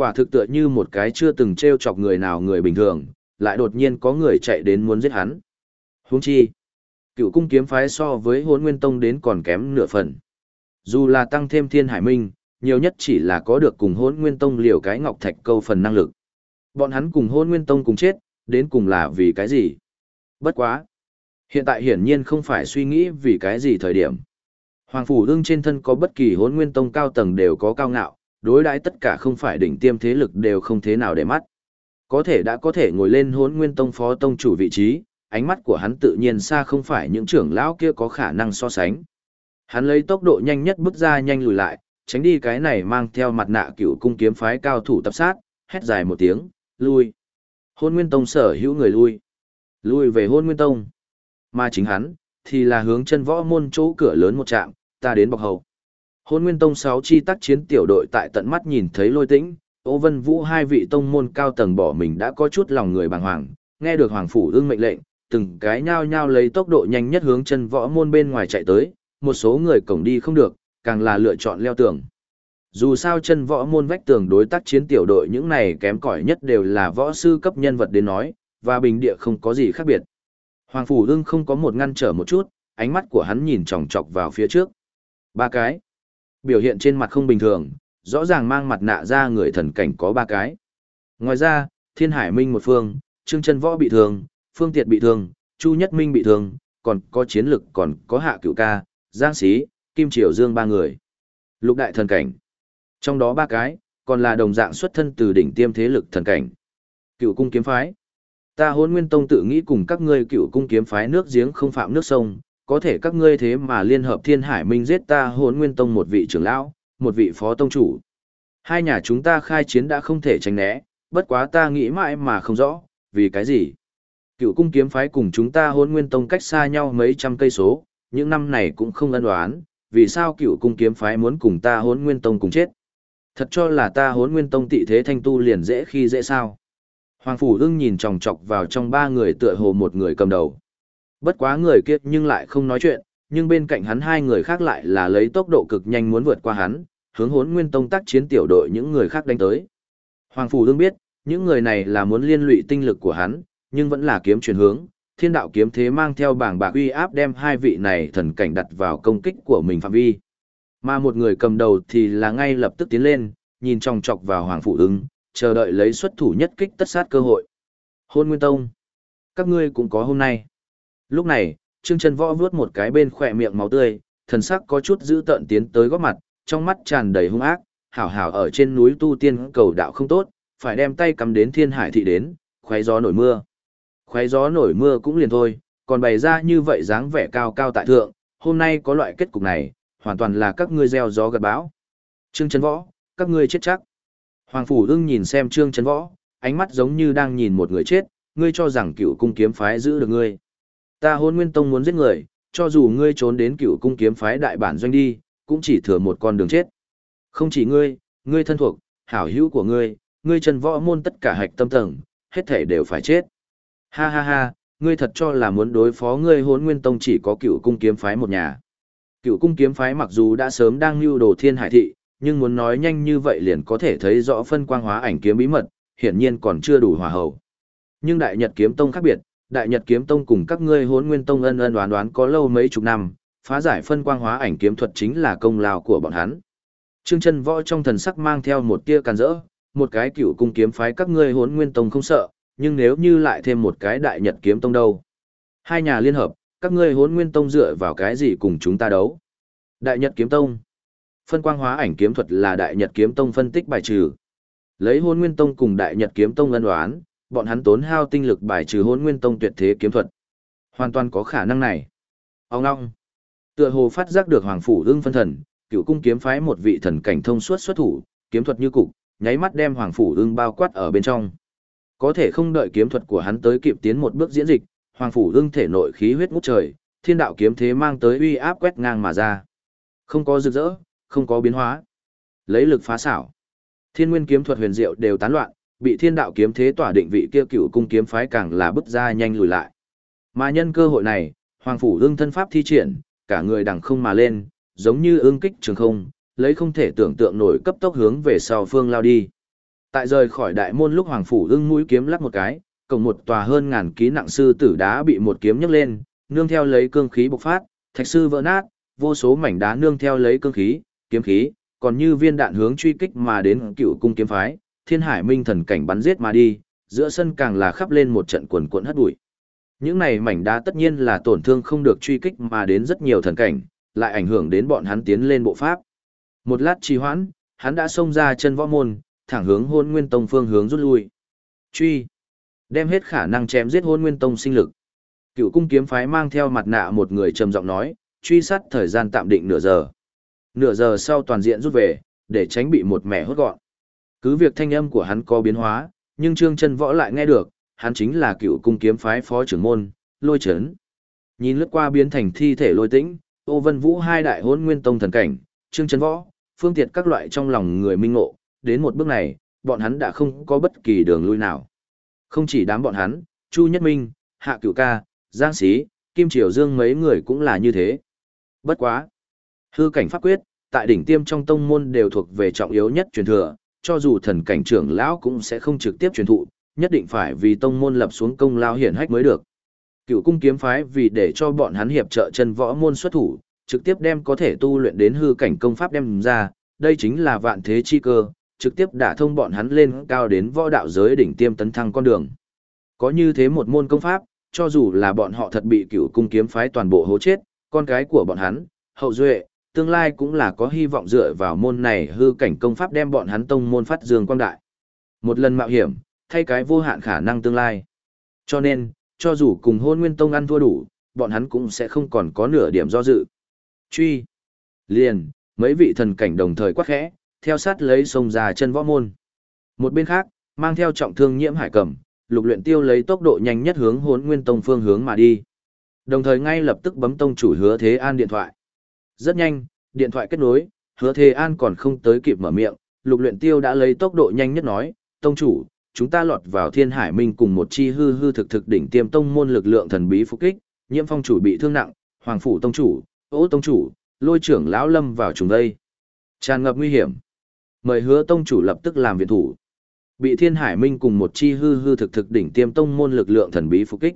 Quả thực tựa như một cái chưa từng treo chọc người nào người bình thường, lại đột nhiên có người chạy đến muốn giết hắn. Huống chi, cựu cung kiếm phái so với hôn nguyên tông đến còn kém nửa phần. Dù là tăng thêm thiên hải minh, nhiều nhất chỉ là có được cùng hôn nguyên tông liều cái ngọc thạch câu phần năng lực. Bọn hắn cùng hôn nguyên tông cùng chết, đến cùng là vì cái gì? Bất quá. Hiện tại hiển nhiên không phải suy nghĩ vì cái gì thời điểm. Hoàng phủ đương trên thân có bất kỳ hôn nguyên tông cao tầng đều có cao ngạo, đối đãi tất cả không phải đỉnh tiêm thế lực đều không thế nào để mắt. Có thể đã có thể ngồi lên hôn nguyên tông phó tông chủ vị trí, ánh mắt của hắn tự nhiên xa không phải những trưởng lão kia có khả năng so sánh. Hắn lấy tốc độ nhanh nhất bước ra nhanh lùi lại, tránh đi cái này mang theo mặt nạ cựu cung kiếm phái cao thủ tập sát, hét dài một tiếng, lui. Hôn Nguyên Tông sở hữu người lui. Lui về Hôn Nguyên Tông. Mà chính hắn, thì là hướng chân võ môn chỗ cửa lớn một trạm, ta đến bọc hầu. Hôn Nguyên Tông 6 chi tác chiến tiểu đội tại tận mắt nhìn thấy lôi tĩnh, Ô Vân Vũ hai vị tông môn cao tầng bỏ mình đã có chút lòng người bàng hoàng, nghe được Hoàng Phủ ưng mệnh lệnh, từng cái nhao nhao lấy tốc độ nhanh nhất hướng chân võ môn bên ngoài chạy tới, một số người cổng đi không được, càng là lựa chọn leo tường. Dù sao chân võ môn vách tường đối tác chiến tiểu đội những này kém cỏi nhất đều là võ sư cấp nhân vật đến nói, và bình địa không có gì khác biệt. Hoàng Phủ ưng không có một ngăn trở một chút, ánh mắt của hắn nhìn chòng chọc vào phía trước. Ba cái. Biểu hiện trên mặt không bình thường, rõ ràng mang mặt nạ ra người thần cảnh có ba cái. Ngoài ra, Thiên Hải Minh một phương, Trương Chân Võ bị thương, Phương Tiệt bị thương, Chu Nhất Minh bị thương, còn có chiến lực còn có Hạ Cửu Ca, Giang Sĩ, Kim Triều Dương ba người. Lục đại thần cảnh. Trong đó ba cái, còn là đồng dạng xuất thân từ đỉnh tiêm thế lực thần cảnh. Cựu cung kiếm phái. Ta hôn nguyên tông tự nghĩ cùng các ngươi cựu cung kiếm phái nước giếng không phạm nước sông, có thể các ngươi thế mà liên hợp thiên hải minh giết ta hôn nguyên tông một vị trưởng lão, một vị phó tông chủ. Hai nhà chúng ta khai chiến đã không thể tránh né, bất quá ta nghĩ mãi mà không rõ, vì cái gì? Cựu cung kiếm phái cùng chúng ta hôn nguyên tông cách xa nhau mấy trăm cây số, những năm này cũng không ân đoán, vì sao cựu cung kiếm phái muốn cùng ta hốn nguyên tông cùng chết. Thật cho là ta hốn nguyên tông tị thế thanh tu liền dễ khi dễ sao. Hoàng Phủ ưng nhìn chòng chọc vào trong ba người tựa hồ một người cầm đầu. Bất quá người kia nhưng lại không nói chuyện, nhưng bên cạnh hắn hai người khác lại là lấy tốc độ cực nhanh muốn vượt qua hắn, hướng hốn nguyên tông tác chiến tiểu đội những người khác đánh tới. Hoàng Phủ ưng biết, những người này là muốn liên lụy tinh lực của hắn, nhưng vẫn là kiếm chuyển hướng, thiên đạo kiếm thế mang theo bảng bạc uy áp đem hai vị này thần cảnh đặt vào công kích của mình phạm vi. Mà một người cầm đầu thì là ngay lập tức tiến lên, nhìn trong chọc vào Hoàng phủ ứng, chờ đợi lấy xuất thủ nhất kích tất sát cơ hội. Hôn Nguyên Tông. Các ngươi cũng có hôm nay. Lúc này, Trương Trần Võ vướt một cái bên khỏe miệng máu tươi, thần sắc có chút dữ tợn tiến tới góc mặt, trong mắt tràn đầy hung ác, hảo hảo ở trên núi tu tiên cầu đạo không tốt, phải đem tay cầm đến thiên hải thị đến, khoé gió nổi mưa. Khoé gió nổi mưa cũng liền thôi, còn bày ra như vậy dáng vẻ cao cao tại thượng, hôm nay có loại kết cục này, hoàn toàn là các ngươi gieo gió gặt bão. Trương chân Võ, các ngươi chết chắc. Hoàng Phủ ưng nhìn xem Trương Trấn Võ, ánh mắt giống như đang nhìn một người chết, ngươi cho rằng cựu cung kiếm phái giữ được ngươi. Ta hôn nguyên tông muốn giết người, cho dù ngươi trốn đến cựu cung kiếm phái đại bản doanh đi, cũng chỉ thừa một con đường chết. Không chỉ ngươi, ngươi thân thuộc, hảo hữu của ngươi, ngươi trần võ môn tất cả hạch tâm tầng, hết thể đều phải chết. Ha ha ha, ngươi thật cho là muốn đối phó ngươi Hôn nguyên tông chỉ có cựu cung kiếm phái một nhà. Cựu cung kiếm phái mặc dù đã sớm đang lưu đồ thiên hải thị, nhưng muốn nói nhanh như vậy liền có thể thấy rõ phân quang hóa ảnh kiếm bí mật, hiển nhiên còn chưa đủ hòa hậu. Nhưng Đại Nhật Kiếm Tông khác biệt, Đại Nhật Kiếm Tông cùng các ngươi Hỗn nguyên tông ân ân đoán đoán có lâu mấy chục năm, phá giải phân quang hóa ảnh kiếm thuật chính là công lao của bọn hắn. Trương chân võ trong thần sắc mang theo một tia càn rỡ, một cái cựu cung kiếm phái các ngươi Hỗn nguyên tông không sợ, nhưng nếu như lại thêm một cái đại nhật kiếm tông đâu. Hai nhà liên hợp, các ngươi Hỗn nguyên tông dựa vào cái gì cùng chúng ta đấu. Đại nhật kiếm tông. Phân quang hóa ảnh kiếm thuật là đại nhật kiếm tông phân tích bài trừ. Lấy hốn nguyên tông cùng đại nhật kiếm tông ân đoán, bọn hắn tốn hao tinh lực bài trừ hôn nguyên tông tuyệt thế kiếm thuật. Hoàn toàn có khả năng này. Ông ngong. Tựa hồ phát giác được hoàng phủ ưng phân thần, cựu cung kiếm phái một vị thần cảnh thông suốt xuất thủ, kiếm thuật như cục, nháy mắt đem hoàng phủ ưng bao quát ở bên trong. Có thể không đợi kiếm thuật của hắn tới kịp tiến một bước diễn dịch, hoàng phủ ưng thể nội khí huyết ngút trời, thiên đạo kiếm thế mang tới uy áp quét ngang mà ra. Không có rực rỡ, không có biến hóa. Lấy lực phá xảo. Thiên nguyên kiếm thuật huyền diệu đều tán loạn, bị thiên đạo kiếm thế tỏa định vị kia cựu cung kiếm phái càng là bức ra nhanh lùi lại. Mà nhân cơ hội này, hoàng phủ ương thân pháp thi triển, cả người đằng không mà lên, giống như ương kích trường không, lấy không thể tưởng tượng nổi cấp tốc hướng về sau phương lao đi. Tại rời khỏi đại môn lúc hoàng phủ ương mũi kiếm lắc một cái, cổng một tòa hơn ngàn ký nặng sư tử đá bị một kiếm nhấc lên, nương theo lấy cương khí bộc phát, thạch sư vỡ nát, vô số mảnh đá nương theo lấy cương khí, kiếm khí, còn như viên đạn hướng truy kích mà đến cựu cung kiếm phái, thiên hải minh thần cảnh bắn giết mà đi, giữa sân càng là khắp lên một trận cuồn cuộn hất bụi. Những này mảnh đá tất nhiên là tổn thương không được truy kích mà đến rất nhiều thần cảnh, lại ảnh hưởng đến bọn hắn tiến lên bộ pháp. Một lát trì hoãn, hắn đã xông ra chân võ môn, thẳng hướng hôn nguyên tông phương hướng rút lui. Truy! Đem hết khả năng chém giết hôn nguyên tông sinh lực. Cựu cung kiếm phái mang theo mặt nạ một người trầm giọng nói, truy sát thời gian tạm định nửa giờ. Nửa giờ sau toàn diện rút về, để tránh bị một mẻ hốt gọn. Cứ việc thanh âm của hắn có biến hóa, nhưng Trương Chân Võ lại nghe được, hắn chính là cựu cung kiếm phái phó trưởng môn, lôi chấn. Nhìn lướt qua biến thành thi thể lôi tĩnh, ô vân vũ hai đại hôn nguyên tông thần cảnh, Trương Chân Võ, phương tiệt các loại trong lòng người minh ngộ, đến một bước này, bọn hắn đã không có bất kỳ đường lui nào. Không chỉ đám bọn hắn, Chu Nhất Minh, Hạ Cửu Ca, Giang Sĩ, Kim Triều Dương mấy người cũng là như thế. Bất quá. Hư cảnh pháp quyết, tại đỉnh tiêm trong tông môn đều thuộc về trọng yếu nhất truyền thừa, cho dù thần cảnh trưởng lão cũng sẽ không trực tiếp truyền thụ, nhất định phải vì tông môn lập xuống công lao hiển hách mới được. Cựu cung kiếm phái vì để cho bọn hắn hiệp trợ chân võ môn xuất thủ, trực tiếp đem có thể tu luyện đến hư cảnh công pháp đem ra, đây chính là vạn thế chi cơ, trực tiếp đả thông bọn hắn lên cao đến võ đạo giới đỉnh tiêm tấn thăng con đường. Có như thế một môn công pháp, cho dù là bọn họ thật bị cựu cung kiếm phái toàn bộ hố chết, con cái của bọn hắn, hậu duệ, tương lai cũng là có hy vọng dựa vào môn này hư cảnh công pháp đem bọn hắn tông môn phát dương quang đại. Một lần mạo hiểm, thay cái vô hạn khả năng tương lai. Cho nên, cho dù cùng hôn nguyên tông ăn thua đủ, bọn hắn cũng sẽ không còn có nửa điểm do dự. Truy. Liền, mấy vị thần cảnh đồng thời quát khẽ, theo sát lấy sông ra chân võ môn. Một bên khác, mang theo trọng thương nhiễm hải cầm, lục luyện tiêu lấy tốc độ nhanh nhất hướng hốn nguyên tông phương hướng mà đi. Đồng thời ngay lập tức bấm tông chủ hứa thế an điện thoại. Rất nhanh, điện thoại kết nối, hứa thế an còn không tới kịp mở miệng, lục luyện tiêu đã lấy tốc độ nhanh nhất nói, tông chủ, chúng ta lọt vào thiên hải minh cùng một chi hư hư thực thực đỉnh tiêm tông môn lực lượng thần bí phục kích, nhiễm phong chủ bị thương nặng, hoàng phủ tông chủ, ô tông chủ, lôi trưởng lão lâm vào trùng đây. Tràn ngập nguy hiểm. Mời hứa tông chủ lập tức làm viện thủ. Bị Thiên Hải Minh cùng một chi hư hư thực thực đỉnh tiêm tông môn lực lượng thần bí phục kích.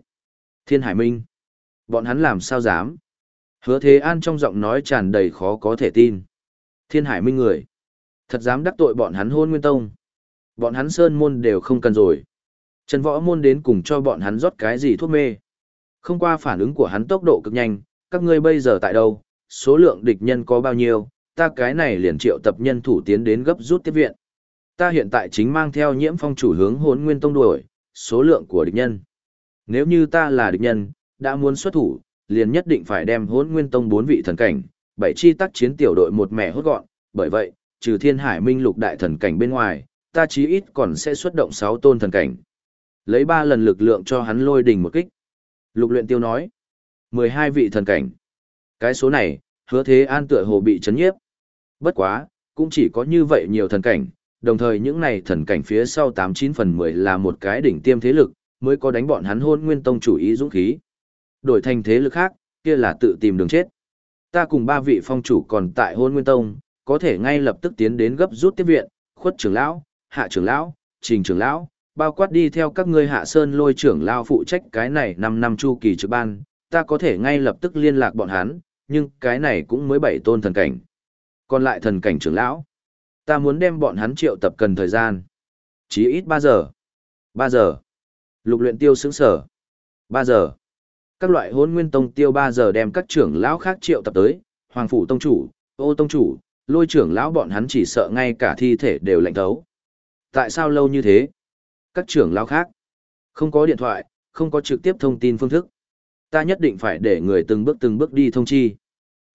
Thiên Hải Minh. Bọn hắn làm sao dám? Hứa Thế An trong giọng nói tràn đầy khó có thể tin. Thiên Hải Minh người. Thật dám đắc tội bọn hắn hôn nguyên tông. Bọn hắn sơn môn đều không cần rồi. Trần võ môn đến cùng cho bọn hắn rót cái gì thuốc mê. Không qua phản ứng của hắn tốc độ cực nhanh, các ngươi bây giờ tại đâu, số lượng địch nhân có bao nhiêu, ta cái này liền triệu tập nhân thủ tiến đến gấp rút tiếp viện. Ta hiện tại chính mang theo nhiễm phong chủ hướng hốn nguyên tông đuổi, số lượng của địch nhân. Nếu như ta là địch nhân, đã muốn xuất thủ, liền nhất định phải đem hốn nguyên tông bốn vị thần cảnh, bảy chi tác chiến tiểu đội một mẻ hốt gọn, bởi vậy, trừ thiên hải minh lục đại thần cảnh bên ngoài, ta chí ít còn sẽ xuất động sáu tôn thần cảnh. Lấy ba lần lực lượng cho hắn lôi đỉnh một kích. Lục luyện tiêu nói, mười hai vị thần cảnh. Cái số này, hứa thế an tựa hồ bị chấn nhiếp. Bất quá, cũng chỉ có như vậy nhiều thần cảnh, đồng thời những này thần cảnh phía sau tám chín phần mười là một cái đỉnh tiêm thế lực, mới có đánh bọn hắn hôn nguyên tông chủ ý dũng khí. Đổi thành thế lực khác, kia là tự tìm đường chết. Ta cùng ba vị phong chủ còn tại hôn nguyên tông, có thể ngay lập tức tiến đến gấp rút tiếp viện, khuất trưởng lão, hạ trưởng lão, trình trưởng lão, bao quát đi theo các ngươi hạ sơn lôi trưởng lão phụ trách cái này 5 năm chu kỳ trực ban, ta có thể ngay lập tức liên lạc bọn hắn, nhưng cái này cũng mới bảy tôn thần cảnh. Còn lại thần cảnh trưởng lão, ta muốn đem bọn hắn triệu tập cần thời gian. Chí ít 3 giờ. 3 giờ. Lục luyện tiêu sững sở. 3 giờ. Các loại hôn nguyên tông tiêu 3 giờ đem các trưởng lão khác triệu tập tới, hoàng phủ tông chủ, ô tông chủ, lôi trưởng lão bọn hắn chỉ sợ ngay cả thi thể đều lạnh thấu. Tại sao lâu như thế? Các trưởng lão khác. Không có điện thoại, không có trực tiếp thông tin phương thức. Ta nhất định phải để người từng bước từng bước đi thông chi.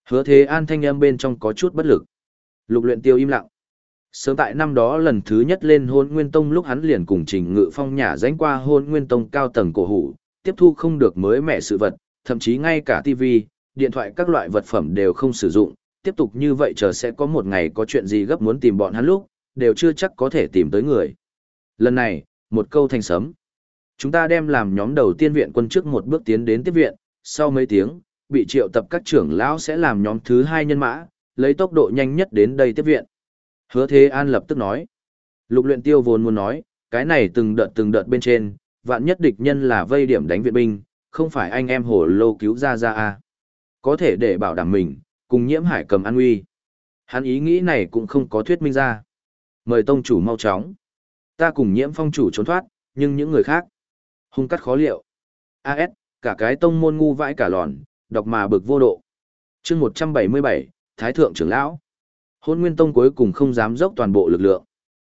Hứa thế an thanh âm bên trong có chút bất lực. Lục luyện tiêu im lặng. Sớm tại năm đó lần thứ nhất lên hôn nguyên tông lúc hắn liền cùng trình ngự phong nhà danh qua hôn nguyên tông cao tầng cổ hủ, tiếp thu không được mới mẻ sự vật, thậm chí ngay cả tivi, điện thoại các loại vật phẩm đều không sử dụng, tiếp tục như vậy chờ sẽ có một ngày có chuyện gì gấp muốn tìm bọn hắn lúc, đều chưa chắc có thể tìm tới người. Lần này, một câu thành sấm. Chúng ta đem làm nhóm đầu tiên viện quân trước một bước tiến đến tiếp viện, sau mấy tiếng, bị triệu tập các trưởng lão sẽ làm nhóm thứ hai nhân mã, lấy tốc độ nhanh nhất đến đây tiếp viện. Hứa Thế An lập tức nói. Lục luyện tiêu vốn muốn nói, cái này từng đợt từng đợt bên trên, vạn nhất địch nhân là vây điểm đánh viện binh, không phải anh em hồ lô cứu ra ra à. Có thể để bảo đảm mình, cùng nhiễm hải cầm an uy. Hắn ý nghĩ này cũng không có thuyết minh ra. Mời tông chủ mau chóng. Ta cùng nhiễm phong chủ trốn thoát, nhưng những người khác. Hung cắt khó liệu. AS, cả cái tông môn ngu vãi cả lòn, đọc mà bực vô độ. chương 177, Thái Thượng trưởng lão. Hôn Nguyên Tông cuối cùng không dám dốc toàn bộ lực lượng.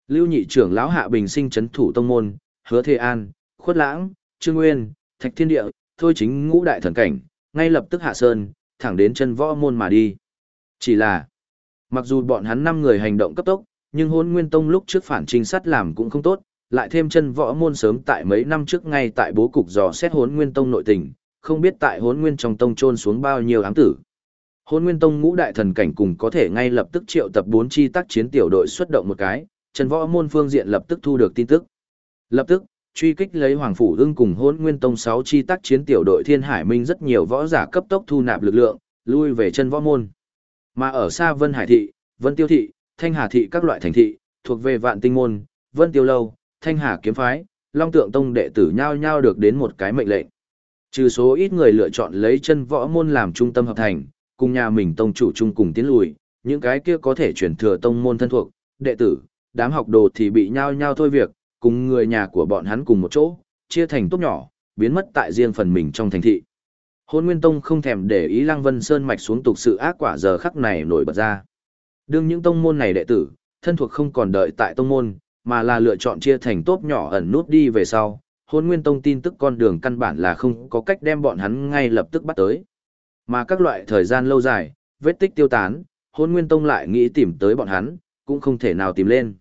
Lưu nhị trưởng lão Hạ Bình sinh chấn thủ tông môn, Hứa Thế An, Khuất Lãng, Trương Nguyên, Thạch Thiên Địa, thôi chính ngũ đại thần cảnh, ngay lập tức hạ sơn, thẳng đến chân võ môn mà đi. Chỉ là, mặc dù bọn hắn năm người hành động cấp tốc, nhưng hôn nguyên tông lúc trước phản trinh sát làm cũng không tốt, lại thêm chân võ môn sớm tại mấy năm trước ngay tại bố cục dò xét hốn nguyên tông nội tình, không biết tại hốn nguyên trong tông trôn xuống bao nhiêu ám tử. Hôn nguyên tông ngũ đại thần cảnh cùng có thể ngay lập tức triệu tập bốn chi tác chiến tiểu đội xuất động một cái, chân võ môn phương diện lập tức thu được tin tức. Lập tức, truy kích lấy Hoàng Phủ ưng cùng hôn nguyên tông 6 chi tác chiến tiểu đội Thiên Hải Minh rất nhiều võ giả cấp tốc thu nạp lực lượng, lui về chân võ môn. Mà ở xa Vân Hải Thị, Vân Tiêu Thị, Thanh Hà Thị các loại thành thị, thuộc về vạn tinh môn, Vân Tiêu Lâu, Thanh Hà Kiếm Phái, Long Tượng Tông đệ tử nhau nhau được đến một cái mệnh lệnh. Trừ số ít người lựa chọn lấy chân võ môn làm trung tâm hợp thành, cùng nhà mình tông chủ chung cùng tiến lùi, những cái kia có thể chuyển thừa tông môn thân thuộc, đệ tử, đám học đồ thì bị nhau nhau thôi việc, cùng người nhà của bọn hắn cùng một chỗ, chia thành tốt nhỏ, biến mất tại riêng phần mình trong thành thị. Hôn Nguyên Tông không thèm để ý Lăng Vân Sơn mạch xuống tục sự ác quả giờ khắc này nổi bật ra. Đương những tông môn này đệ tử, thân thuộc không còn đợi tại tông môn, mà là lựa chọn chia thành tốt nhỏ ẩn nút đi về sau. Hôn Nguyên Tông tin tức con đường căn bản là không có cách đem bọn hắn ngay lập tức bắt tới. Mà các loại thời gian lâu dài, vết tích tiêu tán, Hôn Nguyên Tông lại nghĩ tìm tới bọn hắn, cũng không thể nào tìm lên.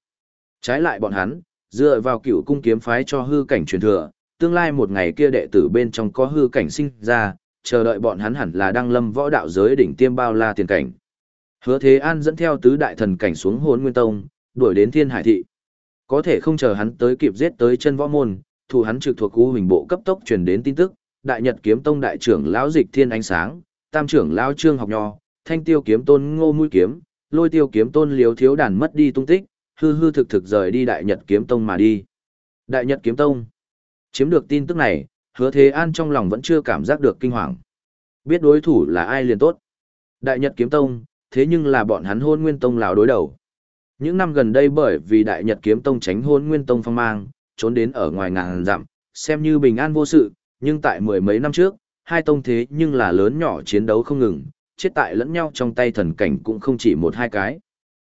Trái lại bọn hắn, dựa vào cựu cung kiếm phái cho hư cảnh truyền thừa, tương lai một ngày kia đệ tử bên trong có hư cảnh sinh ra, chờ đợi bọn hắn hẳn là đăng lâm võ đạo giới đỉnh tiêm bao la tiền cảnh. Hứa Thế An dẫn theo tứ đại thần cảnh xuống Hỗn Nguyên Tông, đuổi đến Thiên Hải thị. Có thể không chờ hắn tới kịp giết tới chân võ môn, thủ hắn trực thuộc U hình bộ cấp tốc truyền đến tin tức, Đại Nhật kiếm tông đại trưởng lão Dịch Thiên ánh sáng, Tam trưởng lão Trương Học Nho, Thanh Tiêu kiếm tôn Ngô Mũi kiếm, Lôi Tiêu kiếm tôn Liếu Thiếu đàn mất đi tung tích, hư hư thực thực rời đi Đại Nhật Kiếm Tông mà đi. Đại Nhật Kiếm Tông. Chiếm được tin tức này, hứa thế an trong lòng vẫn chưa cảm giác được kinh hoàng. Biết đối thủ là ai liền tốt. Đại Nhật Kiếm Tông, thế nhưng là bọn hắn hôn nguyên tông lào đối đầu. Những năm gần đây bởi vì Đại Nhật Kiếm Tông tránh hôn nguyên tông phong mang, trốn đến ở ngoài ngàn dặm, xem như bình an vô sự, nhưng tại mười mấy năm trước, hai tông thế nhưng là lớn nhỏ chiến đấu không ngừng, chết tại lẫn nhau trong tay thần cảnh cũng không chỉ một hai cái.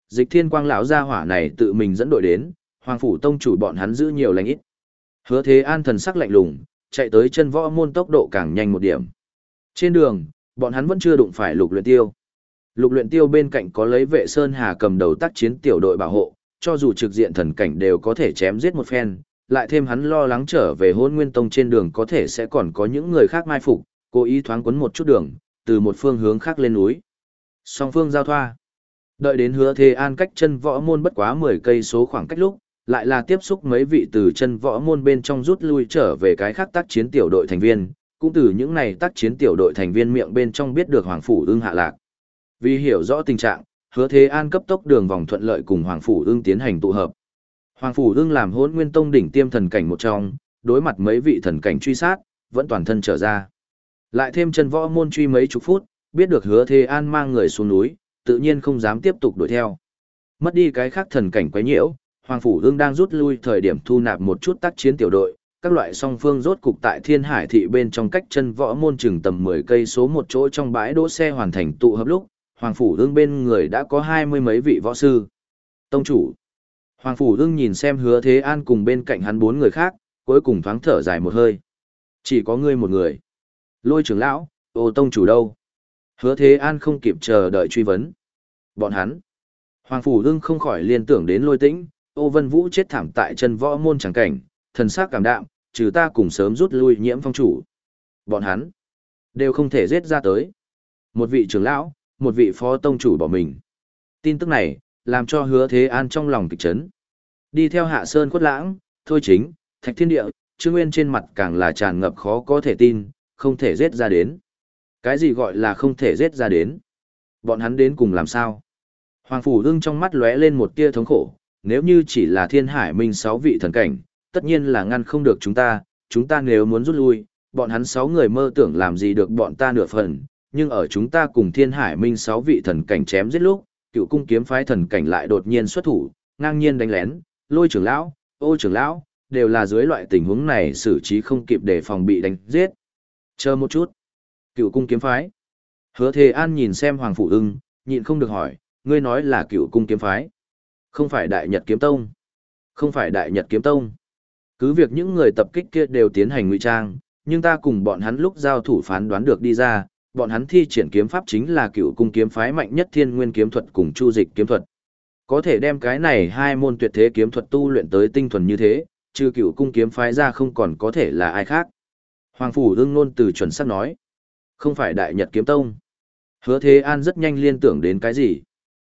Dịch thiên quang lão gia hỏa này tự mình dẫn đội đến, hoàng phủ tông chủ bọn hắn giữ nhiều lành ít. Hứa thế an thần sắc lạnh lùng, chạy tới chân võ môn tốc độ càng nhanh một điểm. Trên đường, bọn hắn vẫn chưa đụng phải lục luyện tiêu. Lục luyện tiêu bên cạnh có lấy vệ sơn hà cầm đầu tác chiến tiểu đội bảo hộ, cho dù trực diện thần cảnh đều có thể chém giết một phen, lại thêm hắn lo lắng trở về hôn nguyên tông trên đường có thể sẽ còn có những người khác mai phục, cố ý thoáng quấn một chút đường, từ một phương hướng khác lên núi. Song phương giao thoa. Đợi đến hứa thế an cách chân võ môn bất quá 10 cây số khoảng cách lúc, lại là tiếp xúc mấy vị từ chân võ môn bên trong rút lui trở về cái khác tác chiến tiểu đội thành viên, cũng từ những này tác chiến tiểu đội thành viên miệng bên trong biết được Hoàng Phủ ưng hạ lạc. Vì hiểu rõ tình trạng, hứa thế an cấp tốc đường vòng thuận lợi cùng Hoàng Phủ ưng tiến hành tụ hợp. Hoàng Phủ ưng làm hôn nguyên tông đỉnh tiêm thần cảnh một trong, đối mặt mấy vị thần cảnh truy sát, vẫn toàn thân trở ra. Lại thêm chân võ môn truy mấy chục phút, biết được hứa thế an mang người xuống núi, tự nhiên không dám tiếp tục đuổi theo. Mất đi cái khác thần cảnh quấy nhiễu, Hoàng Phủ ương đang rút lui thời điểm thu nạp một chút tác chiến tiểu đội, các loại song phương rốt cục tại Thiên Hải thị bên trong cách chân võ môn chừng tầm 10 cây số một chỗ trong bãi đỗ xe hoàn thành tụ hợp lúc, Hoàng Phủ ương bên người đã có hai mươi mấy vị võ sư. Tông chủ. Hoàng Phủ ương nhìn xem hứa thế an cùng bên cạnh hắn bốn người khác, cuối cùng thoáng thở dài một hơi. Chỉ có ngươi một người. Lôi trưởng lão, ô tông chủ đâu? Hứa thế an không kịp chờ đợi truy vấn. Bọn hắn. Hoàng Phủ Hưng không khỏi liên tưởng đến lôi tĩnh, ô vân vũ chết thảm tại chân võ môn chẳng cảnh, thần sắc cảm đạm, trừ ta cùng sớm rút lui nhiễm phong chủ. Bọn hắn đều không thể giết ra tới. Một vị trưởng lão, một vị phó tông chủ bỏ mình. Tin tức này, làm cho hứa thế an trong lòng kịch chấn. Đi theo hạ sơn khuất lãng, thôi chính, thạch thiên địa, trương nguyên trên mặt càng là tràn ngập khó có thể tin, không thể giết ra đến. Cái gì gọi là không thể giết ra đến? Bọn hắn đến cùng làm sao? Hoàng phủ hưng trong mắt lóe lên một tia thống khổ, nếu như chỉ là thiên hải minh sáu vị thần cảnh, tất nhiên là ngăn không được chúng ta, chúng ta nếu muốn rút lui, bọn hắn sáu người mơ tưởng làm gì được bọn ta nửa phần, nhưng ở chúng ta cùng thiên hải minh sáu vị thần cảnh chém giết lúc, cựu cung kiếm phái thần cảnh lại đột nhiên xuất thủ, ngang nhiên đánh lén, lôi trưởng lão, ô trưởng lão, đều là dưới loại tình huống này xử trí không kịp để phòng bị đánh giết. Chờ một chút. Cựu cung kiếm phái. Hứa Thề An nhìn xem Hoàng Phủ ưng, nhịn không được hỏi, ngươi nói là cựu cung kiếm phái. Không phải Đại Nhật Kiếm Tông. Không phải Đại Nhật Kiếm Tông. Cứ việc những người tập kích kia đều tiến hành ngụy trang, nhưng ta cùng bọn hắn lúc giao thủ phán đoán được đi ra, bọn hắn thi triển kiếm pháp chính là cựu cung kiếm phái mạnh nhất thiên nguyên kiếm thuật cùng chu dịch kiếm thuật. Có thể đem cái này hai môn tuyệt thế kiếm thuật tu luyện tới tinh thuần như thế, trừ cựu cung kiếm phái ra không còn có thể là ai khác. Hoàng Phủ Hưng nôn từ chuẩn sắp nói. Không phải Đại Nhật Kiếm Tông. Hứa Thế An rất nhanh liên tưởng đến cái gì?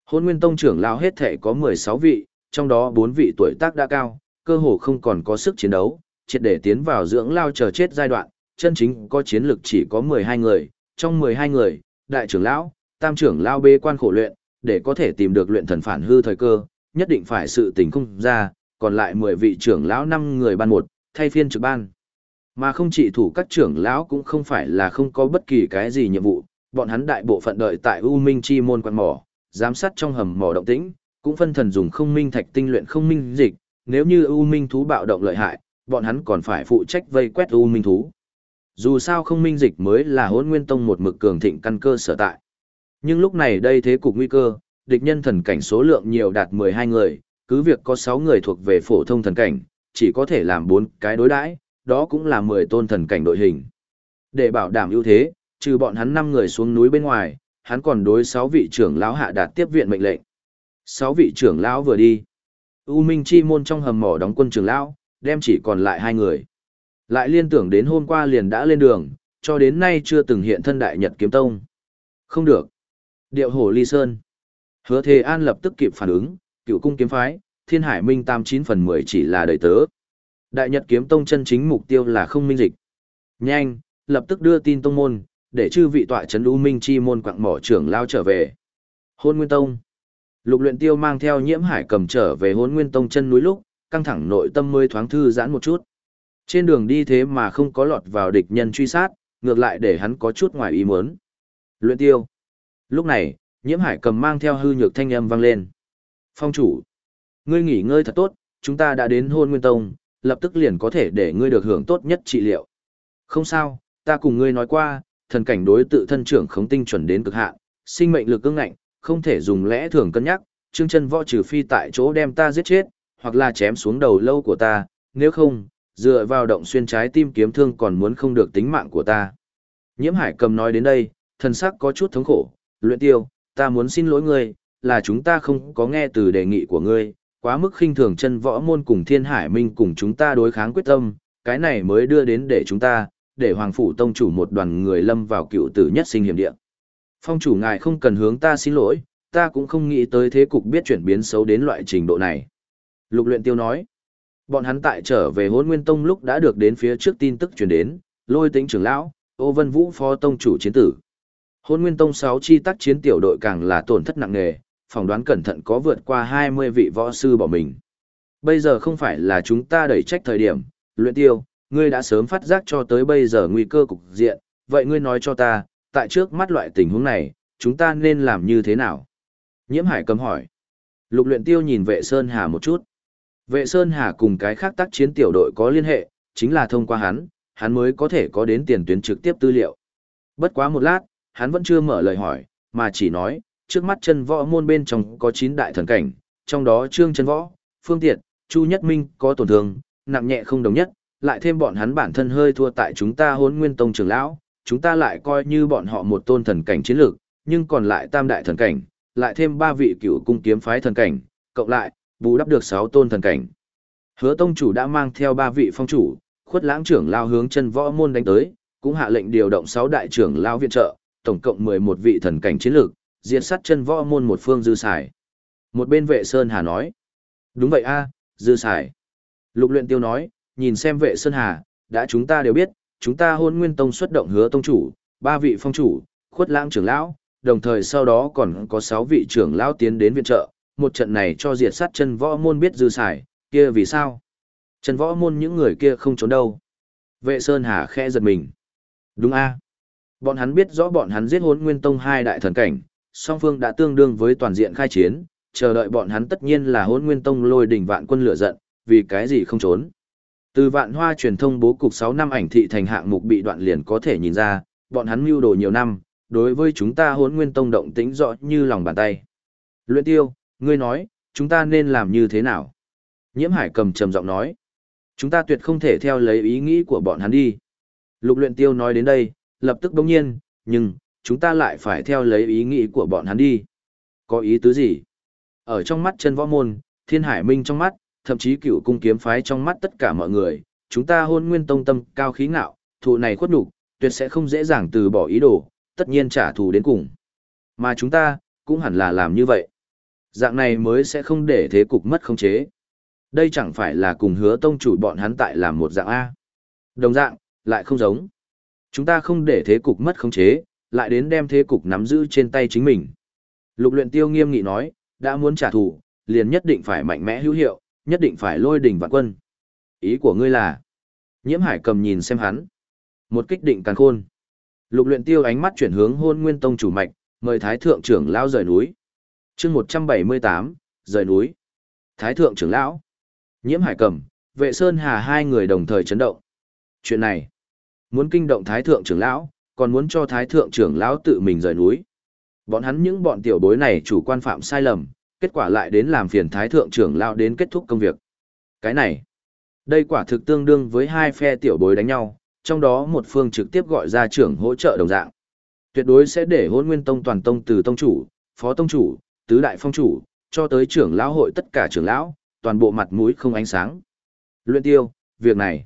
Hôn Nguyên Tông trưởng lão hết thể có 16 vị, trong đó 4 vị tuổi tác đã cao, cơ hồ không còn có sức chiến đấu, triệt để tiến vào dưỡng lao chờ chết giai đoạn, chân chính có chiến lực chỉ có 12 người, trong 12 người, đại trưởng lão, tam trưởng lão bê quan khổ luyện, để có thể tìm được luyện thần phản hư thời cơ, nhất định phải sự tình không ra, còn lại 10 vị trưởng lão 5 người ban một, thay phiên trực ban. Mà không chỉ thủ các trưởng lão cũng không phải là không có bất kỳ cái gì nhiệm vụ, bọn hắn đại bộ phận đợi tại U Minh Chi môn quan mỏ, giám sát trong hầm mỏ động tĩnh, cũng phân thần dùng không minh thạch tinh luyện không minh dịch, nếu như U Minh thú bạo động lợi hại, bọn hắn còn phải phụ trách vây quét U Minh thú. Dù sao không minh dịch mới là hỗn nguyên tông một mực cường thịnh căn cơ sở tại. Nhưng lúc này đây thế cục nguy cơ, địch nhân thần cảnh số lượng nhiều đạt 12 người, cứ việc có 6 người thuộc về phổ thông thần cảnh, chỉ có thể làm 4 cái đối đãi, đó cũng là 10 tôn thần cảnh đội hình. Để bảo đảm ưu thế, trừ bọn hắn 5 người xuống núi bên ngoài, hắn còn đối 6 vị trưởng lão hạ đạt tiếp viện mệnh lệnh. 6 vị trưởng lão vừa đi. U Minh Chi môn trong hầm mỏ đóng quân trưởng lão, đem chỉ còn lại hai người. Lại liên tưởng đến hôm qua liền đã lên đường, cho đến nay chưa từng hiện thân đại Nhật kiếm tông. Không được. Điệu hổ ly sơn. Hứa Thề An lập tức kịp phản ứng, cựu cung kiếm phái, thiên hải minh tam chín phần mười chỉ là đời tớ. Đại Nhật kiếm tông chân chính mục tiêu là không minh dịch. Nhanh, lập tức đưa tin tông môn, để chư vị tọa trấn U Minh chi môn quạng mỏ trưởng lao trở về. Hôn Nguyên Tông. Lục luyện tiêu mang theo nhiễm hải cầm trở về Hôn nguyên tông chân núi lúc, căng thẳng nội tâm mới thoáng thư giãn một chút. Trên đường đi thế mà không có lọt vào địch nhân truy sát, ngược lại để hắn có chút ngoài ý muốn. Luyện tiêu. Lúc này, nhiễm hải cầm mang theo hư nhược thanh âm vang lên. Phong chủ. Ngươi nghỉ ngơi thật tốt, chúng ta đã đến hôn nguyên tông, lập tức liền có thể để ngươi được hưởng tốt nhất trị liệu. Không sao, ta cùng ngươi nói qua, thần cảnh đối tự thân trưởng khống tinh chuẩn đến cực hạn, sinh mệnh lực cứng ngạnh, không thể dùng lẽ thường cân nhắc, Trương Chân Võ trừ phi tại chỗ đem ta giết chết, hoặc là chém xuống đầu lâu của ta, nếu không, dựa vào động xuyên trái tim kiếm thương còn muốn không được tính mạng của ta. Nhiễm Hải cầm nói đến đây, thần sắc có chút thống khổ, luyện tiêu, ta muốn xin lỗi ngươi, là chúng ta không có nghe từ đề nghị của ngươi, quá mức khinh thường chân võ môn cùng thiên hải minh cùng chúng ta đối kháng quyết tâm, cái này mới đưa đến để chúng ta, để Hoàng Phủ Tông chủ một đoàn người lâm vào cựu tử nhất sinh hiểm địa. Phong chủ ngài không cần hướng ta xin lỗi, ta cũng không nghĩ tới thế cục biết chuyển biến xấu đến loại trình độ này. Lục luyện tiêu nói, bọn hắn tại trở về hôn nguyên tông lúc đã được đến phía trước tin tức truyền đến, lôi tính trưởng lão, ô vân vũ phó tông chủ chiến tử. Hôn nguyên tông 6 chi tác chiến tiểu đội càng là tổn thất nặng nề, phỏng đoán cẩn thận có vượt qua 20 vị võ sư bỏ mình. Bây giờ không phải là chúng ta đẩy trách thời điểm, luyện tiêu, ngươi đã sớm phát giác cho tới bây giờ nguy cơ cục diện, vậy ngươi nói cho ta, tại trước mắt loại tình huống này, chúng ta nên làm như thế nào? Nhiễm Hải cầm hỏi. Lục luyện tiêu nhìn vệ Sơn Hà một chút. Vệ Sơn Hà cùng cái khác tác chiến tiểu đội có liên hệ, chính là thông qua hắn, hắn mới có thể có đến tiền tuyến trực tiếp tư liệu. Bất quá một lát, hắn vẫn chưa mở lời hỏi, mà chỉ nói, trước mắt chân võ môn bên trong có 9 đại thần cảnh, trong đó Trương chân võ, Phương Tiệt, Chu Nhất Minh có tổn thương, nặng nhẹ không đồng nhất, lại thêm bọn hắn bản thân hơi thua tại chúng ta hốn nguyên tông trưởng lão, chúng ta lại coi như bọn họ một tôn thần cảnh chiến lược, nhưng còn lại tam đại thần cảnh, lại thêm ba vị cựu cung kiếm phái thần cảnh, cộng lại, bù đắp được 6 tôn thần cảnh. Hứa tông chủ đã mang theo ba vị phong chủ, khuất lãng trưởng lao hướng chân võ môn đánh tới, cũng hạ lệnh điều động 6 đại trưởng lao viện trợ, tổng cộng 11 vị thần cảnh chiến lược, diệt sát chân võ môn một phương dư xài. Một bên vệ Sơn Hà nói, đúng vậy a dư xài. Lục luyện tiêu nói, nhìn xem vệ Sơn Hà, đã chúng ta đều biết, chúng ta hôn nguyên tông xuất động hứa tông chủ, ba vị phong chủ, khuất lãng trưởng lão, đồng thời sau đó còn có sáu vị trưởng lão tiến đến viện trợ, một trận này cho diệt sát chân võ môn biết dư xài, kia vì sao? Chân võ môn những người kia không trốn đâu. Vệ Sơn Hà khẽ giật mình. Đúng a Bọn hắn biết rõ bọn hắn giết hốn nguyên tông hai đại thần cảnh, song phương đã tương đương với toàn diện khai chiến, chờ đợi bọn hắn tất nhiên là hôn nguyên tông lôi đỉnh vạn quân lửa giận, vì cái gì không trốn. Từ vạn hoa truyền thông bố cục 6 năm ảnh thị thành hạng mục bị đoạn liền có thể nhìn ra, bọn hắn mưu đồ nhiều năm, đối với chúng ta hôn nguyên tông động tĩnh rõ như lòng bàn tay. Luyện tiêu, ngươi nói, chúng ta nên làm như thế nào? Nhiễm hải cầm trầm giọng nói, chúng ta tuyệt không thể theo lấy ý nghĩ của bọn hắn đi. Lục luyện tiêu nói đến đây, lập tức bỗng nhiên, nhưng, chúng ta lại phải theo lấy ý nghĩ của bọn hắn đi. Có ý tứ gì? Ở trong mắt chân võ môn, thiên hải minh trong mắt, thậm chí cựu cung kiếm phái trong mắt tất cả mọi người, chúng ta hôn nguyên tông tâm cao khí ngạo, thụ này khuất nhục tuyệt sẽ không dễ dàng từ bỏ ý đồ, tất nhiên trả thù đến cùng. Mà chúng ta, cũng hẳn là làm như vậy. Dạng này mới sẽ không để thế cục mất khống chế. Đây chẳng phải là cùng hứa tông chủ bọn hắn tại làm một dạng A. Đồng dạng, lại không giống. Chúng ta không để thế cục mất khống chế, lại đến đem thế cục nắm giữ trên tay chính mình. Lục luyện tiêu nghiêm nghị nói, đã muốn trả thù, liền nhất định phải mạnh mẽ hữu hiệu, nhất định phải lôi đỉnh vạn quân. Ý của ngươi là? Nhiễm hải cầm nhìn xem hắn. Một kích định càn khôn. Lục luyện tiêu ánh mắt chuyển hướng hôn nguyên tông chủ mạch, mời thái thượng trưởng lão rời núi. Chương 178, rời núi. Thái thượng trưởng lão. Nhiễm hải cầm, vệ sơn hà hai người đồng thời chấn động. Chuyện này, muốn kinh động thái thượng trưởng lão, còn muốn cho thái thượng trưởng lão tự mình rời núi. Bọn hắn những bọn tiểu bối này chủ quan phạm sai lầm, kết quả lại đến làm phiền thái thượng trưởng lão đến kết thúc công việc. Cái này, đây quả thực tương đương với hai phe tiểu bối đánh nhau, trong đó một phương trực tiếp gọi ra trưởng hỗ trợ đồng dạng. Tuyệt đối sẽ để hôn nguyên tông toàn tông từ tông chủ, phó tông chủ, tứ đại phong chủ, cho tới trưởng lão hội tất cả trưởng lão, toàn bộ mặt mũi không ánh sáng. Luyện tiêu, việc này.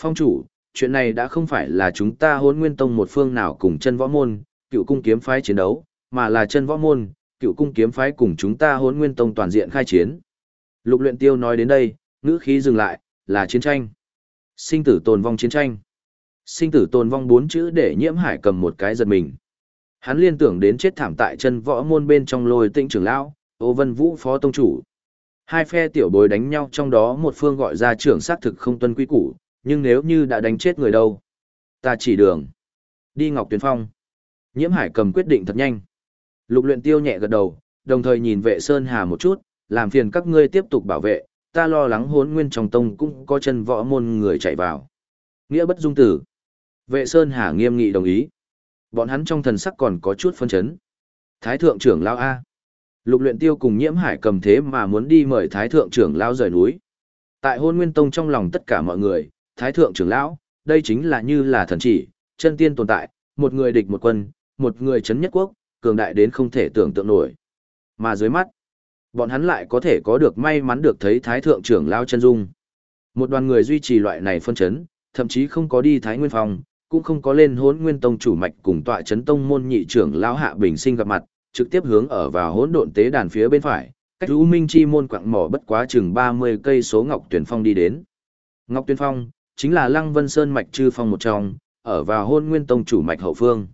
Phong chủ, chuyện này đã không phải là chúng ta hôn nguyên tông một phương nào cùng chân võ môn, cựu cung kiếm phái chiến đấu, mà là chân võ môn, cựu cung kiếm phái cùng chúng ta hôn nguyên tông toàn diện khai chiến. Lục luyện tiêu nói đến đây, ngữ khí dừng lại, là chiến tranh. Sinh tử tồn vong chiến tranh. Sinh tử tồn vong bốn chữ để nhiễm hải cầm một cái giật mình. Hắn liên tưởng đến chết thảm tại chân võ môn bên trong lôi tĩnh trưởng lão, Ô Vân Vũ phó tông chủ. Hai phe tiểu bối đánh nhau trong đó một phương gọi ra trưởng sát thực không tuân quy củ, nhưng nếu như đã đánh chết người đâu. Ta chỉ đường. Đi Ngọc Tuyền Phong. Nhiễm Hải cầm quyết định thật nhanh. Lục luyện tiêu nhẹ gật đầu, đồng thời nhìn vệ Sơn Hà một chút, làm phiền các ngươi tiếp tục bảo vệ, ta lo lắng hốn nguyên trong tông cũng có chân võ môn người chạy vào. Nghĩa bất dung tử. Vệ Sơn Hà nghiêm nghị đồng ý. Bọn hắn trong thần sắc còn có chút phân chấn. Thái thượng trưởng lao A. Lục luyện tiêu cùng nhiễm hải cầm thế mà muốn đi mời thái thượng trưởng lao rời núi. Tại hôn nguyên tông trong lòng tất cả mọi người, thái thượng trưởng lão, đây chính là như là thần chỉ, chân tiên tồn tại, một người địch một quân, một người chấn nhất quốc, cường đại đến không thể tưởng tượng nổi. Mà dưới mắt, bọn hắn lại có thể có được may mắn được thấy thái thượng trưởng lão chân dung. Một đoàn người duy trì loại này phân chấn, thậm chí không có đi thái nguyên phòng, cũng không có lên hốn nguyên tông chủ mạch cùng tọa chấn tông môn nhị trưởng lão hạ bình sinh gặp mặt, trực tiếp hướng ở vào hỗn độn tế đàn phía bên phải, cách U Minh Chi môn quặng mỏ bất quá chừng 30 cây số Ngọc Tuyển Phong đi đến. Ngọc Tuyển Phong chính là Lăng Vân Sơn mạch chư phong một trong, ở vào Hôn Nguyên Tông chủ mạch hậu phương.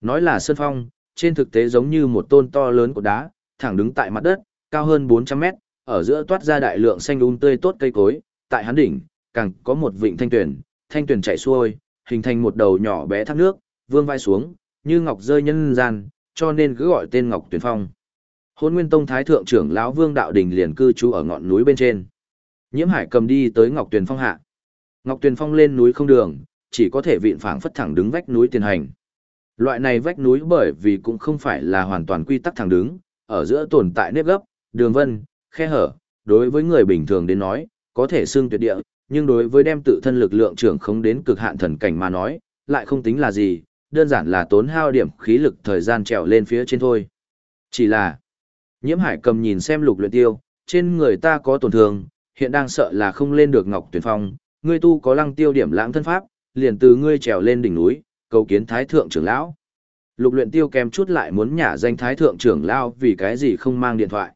Nói là sơn phong, trên thực tế giống như một tôn to lớn của đá, thẳng đứng tại mặt đất, cao hơn 400 mét, ở giữa toát ra đại lượng xanh um tươi tốt cây cối, tại hắn đỉnh, càng có một vịnh thanh tuyển, thanh tuyển chảy xuôi, hình thành một đầu nhỏ bé thác nước, vương vai xuống, như ngọc rơi nhân gian, cho nên cứ gọi tên Ngọc Tuyển Phong. Hôn Nguyên Tông Thái Thượng trưởng lão Vương Đạo Đình liền cư trú ở ngọn núi bên trên. Nhiễm Hải cầm đi tới Ngọc Tuyền Phong hạ. Ngọc Tuyền Phong lên núi không đường, chỉ có thể vịn phảng phất thẳng đứng vách núi tiền hành. Loại này vách núi bởi vì cũng không phải là hoàn toàn quy tắc thẳng đứng, ở giữa tồn tại nếp gấp, đường vân, khe hở, đối với người bình thường đến nói, có thể xương tuyệt địa, nhưng đối với đem tự thân lực lượng trưởng không đến cực hạn thần cảnh mà nói, lại không tính là gì, đơn giản là tốn hao điểm khí lực thời gian trèo lên phía trên thôi. Chỉ là, nhiễm hải cầm nhìn xem lục luyện tiêu, trên người ta có tổn thương, hiện đang sợ là không lên được ngọc tuyển phong, ngươi tu có lăng tiêu điểm lãng thân pháp, liền từ ngươi trèo lên đỉnh núi, cầu kiến thái thượng trưởng lão. Lục luyện tiêu kèm chút lại muốn nhả danh thái thượng trưởng lão vì cái gì không mang điện thoại.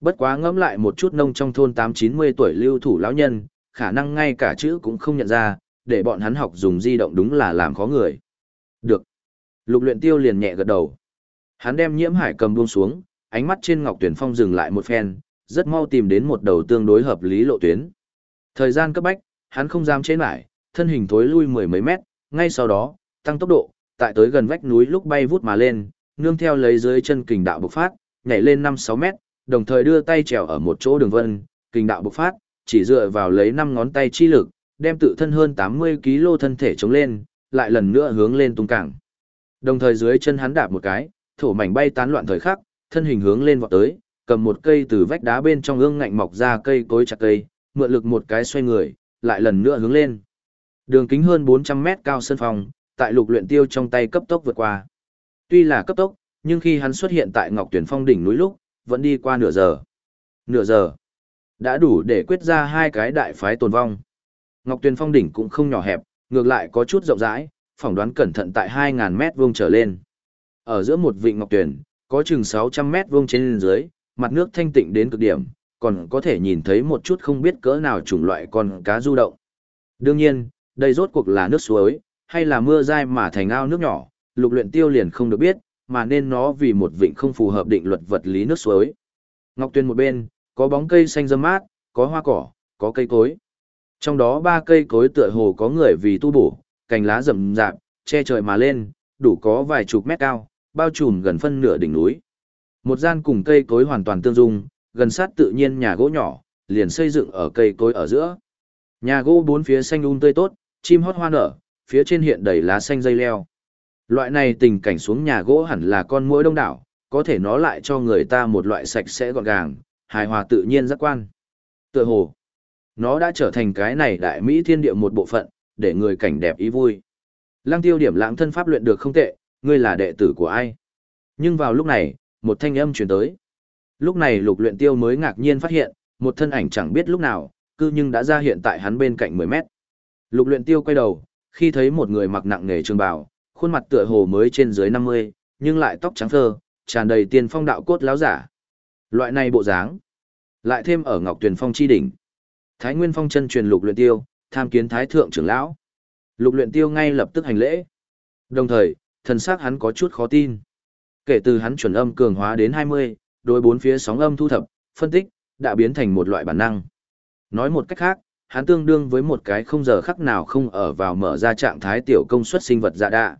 Bất quá ngẫm lại một chút nông trong thôn 8-90 tuổi lưu thủ lão nhân, khả năng ngay cả chữ cũng không nhận ra, để bọn hắn học dùng di động đúng là làm khó người. Được. Lục luyện tiêu liền nhẹ gật đầu. Hắn đem nhiễm hải cầm buông xuống, ánh mắt trên ngọc tuyển phong dừng lại một phen, rất mau tìm đến một đầu tương đối hợp lý lộ tuyến. Thời gian cấp bách, hắn không dám chế lại, thân hình thối lui mười mấy mét, ngay sau đó, tăng tốc độ, tại tới gần vách núi lúc bay vút mà lên, nương theo lấy dưới chân kình đạo bộc phát, nhảy lên 5-6 mét, đồng thời đưa tay trèo ở một chỗ đường vân, kình đạo bộc phát, chỉ dựa vào lấy 5 ngón tay chi lực, đem tự thân hơn 80 kg thân thể chống lên, lại lần nữa hướng lên tung cảng. Đồng thời dưới chân hắn đạp một cái, thổ mảnh bay tán loạn thời khắc, thân hình hướng lên vọt tới, cầm một cây từ vách đá bên trong ương ngạnh mọc ra cây cối chặt cây, mượn lực một cái xoay người, lại lần nữa hướng lên. Đường kính hơn 400 mét cao sân phòng, tại lục luyện tiêu trong tay cấp tốc vượt qua. Tuy là cấp tốc, nhưng khi hắn xuất hiện tại Ngọc Tuyển Phong đỉnh núi lúc, vẫn đi qua nửa giờ. Nửa giờ, đã đủ để quyết ra hai cái đại phái tồn vong. Ngọc Tuyển Phong đỉnh cũng không nhỏ hẹp, ngược lại có chút rộng rãi, phỏng đoán cẩn thận tại 2.000 mét vuông trở lên. Ở giữa một vịnh ngọc tuyển, có chừng 600 mét vuông trên dưới, mặt nước thanh tịnh đến cực điểm, còn có thể nhìn thấy một chút không biết cỡ nào chủng loại con cá du động. Đương nhiên, đây rốt cuộc là nước suối, hay là mưa dai mà thành ao nước nhỏ, lục luyện tiêu liền không được biết, mà nên nó vì một vịnh không phù hợp định luật vật lý nước suối. Ngọc tuyên một bên, có bóng cây xanh râm mát, có hoa cỏ, có cây cối. Trong đó ba cây cối tựa hồ có người vì tu bổ, cành lá rậm rạp, che trời mà lên, đủ có vài chục mét cao, bao trùm gần phân nửa đỉnh núi. Một gian cùng cây cối hoàn toàn tương dung, gần sát tự nhiên nhà gỗ nhỏ, liền xây dựng ở cây cối ở giữa. Nhà gỗ bốn phía xanh um tươi tốt, chim hót hoa nở, phía trên hiện đầy lá xanh dây leo. Loại này tình cảnh xuống nhà gỗ hẳn là con muỗi đông đảo, có thể nó lại cho người ta một loại sạch sẽ gọn gàng, hài hòa tự nhiên giác quan. Tựa hồ, nó đã trở thành cái này đại Mỹ thiên địa một bộ phận, để người cảnh đẹp ý vui. Lăng tiêu điểm lãng thân pháp luyện được không tệ, ngươi là đệ tử của ai? Nhưng vào lúc này, một thanh âm truyền tới. Lúc này lục luyện tiêu mới ngạc nhiên phát hiện, một thân ảnh chẳng biết lúc nào, cư nhưng đã ra hiện tại hắn bên cạnh 10 mét. Lục luyện tiêu quay đầu, khi thấy một người mặc nặng nghề trường bào, khuôn mặt tựa hồ mới trên dưới 50, nhưng lại tóc trắng phơ, tràn đầy tiền phong đạo cốt láo giả. Loại này bộ dáng, lại thêm ở Ngọc Tuyền Phong chi đỉnh. Thái Nguyên Phong chân truyền lục luyện tiêu, tham kiến Thái thượng trưởng lão. Lục luyện tiêu ngay lập tức hành lễ. Đồng thời, thần sắc hắn có chút khó tin. Kể từ hắn chuẩn âm cường hóa đến 20, đối bốn phía sóng âm thu thập, phân tích, đã biến thành một loại bản năng. Nói một cách khác, hắn tương đương với một cái không giờ khắc nào không ở vào mở ra trạng thái tiểu công suất sinh vật dạ đạ.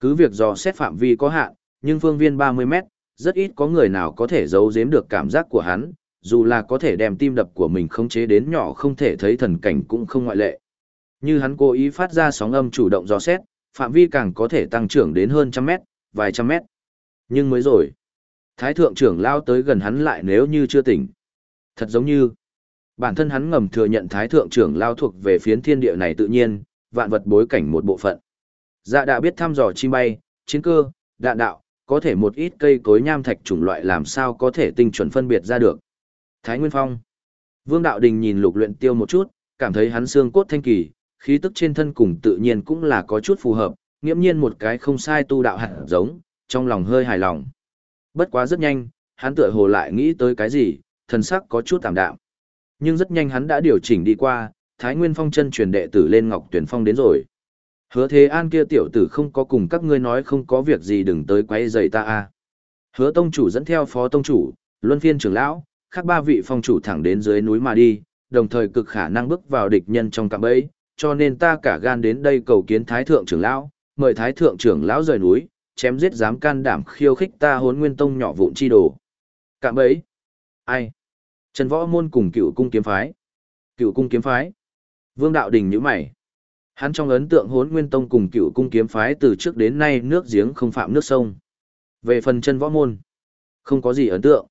Cứ việc dò xét phạm vi có hạn, nhưng phương viên 30 mét, rất ít có người nào có thể giấu giếm được cảm giác của hắn, dù là có thể đem tim đập của mình khống chế đến nhỏ không thể thấy thần cảnh cũng không ngoại lệ. Như hắn cố ý phát ra sóng âm chủ động dò xét, phạm vi càng có thể tăng trưởng đến hơn trăm mét, vài trăm mét. Nhưng mới rồi, Thái thượng trưởng lao tới gần hắn lại nếu như chưa tỉnh. Thật giống như, bản thân hắn ngầm thừa nhận Thái thượng trưởng lao thuộc về phiến thiên địa này tự nhiên, vạn vật bối cảnh một bộ phận. Dạ đã biết thăm dò chim bay, chiến cơ, đạn đạo, có thể một ít cây cối nham thạch chủng loại làm sao có thể tinh chuẩn phân biệt ra được. Thái Nguyên Phong. Vương Đạo Đình nhìn lục luyện tiêu một chút, cảm thấy hắn xương cốt thanh kỳ, khí tức trên thân cùng tự nhiên cũng là có chút phù hợp, nghiễm nhiên một cái không sai tu đạo hạt giống, trong lòng hơi hài lòng. Bất quá rất nhanh, hắn tựa hồ lại nghĩ tới cái gì, thần sắc có chút tạm đạm. Nhưng rất nhanh hắn đã điều chỉnh đi qua, Thái Nguyên Phong chân truyền đệ tử lên Ngọc Tuyển Phong đến rồi. Hứa Thế An kia tiểu tử không có cùng các ngươi nói không có việc gì đừng tới quấy rầy ta a. Hứa tông chủ dẫn theo phó tông chủ, luân phiên trưởng lão, khác ba vị phong chủ thẳng đến dưới núi mà đi, đồng thời cực khả năng bước vào địch nhân trong cạm bẫy, cho nên ta cả gan đến đây cầu kiến Thái thượng trưởng lão, mời Thái thượng trưởng lão rời núi, chém giết dám can đảm khiêu khích ta hốn Nguyên Tông nhỏ vụn chi đồ. Cạm bấy Ai? Trần Võ môn cùng Cựu cung kiếm phái. Cựu cung kiếm phái? Vương đạo đình nhíu mày. Hắn trong ấn tượng hốn Nguyên Tông cùng Cựu cung kiếm phái từ trước đến nay nước giếng không phạm nước sông. Về phần chân võ môn, không có gì ấn tượng.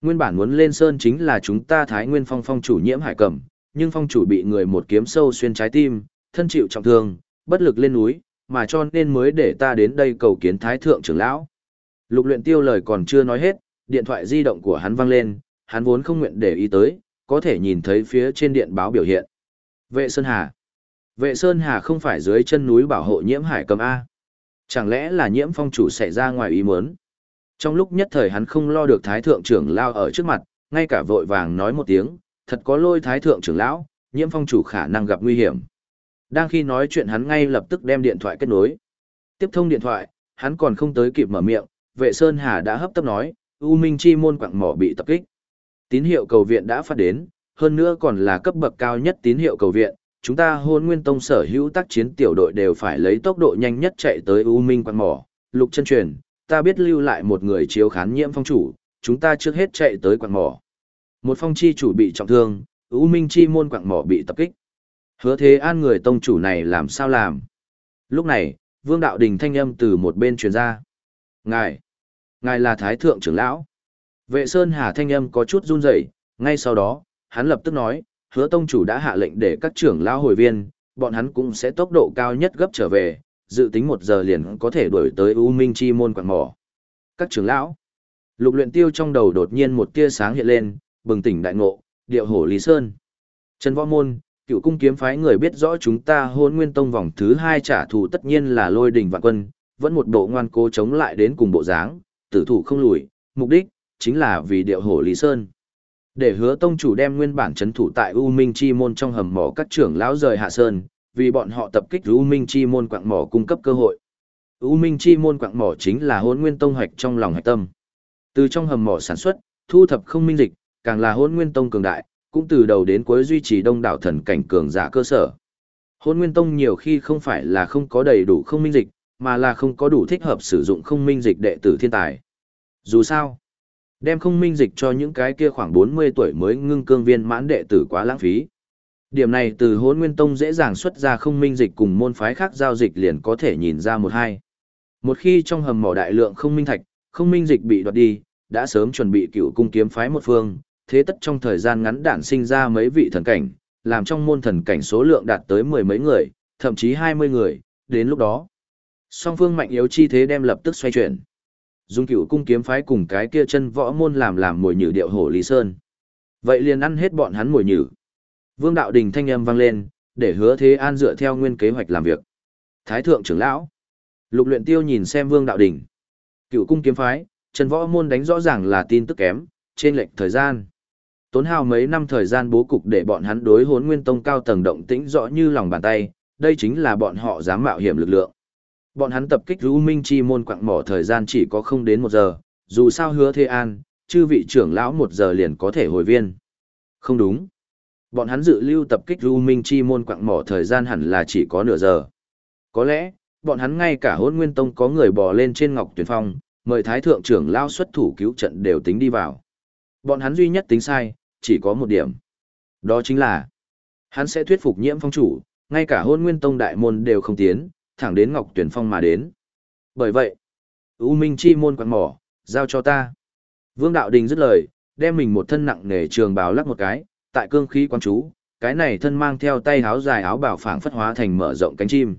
Nguyên bản muốn lên sơn chính là chúng ta Thái Nguyên Phong phong chủ nhiễm hải cẩm, nhưng phong chủ bị người một kiếm sâu xuyên trái tim, thân chịu trọng thương, bất lực lên núi, mà cho nên mới để ta đến đây cầu kiến Thái Thượng trưởng lão. Lục luyện tiêu lời còn chưa nói hết, điện thoại di động của hắn vang lên, hắn vốn không nguyện để ý tới, có thể nhìn thấy phía trên điện báo biểu hiện. Vệ Sơn Hà. Vệ Sơn Hà không phải dưới chân núi bảo hộ nhiễm hải cầm A. Chẳng lẽ là nhiễm phong chủ xảy ra ngoài ý muốn? Trong lúc nhất thời hắn không lo được Thái Thượng trưởng lão ở trước mặt, ngay cả vội vàng nói một tiếng, thật có lôi Thái Thượng trưởng lão, nhiễm phong chủ khả năng gặp nguy hiểm. Đang khi nói chuyện hắn ngay lập tức đem điện thoại kết nối. Tiếp thông điện thoại, hắn còn không tới kịp mở miệng, vệ Sơn Hà đã hấp tấp nói, U Minh Chi môn quạng mỏ bị tập kích. Tín hiệu cầu viện đã phát đến, hơn nữa còn là cấp bậc cao nhất tín hiệu cầu viện. Chúng ta hôn nguyên tông sở hữu tác chiến tiểu đội đều phải lấy tốc độ nhanh nhất chạy tới U Minh quặng mỏ. Lục chân truyền, ta biết lưu lại một người chiếu khán nhiễm phong chủ, chúng ta trước hết chạy tới quạng mỏ. Một phong chi chủ bị trọng thương, U Minh Chi môn quạng mỏ bị tập kích. Hứa thế an người tông chủ này làm sao làm? Lúc này, vương đạo đình thanh âm từ một bên truyền ra. Ngài! Ngài là Thái Thượng trưởng lão. Vệ Sơn Hà thanh âm có chút run rẩy, ngay sau đó, hắn lập tức nói, hứa tông chủ đã hạ lệnh để các trưởng lão hồi viên, bọn hắn cũng sẽ tốc độ cao nhất gấp trở về, dự tính một giờ liền có thể đuổi tới U Minh Chi môn quảng mỏ. Các trưởng lão, lục luyện tiêu trong đầu đột nhiên một tia sáng hiện lên, bừng tỉnh đại ngộ, điệu hổ Lý Sơn. Trần Võ Môn, cựu cung kiếm phái người biết rõ chúng ta hôn nguyên tông vòng thứ hai trả thù tất nhiên là lôi đình vạn quân, vẫn một bộ ngoan cố chống lại đến cùng bộ dáng, tử thủ không lùi, mục đích, chính là vì điệu hổ Lý Sơn. Để hứa tông chủ đem nguyên bản chấn thủ tại U Minh Chi môn trong hầm mỏ các trưởng lão rời hạ sơn, vì bọn họ tập kích U Minh Chi môn quạng mỏ cung cấp cơ hội. U Minh Chi môn quạng mỏ chính là hôn nguyên tông hoạch trong lòng hạch tâm. Từ trong hầm mỏ sản xuất, thu thập không minh dịch, càng là hôn nguyên tông cường đại, cũng từ đầu đến cuối duy trì đông đảo thần cảnh cường giả cơ sở. Hôn Nguyên Tông nhiều khi không phải là không có đầy đủ không minh dịch, mà là không có đủ thích hợp sử dụng không minh dịch đệ tử thiên tài. Dù sao, đem không minh dịch cho những cái kia khoảng 40 tuổi mới ngưng cương viên mãn đệ tử quá lãng phí. Điểm này từ Hôn Nguyên Tông dễ dàng xuất ra không minh dịch cùng môn phái khác giao dịch liền có thể nhìn ra một hai. Một khi trong hầm mỏ đại lượng không minh thạch, không minh dịch bị đoạt đi, đã sớm chuẩn bị cựu cung kiếm phái một phương, thế tất trong thời gian ngắn đản sinh ra mấy vị thần cảnh, làm trong môn thần cảnh số lượng đạt tới mười mấy người, thậm chí hai mươi người, đến lúc đó. Song phương mạnh yếu chi thế đem lập tức xoay chuyển. Dung cửu cung kiếm phái cùng cái kia chân võ môn làm làm mồi nhử điệu hổ Lý Sơn. Vậy liền ăn hết bọn hắn mồi nhử. Vương đạo đình thanh âm vang lên, để hứa thế an dựa theo nguyên kế hoạch làm việc. Thái thượng trưởng lão. Lục luyện tiêu nhìn xem vương đạo đình. Cửu cung kiếm phái, chân võ môn đánh rõ ràng là tin tức kém, trên lệch thời gian tốn hao mấy năm thời gian bố cục để bọn hắn đối hốn nguyên tông cao tầng động tĩnh rõ như lòng bàn tay, đây chính là bọn họ dám mạo hiểm lực lượng. Bọn hắn tập kích lưu Minh Chi môn quạng mỏ thời gian chỉ có không đến một giờ, dù sao hứa Thế An, chư vị trưởng lão một giờ liền có thể hồi viên. Không đúng. Bọn hắn dự lưu tập kích lưu Minh Chi môn quạng mỏ thời gian hẳn là chỉ có nửa giờ. Có lẽ, bọn hắn ngay cả hôn nguyên tông có người bò lên trên ngọc tuyển phong, mời thái thượng trưởng lao xuất thủ cứu trận đều tính đi vào. Bọn hắn duy nhất tính sai, chỉ có một điểm. Đó chính là, hắn sẽ thuyết phục nhiễm phong chủ, ngay cả hôn nguyên tông đại môn đều không tiến, thẳng đến ngọc tuyển phong mà đến. Bởi vậy, U Minh Chi môn quạt mỏ, giao cho ta. Vương Đạo Đình dứt lời, đem mình một thân nặng nề trường bào lắc một cái, tại cương khí quán chú, cái này thân mang theo tay áo dài áo bảo phảng phất hóa thành mở rộng cánh chim.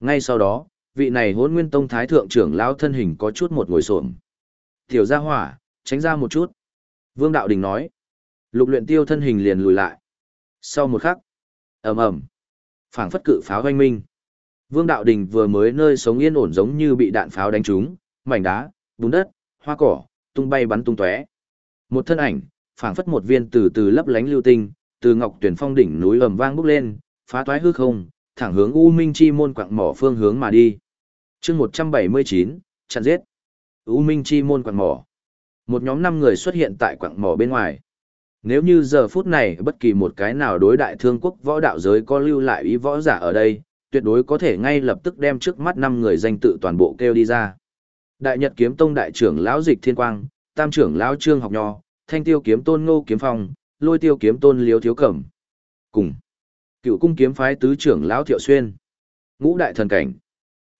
Ngay sau đó, vị này hôn nguyên tông thái thượng trưởng lão thân hình có chút một ngồi xổm tiểu gia hỏa tránh ra một chút vương đạo đình nói lục luyện tiêu thân hình liền lùi lại sau một khắc ầm ầm phảng phất cự pháo oanh minh vương đạo đình vừa mới nơi sống yên ổn giống như bị đạn pháo đánh trúng mảnh đá bùn đất hoa cỏ tung bay bắn tung tóe một thân ảnh phảng phất một viên từ từ lấp lánh lưu tinh từ ngọc tuyển phong đỉnh núi ầm vang bốc lên phá toái hư không thẳng hướng u minh chi môn quặng mỏ phương hướng mà đi chương 179, chặn giết. U Minh Chi môn quặng mỏ. Một nhóm năm người xuất hiện tại quặng mỏ bên ngoài. Nếu như giờ phút này bất kỳ một cái nào đối đại thương quốc võ đạo giới có lưu lại ý võ giả ở đây, tuyệt đối có thể ngay lập tức đem trước mắt năm người danh tự toàn bộ kêu đi ra. Đại Nhật kiếm tông đại trưởng lão Dịch Thiên Quang, Tam trưởng lão Trương Học Nho, Thanh Tiêu kiếm tôn Ngô Kiếm Phong, Lôi Tiêu kiếm tôn Liêu Thiếu Cẩm. Cùng. Cựu cung kiếm phái tứ trưởng lão Thiệu Xuyên. Ngũ đại thần cảnh.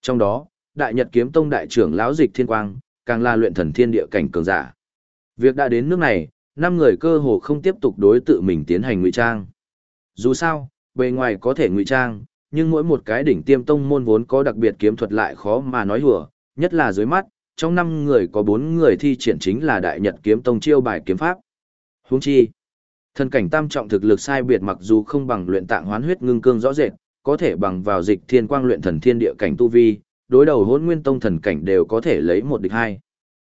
Trong đó, Đại Nhật Kiếm Tông đại trưởng lão Dịch Thiên Quang, càng là luyện thần thiên địa cảnh cường giả. Việc đã đến nước này, năm người cơ hồ không tiếp tục đối tự mình tiến hành ngụy trang. Dù sao, bề ngoài có thể ngụy trang, nhưng mỗi một cái đỉnh tiêm tông môn vốn có đặc biệt kiếm thuật lại khó mà nói hùa, nhất là dưới mắt, trong năm người có bốn người thi triển chính là Đại Nhật Kiếm Tông chiêu bài kiếm pháp. Huống chi, thân cảnh tam trọng thực lực sai biệt mặc dù không bằng luyện tạng hoán huyết ngưng cương rõ rệt, có thể bằng vào dịch thiên quang luyện thần thiên địa cảnh tu vi, đối đầu hỗn nguyên tông thần cảnh đều có thể lấy một địch hai.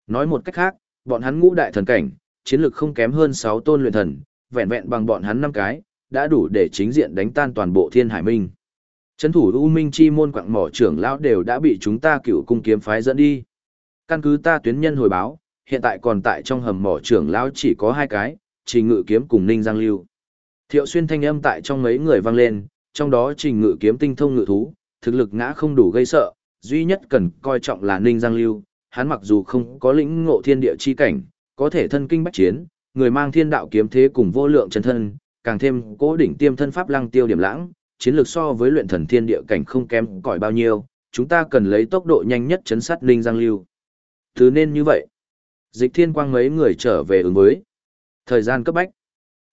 Nói một cách khác, bọn hắn ngũ đại thần cảnh, chiến lực không kém hơn 6 tôn luyện thần, vẹn vẹn bằng bọn hắn năm cái, đã đủ để chính diện đánh tan toàn bộ thiên hải minh. Chấn thủ U Minh Chi môn quặng mỏ trưởng lão đều đã bị chúng ta cựu cung kiếm phái dẫn đi. Căn cứ ta tuyến nhân hồi báo, hiện tại còn tại trong hầm mỏ trưởng lão chỉ có hai cái, Trình Ngự kiếm cùng Ninh Giang Lưu. Thiệu xuyên thanh âm tại trong mấy người vang lên, trong đó trình ngự kiếm tinh thông ngự thú, thực lực ngã không đủ gây sợ, duy nhất cần coi trọng là Ninh Giang Lưu, hắn mặc dù không có lĩnh ngộ thiên địa chi cảnh, có thể thân kinh bách chiến, người mang thiên đạo kiếm thế cùng vô lượng chân thân, càng thêm cố đỉnh tiêm thân pháp lăng tiêu điểm lãng, chiến lược so với luyện thần thiên địa cảnh không kém cỏi bao nhiêu, chúng ta cần lấy tốc độ nhanh nhất chấn sát Ninh Giang Lưu. Thứ nên như vậy. Dịch thiên quang mấy người trở về ứng với. Thời gian cấp bách.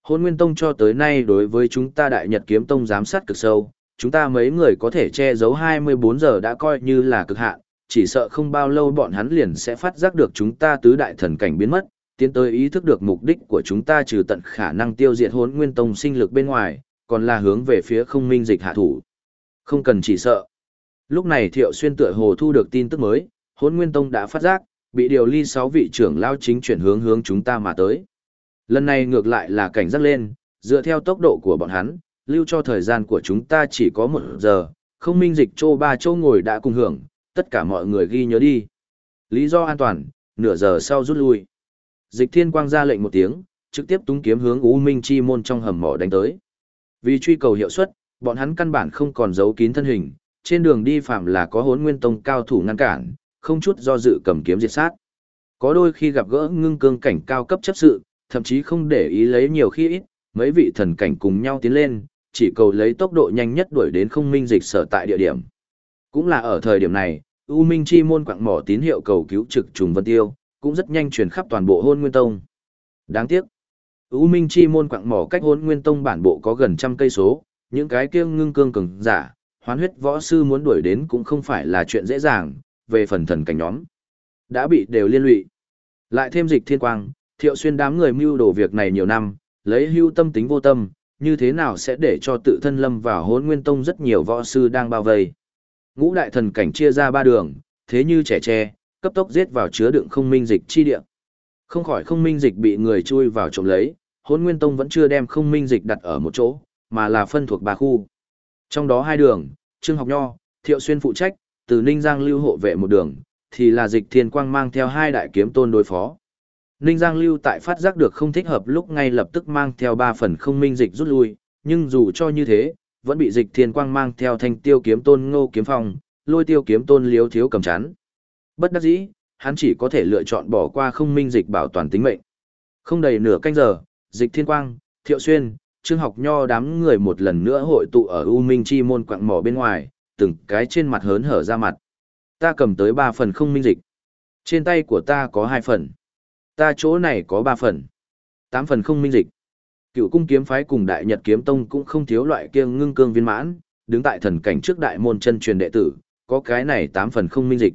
Hôn Nguyên Tông cho tới nay đối với chúng ta Đại Nhật Kiếm Tông giám sát cực sâu, chúng ta mấy người có thể che giấu 24 giờ đã coi như là cực hạn, chỉ sợ không bao lâu bọn hắn liền sẽ phát giác được chúng ta tứ đại thần cảnh biến mất, tiến tới ý thức được mục đích của chúng ta trừ tận khả năng tiêu diệt hốn Nguyên Tông sinh lực bên ngoài, còn là hướng về phía không minh dịch hạ thủ. Không cần chỉ sợ. Lúc này Thiệu Xuyên tựa hồ thu được tin tức mới, hốn Nguyên Tông đã phát giác, bị điều ly 6 vị trưởng lao chính chuyển hướng hướng chúng ta mà tới. Lần này ngược lại là cảnh giác lên, dựa theo tốc độ của bọn hắn, lưu cho thời gian của chúng ta chỉ có một giờ, không minh dịch châu ba châu ngồi đã cùng hưởng, tất cả mọi người ghi nhớ đi. Lý do an toàn, nửa giờ sau rút lui. Dịch thiên quang ra lệnh một tiếng, trực tiếp túng kiếm hướng U Minh Chi môn trong hầm mỏ đánh tới. Vì truy cầu hiệu suất, bọn hắn căn bản không còn giấu kín thân hình, trên đường đi phạm là có hốn nguyên tông cao thủ ngăn cản, không chút do dự cầm kiếm diệt sát. Có đôi khi gặp gỡ ngưng cương cảnh cao cấp chấp sự, thậm chí không để ý lấy nhiều khi ít, mấy vị thần cảnh cùng nhau tiến lên, chỉ cầu lấy tốc độ nhanh nhất đuổi đến không minh dịch sở tại địa điểm. Cũng là ở thời điểm này, U Minh Chi môn quạng mỏ tín hiệu cầu cứu trực trùng vân tiêu, cũng rất nhanh truyền khắp toàn bộ hôn nguyên tông. Đáng tiếc, U Minh Chi môn quạng mỏ cách hôn nguyên tông bản bộ có gần trăm cây số, những cái kia ngưng cương cường giả, hoán huyết võ sư muốn đuổi đến cũng không phải là chuyện dễ dàng, về phần thần cảnh nhóm. Đã bị đều liên lụy. Lại thêm dịch thiên quang, Thiệu xuyên đám người mưu đồ việc này nhiều năm, lấy hưu tâm tính vô tâm, như thế nào sẽ để cho tự thân lâm vào Hôn nguyên tông rất nhiều võ sư đang bao vây. Ngũ đại thần cảnh chia ra ba đường, thế như trẻ tre, cấp tốc giết vào chứa đựng không minh dịch chi địa. Không khỏi không minh dịch bị người chui vào trộm lấy, Hỗn nguyên tông vẫn chưa đem không minh dịch đặt ở một chỗ, mà là phân thuộc ba khu. Trong đó hai đường, Trương Học Nho, Thiệu Xuyên phụ trách, từ Ninh Giang lưu hộ vệ một đường, thì là dịch thiên quang mang theo hai đại kiếm tôn đối phó. Ninh Giang lưu tại phát giác được không thích hợp lúc ngay lập tức mang theo ba phần không minh dịch rút lui, nhưng dù cho như thế, vẫn bị dịch thiên quang mang theo thanh tiêu kiếm tôn ngô kiếm phong, lôi tiêu kiếm tôn liếu thiếu cầm chán. Bất đắc dĩ, hắn chỉ có thể lựa chọn bỏ qua không minh dịch bảo toàn tính mệnh. Không đầy nửa canh giờ, dịch thiên quang, thiệu xuyên, trương học nho đám người một lần nữa hội tụ ở U Minh Chi môn quạng mỏ bên ngoài, từng cái trên mặt hớn hở ra mặt. Ta cầm tới ba phần không minh dịch. Trên tay của ta có hai phần. Ta chỗ này có ba phần. Tám phần không minh dịch. Cựu cung kiếm phái cùng đại nhật kiếm tông cũng không thiếu loại kia ngưng cương viên mãn, đứng tại thần cảnh trước đại môn chân truyền đệ tử, có cái này tám phần không minh dịch.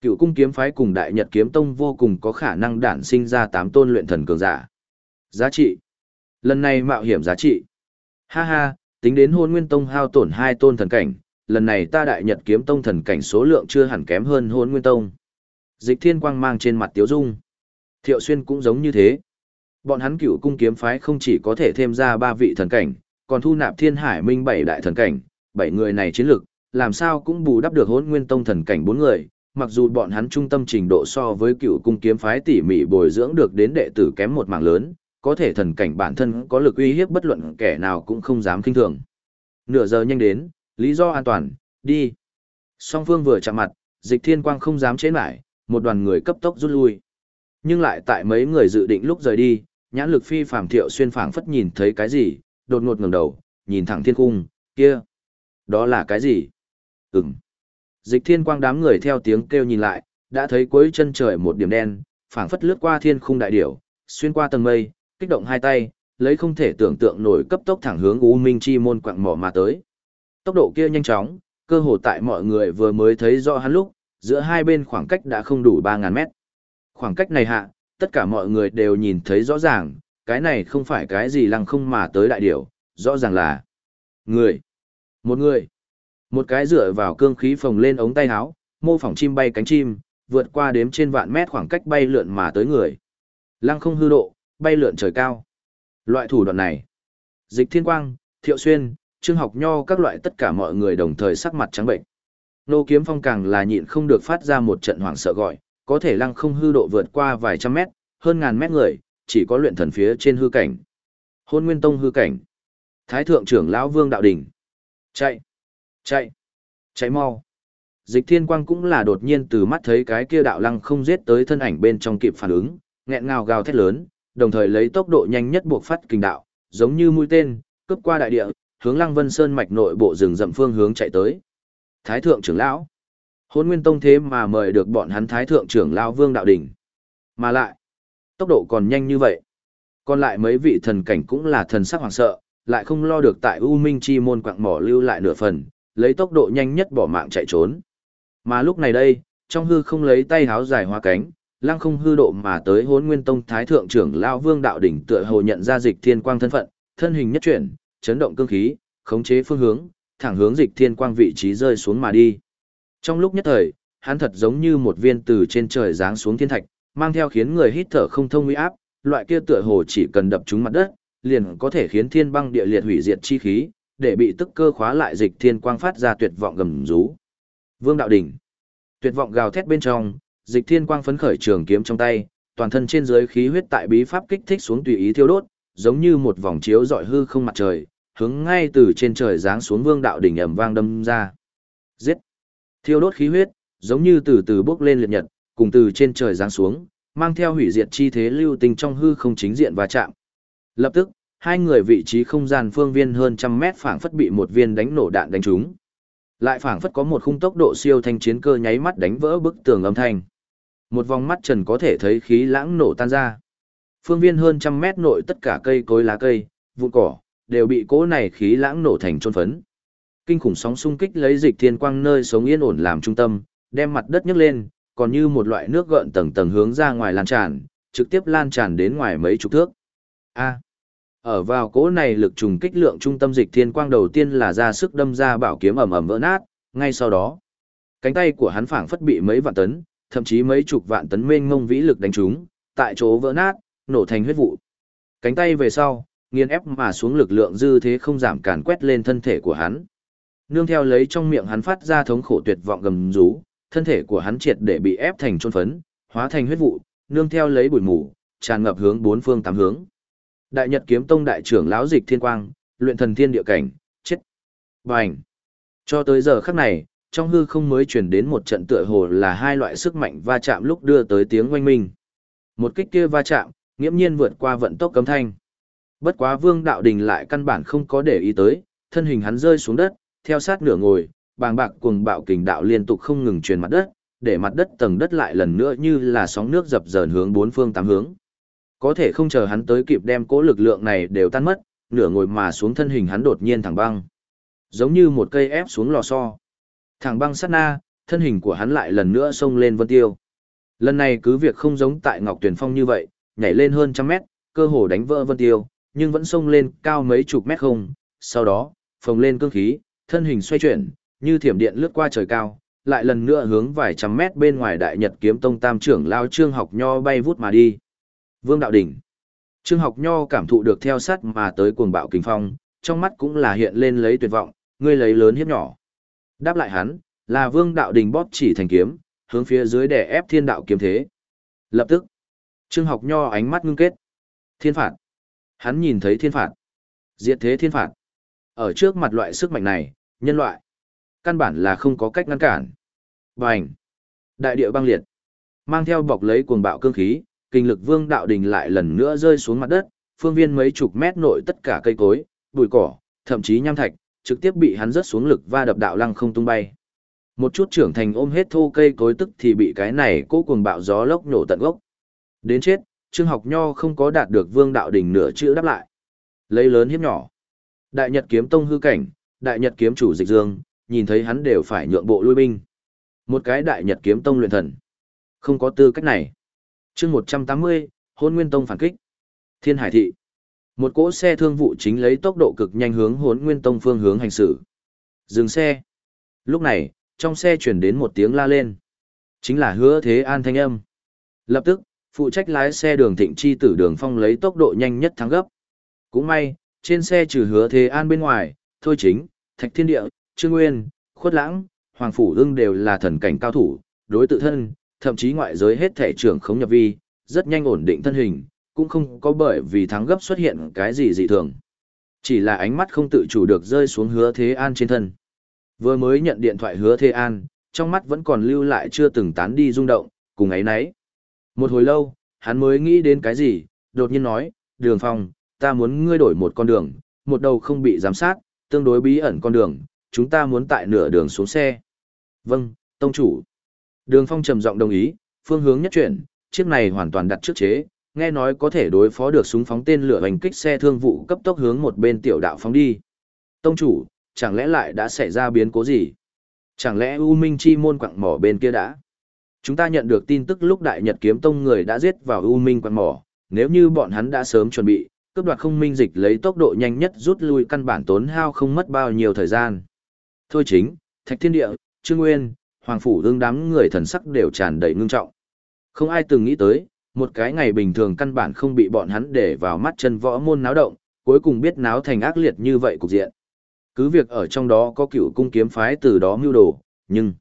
Cựu cung kiếm phái cùng đại nhật kiếm tông vô cùng có khả năng đản sinh ra tám tôn luyện thần cường giả. Giá trị. Lần này mạo hiểm giá trị. Ha ha, tính đến hôn nguyên tông hao tổn hai tôn thần cảnh, lần này ta đại nhật kiếm tông thần cảnh số lượng chưa hẳn kém hơn hôn nguyên tông. Dịch thiên quang mang trên mặt tiếu dung. Thiệu xuyên cũng giống như thế. Bọn hắn cựu cung kiếm phái không chỉ có thể thêm ra ba vị thần cảnh, còn thu nạp thiên hải minh bảy đại thần cảnh, bảy người này chiến lực, làm sao cũng bù đắp được hôn nguyên tông thần cảnh bốn người, mặc dù bọn hắn trung tâm trình độ so với cựu cung kiếm phái tỉ mỉ bồi dưỡng được đến đệ tử kém một mảng lớn, có thể thần cảnh bản thân có lực uy hiếp bất luận kẻ nào cũng không dám kinh thường. Nửa giờ nhanh đến, lý do an toàn, đi. Song phương vừa chạm mặt, dịch thiên quang không dám chế lại, một đoàn người cấp tốc rút lui. Nhưng lại tại mấy người dự định lúc rời đi, nhãn lực phi phàm thiệu xuyên phảng phất nhìn thấy cái gì, đột ngột ngẩng đầu, nhìn thẳng thiên cung, kia. Đó là cái gì? Ừm. Dịch thiên quang đám người theo tiếng kêu nhìn lại, đã thấy cuối chân trời một điểm đen, phảng phất lướt qua thiên khung đại điểu, xuyên qua tầng mây, kích động hai tay, lấy không thể tưởng tượng nổi cấp tốc thẳng hướng U Minh Chi môn quạng mỏ mà tới. Tốc độ kia nhanh chóng, cơ hồ tại mọi người vừa mới thấy rõ hắn lúc, giữa hai bên khoảng cách đã không đủ ba ngàn mét. Khoảng cách này hạ, tất cả mọi người đều nhìn thấy rõ ràng, cái này không phải cái gì lăng không mà tới đại điểu, rõ ràng là người. Một người. Một cái dựa vào cương khí phồng lên ống tay áo, mô phỏng chim bay cánh chim, vượt qua đếm trên vạn mét khoảng cách bay lượn mà tới người. Lăng không hư độ, bay lượn trời cao. Loại thủ đoạn này, Dịch Thiên Quang, Thiệu Xuyên, Trương Học Nho các loại tất cả mọi người đồng thời sắc mặt trắng bệnh. Nô Kiếm Phong càng là nhịn không được phát ra một trận hoảng sợ gọi, có thể lăng không hư độ vượt qua vài trăm mét, hơn ngàn mét người, chỉ có luyện thần phía trên hư cảnh. Hôn Nguyên Tông hư cảnh. Thái thượng trưởng lão Vương Đạo Đình. Chạy, chạy, chạy mau. Dịch Thiên Quang cũng là đột nhiên từ mắt thấy cái kia đạo lăng không giết tới thân ảnh bên trong kịp phản ứng, nghẹn ngào gào thét lớn, đồng thời lấy tốc độ nhanh nhất buộc phát kinh đạo, giống như mũi tên, cướp qua đại địa, hướng Lăng Vân Sơn mạch nội bộ rừng rậm phương hướng chạy tới. Thái thượng trưởng lão, Hôn Nguyên Tông thế mà mời được bọn hắn Thái thượng trưởng lão Vương đạo đỉnh. Mà lại, tốc độ còn nhanh như vậy. Còn lại mấy vị thần cảnh cũng là thần sắc hoảng sợ, lại không lo được tại U Minh Chi môn quạng mỏ lưu lại nửa phần, lấy tốc độ nhanh nhất bỏ mạng chạy trốn. Mà lúc này đây, trong hư không lấy tay háo dài hoa cánh, lăng không hư độ mà tới hốn nguyên tông thái thượng trưởng lao vương đạo đỉnh tựa hồ nhận ra dịch thiên quang thân phận thân hình nhất chuyển chấn động cương khí khống chế phương hướng thẳng hướng dịch thiên quang vị trí rơi xuống mà đi trong lúc nhất thời hắn thật giống như một viên từ trên trời giáng xuống thiên thạch mang theo khiến người hít thở không thông uy áp loại kia tựa hồ chỉ cần đập trúng mặt đất liền có thể khiến thiên băng địa liệt hủy diệt chi khí để bị tức cơ khóa lại dịch thiên quang phát ra tuyệt vọng gầm rú vương đạo đỉnh tuyệt vọng gào thét bên trong dịch thiên quang phấn khởi trường kiếm trong tay, toàn thân trên dưới khí huyết tại bí pháp kích thích xuống tùy ý thiêu đốt, giống như một vòng chiếu dọi hư không mặt trời, hướng ngay từ trên trời giáng xuống vương đạo đỉnh ầm vang đâm ra. Giết! Thiêu đốt khí huyết, giống như từ từ bước lên liệt nhật, cùng từ trên trời giáng xuống, mang theo hủy diệt chi thế lưu tình trong hư không chính diện và chạm. Lập tức, hai người vị trí không gian phương viên hơn trăm mét phảng phất bị một viên đánh nổ đạn đánh trúng. Lại phảng phất có một khung tốc độ siêu thanh chiến cơ nháy mắt đánh vỡ bức tường âm thanh. Một vòng mắt trần có thể thấy khí lãng nổ tan ra. Phương viên hơn trăm mét nội tất cả cây cối lá cây, vụn cỏ, đều bị cỗ này khí lãng nổ thành trôn phấn. Kinh khủng sóng xung kích lấy dịch thiên quang nơi sống yên ổn làm trung tâm, đem mặt đất nhấc lên, còn như một loại nước gợn tầng tầng hướng ra ngoài lan tràn, trực tiếp lan tràn đến ngoài mấy chục thước. A. ở vào cỗ này lực trùng kích lượng trung tâm dịch thiên quang đầu tiên là ra sức đâm ra bảo kiếm ầm ầm vỡ nát, ngay sau đó, cánh tay của hắn phảng phất bị mấy vạn tấn, thậm chí mấy chục vạn tấn mênh ngông vĩ lực đánh trúng, tại chỗ vỡ nát, nổ thành huyết vụ. Cánh tay về sau, nghiền ép mà xuống lực lượng dư thế không giảm càn quét lên thân thể của hắn. Nương theo lấy trong miệng hắn phát ra thống khổ tuyệt vọng gầm rú, thân thể của hắn triệt để bị ép thành trôn phấn, hóa thành huyết vụ, nương theo lấy bụi mù, tràn ngập hướng bốn phương tám hướng. Đại Nhật Kiếm Tông đại trưởng lão Dịch Thiên Quang, luyện thần thiên địa cảnh, chết. Bành. Cho tới giờ khắc này, trong hư không mới truyền đến một trận tựa hồ là hai loại sức mạnh va chạm lúc đưa tới tiếng oanh minh. Một kích kia va chạm, nghiễm nhiên vượt qua vận tốc cấm thanh. Bất quá Vương Đạo Đình lại căn bản không có để ý tới, thân hình hắn rơi xuống đất, theo sát nửa ngồi, bàng bạc cuồng bạo kình đạo liên tục không ngừng truyền mặt đất, để mặt đất tầng đất lại lần nữa như là sóng nước dập dờn hướng bốn phương tám hướng. Có thể không chờ hắn tới kịp đem cố lực lượng này đều tan mất, nửa ngồi mà xuống thân hình hắn đột nhiên thẳng băng. Giống như một cây ép xuống lò xo. Thẳng băng sát na, thân hình của hắn lại lần nữa xông lên vân tiêu. Lần này cứ việc không giống tại Ngọc Tuyển Phong như vậy, nhảy lên hơn trăm mét, cơ hồ đánh vỡ vân tiêu, nhưng vẫn xông lên cao mấy chục mét không. Sau đó, phồng lên cương khí, thân hình xoay chuyển, như thiểm điện lướt qua trời cao, lại lần nữa hướng vài trăm mét bên ngoài Đại Nhật Kiếm Tông Tam trưởng lao Trương Học Nho bay vút mà đi. Vương Đạo Đỉnh. Trương Học Nho cảm thụ được theo sát mà tới cuồng bạo kinh phong, trong mắt cũng là hiện lên lấy tuyệt vọng, ngươi lấy lớn hiếp nhỏ. Đáp lại hắn, là Vương Đạo đỉnh bóp chỉ thành kiếm, hướng phía dưới để ép thiên đạo kiếm thế. Lập tức, Trương Học Nho ánh mắt ngưng kết. Thiên phạt. Hắn nhìn thấy thiên phạt. Diệt thế thiên phạt. Ở trước mặt loại sức mạnh này, nhân loại, căn bản là không có cách ngăn cản. Bành. Đại địa băng liệt. Mang theo bọc lấy cuồng bạo cương khí, kinh lực vương đạo đình lại lần nữa rơi xuống mặt đất, phương viên mấy chục mét nội tất cả cây cối, bụi cỏ, thậm chí nham thạch, trực tiếp bị hắn rớt xuống lực va đập đạo lăng không tung bay. Một chút trưởng thành ôm hết thô cây cối tức thì bị cái này cố cuồng bạo gió lốc nổ tận gốc. Đến chết, Trương Học Nho không có đạt được Vương Đạo Đình nửa chữ đáp lại. Lấy lớn hiếp nhỏ. Đại Nhật kiếm tông hư cảnh, Đại Nhật kiếm chủ Dịch Dương, nhìn thấy hắn đều phải nhượng bộ lui binh. Một cái Đại Nhật kiếm tông luyện thần, không có tư cách này. Chương 180, Hôn Nguyên tông phản kích. Thiên Hải thị. Một cỗ xe thương vụ chính lấy tốc độ cực nhanh hướng Hỗn Nguyên tông phương hướng hành xử. Dừng xe. Lúc này, trong xe chuyển đến một tiếng la lên. Chính là hứa thế an thanh âm. Lập tức, phụ trách lái xe đường thịnh chi tử đường phong lấy tốc độ nhanh nhất thắng gấp. Cũng may, trên xe trừ hứa thế an bên ngoài, thôi chính, thạch thiên địa, trương nguyên, khuất lãng, hoàng phủ ưng đều là thần cảnh cao thủ, đối tự thân, thậm chí ngoại giới hết thể trưởng khống nhập vi, rất nhanh ổn định thân hình, cũng không có bởi vì thắng gấp xuất hiện cái gì dị thường. Chỉ là ánh mắt không tự chủ được rơi xuống hứa thế an trên thân. Vừa mới nhận điện thoại hứa thế an, trong mắt vẫn còn lưu lại chưa từng tán đi rung động, cùng ấy nấy. Một hồi lâu, hắn mới nghĩ đến cái gì, đột nhiên nói, đường phong, ta muốn ngươi đổi một con đường, một đầu không bị giám sát, tương đối bí ẩn con đường, chúng ta muốn tại nửa đường xuống xe. Vâng, tông chủ. Đường phong trầm giọng đồng ý, phương hướng nhất chuyển, chiếc này hoàn toàn đặt trước chế, nghe nói có thể đối phó được súng phóng tên lửa hành kích xe thương vụ cấp tốc hướng một bên tiểu đạo phóng đi. Tông chủ, chẳng lẽ lại đã xảy ra biến cố gì? Chẳng lẽ U Minh Chi môn quặng mỏ bên kia đã? Chúng ta nhận được tin tức lúc Đại Nhật Kiếm Tông người đã giết vào U Minh quặng mỏ, nếu như bọn hắn đã sớm chuẩn bị, cướp đoạt không minh dịch lấy tốc độ nhanh nhất rút lui căn bản tốn hao không mất bao nhiêu thời gian. Thôi chính, Thạch Thiên Địa, Trương Nguyên, Hoàng Phủ đương đám người thần sắc đều tràn đầy ngưng trọng. Không ai từng nghĩ tới, một cái ngày bình thường căn bản không bị bọn hắn để vào mắt chân võ môn náo động, cuối cùng biết náo thành ác liệt như vậy cục diện. Cứ việc ở trong đó có cựu cung kiếm phái từ đó mưu đồ, nhưng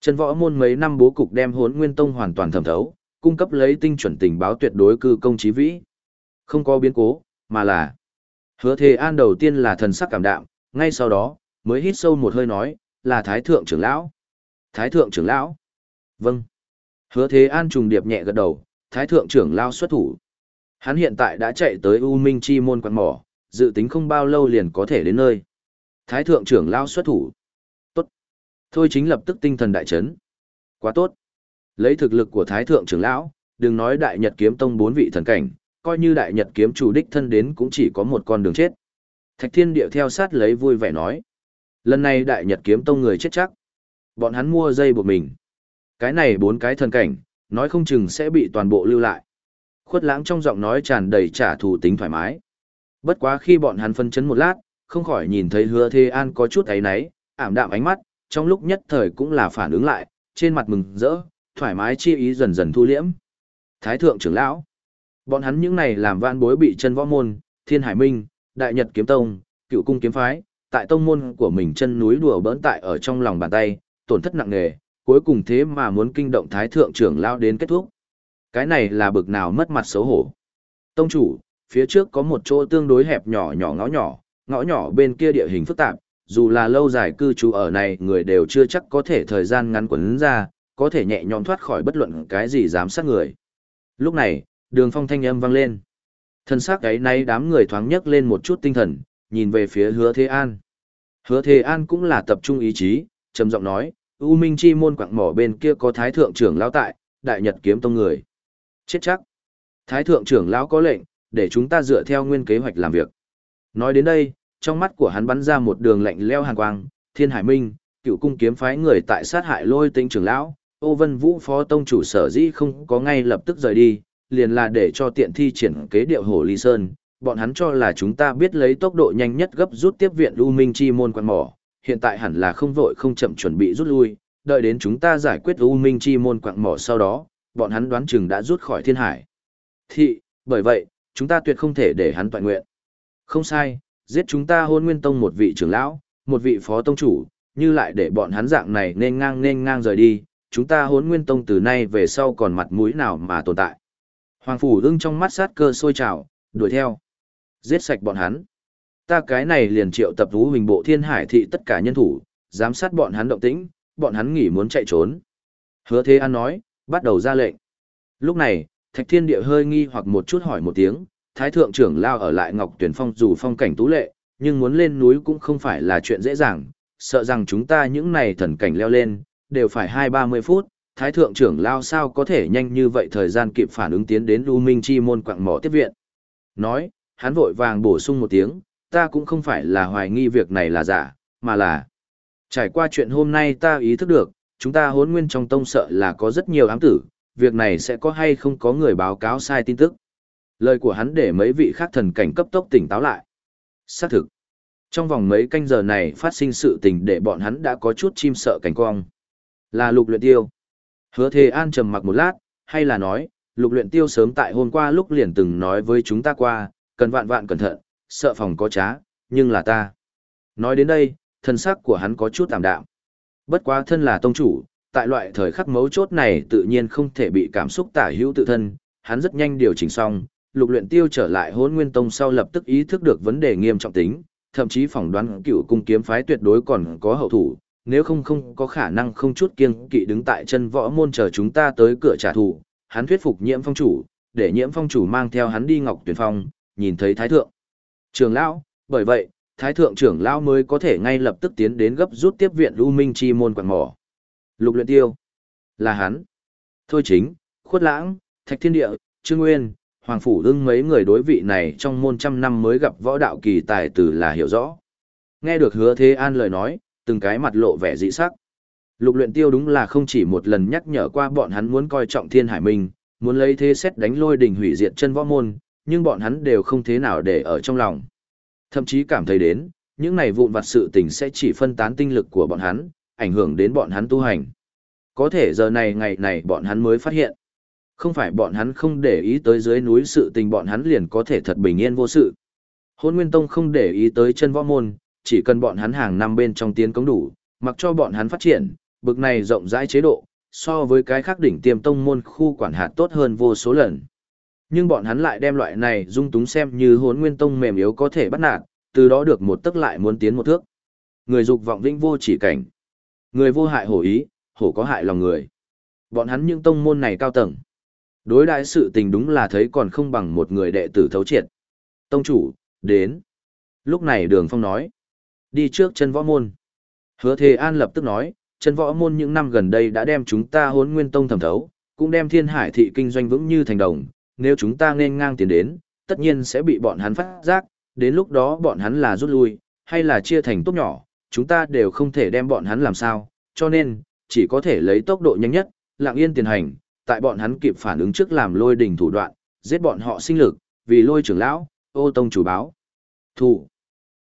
chân võ môn mấy năm bố cục đem hốn nguyên tông hoàn toàn thẩm thấu, cung cấp lấy tinh chuẩn tình báo tuyệt đối cư công trí vĩ. Không có biến cố, mà là hứa thề an đầu tiên là thần sắc cảm đạm, ngay sau đó, mới hít sâu một hơi nói, là thái thượng trưởng lão. Thái thượng trưởng lão. Vâng. Hứa thế an trùng điệp nhẹ gật đầu, thái thượng trưởng lão xuất thủ. Hắn hiện tại đã chạy tới U Minh Chi môn quan mỏ, dự tính không bao lâu liền có thể đến nơi. Thái thượng trưởng lão xuất thủ. Tốt. Thôi chính lập tức tinh thần đại chấn. Quá tốt. Lấy thực lực của thái thượng trưởng lão, đừng nói đại nhật kiếm tông bốn vị thần cảnh, coi như đại nhật kiếm chủ đích thân đến cũng chỉ có một con đường chết. Thạch thiên điệu theo sát lấy vui vẻ nói. Lần này đại nhật kiếm tông người chết chắc. Bọn hắn mua dây buộc mình. Cái này bốn cái thần cảnh, nói không chừng sẽ bị toàn bộ lưu lại. Khuất lãng trong giọng nói tràn đầy trả thù tính thoải mái. Bất quá khi bọn hắn phân chấn một lát, không khỏi nhìn thấy hứa thê an có chút ấy náy, ảm đạm ánh mắt, trong lúc nhất thời cũng là phản ứng lại, trên mặt mừng rỡ, thoải mái chi ý dần dần thu liễm. Thái thượng trưởng lão, bọn hắn những này làm vạn bối bị chân võ môn, thiên hải minh, đại nhật kiếm tông, cựu cung kiếm phái, tại tông môn của mình chân núi đùa bỡn tại ở trong lòng bàn tay, tổn thất nặng nề, cuối cùng thế mà muốn kinh động thái thượng trưởng lao đến kết thúc. Cái này là bực nào mất mặt xấu hổ. Tông chủ, phía trước có một chỗ tương đối hẹp nhỏ nhỏ ngõ nhỏ, ngõ nhỏ bên kia địa hình phức tạp, dù là lâu dài cư trú ở này người đều chưa chắc có thể thời gian ngắn quấn ra, có thể nhẹ nhõm thoát khỏi bất luận cái gì dám sát người. Lúc này, đường phong thanh âm vang lên. Thân xác ấy nay đám người thoáng nhấc lên một chút tinh thần, nhìn về phía hứa thế an. Hứa thế an cũng là tập trung ý chí, trầm giọng nói, U Minh Chi môn quạng mỏ bên kia có thái thượng trưởng lão tại, đại nhật kiếm tông người. Chết chắc. Thái thượng trưởng lão có lệnh, để chúng ta dựa theo nguyên kế hoạch làm việc. Nói đến đây, trong mắt của hắn bắn ra một đường lạnh leo hàn quang, Thiên Hải Minh, cựu cung kiếm phái người tại sát hại lôi tinh trưởng lão, Ô Vân Vũ phó tông chủ sở dĩ không có ngay lập tức rời đi, liền là để cho tiện thi triển kế điệu hồ ly sơn. Bọn hắn cho là chúng ta biết lấy tốc độ nhanh nhất gấp rút tiếp viện U Minh Chi môn quan mỏ, hiện tại hẳn là không vội không chậm chuẩn bị rút lui, đợi đến chúng ta giải quyết U Minh Chi môn quạng mỏ sau đó, bọn hắn đoán chừng đã rút khỏi thiên hải. Thị, bởi vậy, chúng ta tuyệt không thể để hắn toàn nguyện. Không sai, giết chúng ta hôn nguyên tông một vị trưởng lão, một vị phó tông chủ, như lại để bọn hắn dạng này nên ngang nên ngang rời đi, chúng ta hôn nguyên tông từ nay về sau còn mặt mũi nào mà tồn tại. Hoàng phủ ưng trong mắt sát cơ sôi trào, đuổi theo. Giết sạch bọn hắn. Ta cái này liền triệu tập vũ hình bộ thiên hải thị tất cả nhân thủ, giám sát bọn hắn động tĩnh, bọn hắn nghỉ muốn chạy trốn. Hứa Thế An nói, bắt đầu ra lệnh. Lúc này, Thạch Thiên Địa hơi nghi hoặc một chút hỏi một tiếng, Thái Thượng trưởng lao ở lại Ngọc Tuyển Phong dù phong cảnh tú lệ, nhưng muốn lên núi cũng không phải là chuyện dễ dàng, sợ rằng chúng ta những này thần cảnh leo lên, đều phải hai ba mươi phút, Thái Thượng trưởng lao sao có thể nhanh như vậy thời gian kịp phản ứng tiến đến U Minh Chi môn quạng mỏ tiếp viện. Nói, hắn vội vàng bổ sung một tiếng, ta cũng không phải là hoài nghi việc này là giả, mà là trải qua chuyện hôm nay ta ý thức được, chúng ta hốn nguyên trong tông sợ là có rất nhiều ám tử, việc này sẽ có hay không có người báo cáo sai tin tức. Lời của hắn để mấy vị khác thần cảnh cấp tốc tỉnh táo lại. Xác thực. Trong vòng mấy canh giờ này phát sinh sự tình để bọn hắn đã có chút chim sợ cảnh cong. Là lục luyện tiêu. Hứa thề an trầm mặc một lát, hay là nói, lục luyện tiêu sớm tại hôm qua lúc liền từng nói với chúng ta qua, cần vạn vạn cẩn thận, sợ phòng có trá, nhưng là ta. Nói đến đây, thân sắc của hắn có chút tạm đạm. Bất quá thân là tông chủ, tại loại thời khắc mấu chốt này tự nhiên không thể bị cảm xúc tả hữu tự thân, hắn rất nhanh điều chỉnh xong, lục luyện tiêu trở lại hôn nguyên tông sau lập tức ý thức được vấn đề nghiêm trọng tính, thậm chí phỏng đoán cựu cung kiếm phái tuyệt đối còn có hậu thủ, nếu không không có khả năng không chút kiêng kỵ đứng tại chân võ môn chờ chúng ta tới cửa trả thù, hắn thuyết phục nhiễm phong chủ, để nhiễm phong chủ mang theo hắn đi ngọc tuyển phong, nhìn thấy thái thượng. Trường lão, bởi vậy, thái thượng trưởng lão mới có thể ngay lập tức tiến đến gấp rút tiếp viện lưu Minh chi môn quảng mỏ. Lục luyện tiêu, là hắn. Thôi chính, khuất lãng, thạch thiên địa, trương nguyên, hoàng phủ ưng mấy người đối vị này trong môn trăm năm mới gặp võ đạo kỳ tài tử là hiểu rõ. Nghe được hứa thế an lời nói, từng cái mặt lộ vẻ dị sắc. Lục luyện tiêu đúng là không chỉ một lần nhắc nhở qua bọn hắn muốn coi trọng thiên hải minh, muốn lấy thế xét đánh lôi đỉnh hủy diệt chân võ môn, nhưng bọn hắn đều không thế nào để ở trong lòng. Thậm chí cảm thấy đến, những này vụn vặt sự tình sẽ chỉ phân tán tinh lực của bọn hắn, ảnh hưởng đến bọn hắn tu hành. Có thể giờ này ngày này bọn hắn mới phát hiện. Không phải bọn hắn không để ý tới dưới núi sự tình bọn hắn liền có thể thật bình yên vô sự. Hôn Nguyên Tông không để ý tới chân võ môn, chỉ cần bọn hắn hàng năm bên trong tiến cống đủ, mặc cho bọn hắn phát triển, bực này rộng rãi chế độ, so với cái khác đỉnh tiêm tông môn khu quản hạt tốt hơn vô số lần. Nhưng bọn hắn lại đem loại này dung túng xem như hốn nguyên tông mềm yếu có thể bắt nạt, từ đó được một tức lại muốn tiến một thước. Người dục vọng vĩnh vô chỉ cảnh. Người vô hại hổ ý, hổ có hại lòng người. Bọn hắn những tông môn này cao tầng. Đối đại sự tình đúng là thấy còn không bằng một người đệ tử thấu triệt. Tông chủ, đến. Lúc này đường phong nói. Đi trước chân võ môn. Hứa Thề An lập tức nói, chân võ môn những năm gần đây đã đem chúng ta hốn nguyên tông thẩm thấu, cũng đem thiên hải thị kinh doanh vững như thành đồng, nếu chúng ta nên ngang tiến đến, tất nhiên sẽ bị bọn hắn phát giác, đến lúc đó bọn hắn là rút lui, hay là chia thành tốt nhỏ, chúng ta đều không thể đem bọn hắn làm sao, cho nên, chỉ có thể lấy tốc độ nhanh nhất, lặng yên tiền hành, tại bọn hắn kịp phản ứng trước làm lôi đình thủ đoạn, giết bọn họ sinh lực, vì lôi trưởng lão, ô tông chủ báo. Thủ.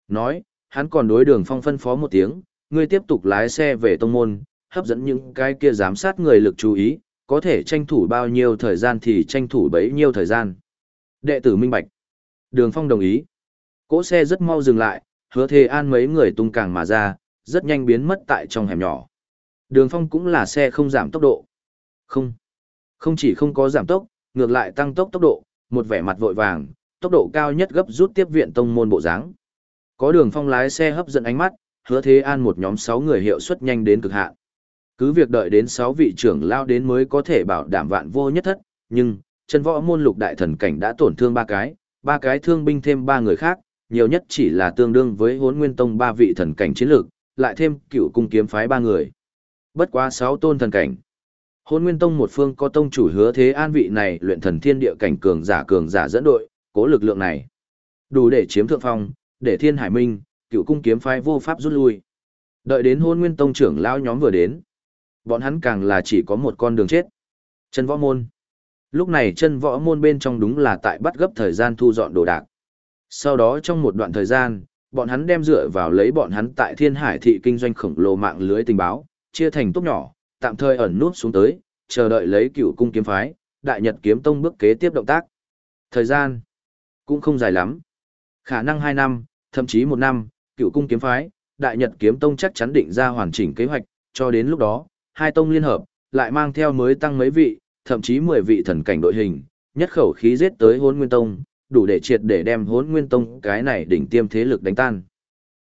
Nói, hắn còn đối đường phong phân phó một tiếng, ngươi tiếp tục lái xe về tông môn, hấp dẫn những cái kia giám sát người lực chú ý, có thể tranh thủ bao nhiêu thời gian thì tranh thủ bấy nhiêu thời gian. Đệ tử minh bạch. Đường Phong đồng ý. Cỗ xe rất mau dừng lại, hứa thề an mấy người tung càng mà ra, rất nhanh biến mất tại trong hẻm nhỏ. Đường Phong cũng là xe không giảm tốc độ. Không. Không chỉ không có giảm tốc, ngược lại tăng tốc tốc độ, một vẻ mặt vội vàng, tốc độ cao nhất gấp rút tiếp viện tông môn bộ dáng. Có đường phong lái xe hấp dẫn ánh mắt, hứa thế an một nhóm 6 người hiệu suất nhanh đến cực hạn. Cứ việc đợi đến 6 vị trưởng lao đến mới có thể bảo đảm vạn vô nhất thất, nhưng, chân võ môn lục đại thần cảnh đã tổn thương ba cái, ba cái thương binh thêm ba người khác, nhiều nhất chỉ là tương đương với huấn nguyên tông ba vị thần cảnh chiến lược, lại thêm cựu cung kiếm phái ba người. Bất quá 6 tôn thần cảnh. Hôn Nguyên Tông một phương có tông chủ hứa thế an vị này luyện thần thiên địa cảnh cường giả cường giả dẫn đội, cố lực lượng này. Đủ để chiếm thượng phong, để thiên hải minh, cựu cung kiếm phái vô pháp rút lui. Đợi đến hôn nguyên tông trưởng lão nhóm vừa đến. Bọn hắn càng là chỉ có một con đường chết. Chân võ môn. Lúc này chân võ môn bên trong đúng là tại bắt gấp thời gian thu dọn đồ đạc. Sau đó trong một đoạn thời gian, bọn hắn đem dựa vào lấy bọn hắn tại thiên hải thị kinh doanh khổng lồ mạng lưới tình báo, chia thành tốt nhỏ, tạm thời ẩn nút xuống tới, chờ đợi lấy cựu cung kiếm phái, đại nhật kiếm tông bước kế tiếp động tác. Thời gian cũng không dài lắm. Khả năng 2 năm, thậm chí 1 năm, cựu cung kiếm phái, đại nhật kiếm tông chắc chắn định ra hoàn chỉnh kế hoạch, cho đến lúc đó, hai tông liên hợp, lại mang theo mới tăng mấy vị, thậm chí 10 vị thần cảnh đội hình, nhất khẩu khí giết tới hốn nguyên tông, đủ để triệt để đem hốn nguyên tông cái này đỉnh tiêm thế lực đánh tan.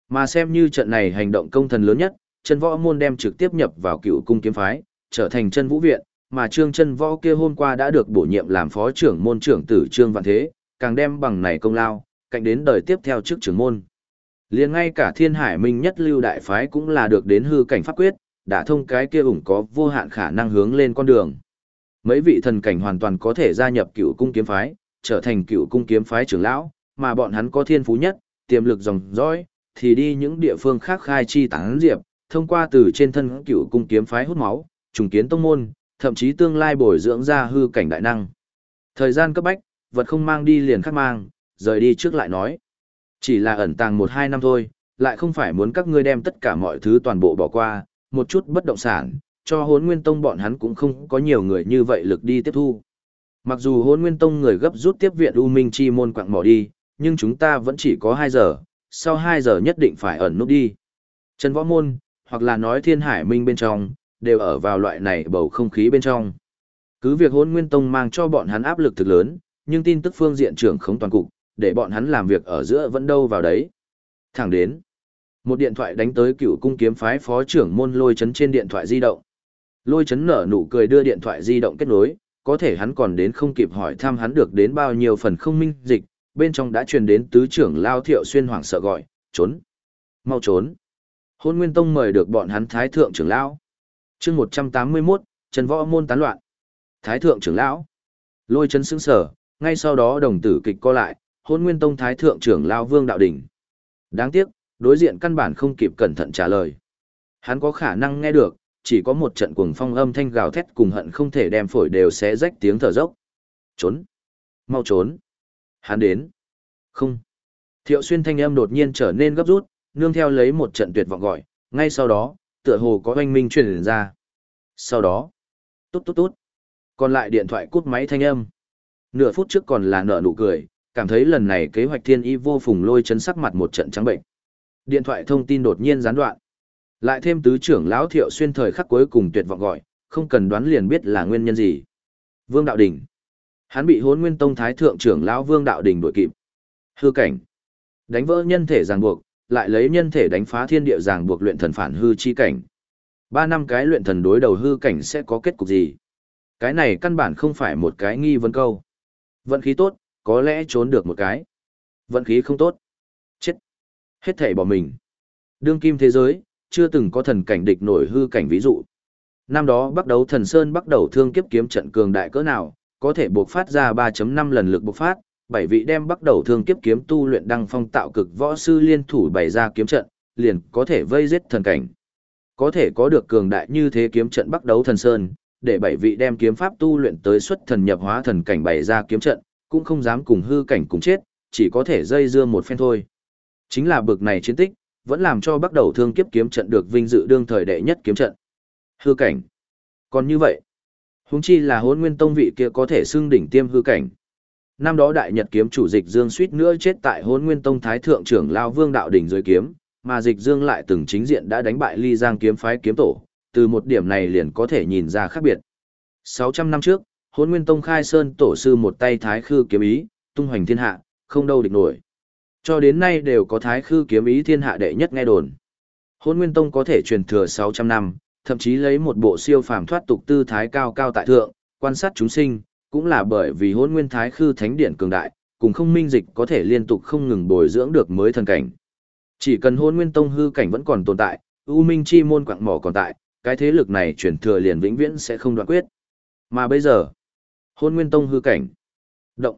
Mà xem như trận này hành động công thần lớn nhất, chân võ môn đem trực tiếp nhập vào cựu cung kiếm phái, trở thành chân vũ viện, mà trương chân võ kia hôm qua đã được bổ nhiệm làm phó trưởng môn trưởng tử trương vạn thế, càng đem bằng này công lao, cạnh đến đời tiếp theo trước trưởng môn. liền ngay cả thiên hải minh nhất lưu đại phái cũng là được đến hư cảnh pháp quyết, đã thông cái kia ủng có vô hạn khả năng hướng lên con đường. Mấy vị thần cảnh hoàn toàn có thể gia nhập cựu cung kiếm phái, trở thành cựu cung kiếm phái trưởng lão, mà bọn hắn có thiên phú nhất, tiềm lực dòng dõi, thì đi những địa phương khác khai chi tán diệp, thông qua từ trên thân cựu cung kiếm phái hút máu, trùng kiến tông môn, thậm chí tương lai bồi dưỡng ra hư cảnh đại năng. Thời gian cấp bách, vật không mang đi liền khắc mang, rời đi trước lại nói. Chỉ là ẩn tàng một hai năm thôi, lại không phải muốn các ngươi đem tất cả mọi thứ toàn bộ bỏ qua, một chút bất động sản, cho hốn nguyên tông bọn hắn cũng không có nhiều người như vậy lực đi tiếp thu. Mặc dù hốn nguyên tông người gấp rút tiếp viện U Minh Chi môn quạng mỏ đi, nhưng chúng ta vẫn chỉ có 2 giờ, sau 2 giờ nhất định phải ẩn nút đi. Trần Võ Môn, hoặc là nói Thiên Hải Minh bên trong, đều ở vào loại này bầu không khí bên trong. Cứ việc hốn nguyên tông mang cho bọn hắn áp lực thực lớn, nhưng tin tức phương diện trưởng không toàn cục, để bọn hắn làm việc ở giữa vẫn đâu vào đấy. Thẳng đến, một điện thoại đánh tới cựu cung kiếm phái phó trưởng môn lôi chấn trên điện thoại di động. Lôi chấn nở nụ cười đưa điện thoại di động kết nối, có thể hắn còn đến không kịp hỏi thăm hắn được đến bao nhiêu phần không minh dịch, bên trong đã truyền đến tứ trưởng lao thiệu xuyên hoảng sợ gọi, trốn, mau trốn. Hôn Nguyên Tông mời được bọn hắn thái thượng trưởng lão. Chương 181, Trần Võ môn tán loạn. Thái thượng trưởng lão. Lôi chấn sững sở, ngay sau đó đồng tử kịch co lại, Hôn Nguyên Tông thái thượng trưởng lao Vương Đạo Đỉnh. Đáng tiếc, đối diện căn bản không kịp cẩn thận trả lời. Hắn có khả năng nghe được, chỉ có một trận cuồng phong âm thanh gào thét cùng hận không thể đem phổi đều xé rách tiếng thở dốc. Trốn! Mau trốn! Hắn đến! Không! Thiệu xuyên thanh âm đột nhiên trở nên gấp rút, nương theo lấy một trận tuyệt vọng gọi, ngay sau đó, tựa hồ có oanh minh truyền ra. Sau đó, tốt tốt tốt. Còn lại điện thoại cút máy thanh âm. Nửa phút trước còn là nở nụ cười, cảm thấy lần này kế hoạch thiên y vô phùng lôi chấn sắc mặt một trận trắng bệnh. Điện thoại thông tin đột nhiên gián đoạn. Lại thêm tứ trưởng lão Thiệu xuyên thời khắc cuối cùng tuyệt vọng gọi, không cần đoán liền biết là nguyên nhân gì. Vương Đạo Đình. Hắn bị hốn Nguyên Tông thái thượng trưởng lão Vương Đạo Đình đuổi kịp. Hư cảnh. Đánh vỡ nhân thể ràng buộc, lại lấy nhân thể đánh phá thiên địa ràng buộc luyện thần phản hư chi cảnh. Ba năm cái luyện thần đối đầu hư cảnh sẽ có kết cục gì? Cái này căn bản không phải một cái nghi vấn câu. Vận khí tốt, có lẽ trốn được một cái. Vận khí không tốt. Chết. Hết thể bỏ mình. Đương kim thế giới, chưa từng có thần cảnh địch nổi hư cảnh ví dụ. Năm đó bắt đầu thần Sơn bắt đầu thương kiếp kiếm trận cường đại cỡ nào, có thể buộc phát ra 3.5 lần lực bộc phát, bảy vị đem bắt đầu thương kiếp kiếm tu luyện đăng phong tạo cực võ sư liên thủ bày ra kiếm trận, liền có thể vây giết thần cảnh. Có thể có được cường đại như thế kiếm trận bắt đầu thần sơn, để bảy vị đem kiếm pháp tu luyện tới xuất thần nhập hóa thần cảnh bày ra kiếm trận, cũng không dám cùng hư cảnh cùng chết, chỉ có thể dây dưa một phen thôi. Chính là bực này chiến tích, vẫn làm cho bắt đầu thương kiếp kiếm trận được vinh dự đương thời đệ nhất kiếm trận. Hư cảnh. Còn như vậy, huống chi là hôn nguyên tông vị kia có thể xưng đỉnh tiêm hư cảnh. Năm đó đại nhật kiếm chủ dịch dương suýt nữa chết tại hôn nguyên tông thái thượng trưởng lao vương đạo đỉnh dưới kiếm, mà dịch dương lại từng chính diện đã đánh bại ly giang kiếm phái kiếm tổ, từ một điểm này liền có thể nhìn ra khác biệt. 600 năm trước, Hôn Nguyên Tông khai sơn tổ sư một tay thái khư kiếm ý, tung hoành thiên hạ, không đâu địch nổi. Cho đến nay đều có thái khư kiếm ý thiên hạ đệ nhất nghe đồn. Hôn Nguyên Tông có thể truyền thừa 600 năm, thậm chí lấy một bộ siêu phàm thoát tục tư thái cao cao tại thượng, quan sát chúng sinh, cũng là bởi vì hôn nguyên thái khư thánh Điện cường đại, cùng không minh dịch có thể liên tục không ngừng bồi dưỡng được mới thần cảnh. Chỉ cần hôn nguyên tông hư cảnh vẫn còn tồn tại, U Minh Chi môn quạng mỏ còn tại, cái thế lực này chuyển thừa liền vĩnh viễn sẽ không đoạn quyết. Mà bây giờ, hôn nguyên tông hư cảnh, động,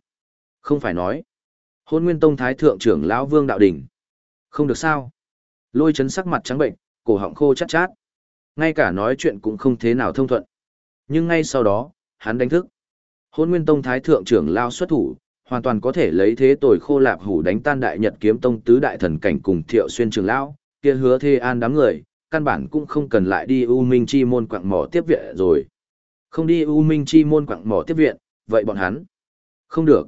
không phải nói, hôn nguyên tông thái thượng trưởng lão vương đạo đỉnh, không được sao. Lôi chấn sắc mặt trắng bệnh, cổ họng khô chát chát. Ngay cả nói chuyện cũng không thế nào thông thuận. Nhưng ngay sau đó, hắn đánh thức. Hôn nguyên tông thái thượng trưởng lao xuất thủ, hoàn toàn có thể lấy thế tồi khô lạp hủ đánh tan đại nhật kiếm tông tứ đại thần cảnh cùng thiệu xuyên Trường lão, kia hứa thê an đám người, căn bản cũng không cần lại đi U Minh Chi môn quạng mỏ tiếp viện rồi. Không đi U Minh Chi môn quặng mỏ tiếp viện, vậy bọn hắn? Không được.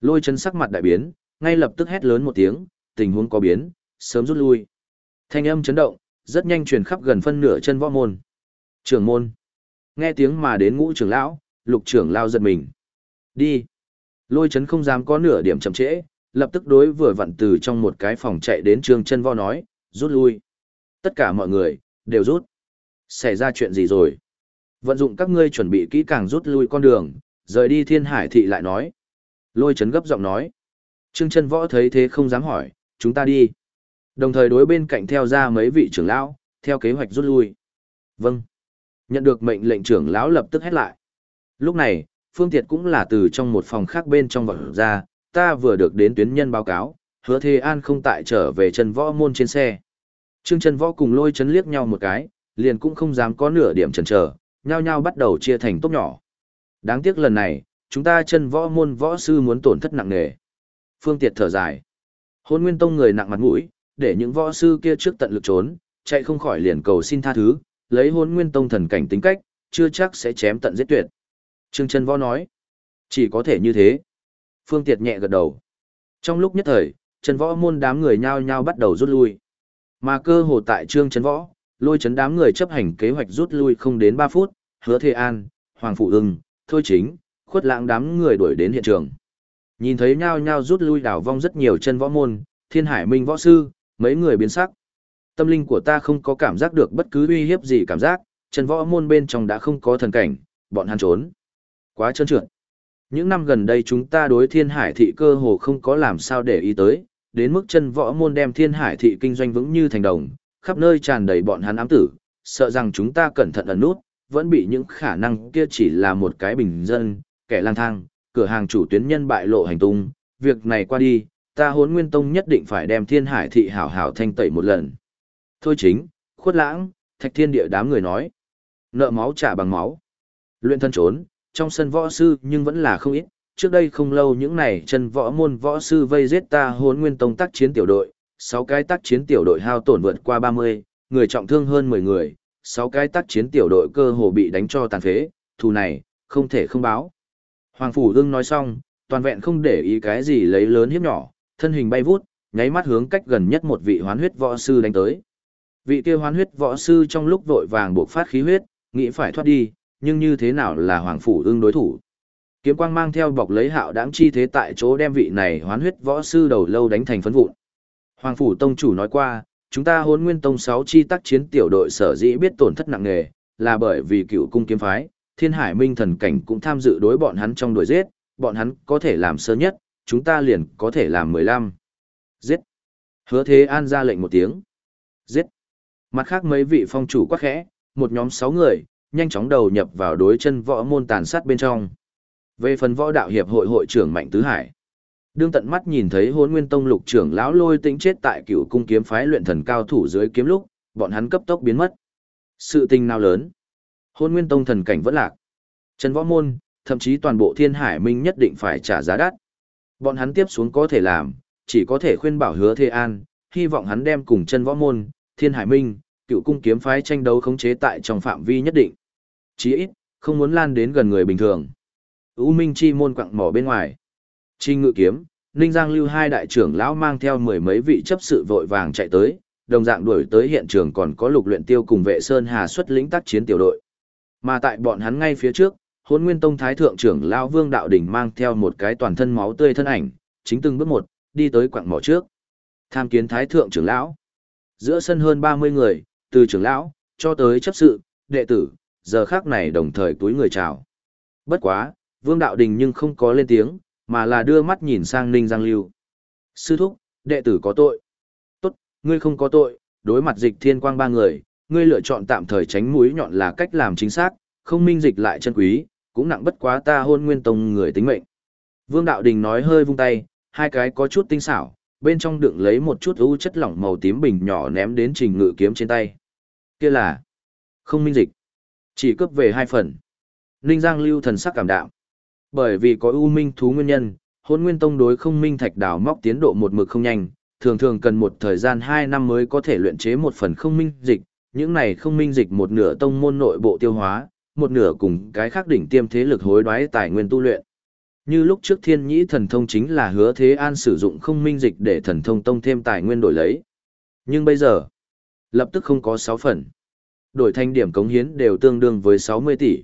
Lôi chấn sắc mặt đại biến, ngay lập tức hét lớn một tiếng, tình huống có biến, sớm rút lui. Thanh âm chấn động, rất nhanh truyền khắp gần phân nửa chân võ môn. Trưởng môn. Nghe tiếng mà đến ngũ trưởng lão, lục trưởng lao giật mình. Đi. Lôi chấn không dám có nửa điểm chậm trễ, lập tức đối vừa vặn từ trong một cái phòng chạy đến trường chân võ nói, rút lui. Tất cả mọi người, đều rút. Xảy ra chuyện gì rồi? Vận dụng các ngươi chuẩn bị kỹ càng rút lui con đường, rời đi thiên hải thị lại nói. Lôi chấn gấp giọng nói. Trương chân võ thấy thế không dám hỏi, chúng ta đi. Đồng thời đối bên cạnh theo ra mấy vị trưởng lão, theo kế hoạch rút lui. Vâng. Nhận được mệnh lệnh trưởng lão lập tức hét lại. Lúc này, Phương Tiệt cũng là từ trong một phòng khác bên trong vật ra, ta vừa được đến tuyến nhân báo cáo, hứa thế An không tại trở về chân võ môn trên xe. Trương chân võ cùng lôi chấn liếc nhau một cái, liền cũng không dám có nửa điểm chần chờ, nhao nhau bắt đầu chia thành tốt nhỏ. Đáng tiếc lần này, chúng ta chân võ môn võ sư muốn tổn thất nặng nề. Phương Tiệt thở dài. Hôn Nguyên Tông người nặng mặt mũi, để những võ sư kia trước tận lực trốn, chạy không khỏi liền cầu xin tha thứ, lấy hôn nguyên tông thần cảnh tính cách, chưa chắc sẽ chém tận giết tuyệt. Trương Chân Võ nói, chỉ có thể như thế. Phương Tiệt nhẹ gật đầu. Trong lúc nhất thời, Trần Võ môn đám người nhao nhao bắt đầu rút lui. Mà cơ hồ tại Trương Trần Võ, lôi chấn đám người chấp hành kế hoạch rút lui không đến 3 phút, hứa thế An, Hoàng Phụ Ưng, Thôi Chính, khuất lãng đám người đuổi đến hiện trường. Nhìn thấy nhao nhao rút lui đảo vong rất nhiều chân võ môn, thiên hải minh võ sư, mấy người biến sắc. Tâm linh của ta không có cảm giác được bất cứ uy hiếp gì cảm giác, chân võ môn bên trong đã không có thần cảnh, bọn hắn trốn. Quá trơn trượt. Những năm gần đây chúng ta đối thiên hải thị cơ hồ không có làm sao để ý tới, đến mức chân võ môn đem thiên hải thị kinh doanh vững như thành đồng, khắp nơi tràn đầy bọn hắn ám tử, sợ rằng chúng ta cẩn thận ẩn nút, vẫn bị những khả năng kia chỉ là một cái bình dân, kẻ lang thang, cửa hàng chủ tuyến nhân bại lộ hành tung, việc này qua đi, ta hốn nguyên tông nhất định phải đem thiên hải thị hảo hảo thanh tẩy một lần. Thôi chính, khuất lãng, thạch thiên địa đám người nói. Nợ máu trả bằng máu. Luyện thân trốn, trong sân võ sư nhưng vẫn là không ít. Trước đây không lâu những này chân võ môn võ sư vây giết ta hốn nguyên tông tác chiến tiểu đội. sáu cái tác chiến tiểu đội hao tổn vượt qua 30, người trọng thương hơn 10 người sáu cái tác chiến tiểu đội cơ hồ bị đánh cho tàn phế, thù này, không thể không báo. Hoàng Phủ Đương nói xong, toàn vẹn không để ý cái gì lấy lớn hiếp nhỏ, thân hình bay vút, nháy mắt hướng cách gần nhất một vị hoán huyết võ sư đánh tới. Vị kia hoán huyết võ sư trong lúc vội vàng buộc phát khí huyết, nghĩ phải thoát đi, nhưng như thế nào là hoàng phủ ưng đối thủ. Kiếm quang mang theo bọc lấy hạo đáng chi thế tại chỗ đem vị này hoán huyết võ sư đầu lâu đánh thành phấn vụn. Hoàng phủ tông chủ nói qua, chúng ta hốn nguyên tông 6 chi tác chiến tiểu đội sở dĩ biết tổn thất nặng nề, là bởi vì cựu cung kiếm phái, thiên hải minh thần cảnh cũng tham dự đối bọn hắn trong đuổi giết, bọn hắn có thể làm sơ nhất, chúng ta liền có thể làm 15. Giết. Hứa Thế An ra lệnh một tiếng. Giết. Mặt khác mấy vị phong chủ quát khẽ, một nhóm 6 người, nhanh chóng đầu nhập vào đối chân võ môn tàn sát bên trong. Về phần võ đạo hiệp hội hội trưởng Mạnh Tứ Hải. Đương tận mắt nhìn thấy hôn nguyên tông lục trưởng lão lôi tĩnh chết tại cựu cung kiếm phái luyện thần cao thủ dưới kiếm lúc, bọn hắn cấp tốc biến mất. Sự tình nào lớn? Hôn nguyên tông thần cảnh vẫn lạc. Chân võ môn, thậm chí toàn bộ thiên hải minh nhất định phải trả giá đắt. Bọn hắn tiếp xuống có thể làm, chỉ có thể khuyên bảo hứa Thê An, hy vọng hắn đem cùng chân võ môn, thiên hải minh, cựu cung kiếm phái tranh đấu khống chế tại trong phạm vi nhất định. Chí ít, không muốn lan đến gần người bình thường. U Minh chi môn quặng mỏ bên ngoài. Trình ngự kiếm, Ninh Giang lưu hai đại trưởng lão mang theo mười mấy vị chấp sự vội vàng chạy tới, đồng dạng đuổi tới hiện trường còn có lục luyện tiêu cùng vệ sơn hà xuất lĩnh tác chiến tiểu đội. Mà tại bọn hắn ngay phía trước, hôn nguyên tông thái thượng trưởng lão vương đạo đỉnh mang theo một cái toàn thân máu tươi thân ảnh, chính từng bước một, đi tới quặng mỏ trước. Tham kiến thái thượng trưởng lão. Giữa sân hơn 30 người, từ trưởng lão, cho tới chấp sự, đệ tử, giờ khác này đồng thời túi người chào. Bất quá, vương đạo đình nhưng không có lên tiếng, mà là đưa mắt nhìn sang Ninh Giang Lưu. Sư thúc, đệ tử có tội. Tốt, ngươi không có tội, đối mặt dịch thiên quang ba người, ngươi lựa chọn tạm thời tránh mũi nhọn là cách làm chính xác, không minh dịch lại chân quý, cũng nặng bất quá ta hôn nguyên tông người tính mệnh. Vương Đạo Đình nói hơi vung tay, hai cái có chút tinh xảo, bên trong đựng lấy một chút ưu chất lỏng màu tím bình nhỏ ném đến trình ngự kiếm trên tay. Kia là không minh dịch, chỉ cướp về hai phần. Ninh Giang lưu thần sắc cảm đạm. Bởi vì có ưu minh thú nguyên nhân, hôn nguyên tông đối không minh thạch đào móc tiến độ một mực không nhanh, thường thường cần một thời gian 2 năm mới có thể luyện chế một phần không minh dịch, những này không minh dịch một nửa tông môn nội bộ tiêu hóa, một nửa cùng cái khác đỉnh tiêm thế lực hối đoái tài nguyên tu luyện. Như lúc trước thiên nhĩ thần thông chính là hứa thế an sử dụng không minh dịch để thần thông tông thêm tài nguyên đổi lấy. Nhưng bây giờ, lập tức không có 6 phần. Đổi thành điểm cống hiến đều tương đương với 60 tỷ.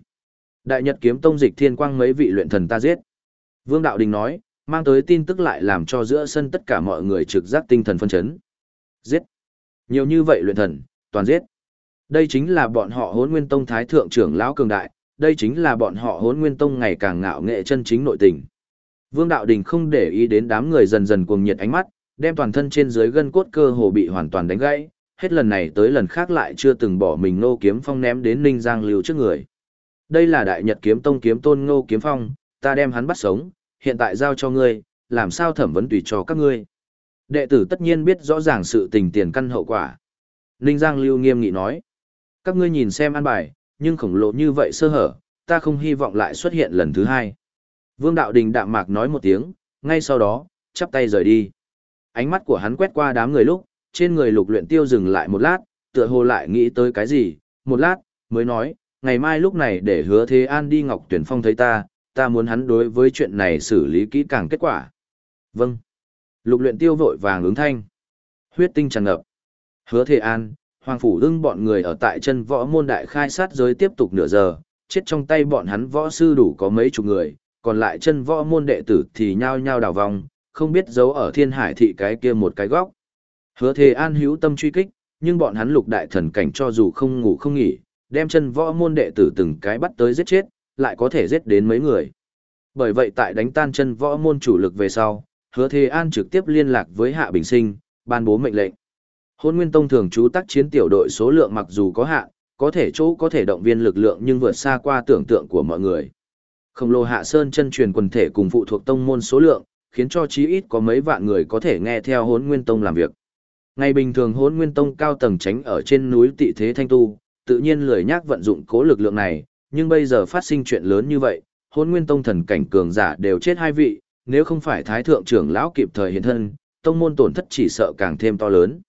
Đại Nhật kiếm tông dịch thiên quang mấy vị luyện thần ta giết. Vương Đạo Đình nói, mang tới tin tức lại làm cho giữa sân tất cả mọi người trực giác tinh thần phân chấn. Giết. Nhiều như vậy luyện thần, toàn giết. Đây chính là bọn họ hốn nguyên tông thái thượng trưởng lão cường đại, đây chính là bọn họ hốn nguyên tông ngày càng ngạo nghệ chân chính nội tình. Vương Đạo Đình không để ý đến đám người dần dần cuồng nhiệt ánh mắt, đem toàn thân trên dưới gân cốt cơ hồ bị hoàn toàn đánh gãy, hết lần này tới lần khác lại chưa từng bỏ mình nô kiếm phong ném đến Ninh Giang Lưu trước người. Đây là đại nhật kiếm tông kiếm tôn ngô kiếm phong, ta đem hắn bắt sống, hiện tại giao cho ngươi, làm sao thẩm vấn tùy cho các ngươi. Đệ tử tất nhiên biết rõ ràng sự tình tiền căn hậu quả. Ninh Giang Lưu nghiêm nghị nói, các ngươi nhìn xem an bài, nhưng khổng lồ như vậy sơ hở, ta không hy vọng lại xuất hiện lần thứ hai. Vương Đạo Đình đạm mạc nói một tiếng, ngay sau đó, chắp tay rời đi. Ánh mắt của hắn quét qua đám người lúc, trên người lục luyện tiêu dừng lại một lát, tựa hồ lại nghĩ tới cái gì, một lát, mới nói, ngày mai lúc này để hứa thế an đi ngọc tuyển phong thấy ta, ta muốn hắn đối với chuyện này xử lý kỹ càng kết quả. Vâng. Lục luyện tiêu vội vàng ứng thanh. Huyết tinh tràn ngập. Hứa thế an, Hoàng Phủ ưng bọn người ở tại chân võ môn đại khai sát giới tiếp tục nửa giờ, chết trong tay bọn hắn võ sư đủ có mấy chục người, còn lại chân võ môn đệ tử thì nhao nhao đào vòng, không biết giấu ở thiên hải thị cái kia một cái góc. Hứa Thế an hữu tâm truy kích, nhưng bọn hắn lục đại thần cảnh cho dù không ngủ không nghỉ, đem chân võ môn đệ tử từng cái bắt tới giết chết, lại có thể giết đến mấy người. Bởi vậy tại đánh tan chân võ môn chủ lực về sau, hứa thề an trực tiếp liên lạc với hạ bình sinh, ban bố mệnh lệnh. Hôn Nguyên Tông thường trú tác chiến tiểu đội số lượng mặc dù có hạn, có thể chỗ có thể động viên lực lượng nhưng vượt xa qua tưởng tượng của mọi người. Khổng lồ hạ sơn chân truyền quần thể cùng phụ thuộc tông môn số lượng, khiến cho chí ít có mấy vạn người có thể nghe theo Hỗn Nguyên Tông làm việc. Ngày bình thường Hỗn Nguyên Tông cao tầng tránh ở trên núi Tị Thế Thanh Tu, tự nhiên lười nhác vận dụng cố lực lượng này, nhưng bây giờ phát sinh chuyện lớn như vậy, hôn Nguyên Tông thần cảnh cường giả đều chết hai vị, nếu không phải Thái thượng trưởng lão kịp thời hiện thân, tông môn tổn thất chỉ sợ càng thêm to lớn.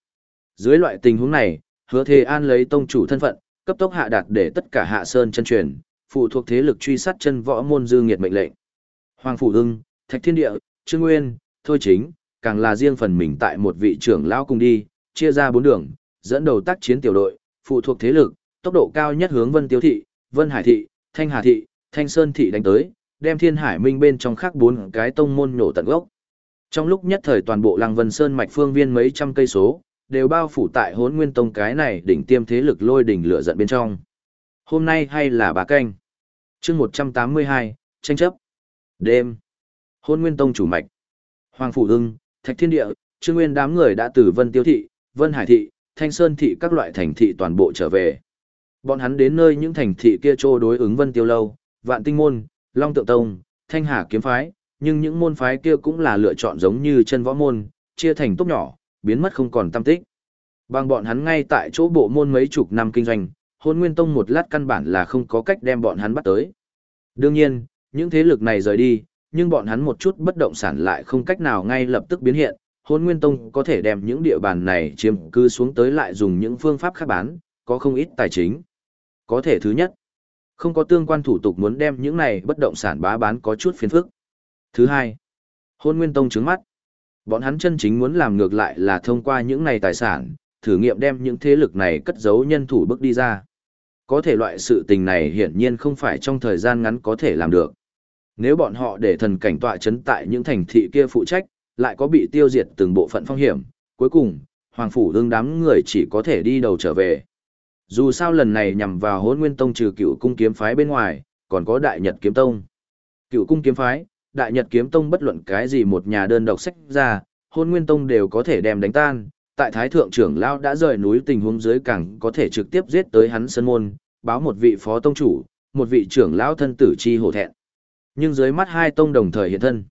Dưới loại tình huống này, hứa thề an lấy tông chủ thân phận, cấp tốc hạ đạt để tất cả hạ sơn chân truyền, phụ thuộc thế lực truy sát chân võ môn dư nghiệt mệnh lệnh. Hoàng Phủ Hưng, Thạch Thiên Địa, Trương Nguyên, Thôi Chính, càng là riêng phần mình tại một vị trưởng lão cùng đi, chia ra bốn đường, dẫn đầu tác chiến tiểu đội, phụ thuộc thế lực, tốc độ cao nhất hướng Vân Tiêu Thị, Vân Hải Thị, Thanh Hà Thị, Thanh Sơn Thị đánh tới, đem Thiên Hải Minh bên trong khác bốn cái tông môn nổ tận gốc. Trong lúc nhất thời toàn bộ Lăng Vân Sơn mạch phương viên mấy trăm cây số, đều bao phủ tại Hỗn nguyên tông cái này đỉnh tiêm thế lực lôi đỉnh lửa giận bên trong. Hôm nay hay là bà canh. chương 182, tranh chấp. Đêm. Hỗn nguyên tông chủ mạch. Hoàng Phủ Ưng, Thạch Thiên Địa, Trương Nguyên đám người đã từ Vân Tiêu Thị, Vân Hải Thị, Thanh Sơn Thị các loại thành thị toàn bộ trở về. Bọn hắn đến nơi những thành thị kia trô đối ứng Vân Tiêu Lâu, Vạn Tinh Môn, Long Tượng Tông, Thanh Hà Kiếm Phái, nhưng những môn phái kia cũng là lựa chọn giống như chân võ môn, chia thành tốt nhỏ, biến mất không còn tâm tích. Bằng bọn hắn ngay tại chỗ bộ môn mấy chục năm kinh doanh, hôn nguyên tông một lát căn bản là không có cách đem bọn hắn bắt tới. Đương nhiên, những thế lực này rời đi, nhưng bọn hắn một chút bất động sản lại không cách nào ngay lập tức biến hiện. Hôn Nguyên Tông có thể đem những địa bàn này chiếm cư xuống tới lại dùng những phương pháp khác bán, có không ít tài chính. Có thể thứ nhất, không có tương quan thủ tục muốn đem những này bất động sản bá bán có chút phiền phức. Thứ hai, Hôn Nguyên Tông trứng mắt, Bọn hắn chân chính muốn làm ngược lại là thông qua những này tài sản, thử nghiệm đem những thế lực này cất giấu nhân thủ bước đi ra. Có thể loại sự tình này hiển nhiên không phải trong thời gian ngắn có thể làm được. Nếu bọn họ để thần cảnh tọa chấn tại những thành thị kia phụ trách, lại có bị tiêu diệt từng bộ phận phong hiểm, cuối cùng, Hoàng Phủ đương đám người chỉ có thể đi đầu trở về. Dù sao lần này nhằm vào hôn nguyên tông trừ cựu cung kiếm phái bên ngoài, còn có đại nhật kiếm tông. Cựu cung kiếm phái, đại nhật kiếm tông bất luận cái gì một nhà đơn độc sách ra, hôn nguyên tông đều có thể đem đánh tan. Tại thái thượng trưởng lao đã rời núi tình huống dưới cảng có thể trực tiếp giết tới hắn sân môn, báo một vị phó tông chủ, một vị trưởng lão thân tử chi hổ thẹn. Nhưng dưới mắt hai tông đồng thời hiện thân.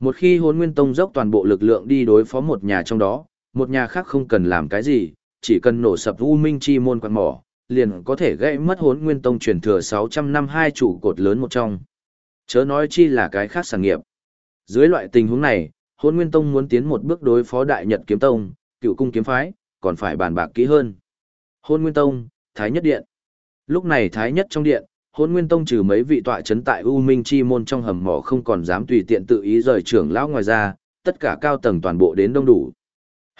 Một khi hôn nguyên tông dốc toàn bộ lực lượng đi đối phó một nhà trong đó, một nhà khác không cần làm cái gì, chỉ cần nổ sập U Minh Chi môn quan mỏ, liền có thể gãy mất hốn nguyên tông truyền thừa 600 năm hai trụ cột lớn một trong. Chớ nói chi là cái khác sản nghiệp. Dưới loại tình huống này, hôn nguyên tông muốn tiến một bước đối phó đại nhật kiếm tông, cựu cung kiếm phái, còn phải bàn bạc kỹ hơn. Hôn nguyên tông, Thái Nhất Điện. Lúc này Thái Nhất trong điện, hôn nguyên tông trừ mấy vị tọa chấn tại U Minh Chi môn trong hầm mỏ không còn dám tùy tiện tự ý rời trưởng lão ngoài ra, tất cả cao tầng toàn bộ đến đông đủ.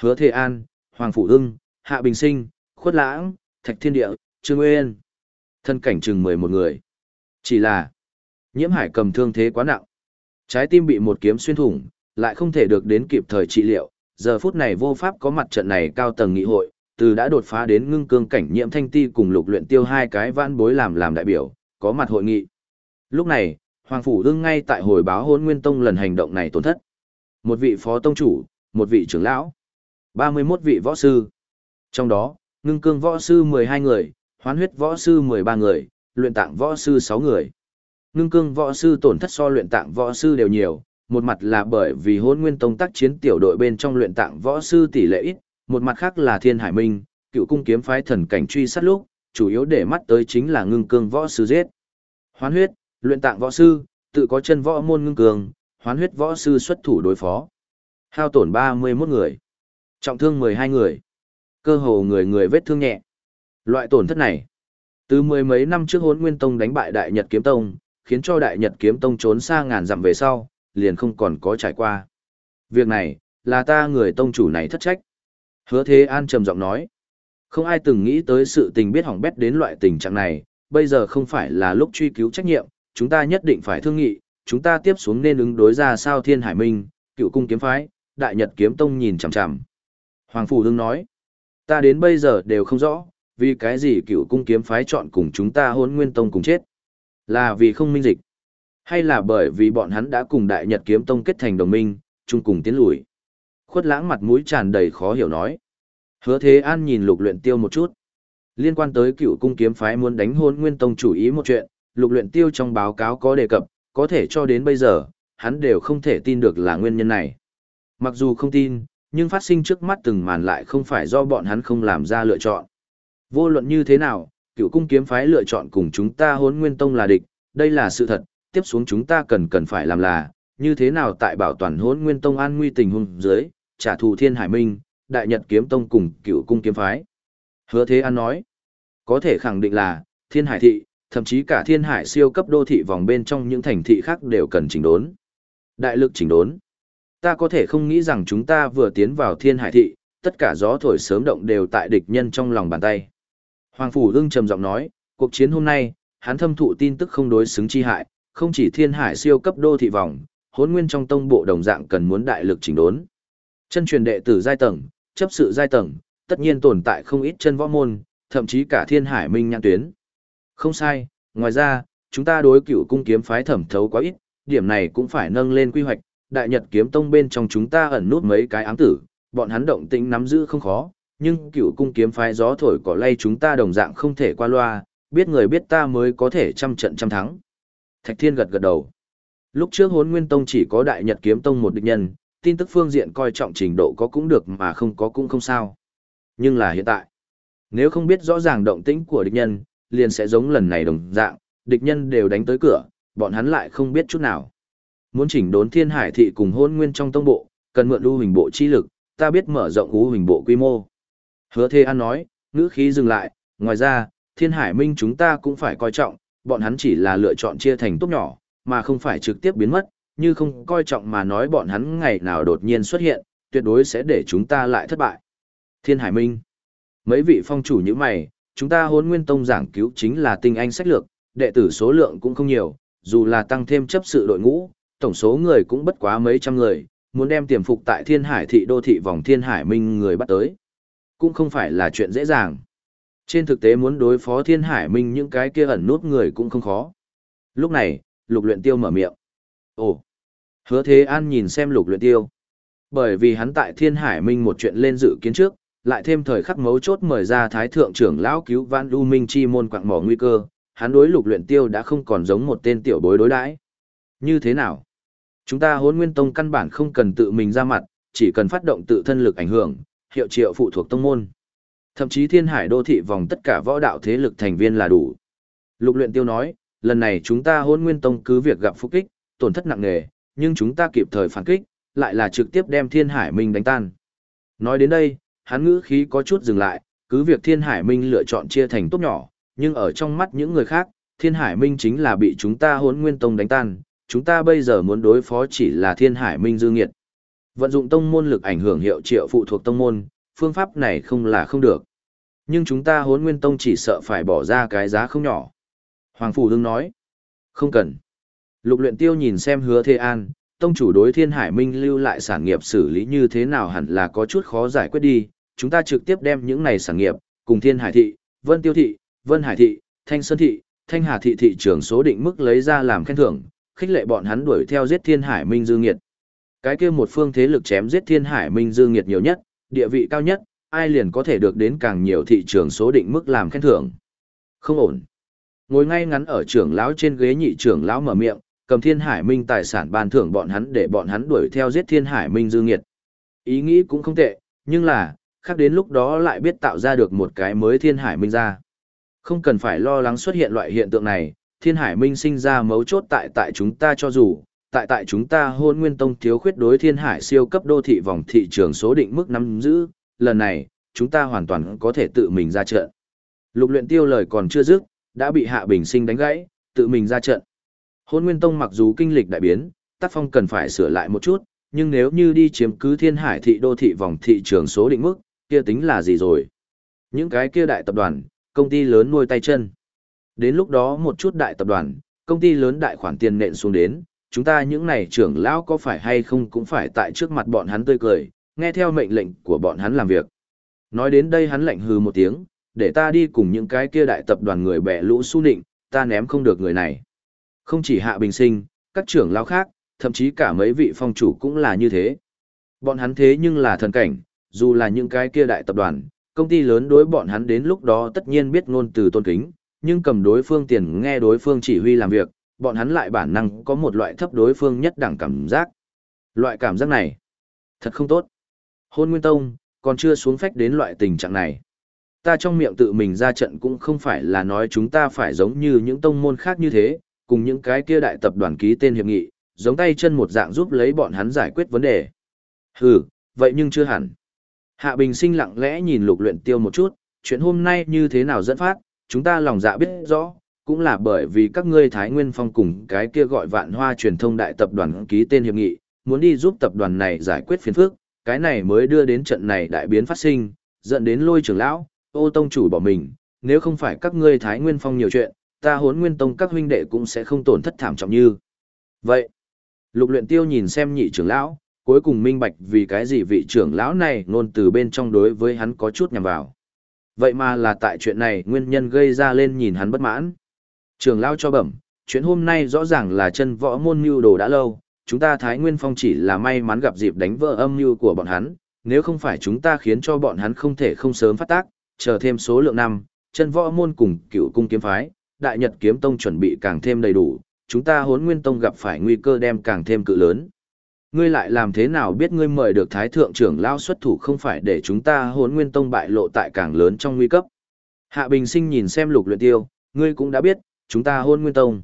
Hứa Thế An, Hoàng Phủ Ưng, Hạ Bình Sinh, Khuất Lãng, Thạch Thiên Địa, Trương Nguyên. Thân cảnh chừng mười một người. Chỉ là, nhiễm hải cầm thương thế quá nặng. Trái tim bị một kiếm xuyên thủng, lại không thể được đến kịp thời trị liệu. Giờ phút này vô pháp có mặt trận này cao tầng nghị hội, từ đã đột phá đến ngưng cương cảnh nhiễm thanh ti cùng lục luyện tiêu hai cái vãn bối làm làm đại biểu, có mặt hội nghị. Lúc này, Hoàng Phủ đương ngay tại hồi báo hôn nguyên tông lần hành động này tổn thất. Một vị phó tông chủ, một vị trưởng lão, 31 vị võ sư. Trong đó, ngưng cương võ sư 12 người, hoán huyết võ sư 13 người, luyện tạng võ sư 6 người. Ngưng cương võ sư tổn thất so luyện tạng võ sư đều nhiều, một mặt là bởi vì hôn nguyên tông tác chiến tiểu đội bên trong luyện tạng võ sư tỷ lệ ít, một mặt khác là thiên hải minh, cựu cung kiếm phái thần cảnh truy sát lúc, chủ yếu để mắt tới chính là ngưng cương võ sư giết. Hoán huyết, luyện tạng võ sư, tự có chân võ môn ngưng cương, hoán huyết võ sư xuất thủ đối phó. Hao tổn 31 người, trọng thương 12 người. Cơ hồ người người vết thương nhẹ. Loại tổn thất này, từ mười mấy năm trước Hỗn nguyên tông đánh bại Đại Nhật Kiếm Tông, khiến cho Đại Nhật Kiếm Tông trốn xa ngàn dặm về sau, liền không còn có trải qua. Việc này, là ta người tông chủ này thất trách. Hứa Thế An trầm giọng nói, không ai từng nghĩ tới sự tình biết hỏng bét đến loại tình trạng này, bây giờ không phải là lúc truy cứu trách nhiệm, chúng ta nhất định phải thương nghị, chúng ta tiếp xuống nên ứng đối ra sao Thiên Hải Minh, Cựu Cung Kiếm Phái, Đại Nhật Kiếm Tông nhìn chằm chằm. Hoàng Phủ Đương nói, Ta đến bây giờ đều không rõ, vì cái gì cựu cung kiếm phái chọn cùng chúng ta hôn nguyên tông cùng chết. Là vì không minh dịch, hay là bởi vì bọn hắn đã cùng đại nhật kiếm tông kết thành đồng minh, chung cùng tiến lùi. Khuất lãng mặt mũi tràn đầy khó hiểu nói. Hứa thế an nhìn lục luyện tiêu một chút. Liên quan tới cựu cung kiếm phái muốn đánh hôn nguyên tông chủ ý một chuyện, lục luyện tiêu trong báo cáo có đề cập, có thể cho đến bây giờ, hắn đều không thể tin được là nguyên nhân này. Mặc dù không tin, nhưng phát sinh trước mắt từng màn lại không phải do bọn hắn không làm ra lựa chọn. Vô luận như thế nào, cựu cung kiếm phái lựa chọn cùng chúng ta hốn nguyên tông là địch, đây là sự thật, tiếp xuống chúng ta cần cần phải làm là, như thế nào tại bảo toàn hốn nguyên tông an nguy tình huống dưới, trả thù thiên hải minh, đại nhật kiếm tông cùng cựu cung kiếm phái. Hứa thế an nói, có thể khẳng định là, thiên hải thị, thậm chí cả thiên hải siêu cấp đô thị vòng bên trong những thành thị khác đều cần chỉnh đốn. Đại lực chỉnh đốn ta có thể không nghĩ rằng chúng ta vừa tiến vào thiên hải thị, tất cả gió thổi sớm động đều tại địch nhân trong lòng bàn tay. Hoàng Phủ Hưng trầm giọng nói, cuộc chiến hôm nay, hắn thâm thụ tin tức không đối xứng chi hại, không chỉ thiên hải siêu cấp đô thị vòng, hốn nguyên trong tông bộ đồng dạng cần muốn đại lực chỉnh đốn. Chân truyền đệ tử giai tầng, chấp sự giai tầng, tất nhiên tồn tại không ít chân võ môn, thậm chí cả thiên hải minh nhãn tuyến. Không sai, ngoài ra, chúng ta đối cựu cung kiếm phái thẩm thấu quá ít, điểm này cũng phải nâng lên quy hoạch, đại nhật kiếm tông bên trong chúng ta ẩn nút mấy cái ám tử, bọn hắn động tĩnh nắm giữ không khó, nhưng cựu cung kiếm phái gió thổi cỏ lay chúng ta đồng dạng không thể qua loa, biết người biết ta mới có thể trăm trận trăm thắng. Thạch Thiên gật gật đầu. Lúc trước hốn nguyên tông chỉ có đại nhật kiếm tông một địch nhân, tin tức phương diện coi trọng trình độ có cũng được mà không có cũng không sao. Nhưng là hiện tại, nếu không biết rõ ràng động tĩnh của địch nhân, liền sẽ giống lần này đồng dạng, địch nhân đều đánh tới cửa, bọn hắn lại không biết chút nào. Muốn chỉnh đốn thiên hải thị cùng hôn nguyên trong tông bộ, cần mượn u hình bộ chi lực, ta biết mở rộng u hình bộ quy mô. Hứa Thê An nói, ngữ khí dừng lại, ngoài ra, thiên hải minh chúng ta cũng phải coi trọng, bọn hắn chỉ là lựa chọn chia thành tốt nhỏ, mà không phải trực tiếp biến mất, như không coi trọng mà nói bọn hắn ngày nào đột nhiên xuất hiện, tuyệt đối sẽ để chúng ta lại thất bại. Thiên hải minh, mấy vị phong chủ như mày, chúng ta hôn nguyên tông giảng cứu chính là tinh anh sách lược, đệ tử số lượng cũng không nhiều, dù là tăng thêm chấp sự đội ngũ, tổng số người cũng bất quá mấy trăm người, muốn đem tiềm phục tại thiên hải thị đô thị vòng thiên hải minh người bắt tới. Cũng không phải là chuyện dễ dàng. Trên thực tế muốn đối phó thiên hải minh những cái kia ẩn nút người cũng không khó. Lúc này, lục luyện tiêu mở miệng. Ồ! Hứa thế an nhìn xem lục luyện tiêu. Bởi vì hắn tại thiên hải minh một chuyện lên dự kiến trước, lại thêm thời khắc mấu chốt mời ra thái thượng trưởng lão cứu vãn lưu minh chi môn quạng mỏ nguy cơ, hắn đối lục luyện tiêu đã không còn giống một tên tiểu bối đối đãi. Như thế nào? Chúng ta hốn nguyên tông căn bản không cần tự mình ra mặt, chỉ cần phát động tự thân lực ảnh hưởng, hiệu triệu phụ thuộc tông môn. Thậm chí thiên hải đô thị vòng tất cả võ đạo thế lực thành viên là đủ. Lục luyện tiêu nói, lần này chúng ta hốn nguyên tông cứ việc gặp phúc kích, tổn thất nặng nề, nhưng chúng ta kịp thời phản kích, lại là trực tiếp đem thiên hải minh đánh tan. Nói đến đây, hắn ngữ khí có chút dừng lại, cứ việc thiên hải minh lựa chọn chia thành tốt nhỏ, nhưng ở trong mắt những người khác, thiên hải minh chính là bị chúng ta hốn nguyên tông đánh tan, chúng ta bây giờ muốn đối phó chỉ là thiên hải minh dư nghiệt. Vận dụng tông môn lực ảnh hưởng hiệu triệu phụ thuộc tông môn, phương pháp này không là không được. Nhưng chúng ta hốn nguyên tông chỉ sợ phải bỏ ra cái giá không nhỏ. Hoàng Phủ Đương nói, không cần. Lục luyện tiêu nhìn xem hứa Thê An, tông chủ đối thiên hải minh lưu lại sản nghiệp xử lý như thế nào hẳn là có chút khó giải quyết đi. Chúng ta trực tiếp đem những này sản nghiệp, cùng thiên hải thị, vân tiêu thị, vân hải thị, thanh sơn thị, thanh hà thị thị trường số định mức lấy ra làm khen thưởng, khích lệ bọn hắn đuổi theo giết thiên hải minh dư nghiệt. Cái kia một phương thế lực chém giết thiên hải minh dư nghiệt nhiều nhất, địa vị cao nhất, ai liền có thể được đến càng nhiều thị trường số định mức làm khen thưởng. Không ổn. Ngồi ngay ngắn ở trưởng lão trên ghế nhị trưởng lão mở miệng, cầm thiên hải minh tài sản ban thưởng bọn hắn để bọn hắn đuổi theo giết thiên hải minh dư nghiệt. Ý nghĩ cũng không tệ, nhưng là, khác đến lúc đó lại biết tạo ra được một cái mới thiên hải minh ra. Không cần phải lo lắng xuất hiện loại hiện tượng này, thiên hải minh sinh ra mấu chốt tại tại chúng ta cho dù, tại tại chúng ta hôn nguyên tông thiếu khuyết đối thiên hải siêu cấp đô thị vòng thị trường số định mức nắm giữ, lần này, chúng ta hoàn toàn có thể tự mình ra trận. Lục luyện tiêu lời còn chưa dứt, đã bị hạ bình sinh đánh gãy, tự mình ra trận. Hôn nguyên tông mặc dù kinh lịch đại biến, tác phong cần phải sửa lại một chút, nhưng nếu như đi chiếm cứ thiên hải thị đô thị vòng thị trường số định mức, kia tính là gì rồi? Những cái kia đại tập đoàn, công ty lớn nuôi tay chân. Đến lúc đó một chút đại tập đoàn, công ty lớn đại khoản tiền nện xuống đến, chúng ta những này trưởng lão có phải hay không cũng phải tại trước mặt bọn hắn tươi cười, nghe theo mệnh lệnh của bọn hắn làm việc. Nói đến đây hắn lạnh hừ một tiếng, để ta đi cùng những cái kia đại tập đoàn người bẻ lũ su nịnh, ta ném không được người này. Không chỉ hạ bình sinh, các trưởng lão khác, thậm chí cả mấy vị phong chủ cũng là như thế. Bọn hắn thế nhưng là thần cảnh, dù là những cái kia đại tập đoàn, công ty lớn đối bọn hắn đến lúc đó tất nhiên biết ngôn từ tôn kính, nhưng cầm đối phương tiền nghe đối phương chỉ huy làm việc, bọn hắn lại bản năng có một loại thấp đối phương nhất đẳng cảm giác. Loại cảm giác này, thật không tốt. Hôn Nguyên Tông, còn chưa xuống phách đến loại tình trạng này. Ta trong miệng tự mình ra trận cũng không phải là nói chúng ta phải giống như những tông môn khác như thế, cùng những cái kia đại tập đoàn ký tên hiệp nghị, giống tay chân một dạng giúp lấy bọn hắn giải quyết vấn đề. Hừ, vậy nhưng chưa hẳn. Hạ Bình sinh lặng lẽ nhìn lục luyện tiêu một chút, chuyện hôm nay như thế nào dẫn phát, chúng ta lòng dạ biết rõ, cũng là bởi vì các ngươi Thái Nguyên Phong cùng cái kia gọi vạn hoa truyền thông đại tập đoàn ký tên hiệp nghị, muốn đi giúp tập đoàn này giải quyết phiền phức, cái này mới đưa đến trận này đại biến phát sinh, dẫn đến lôi trưởng lão, ô tông chủ bỏ mình, nếu không phải các ngươi Thái Nguyên Phong nhiều chuyện, ta hốn nguyên tông các huynh đệ cũng sẽ không tổn thất thảm trọng như. Vậy, lục luyện tiêu nhìn xem nhị trưởng lão, cuối cùng minh bạch vì cái gì vị trưởng lão này nôn từ bên trong đối với hắn có chút nhằm vào. Vậy mà là tại chuyện này nguyên nhân gây ra lên nhìn hắn bất mãn. trường lao cho bẩm, chuyện hôm nay rõ ràng là chân võ môn mưu đồ đã lâu, chúng ta Thái Nguyên Phong chỉ là may mắn gặp dịp đánh vỡ âm mưu của bọn hắn, nếu không phải chúng ta khiến cho bọn hắn không thể không sớm phát tác, chờ thêm số lượng năm, chân võ môn cùng cựu cung kiếm phái, đại nhật kiếm tông chuẩn bị càng thêm đầy đủ, chúng ta hốn nguyên tông gặp phải nguy cơ đem càng thêm cự lớn. Ngươi lại làm thế nào biết ngươi mời được thái thượng trưởng lao xuất thủ không phải để chúng ta hốn nguyên tông bại lộ tại càng lớn trong nguy cấp. Hạ Bình Sinh nhìn xem lục luyện tiêu, ngươi cũng đã biết, chúng ta hôn nguyên tông.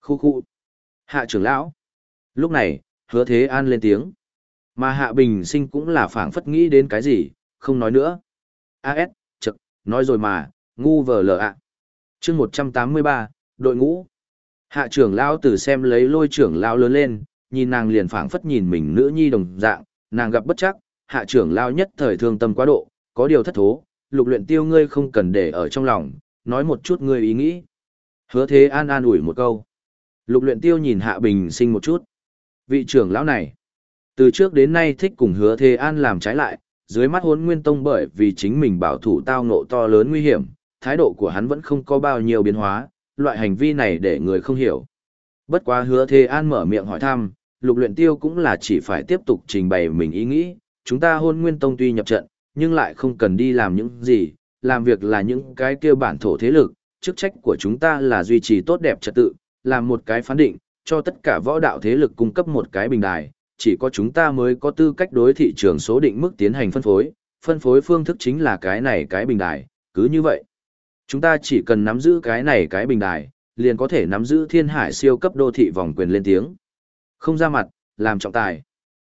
Khu khu. Hạ trưởng lão. Lúc này, hứa thế an lên tiếng. Mà Hạ Bình Sinh cũng là phảng phất nghĩ đến cái gì, không nói nữa. A.S. Chật, nói rồi mà, ngu vờ lờ ạ. chương 183, đội ngũ. Hạ trưởng lão từ xem lấy lôi trưởng lão lớn lên, nhìn nàng liền phảng phất nhìn mình nữ nhi đồng dạng, nàng gặp bất chắc, hạ trưởng lão nhất thời thương tâm quá độ, có điều thất thố, lục luyện tiêu ngươi không cần để ở trong lòng, nói một chút ngươi ý nghĩ. Hứa thế an an ủi một câu. Lục luyện tiêu nhìn hạ bình sinh một chút. Vị trưởng lão này, từ trước đến nay thích cùng hứa thế an làm trái lại, dưới mắt hốn nguyên tông bởi vì chính mình bảo thủ tao ngộ to lớn nguy hiểm, thái độ của hắn vẫn không có bao nhiêu biến hóa, loại hành vi này để người không hiểu. Bất quá hứa thế an mở miệng hỏi thăm, lục luyện tiêu cũng là chỉ phải tiếp tục trình bày mình ý nghĩ, chúng ta hôn nguyên tông tuy nhập trận, nhưng lại không cần đi làm những gì, làm việc là những cái kia bản thổ thế lực, chức trách của chúng ta là duy trì tốt đẹp trật tự, làm một cái phán định, cho tất cả võ đạo thế lực cung cấp một cái bình đài, chỉ có chúng ta mới có tư cách đối thị trường số định mức tiến hành phân phối, phân phối phương thức chính là cái này cái bình đài, cứ như vậy. Chúng ta chỉ cần nắm giữ cái này cái bình đài, liền có thể nắm giữ thiên hải siêu cấp đô thị vòng quyền lên tiếng. Không ra mặt, làm trọng tài.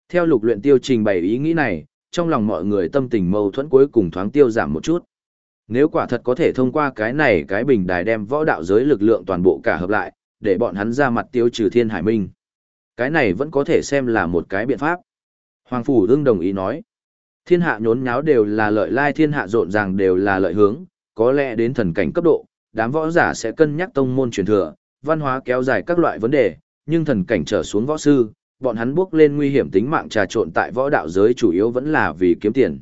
Theo lục luyện tiêu trình bày ý nghĩ này, trong lòng mọi người tâm tình mâu thuẫn cuối cùng thoáng tiêu giảm một chút. Nếu quả thật có thể thông qua cái này cái bình đài đem võ đạo giới lực lượng toàn bộ cả hợp lại, để bọn hắn ra mặt tiêu trừ thiên hải minh. Cái này vẫn có thể xem là một cái biện pháp. Hoàng Phủ đương đồng ý nói. Thiên hạ nhốn nháo đều là lợi lai thiên hạ rộn ràng đều là lợi hướng, có lẽ đến thần cảnh cấp độ, đám võ giả sẽ cân nhắc tông môn truyền thừa, văn hóa kéo dài các loại vấn đề, nhưng thần cảnh trở xuống võ sư, bọn hắn bước lên nguy hiểm tính mạng trà trộn tại võ đạo giới chủ yếu vẫn là vì kiếm tiền.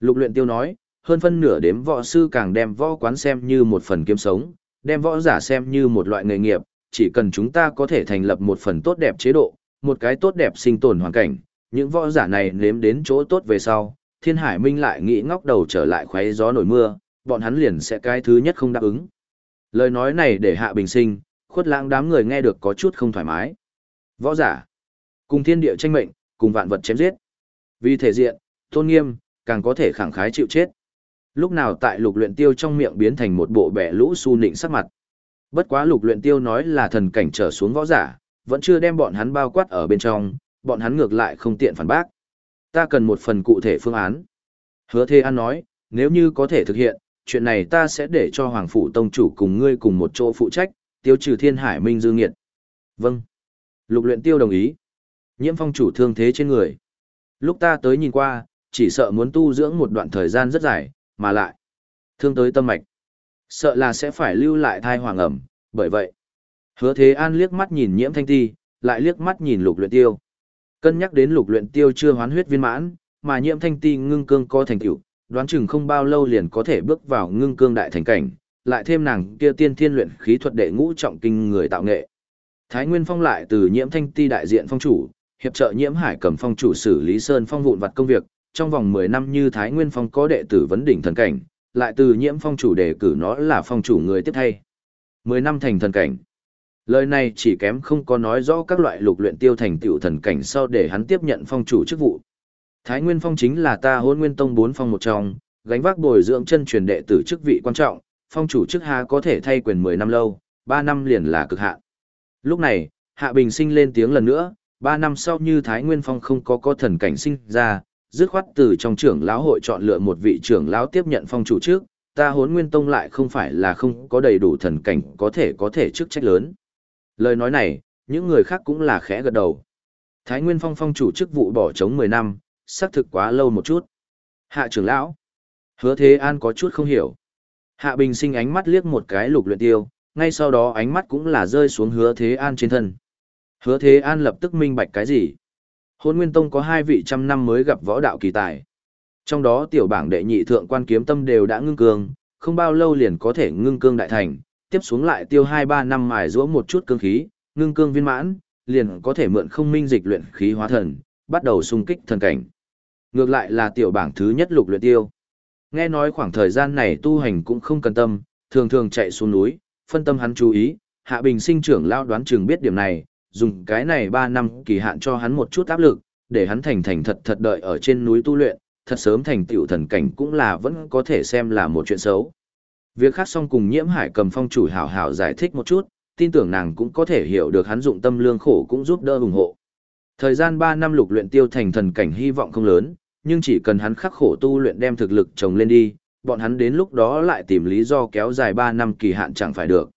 Lục luyện tiêu nói, hơn phân nửa đếm võ sư càng đem võ quán xem như một phần kiếm sống, đem võ giả xem như một loại nghề nghiệp, chỉ cần chúng ta có thể thành lập một phần tốt đẹp chế độ, một cái tốt đẹp sinh tồn hoàn cảnh, những võ giả này nếm đến chỗ tốt về sau, thiên hải minh lại nghĩ ngóc đầu trở lại khoáy gió nổi mưa, bọn hắn liền sẽ cái thứ nhất không đáp ứng. Lời nói này để hạ bình sinh, khuất lãng đám người nghe được có chút không thoải mái. Võ giả, cùng thiên địa tranh mệnh, cùng vạn vật chém giết. Vì thể diện, tôn nghiêm, càng có thể khẳng khái chịu chết. Lúc nào tại lục luyện tiêu trong miệng biến thành một bộ bẻ lũ su nịnh sắc mặt. Bất quá lục luyện tiêu nói là thần cảnh trở xuống võ giả, vẫn chưa đem bọn hắn bao quát ở bên trong, bọn hắn ngược lại không tiện phản bác. Ta cần một phần cụ thể phương án. Hứa Thê An nói, nếu như có thể thực hiện, chuyện này ta sẽ để cho Hoàng Phủ Tông chủ cùng ngươi cùng một chỗ phụ trách, tiêu trừ thiên hải minh dư nghiệt. Vâng. Lục luyện tiêu đồng ý. Nhiễm phong chủ thương thế trên người. Lúc ta tới nhìn qua, chỉ sợ muốn tu dưỡng một đoạn thời gian rất dài, mà lại. Thương tới tâm mạch. Sợ là sẽ phải lưu lại thai hoàng ẩm, bởi vậy. Hứa thế an liếc mắt nhìn nhiễm thanh ti, lại liếc mắt nhìn lục luyện tiêu. Cân nhắc đến lục luyện tiêu chưa hoán huyết viên mãn, mà nhiễm thanh ti ngưng cương có thành tựu, đoán chừng không bao lâu liền có thể bước vào ngưng cương đại thành cảnh, lại thêm nàng kia tiên thiên luyện khí thuật đệ ngũ trọng kinh người tạo nghệ. Thái Nguyên Phong lại từ nhiễm thanh ti đại diện phong chủ, hiệp trợ nhiễm hải cầm phong chủ xử lý sơn phong vụn vặt công việc, trong vòng 10 năm như Thái Nguyên Phong có đệ tử vấn đỉnh thần cảnh, lại từ nhiễm phong chủ đề cử nó là phong chủ người tiếp thay. 10 năm thành thần cảnh. Lời này chỉ kém không có nói rõ các loại lục luyện tiêu thành tiểu thần cảnh sau để hắn tiếp nhận phong chủ chức vụ. Thái Nguyên Phong chính là ta hôn nguyên tông bốn phong một trong, gánh vác bồi dưỡng chân truyền đệ tử chức vị quan trọng, phong chủ chức ha có thể thay quyền 10 năm lâu, 3 năm liền là cực hạn. Lúc này, Hạ Bình sinh lên tiếng lần nữa, 3 năm sau như Thái Nguyên Phong không có có thần cảnh sinh ra, dứt khoát từ trong trưởng lão hội chọn lựa một vị trưởng lão tiếp nhận phong chủ trước, ta hốn nguyên tông lại không phải là không có đầy đủ thần cảnh có thể có thể chức trách lớn. Lời nói này, những người khác cũng là khẽ gật đầu. Thái Nguyên Phong phong chủ chức vụ bỏ trống 10 năm, xác thực quá lâu một chút. Hạ trưởng lão. Hứa Thế An có chút không hiểu. Hạ Bình sinh ánh mắt liếc một cái lục luyện tiêu, ngay sau đó ánh mắt cũng là rơi xuống hứa Thế An trên thân. Hứa Thế An lập tức minh bạch cái gì? Hôn Nguyên Tông có hai vị trăm năm mới gặp võ đạo kỳ tài. Trong đó tiểu bảng đệ nhị thượng quan kiếm tâm đều đã ngưng cương, không bao lâu liền có thể ngưng cương đại thành, tiếp xuống lại tiêu 2-3 năm mài giũa một chút cương khí, ngưng cương viên mãn, liền có thể mượn không minh dịch luyện khí hóa thần, bắt đầu xung kích thần cảnh. Ngược lại là tiểu bảng thứ nhất lục luyện tiêu. Nghe nói khoảng thời gian này tu hành cũng không cần tâm, thường thường chạy xuống núi, phân tâm hắn chú ý, Hạ Bình sinh trưởng lao đoán chừng biết điểm này, dùng cái này 3 năm kỳ hạn cho hắn một chút áp lực, để hắn thành thành thật thật đợi ở trên núi tu luyện, thật sớm thành tiểu thần cảnh cũng là vẫn có thể xem là một chuyện xấu. Việc khác xong cùng nhiễm hải cầm phong chủ hảo hảo giải thích một chút, tin tưởng nàng cũng có thể hiểu được hắn dụng tâm lương khổ cũng giúp đỡ ủng hộ. Thời gian 3 năm lục luyện tiêu thành thần cảnh hy vọng không lớn, nhưng chỉ cần hắn khắc khổ tu luyện đem thực lực trồng lên đi, bọn hắn đến lúc đó lại tìm lý do kéo dài 3 năm kỳ hạn chẳng phải được.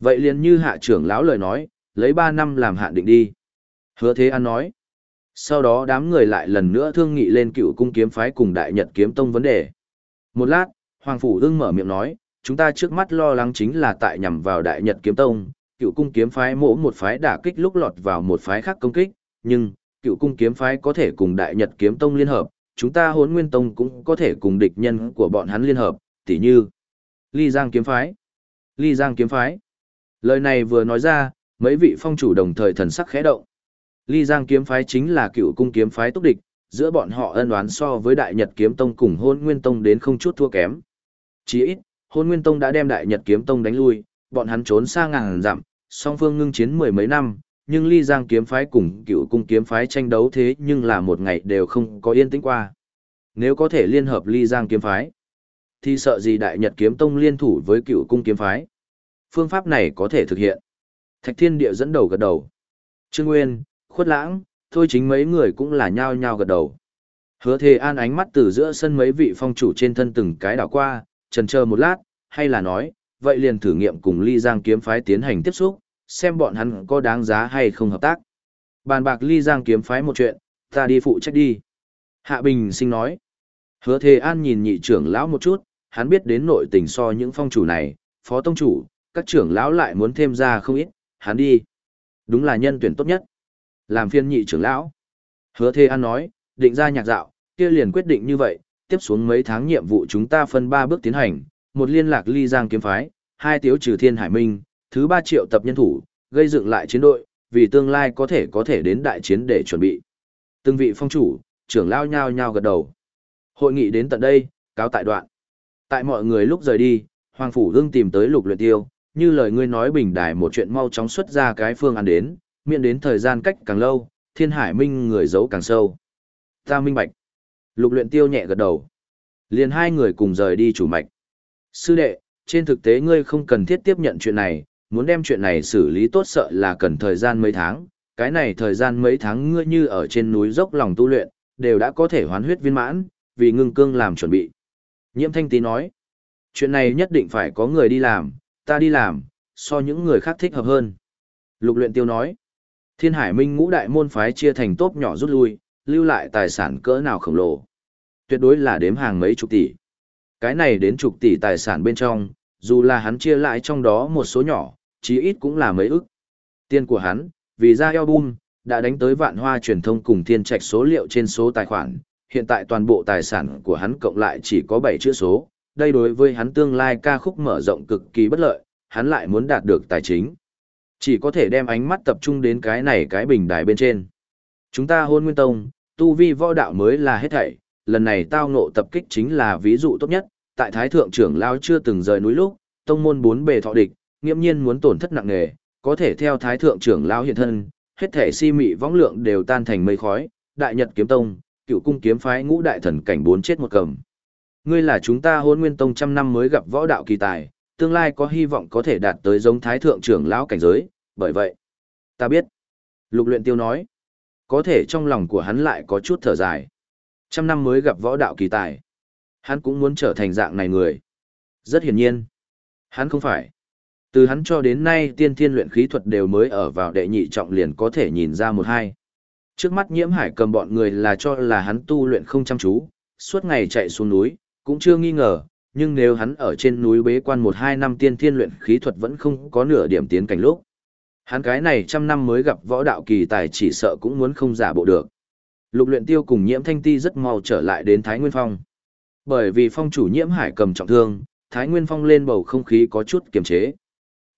Vậy liền như hạ trưởng lão lời nói, lấy 3 năm làm hạn định đi. Hứa Thế An nói. Sau đó đám người lại lần nữa thương nghị lên cựu cung kiếm phái cùng đại nhật kiếm tông vấn đề. Một lát, Hoàng Phủ ưng mở miệng nói, chúng ta trước mắt lo lắng chính là tại nhằm vào Đại Nhật Kiếm Tông, cựu cung kiếm phái mỗ một phái đả kích lúc lọt vào một phái khác công kích, nhưng, cựu cung kiếm phái có thể cùng Đại Nhật Kiếm Tông liên hợp, chúng ta hốn nguyên tông cũng có thể cùng địch nhân của bọn hắn liên hợp, tỉ như Ly Giang kiếm phái. Ly Giang kiếm phái. Lời này vừa nói ra, mấy vị phong chủ đồng thời thần sắc khẽ động. Ly Giang kiếm phái chính là cựu cung kiếm phái túc địch, giữa bọn họ ân oán so với Đại Nhật kiếm tông cùng Hôn Nguyên tông đến không chút thua kém. Chỉ ít, Hôn Nguyên tông đã đem Đại Nhật kiếm tông đánh lui, bọn hắn trốn xa ngàn dặm, song phương ngưng chiến mười mấy năm, nhưng Ly Giang kiếm phái cùng cựu cung kiếm phái tranh đấu thế nhưng là một ngày đều không có yên tĩnh qua. Nếu có thể liên hợp Ly Giang kiếm phái, thì sợ gì Đại Nhật kiếm tông liên thủ với cựu cung kiếm phái. Phương pháp này có thể thực hiện. Thạch Thiên Địa dẫn đầu gật đầu. Trương Nguyên, Khuất Lãng, thôi chính mấy người cũng là nhao nhao gật đầu. Hứa Thề An ánh mắt từ giữa sân mấy vị phong chủ trên thân từng cái đảo qua, trần chờ một lát, hay là nói, vậy liền thử nghiệm cùng Ly Giang kiếm phái tiến hành tiếp xúc, xem bọn hắn có đáng giá hay không hợp tác. Bàn bạc Ly Giang kiếm phái một chuyện, ta đi phụ trách đi. Hạ Bình sinh nói. Hứa Thề An nhìn nhị trưởng lão một chút, hắn biết đến nội tình so những phong chủ này, phó tông chủ, các trưởng lão lại muốn thêm ra không ít, hắn đi. Đúng là nhân tuyển tốt nhất. Làm phiên nhị trưởng lão. Hứa Thề An nói, định ra nhạc dạo, kia liền quyết định như vậy, tiếp xuống mấy tháng nhiệm vụ chúng ta phân ba bước tiến hành, một liên lạc ly giang kiếm phái, hai tiếu trừ thiên hải minh, thứ ba triệu tập nhân thủ, gây dựng lại chiến đội, vì tương lai có thể có thể đến đại chiến để chuẩn bị. Từng vị phong chủ, trưởng lao nhao nhao gật đầu. Hội nghị đến tận đây, cáo tại đoạn. Tại mọi người lúc rời đi, Hoàng Phủ Hưng tìm tới lục luyện tiêu, như lời ngươi nói bình đài một chuyện mau chóng xuất ra cái phương án đến, miễn đến thời gian cách càng lâu, thiên hải minh người giấu càng sâu. Ta minh bạch. Lục luyện tiêu nhẹ gật đầu. Liền hai người cùng rời đi chủ mạch. Sư đệ, trên thực tế ngươi không cần thiết tiếp nhận chuyện này, muốn đem chuyện này xử lý tốt sợ là cần thời gian mấy tháng. Cái này thời gian mấy tháng ngươi như ở trên núi dốc lòng tu luyện, đều đã có thể hoán huyết viên mãn, vì ngưng cương làm chuẩn bị. Nhiễm thanh tí nói, chuyện này nhất định phải có người đi làm, ta đi làm, so những người khác thích hợp hơn. Lục luyện tiêu nói, thiên hải minh ngũ đại môn phái chia thành tốp nhỏ rút lui, lưu lại tài sản cỡ nào khổng lồ. Tuyệt đối là đếm hàng mấy chục tỷ. Cái này đến chục tỷ tài sản bên trong, dù là hắn chia lại trong đó một số nhỏ, chí ít cũng là mấy ức. Tiền của hắn, vì ra album, đã đánh tới vạn hoa truyền thông cùng thiên trạch số liệu trên số tài khoản, hiện tại toàn bộ tài sản của hắn cộng lại chỉ có 7 chữ số, đây đối với hắn tương lai ca khúc mở rộng cực kỳ bất lợi, hắn lại muốn đạt được tài chính. Chỉ có thể đem ánh mắt tập trung đến cái này cái bình đài bên trên. Chúng ta hôn nguyên tông, tu vi võ đạo mới là hết thảy, lần này tao ngộ tập kích chính là ví dụ tốt nhất, tại thái thượng trưởng lao chưa từng rời núi lúc, tông môn bốn bề thọ địch, nghiêm nhiên muốn tổn thất nặng nề, có thể theo thái thượng trưởng Lão hiện thân, hết thể si mị võng lượng đều tan thành mây khói, đại nhật kiếm tông, cựu cung kiếm phái ngũ đại thần cảnh bốn chết một cầm. Ngươi là chúng ta hôn nguyên tông trăm năm mới gặp võ đạo kỳ tài, tương lai có hy vọng có thể đạt tới giống thái thượng trưởng lão cảnh giới, bởi vậy. Ta biết. Lục luyện tiêu nói. Có thể trong lòng của hắn lại có chút thở dài. Trăm năm mới gặp võ đạo kỳ tài. Hắn cũng muốn trở thành dạng này người. Rất hiển nhiên. Hắn không phải. Từ hắn cho đến nay tiên thiên luyện khí thuật đều mới ở vào đệ nhị trọng liền có thể nhìn ra một hai. Trước mắt nhiễm hải cầm bọn người là cho là hắn tu luyện không chăm chú, suốt ngày chạy xuống núi, cũng chưa nghi ngờ, nhưng nếu hắn ở trên núi bế quan một hai năm tiên thiên luyện khí thuật vẫn không có nửa điểm tiến cảnh lúc. Hắn cái này trăm năm mới gặp võ đạo kỳ tài chỉ sợ cũng muốn không giả bộ được. Lục luyện tiêu cùng nhiễm thanh ti rất mau trở lại đến Thái Nguyên Phong. Bởi vì phong chủ nhiễm hải cầm trọng thương, Thái Nguyên Phong lên bầu không khí có chút kiềm chế.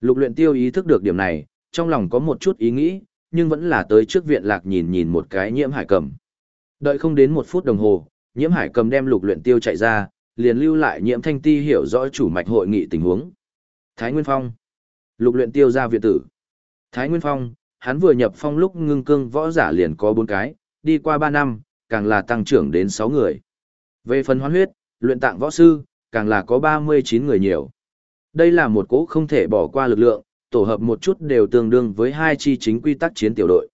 Lục luyện tiêu ý thức được điểm này, trong lòng có một chút ý nghĩ, nhưng vẫn là tới trước viện lạc nhìn nhìn một cái nhiễm hải cầm. Đợi không đến một phút đồng hồ, nhiễm hải cầm đem lục luyện tiêu chạy ra, liền lưu lại nhiễm thanh ti hiểu rõ chủ mạch hội nghị tình huống. Thái Nguyên Phong. Lục luyện tiêu ra viện tử. Thái Nguyên Phong, hắn vừa nhập phong lúc ngưng cương võ giả liền có bốn cái, đi qua ba năm, càng là tăng trưởng đến sáu người. Về phần hoán huyết, luyện tạng võ sư, càng là có ba mươi chín người nhiều. Đây là một cỗ không thể bỏ qua lực lượng, tổ hợp một chút đều tương đương với hai chi chính quy tắc chiến tiểu đội.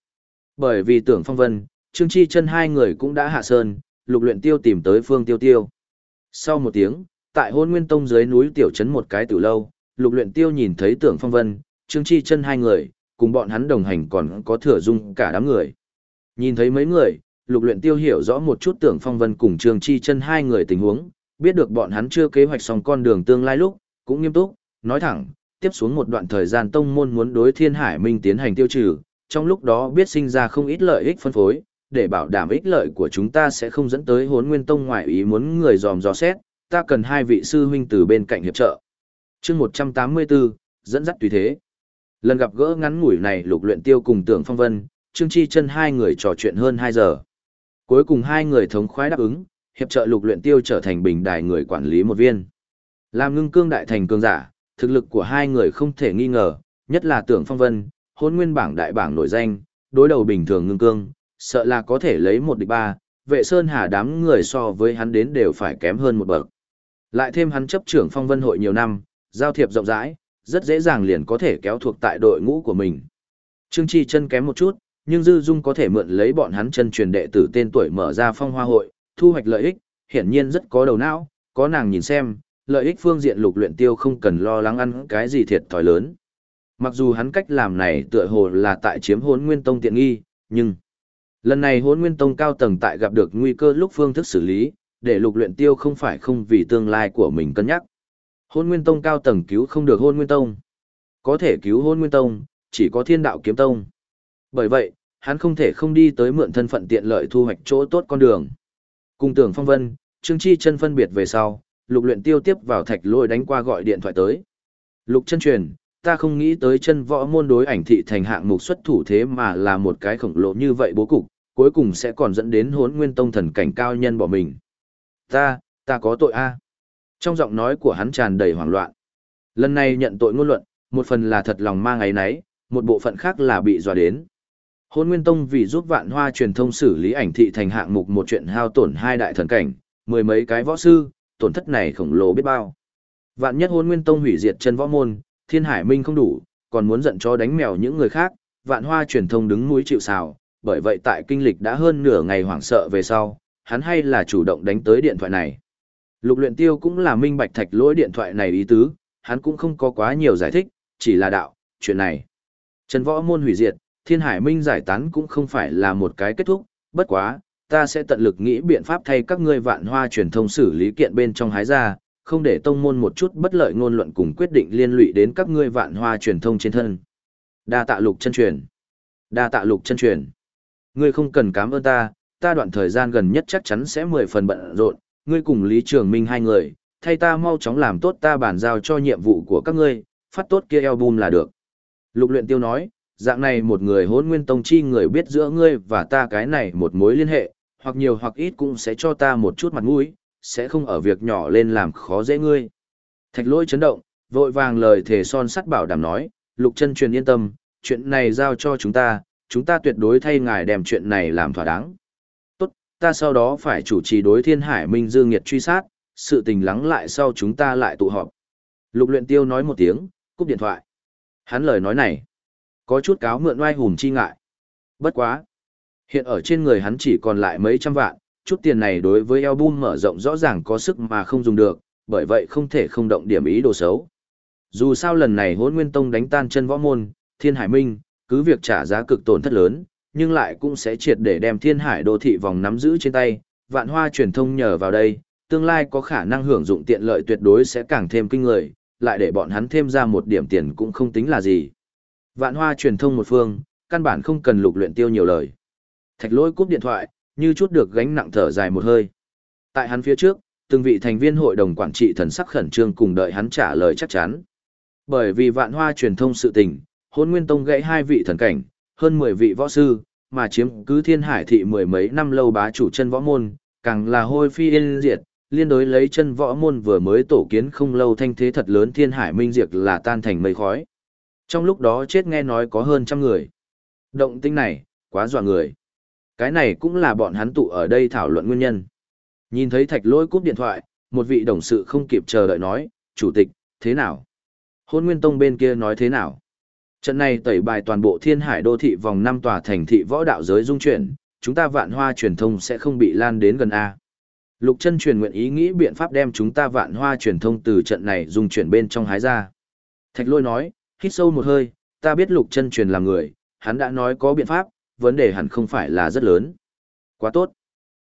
Bởi vì tưởng phong vân, Trương Chi chân hai người cũng đã hạ sơn, lục luyện tiêu tìm tới phương tiêu tiêu. Sau một tiếng, tại hôn nguyên tông dưới núi tiểu trấn một cái tử lâu, lục luyện tiêu nhìn thấy tưởng phong vân, Trương Chi chân hai người, cùng bọn hắn đồng hành còn có thừa dung cả đám người. Nhìn thấy mấy người, lục luyện tiêu hiểu rõ một chút tưởng phong vân cùng Trương Chi chân hai người tình huống, biết được bọn hắn chưa kế hoạch xong con đường tương lai lúc, cũng nghiêm túc, nói thẳng, tiếp xuống một đoạn thời gian tông môn muốn đối thiên hải minh tiến hành tiêu trừ, trong lúc đó biết sinh ra không ít lợi ích phân phối, để bảo đảm ích lợi của chúng ta sẽ không dẫn tới hốn nguyên tông ngoại ý muốn người dòm dò xét, ta cần hai vị sư huynh từ bên cạnh hiệp trợ. chương 184, dẫn dắt tùy thế. Lần gặp gỡ ngắn ngủi này lục luyện tiêu cùng tưởng phong vân, Trương Chi chân hai người trò chuyện hơn 2 giờ. Cuối cùng hai người thống khoái đáp ứng, hiệp trợ lục luyện tiêu trở thành bình đài người quản lý một viên. Làm ngưng cương đại thành cương giả, thực lực của hai người không thể nghi ngờ, nhất là tưởng phong vân, hôn nguyên bảng đại bảng nổi danh, đối đầu bình thường ngưng cương, sợ là có thể lấy một địch ba, vệ sơn hà đám người so với hắn đến đều phải kém hơn một bậc. Lại thêm hắn chấp trưởng phong vân hội nhiều năm, giao thiệp rộng rãi, rất dễ dàng liền có thể kéo thuộc tại đội ngũ của mình. Trương Chi chân kém một chút, nhưng Dư Dung có thể mượn lấy bọn hắn chân truyền đệ tử tên tuổi mở ra phong hoa hội, thu hoạch lợi ích, hiển nhiên rất có đầu não, có nàng nhìn xem, lợi ích phương diện lục luyện tiêu không cần lo lắng ăn cái gì thiệt thòi lớn. Mặc dù hắn cách làm này tựa hồ là tại chiếm hốn nguyên tông tiện nghi, nhưng lần này hốn nguyên tông cao tầng tại gặp được nguy cơ lúc phương thức xử lý, để lục luyện tiêu không phải không vì tương lai của mình cân nhắc. Hôn Nguyên Tông cao tầng cứu không được Hôn Nguyên Tông. Có thể cứu Hôn Nguyên Tông, chỉ có Thiên Đạo Kiếm Tông. Bởi vậy, hắn không thể không đi tới mượn thân phận tiện lợi thu hoạch chỗ tốt con đường. Cùng tưởng phong vân, Trương Chi chân phân biệt về sau, lục luyện tiêu tiếp vào thạch lôi đánh qua gọi điện thoại tới. Lục chân truyền, ta không nghĩ tới chân võ môn đối ảnh thị thành hạng mục xuất thủ thế mà là một cái khổng lồ như vậy bố cục, cuối cùng sẽ còn dẫn đến hốn nguyên tông thần cảnh cao nhân bỏ mình. Ta, ta có tội a. Trong giọng nói của hắn tràn đầy hoảng loạn. Lần này nhận tội ngôn luận, một phần là thật lòng mang ấy nấy, một bộ phận khác là bị dọa đến. Hôn Nguyên Tông vì giúp vạn hoa truyền thông xử lý ảnh thị thành hạng mục một chuyện hao tổn hai đại thần cảnh, mười mấy cái võ sư, tổn thất này khổng lồ biết bao. Vạn nhất Hôn Nguyên Tông hủy diệt chân võ môn, Thiên Hải Minh không đủ, còn muốn giận cho đánh mèo những người khác, vạn hoa truyền thông đứng mũi chịu sào, bởi vậy tại kinh lịch đã hơn nửa ngày hoảng sợ về sau, hắn hay là chủ động đánh tới điện thoại này. Lục luyện tiêu cũng là minh bạch thạch lỗi điện thoại này ý tứ, hắn cũng không có quá nhiều giải thích, chỉ là đạo, chuyện này. Trần võ môn hủy diệt, thiên hải minh giải tán cũng không phải là một cái kết thúc, bất quá, ta sẽ tận lực nghĩ biện pháp thay các ngươi vạn hoa truyền thông xử lý kiện bên trong hái ra, không để tông môn một chút bất lợi ngôn luận cùng quyết định liên lụy đến các ngươi vạn hoa truyền thông trên thân. Đa tạ lục chân truyền. Đa tạ lục chân truyền. Ngươi không cần cảm ơn ta, ta đoạn thời gian gần nhất chắc chắn sẽ mười phần bận rộn, ngươi cùng Lý Trường Minh hai người, thay ta mau chóng làm tốt ta bản giao cho nhiệm vụ của các ngươi, phát tốt kia album là được. Lục luyện tiêu nói, dạng này một người hốn nguyên tông chi người biết giữa ngươi và ta cái này một mối liên hệ, hoặc nhiều hoặc ít cũng sẽ cho ta một chút mặt mũi, sẽ không ở việc nhỏ lên làm khó dễ ngươi. Thạch lỗi chấn động, vội vàng lời thể son sắt bảo đảm nói, lục chân truyền yên tâm, chuyện này giao cho chúng ta, chúng ta tuyệt đối thay ngài đem chuyện này làm thỏa đáng Tốt, ta sau đó phải chủ trì đối thiên hải minh dương nghiệt truy sát, sự tình lắng lại sau chúng ta lại tụ họp. Lục luyện tiêu nói một tiếng, cúp điện thoại. Hắn lời nói này, có chút cáo mượn oai hùng chi ngại. Bất quá. Hiện ở trên người hắn chỉ còn lại mấy trăm vạn, chút tiền này đối với album mở rộng rõ ràng có sức mà không dùng được, bởi vậy không thể không động điểm ý đồ xấu. Dù sao lần này hôn nguyên tông đánh tan chân võ môn, thiên hải minh, cứ việc trả giá cực tổn thất lớn, nhưng lại cũng sẽ triệt để đem thiên hải đô thị vòng nắm giữ trên tay, vạn hoa truyền thông nhờ vào đây, tương lai có khả năng hưởng dụng tiện lợi tuyệt đối sẽ càng thêm kinh người, lại để bọn hắn thêm ra một điểm tiền cũng không tính là gì. Vạn hoa truyền thông một phương, căn bản không cần lục luyện tiêu nhiều lời. Thạch lỗi cúp điện thoại, như chút được gánh nặng thở dài một hơi. Tại hắn phía trước, từng vị thành viên hội đồng quản trị thần sắc khẩn trương cùng đợi hắn trả lời chắc chắn. Bởi vì vạn hoa truyền thông sự tình, hôn nguyên tông gãy hai vị thần cảnh, hơn 10 vị võ sư, mà chiếm cứ thiên hải thị mười mấy năm lâu bá chủ chân võ môn, càng là hôi phi yên diệt, liên đối lấy chân võ môn vừa mới tổ kiến không lâu thanh thế thật lớn thiên hải minh diệt là tan thành mây khói. Trong lúc đó chết nghe nói có hơn trăm người. Động tinh này, quá dọa người. Cái này cũng là bọn hắn tụ ở đây thảo luận nguyên nhân. Nhìn thấy thạch lôi cúp điện thoại, một vị đồng sự không kịp chờ đợi nói, chủ tịch, thế nào? Hôn Nguyên Tông bên kia nói thế nào? Trận này tẩy bài toàn bộ thiên hải đô thị vòng năm tòa thành thị võ đạo giới dung chuyển, chúng ta vạn hoa truyền thông sẽ không bị lan đến gần A. Lục chân truyền nguyện ý nghĩ biện pháp đem chúng ta vạn hoa truyền thông từ trận này dung chuyển bên trong hái ra. Thạch lôi nói, hít sâu một hơi, ta biết lục chân truyền là người, hắn đã nói có biện pháp, vấn đề hẳn không phải là rất lớn. Quá tốt.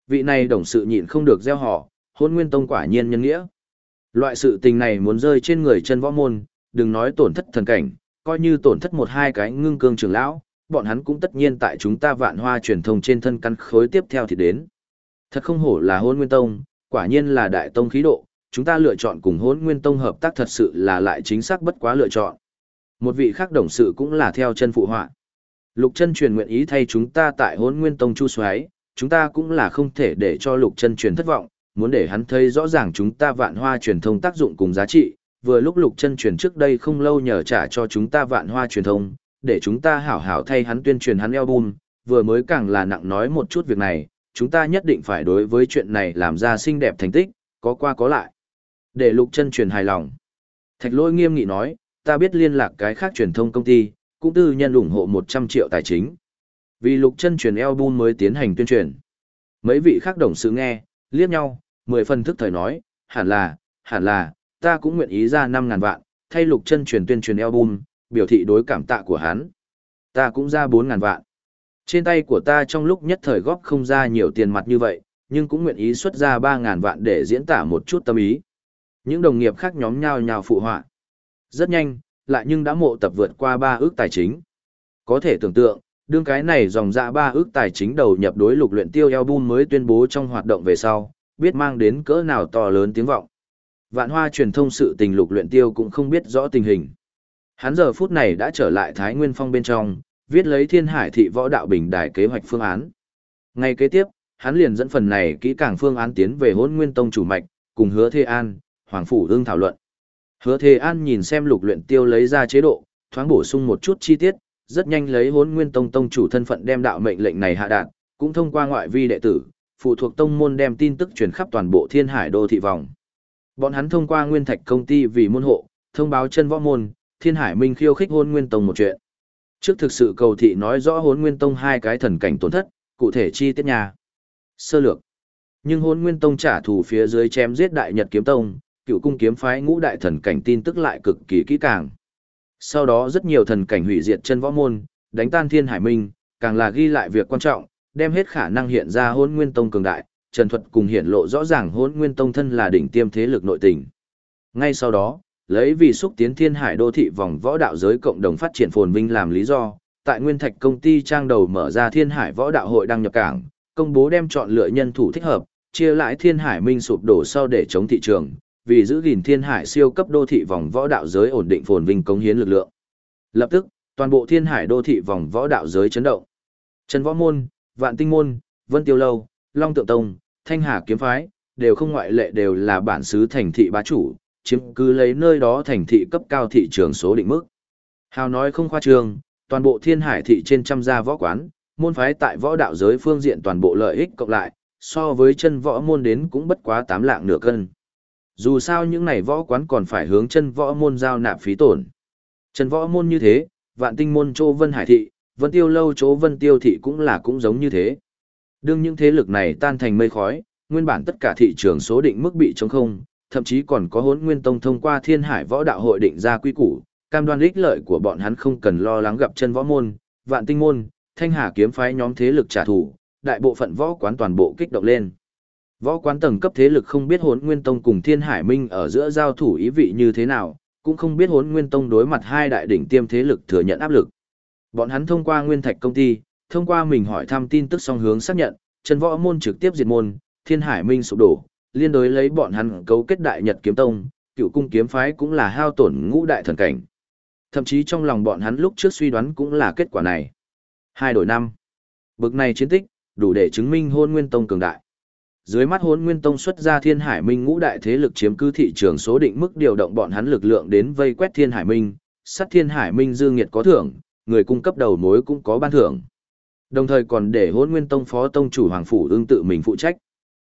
Vị này đồng sự nhịn không được gieo họ, hôn nguyên tông quả nhiên nhân nghĩa. Loại sự tình này muốn rơi trên người chân võ môn, đừng nói tổn thất thần cảnh, coi như tổn thất một hai cái ngưng cương trưởng lão, bọn hắn cũng tất nhiên tại chúng ta vạn hoa truyền thông trên thân căn khối tiếp theo thì đến. Thật không hổ là hôn nguyên tông, quả nhiên là đại tông khí độ, chúng ta lựa chọn cùng hôn nguyên tông hợp tác thật sự là lại chính xác bất quá lựa chọn. Một vị khác đồng sự cũng là theo chân phụ họa. Lục chân truyền nguyện ý thay chúng ta tại hôn nguyên tông chu xoáy, chúng ta cũng là không thể để cho lục chân truyền thất vọng, muốn để hắn thấy rõ ràng chúng ta vạn hoa truyền thông tác dụng cùng giá trị. Vừa lúc lục chân truyền trước đây không lâu nhờ trả cho chúng ta vạn hoa truyền thông, để chúng ta hảo hảo thay hắn tuyên truyền hắn album, vừa mới càng là nặng nói một chút việc này, chúng ta nhất định phải đối với chuyện này làm ra xinh đẹp thành tích, có qua có lại. Để lục chân truyền hài lòng. Thạch lôi nghiêm nghị nói, ta biết liên lạc cái khác truyền thông công ty, cũng tư nhân ủng hộ 100 triệu tài chính. Vì lục chân truyền album mới tiến hành tuyên truyền. Mấy vị khác đồng sự nghe, liếc nhau, mười phần thức thời nói, hẳn là, hẳn là, ta cũng nguyện ý ra 5.000 vạn, thay lục chân truyền tuyên truyền album, biểu thị đối cảm tạ của hắn. Ta cũng ra 4.000 vạn. Trên tay của ta trong lúc nhất thời góp không ra nhiều tiền mặt như vậy, nhưng cũng nguyện ý xuất ra 3.000 vạn để diễn tả một chút tâm ý. Những đồng nghiệp khác nhóm nhau nhào phụ họa. Rất nhanh, lại nhưng đã mộ tập vượt qua 3 ước tài chính. Có thể tưởng tượng, đương cái này dòng dạ 3 ước tài chính đầu nhập đối lục luyện tiêu album mới tuyên bố trong hoạt động về sau, biết mang đến cỡ nào to lớn tiếng vọng. Vạn hoa truyền thông sự tình lục luyện tiêu cũng không biết rõ tình hình. Hắn giờ phút này đã trở lại Thái Nguyên Phong bên trong, viết lấy thiên hải thị võ đạo bình đài kế hoạch phương án. Ngay kế tiếp, hắn liền dẫn phần này kỹ càng phương án tiến về hôn nguyên tông chủ mạch, cùng hứa Thê An, Hoàng Phủ đương thảo luận. Hứa Thề An nhìn xem lục luyện tiêu lấy ra chế độ, thoáng bổ sung một chút chi tiết, rất nhanh lấy Hỗn nguyên tông tông chủ thân phận đem đạo mệnh lệnh này hạ đạt, cũng thông qua ngoại vi đệ tử, phụ thuộc tông môn đem tin tức truyền khắp toàn bộ thiên hải đô thị vòng. Bọn hắn thông qua nguyên thạch công ty vì môn hộ, thông báo chân võ môn, thiên hải minh khiêu khích hôn nguyên tông một chuyện. Trước thực sự cầu thị nói rõ Hỗn nguyên tông hai cái thần cảnh tổn thất, cụ thể chi tiết nhà. Sơ lược. Nhưng Hỗn nguyên tông trả thù phía dưới chém giết đại nhật kiếm tông, cựu cung kiếm phái ngũ đại thần cảnh tin tức lại cực kỳ kỹ càng. Sau đó rất nhiều thần cảnh hủy diệt chân võ môn, đánh tan thiên hải minh, càng là ghi lại việc quan trọng, đem hết khả năng hiện ra hôn nguyên tông cường đại, trần thuật cùng hiện lộ rõ ràng hôn nguyên tông thân là đỉnh tiêm thế lực nội tình. Ngay sau đó, lấy vì xúc tiến thiên hải đô thị vòng võ đạo giới cộng đồng phát triển phồn vinh làm lý do, tại Nguyên Thạch công ty trang đầu mở ra thiên hải võ đạo hội đăng nhập cảng, công bố đem chọn lựa nhân thủ thích hợp, chia lại thiên hải minh sụp đổ sau để chống thị trường, vì giữ gìn thiên hải siêu cấp đô thị vòng võ đạo giới ổn định phồn vinh cống hiến lực lượng. Lập tức, toàn bộ thiên hải đô thị vòng võ đạo giới chấn động. Trần Võ Môn, Vạn Tinh Môn, Vân Tiêu Lâu, Long Tượng Tông, Thanh Hà Kiếm Phái, đều không ngoại lệ đều là bản xứ thành thị bá chủ, chiếm cứ lấy nơi đó thành thị cấp cao thị trường số định mức. Hào nói không khoa trương, toàn bộ thiên hải thị trên trăm gia võ quán, môn phái tại võ đạo giới phương diện toàn bộ lợi ích cộng lại, so với chân võ môn đến cũng bất quá tám lạng nửa cân. Dù sao những này võ quán còn phải hướng chân võ môn giao nạp phí tổn. Chân võ môn như thế, vạn tinh môn chỗ vân hải thị, vân tiêu lâu chỗ vân tiêu thị cũng là cũng giống như thế. Đương những thế lực này tan thành mây khói, nguyên bản tất cả thị trường số định mức bị trống không, thậm chí còn có hốn nguyên tông thông qua thiên hải võ đạo hội định ra quy củ, cam đoan ích lợi của bọn hắn không cần lo lắng gặp chân võ môn, vạn tinh môn, thanh hà kiếm phái nhóm thế lực trả thù, đại bộ phận võ quán toàn bộ kích động lên. Võ quán tầng cấp thế lực không biết hốn nguyên tông cùng thiên hải minh ở giữa giao thủ ý vị như thế nào, cũng không biết hốn nguyên tông đối mặt hai đại đỉnh tiêm thế lực thừa nhận áp lực. Bọn hắn thông qua nguyên thạch công ty, thông qua mình hỏi thăm tin tức song hướng xác nhận, chân võ môn trực tiếp diệt môn, thiên hải minh sụp đổ, liên đối lấy bọn hắn cấu kết đại nhật kiếm tông, cựu cung kiếm phái cũng là hao tổn ngũ đại thần cảnh. Thậm chí trong lòng bọn hắn lúc trước suy đoán cũng là kết quả này. Hai đổi năm. Bực này chiến tích, đủ để chứng minh hôn nguyên tông cường đại. Dưới mắt hôn nguyên tông xuất ra thiên hải minh ngũ đại thế lực chiếm cứ thị trường số định mức điều động bọn hắn lực lượng đến vây quét thiên hải minh, sát thiên hải minh dư nghiệt có thưởng, người cung cấp đầu mối cũng có ban thưởng. Đồng thời còn để hôn nguyên tông phó tông chủ hoàng phủ ương tự mình phụ trách.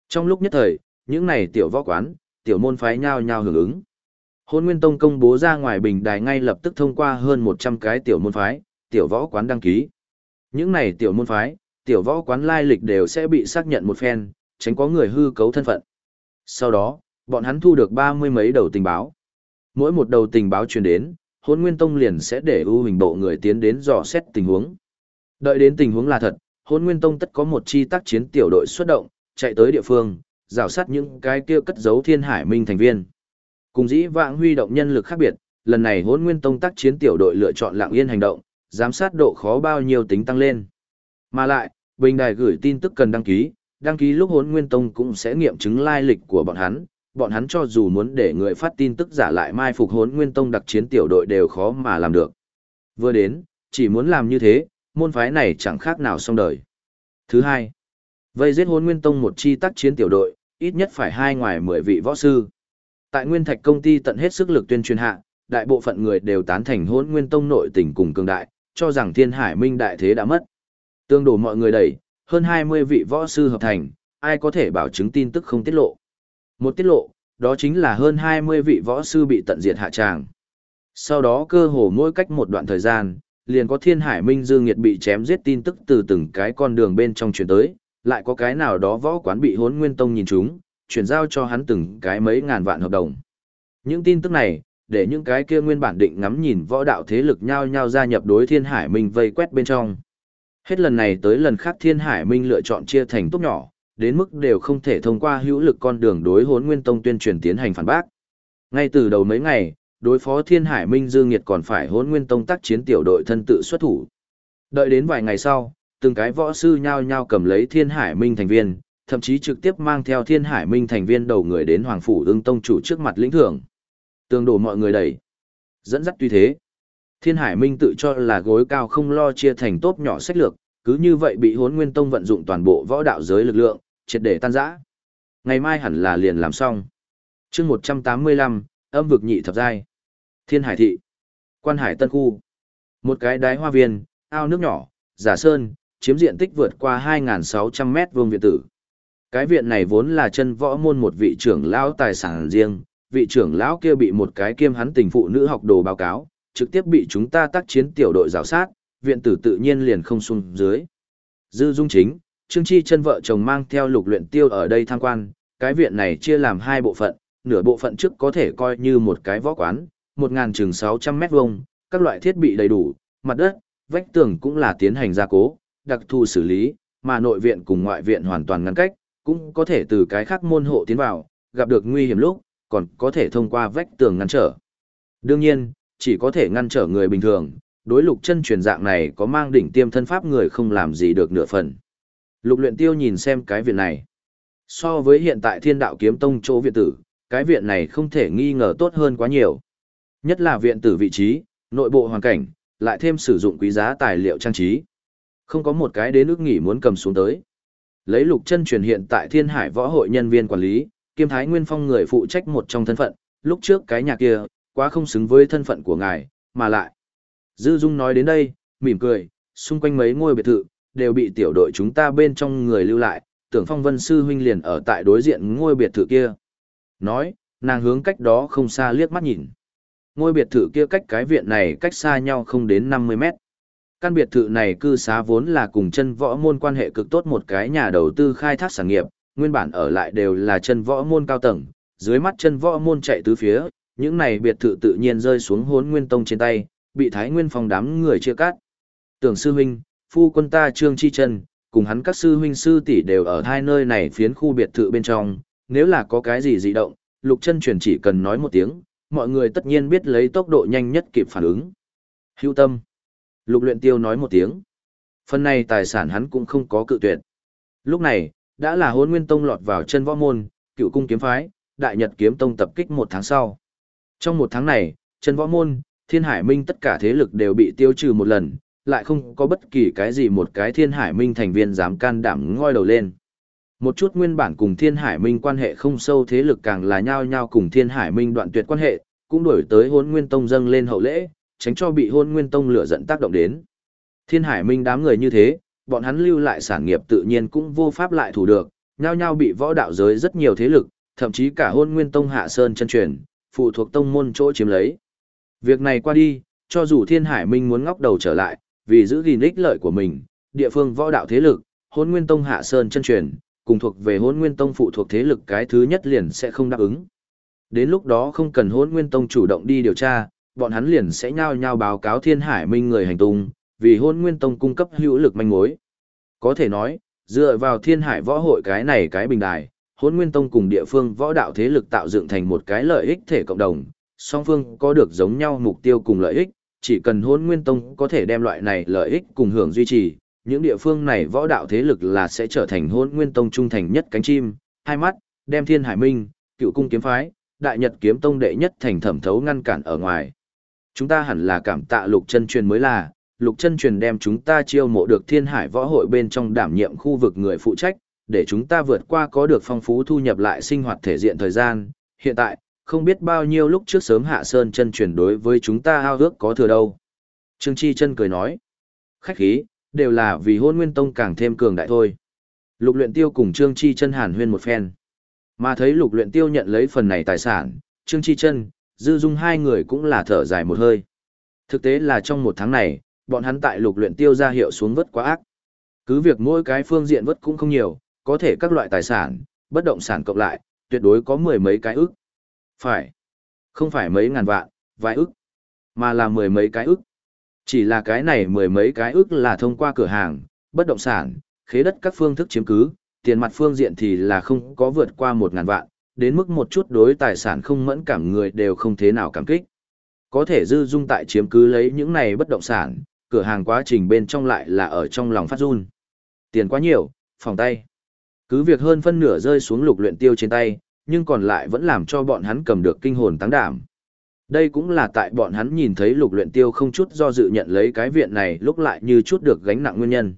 Trong lúc nhất thời, những này tiểu võ quán, tiểu môn phái nhao nhao hưởng ứng. Hôn Nguyên Tông công bố ra ngoài bình đài ngay lập tức thông qua hơn 100 cái tiểu môn phái, tiểu võ quán đăng ký. Những này tiểu môn phái, tiểu võ quán lai lịch đều sẽ bị xác nhận một phen, tránh có người hư cấu thân phận. Sau đó, bọn hắn thu được ba mươi mấy đầu tình báo. Mỗi một đầu tình báo truyền đến, Hôn Nguyên Tông liền sẽ để ưu hình bộ người tiến đến dò xét tình huống. Đợi đến tình huống là thật, Hôn Nguyên Tông tất có một chi tác chiến tiểu đội xuất động, chạy tới địa phương, rào sát những cái kia cất giấu thiên hải minh thành viên. Cùng dĩ vãng huy động nhân lực khác biệt, lần này hốn nguyên tông tác chiến tiểu đội lựa chọn lặng yên hành động, giám sát độ khó bao nhiêu tính tăng lên. Mà lại, bình đài gửi tin tức cần đăng ký, đăng ký lúc hốn nguyên tông cũng sẽ nghiệm chứng lai lịch của bọn hắn, bọn hắn cho dù muốn để người phát tin tức giả lại mai phục hốn nguyên tông đặc chiến tiểu đội đều khó mà làm được. Vừa đến, chỉ muốn làm như thế, môn phái này chẳng khác nào xong đời. Thứ hai, vây giết hốn nguyên tông một chi tác chiến tiểu đội, ít nhất phải hai ngoài mười vị võ sư. Tại Nguyên Thạch công ty tận hết sức lực tuyên truyền hạ, đại bộ phận người đều tán thành hốn nguyên tông nội tình cùng cường đại, cho rằng thiên hải minh đại thế đã mất. Tương đổ mọi người đẩy, hơn 20 vị võ sư hợp thành, ai có thể bảo chứng tin tức không tiết lộ. Một tiết lộ, đó chính là hơn 20 vị võ sư bị tận diệt hạ tràng. Sau đó cơ hồ mỗi cách một đoạn thời gian, liền có thiên hải minh dương nghiệt bị chém giết tin tức từ từng cái con đường bên trong chuyển tới, lại có cái nào đó võ quán bị hốn nguyên tông nhìn chúng, chuyển giao cho hắn từng cái mấy ngàn vạn hợp đồng. Những tin tức này, để những cái kia nguyên bản định ngắm nhìn võ đạo thế lực nhau nhau gia nhập đối thiên hải minh vây quét bên trong. Hết lần này tới lần khác thiên hải minh lựa chọn chia thành tốt nhỏ, đến mức đều không thể thông qua hữu lực con đường đối hốn nguyên tông tuyên truyền tiến hành phản bác. Ngay từ đầu mấy ngày, đối phó thiên hải minh dương nghiệt còn phải hốn nguyên tông tác chiến tiểu đội thân tự xuất thủ. Đợi đến vài ngày sau, từng cái võ sư nhao nhao cầm lấy thiên hải minh thành viên, thậm chí trực tiếp mang theo thiên hải minh thành viên đầu người đến hoàng phủ Ưng tông chủ trước mặt lĩnh thưởng. Tương đổ mọi người đẩy. Dẫn dắt tuy thế. Thiên hải minh tự cho là gối cao không lo chia thành tốt nhỏ sách lược, cứ như vậy bị Hỗn nguyên tông vận dụng toàn bộ võ đạo giới lực lượng, triệt để tan rã. Ngày mai hẳn là liền làm xong. chương 185, âm vực nhị thập giai. Thiên hải thị. Quan hải tân khu. Một cái đái hoa viên, ao nước nhỏ, giả sơn, chiếm diện tích vượt qua 2.600 mét vuông viện tử. Cái viện này vốn là chân võ môn một vị trưởng lão tài sản riêng, vị trưởng lão kia bị một cái kiêm hắn tình phụ nữ học đồ báo cáo, trực tiếp bị chúng ta tác chiến tiểu đội rào sát, viện tử tự nhiên liền không xuống dưới. Dư Dung Chính, Trương Chi chân vợ chồng mang theo lục luyện tiêu ở đây tham quan, cái viện này chia làm hai bộ phận, nửa bộ phận trước có thể coi như một cái võ quán, một ngàn chừng 600 mét vuông, các loại thiết bị đầy đủ, mặt đất, vách tường cũng là tiến hành gia cố, đặc thù xử lý, mà nội viện cùng ngoại viện hoàn toàn ngăn cách, cũng có thể từ cái khác môn hộ tiến vào, gặp được nguy hiểm lúc, còn có thể thông qua vách tường ngăn trở. Đương nhiên, chỉ có thể ngăn trở người bình thường, đối lục chân truyền dạng này có mang đỉnh tiêm thân pháp người không làm gì được nửa phần. Lục luyện tiêu nhìn xem cái viện này. So với hiện tại thiên đạo kiếm tông chỗ viện tử, cái viện này không thể nghi ngờ tốt hơn quá nhiều. Nhất là viện tử vị trí, nội bộ hoàn cảnh, lại thêm sử dụng quý giá tài liệu trang trí. Không có một cái đến nước nghỉ muốn cầm xuống tới. Lấy lục chân truyền hiện tại thiên hải võ hội nhân viên quản lý, kiêm thái nguyên phong người phụ trách một trong thân phận, lúc trước cái nhà kia, quá không xứng với thân phận của ngài, mà lại. Dư Dung nói đến đây, mỉm cười, xung quanh mấy ngôi biệt thự, đều bị tiểu đội chúng ta bên trong người lưu lại, tưởng phong vân sư huynh liền ở tại đối diện ngôi biệt thự kia. Nói, nàng hướng cách đó không xa liếc mắt nhìn. Ngôi biệt thự kia cách cái viện này cách xa nhau không đến 50 mét. Căn biệt thự này cư xá vốn là cùng chân võ môn quan hệ cực tốt một cái nhà đầu tư khai thác sản nghiệp, nguyên bản ở lại đều là chân võ môn cao tầng, dưới mắt chân võ môn chạy tứ phía, những này biệt thự tự nhiên rơi xuống hốn nguyên tông trên tay, bị thái nguyên phong đám người chia cắt. Tưởng sư huynh, phu quân ta trương chi chân, cùng hắn các sư huynh sư tỷ đều ở hai nơi này phiến khu biệt thự bên trong, nếu là có cái gì dị động, lục chân truyền chỉ cần nói một tiếng, mọi người tất nhiên biết lấy tốc độ nhanh nhất kịp phản ứng. Hữu tâm. Lục luyện tiêu nói một tiếng. Phần này tài sản hắn cũng không có cự tuyệt. Lúc này, đã là hôn nguyên tông lọt vào chân võ môn, cựu cung kiếm phái, đại nhật kiếm tông tập kích một tháng sau. Trong một tháng này, Trần võ môn, thiên hải minh tất cả thế lực đều bị tiêu trừ một lần, lại không có bất kỳ cái gì một cái thiên hải minh thành viên dám can đảm ngoi đầu lên. Một chút nguyên bản cùng thiên hải minh quan hệ không sâu thế lực càng là nhao nhao cùng thiên hải minh đoạn tuyệt quan hệ, cũng đổi tới hôn nguyên tông dâng lên hậu lễ, tránh cho bị hôn nguyên tông lửa giận tác động đến. Thiên hải minh đám người như thế, bọn hắn lưu lại sản nghiệp tự nhiên cũng vô pháp lại thủ được, nhao nhao bị võ đạo giới rất nhiều thế lực, thậm chí cả hôn nguyên tông hạ sơn chân truyền, phụ thuộc tông môn chỗ chiếm lấy. Việc này qua đi, cho dù thiên hải minh muốn ngóc đầu trở lại, vì giữ gìn ích lợi của mình, địa phương võ đạo thế lực, Hỗn nguyên tông hạ sơn chân truyền, cùng thuộc về Hỗn nguyên tông phụ thuộc thế lực cái thứ nhất liền sẽ không đáp ứng. Đến lúc đó không cần Hỗn nguyên tông chủ động đi điều tra, bọn hắn liền sẽ nhao nhao báo cáo thiên hải minh người hành tung, vì Hỗn nguyên tông cung cấp hữu lực manh mối. Có thể nói, dựa vào thiên hải võ hội cái này cái bình đài, hôn nguyên tông cùng địa phương võ đạo thế lực tạo dựng thành một cái lợi ích thể cộng đồng, song phương có được giống nhau mục tiêu cùng lợi ích, chỉ cần hôn nguyên tông có thể đem loại này lợi ích cùng hưởng duy trì, những địa phương này võ đạo thế lực là sẽ trở thành hôn nguyên tông trung thành nhất cánh chim, hai mắt, đem thiên hải minh, cựu cung kiếm phái, đại nhật kiếm tông đệ nhất thành thẩm thấu ngăn cản ở ngoài. Chúng ta hẳn là cảm tạ lục chân truyền mới là, lục chân truyền đem chúng ta chiêu mộ được thiên hải võ hội bên trong đảm nhiệm khu vực người phụ trách, để chúng ta vượt qua có được phong phú thu nhập lại sinh hoạt thể diện thời gian. Hiện tại, không biết bao nhiêu lúc trước sớm hạ sơn chân truyền đối với chúng ta ao ước có thừa đâu. Trương Chi chân cười nói, khách khí, đều là vì hôn nguyên tông càng thêm cường đại thôi. Lục luyện tiêu cùng Trương Chi chân hàn huyên một phen. Mà thấy lục luyện tiêu nhận lấy phần này tài sản, Trương Chi chân, Dư Dung hai người cũng là thở dài một hơi. Thực tế là trong một tháng này, bọn hắn tại lục luyện tiêu ra hiệu xuống vất quá ác. Cứ việc mỗi cái phương diện vất cũng không nhiều, có thể các loại tài sản, bất động sản cộng lại, tuyệt đối có mười mấy cái ức. Phải. Không phải mấy ngàn vạn, vài ức, mà là mười mấy cái ức. Chỉ là cái này mười mấy cái ức là thông qua cửa hàng, bất động sản, khế đất các phương thức chiếm cứ, tiền mặt phương diện thì là không có vượt qua một ngàn vạn, đến mức một chút đối tài sản không mẫn cảm người đều không thế nào cảm kích. Có thể dư dung tại chiếm cứ lấy những này bất động sản, cửa hàng quá trình bên trong lại là ở trong lòng phát run. Tiền quá nhiều, phòng tay. Cứ việc hơn phân nửa rơi xuống lục luyện tiêu trên tay, nhưng còn lại vẫn làm cho bọn hắn cầm được kinh hồn tăng đảm. Đây cũng là tại bọn hắn nhìn thấy lục luyện tiêu không chút do dự nhận lấy cái viện này lúc lại như chút được gánh nặng nguyên nhân.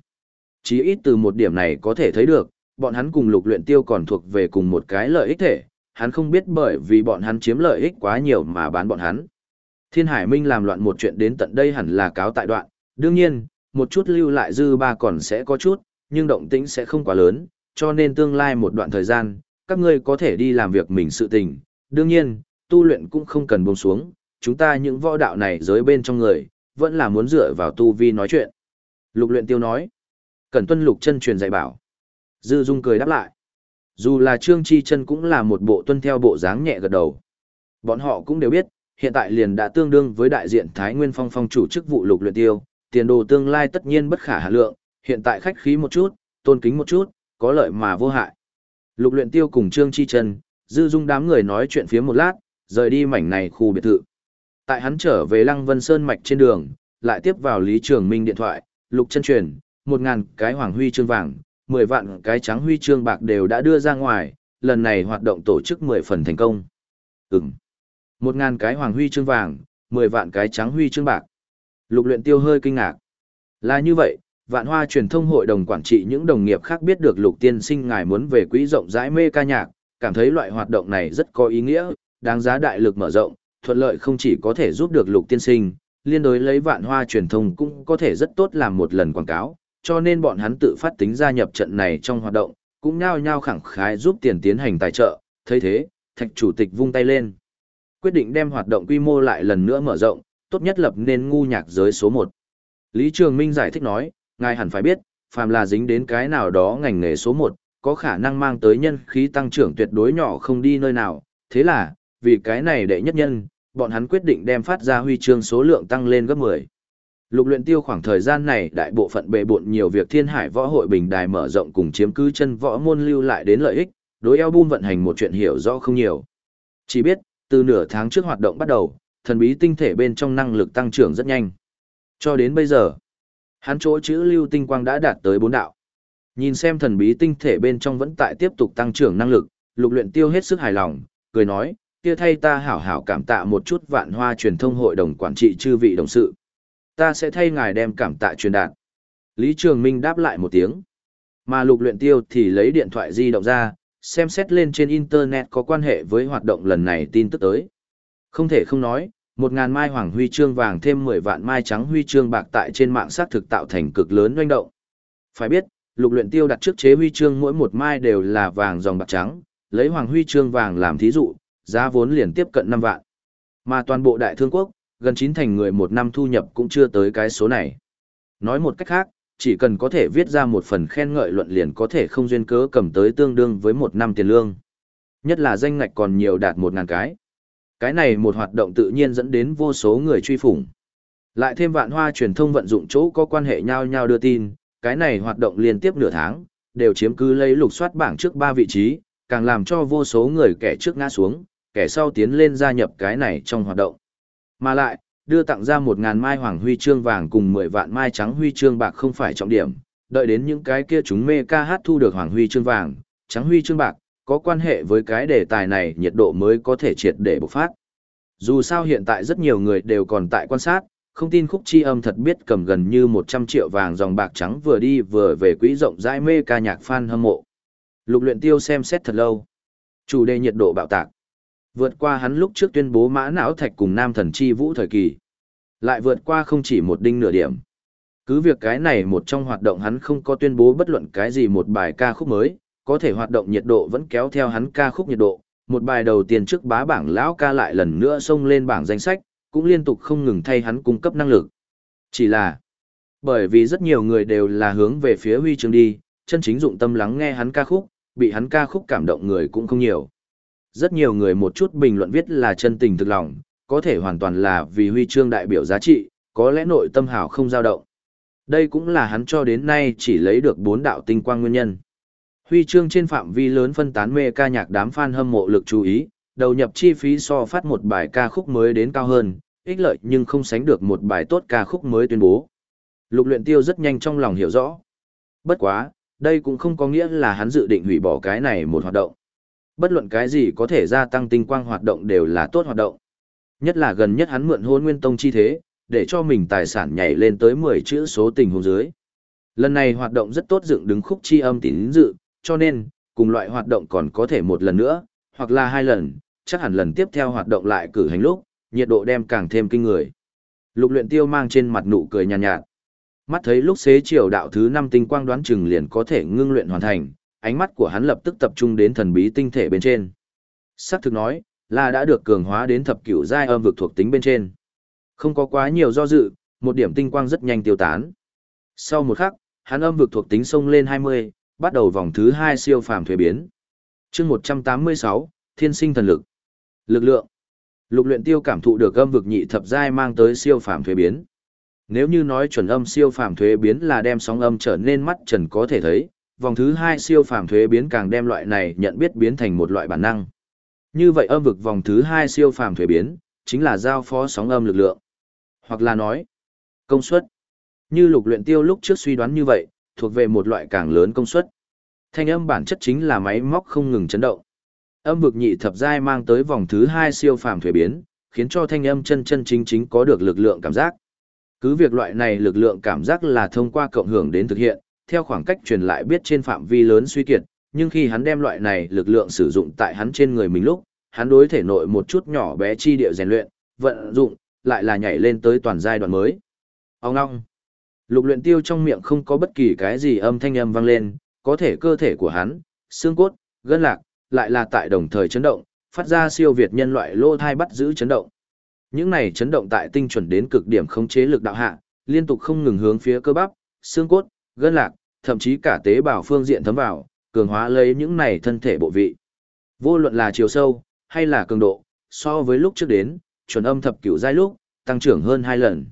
Chỉ ít từ một điểm này có thể thấy được, bọn hắn cùng lục luyện tiêu còn thuộc về cùng một cái lợi ích thể, hắn không biết bởi vì bọn hắn chiếm lợi ích quá nhiều mà bán bọn hắn. Thiên Hải Minh làm loạn một chuyện đến tận đây hẳn là cáo tại đoạn, đương nhiên, một chút lưu lại dư ba còn sẽ có chút, nhưng động tĩnh sẽ không quá lớn, cho nên tương lai một đoạn thời gian, các ngươi có thể đi làm việc mình sự tình. Đương nhiên, tu luyện cũng không cần buông xuống, chúng ta những võ đạo này giới bên trong người, vẫn là muốn dựa vào tu vi nói chuyện. Lục luyện tiêu nói, cần tuân lục chân truyền dạy bảo. Dư Dung cười đáp lại. Dù là Trương Chi chân cũng là một bộ tuân theo bộ dáng nhẹ gật đầu. Bọn họ cũng đều biết, hiện tại liền đã tương đương với đại diện Thái Nguyên Phong phong chủ chức vụ lục luyện tiêu, tiền đồ tương lai tất nhiên bất khả hạ lượng, hiện tại khách khí một chút, tôn kính một chút, có lợi mà vô hại. Lục luyện tiêu cùng Trương Chi Trần, dư dung đám người nói chuyện phía một lát, rời đi mảnh này khu biệt thự. Tại hắn trở về Lăng Vân Sơn mạch trên đường, lại tiếp vào Lý Trường Minh điện thoại, lục chân truyền, một ngàn cái hoàng huy chương vàng, mười vạn cái trắng huy chương bạc đều đã đưa ra ngoài, lần này hoạt động tổ chức mười phần thành công. Ừm. Một ngàn cái hoàng huy chương vàng, mười vạn cái trắng huy chương bạc. Lục luyện tiêu hơi kinh ngạc. Là như vậy, vạn hoa truyền thông hội đồng quản trị những đồng nghiệp khác biết được lục tiên sinh ngài muốn về quỹ rộng rãi mê ca nhạc, cảm thấy loại hoạt động này rất có ý nghĩa, đáng giá đại lực mở rộng, thuận lợi không chỉ có thể giúp được lục tiên sinh, liên đối lấy vạn hoa truyền thông cũng có thể rất tốt làm một lần quảng cáo, cho nên bọn hắn tự phát tính gia nhập trận này trong hoạt động, cũng nhao nhao khẳng khái giúp tiền tiến hành tài trợ, thấy thế, thạch chủ tịch vung tay lên. Quyết định đem hoạt động quy mô lại lần nữa mở rộng, tốt nhất lập nên ngu nhạc giới số một. Lý Trường Minh giải thích nói, ngài hẳn phải biết, phàm là dính đến cái nào đó ngành nghề số 1, có khả năng mang tới nhân khí tăng trưởng tuyệt đối nhỏ không đi nơi nào, thế là, vì cái này đệ nhất nhân, bọn hắn quyết định đem phát ra huy chương số lượng tăng lên gấp 10. Lục luyện tiêu khoảng thời gian này đại bộ phận bề bộn nhiều việc thiên hải võ hội bình đài mở rộng cùng chiếm cứ chân võ môn lưu lại đến lợi ích, đối album vận hành một chuyện hiểu rõ không nhiều. Chỉ biết, từ nửa tháng trước hoạt động bắt đầu, thần bí tinh thể bên trong năng lực tăng trưởng rất nhanh. Cho đến bây giờ, hắn chỗ chữ lưu tinh quang đã đạt tới bốn đạo. Nhìn xem thần bí tinh thể bên trong vẫn tại tiếp tục tăng trưởng năng lực, lục luyện tiêu hết sức hài lòng, cười nói, kia thay ta hảo hảo cảm tạ một chút vạn hoa truyền thông hội đồng quản trị chư vị đồng sự. Ta sẽ thay ngài đem cảm tạ truyền đạt. Lý Trường Minh đáp lại một tiếng. Mà lục luyện tiêu thì lấy điện thoại di động ra, xem xét lên trên Internet có quan hệ với hoạt động lần này tin tức tới. Không thể không nói, một ngàn mai hoàng huy chương vàng thêm mười vạn mai trắng huy chương bạc tại trên mạng xác thực tạo thành cực lớn doanh động. Phải biết, lục luyện tiêu đặt trước chế huy chương mỗi một mai đều là vàng dòng bạc trắng, lấy hoàng huy chương vàng làm thí dụ, giá vốn liền tiếp cận năm vạn. Mà toàn bộ đại thương quốc, gần chín thành người một năm thu nhập cũng chưa tới cái số này. Nói một cách khác, chỉ cần có thể viết ra một phần khen ngợi luận liền có thể không duyên cớ cầm tới tương đương với một năm tiền lương. Nhất là danh ngạch còn nhiều đạt một ngàn cái. Cái này một hoạt động tự nhiên dẫn đến vô số người truy phủng. Lại thêm vạn hoa truyền thông vận dụng chỗ có quan hệ nhau nhau đưa tin, cái này hoạt động liên tiếp nửa tháng, đều chiếm cứ lấy lục soát bảng trước ba vị trí, càng làm cho vô số người kẻ trước ngã xuống, kẻ sau tiến lên gia nhập cái này trong hoạt động. Mà lại, đưa tặng ra 1.000 mai hoàng huy chương vàng cùng 10 vạn mai trắng huy chương bạc không phải trọng điểm, đợi đến những cái kia chúng mê ca hát thu được hoàng huy chương vàng, trắng huy chương bạc, có quan hệ với cái đề tài này nhiệt độ mới có thể triệt để bộc phát. Dù sao hiện tại rất nhiều người đều còn tại quan sát, không tin khúc chi âm thật biết cầm gần như 100 triệu vàng dòng bạc trắng vừa đi vừa về quỹ rộng rãi mê ca nhạc fan hâm mộ. Lục luyện tiêu xem xét thật lâu. Chủ đề nhiệt độ bạo tạc. Vượt qua hắn lúc trước tuyên bố mã não thạch cùng nam thần chi vũ thời kỳ. Lại vượt qua không chỉ một đinh nửa điểm. Cứ việc cái này một trong hoạt động hắn không có tuyên bố bất luận cái gì một bài ca khúc mới, có thể hoạt động nhiệt độ vẫn kéo theo hắn ca khúc nhiệt độ. Một bài đầu tiên trước bá bảng lão ca lại lần nữa xông lên bảng danh sách, cũng liên tục không ngừng thay hắn cung cấp năng lực. Chỉ là, bởi vì rất nhiều người đều là hướng về phía huy chương đi, chân chính dụng tâm lắng nghe hắn ca khúc, bị hắn ca khúc cảm động người cũng không nhiều. Rất nhiều người một chút bình luận viết là chân tình thực lòng, có thể hoàn toàn là vì huy chương đại biểu giá trị, có lẽ nội tâm hảo không dao động. Đây cũng là hắn cho đến nay chỉ lấy được bốn đạo tinh quang nguyên nhân. Huy chương trên phạm vi lớn phân tán mê ca nhạc đám fan hâm mộ lực chú ý, đầu nhập chi phí so phát một bài ca khúc mới đến cao hơn, ích lợi nhưng không sánh được một bài tốt ca khúc mới tuyên bố. Lục luyện tiêu rất nhanh trong lòng hiểu rõ. Bất quá, đây cũng không có nghĩa là hắn dự định hủy bỏ cái này một hoạt động. Bất luận cái gì có thể gia tăng tinh quang hoạt động đều là tốt hoạt động. Nhất là gần nhất hắn mượn hôn nguyên tông chi thế, để cho mình tài sản nhảy lên tới 10 chữ số tình huống dưới. Lần này hoạt động rất tốt dựng đứng khúc chi âm tín dự, cho nên, cùng loại hoạt động còn có thể một lần nữa, hoặc là hai lần, chắc hẳn lần tiếp theo hoạt động lại cử hành lúc, nhiệt độ đem càng thêm kinh người. Lục luyện tiêu mang trên mặt nụ cười nhàn nhạt, nhạt. Mắt thấy lúc xế chiều đạo thứ năm tinh quang đoán chừng liền có thể ngưng luyện hoàn thành, ánh mắt của hắn lập tức tập trung đến thần bí tinh thể bên trên. Sắc thực nói, là đã được cường hóa đến thập cửu giai âm vực thuộc tính bên trên. Không có quá nhiều do dự, một điểm tinh quang rất nhanh tiêu tán. Sau một khắc, hắn âm vực thuộc tính xông lên 20, bắt đầu vòng thứ hai siêu phàm thuế biến. chương 186, Thiên sinh thần lực. Lực lượng. Lục luyện tiêu cảm thụ được âm vực nhị thập giai mang tới siêu phàm thuế biến. Nếu như nói chuẩn âm siêu phàm thuế biến là đem sóng âm trở nên mắt trần có thể thấy, vòng thứ hai siêu phàm thuế biến càng đem loại này nhận biết biến thành một loại bản năng. Như vậy âm vực vòng thứ hai siêu phàm thuế biến, chính là giao phó sóng âm lực lượng. Hoặc là nói, công suất. Như lục luyện tiêu lúc trước suy đoán như vậy, thuộc về một loại càng lớn công suất. Thanh âm bản chất chính là máy móc không ngừng chấn động. Âm vực nhị thập giai mang tới vòng thứ hai siêu phàm thuế biến, khiến cho thanh âm chân chân chính chính có được lực lượng cảm giác. Cứ việc loại này lực lượng cảm giác là thông qua cộng hưởng đến thực hiện, theo khoảng cách truyền lại biết trên phạm vi lớn suy kiệt, nhưng khi hắn đem loại này lực lượng sử dụng tại hắn trên người mình lúc, hắn đối thể nội một chút nhỏ bé chi địa rèn luyện, vận dụng, lại là nhảy lên tới toàn giai đoạn mới. Ông ngong. Lục luyện tiêu trong miệng không có bất kỳ cái gì âm thanh âm vang lên, có thể cơ thể của hắn, xương cốt, gân lạc, lại là tại đồng thời chấn động, phát ra siêu việt nhân loại lô thai bắt giữ chấn động. Những này chấn động tại tinh chuẩn đến cực điểm khống chế lực đạo hạ, liên tục không ngừng hướng phía cơ bắp, xương cốt, gân lạc, thậm chí cả tế bào phương diện thấm vào, cường hóa lấy những này thân thể bộ vị. Vô luận là chiều sâu, hay là cường độ, so với lúc trước đến, chuẩn âm thập cửu giai lúc, tăng trưởng hơn hai lần.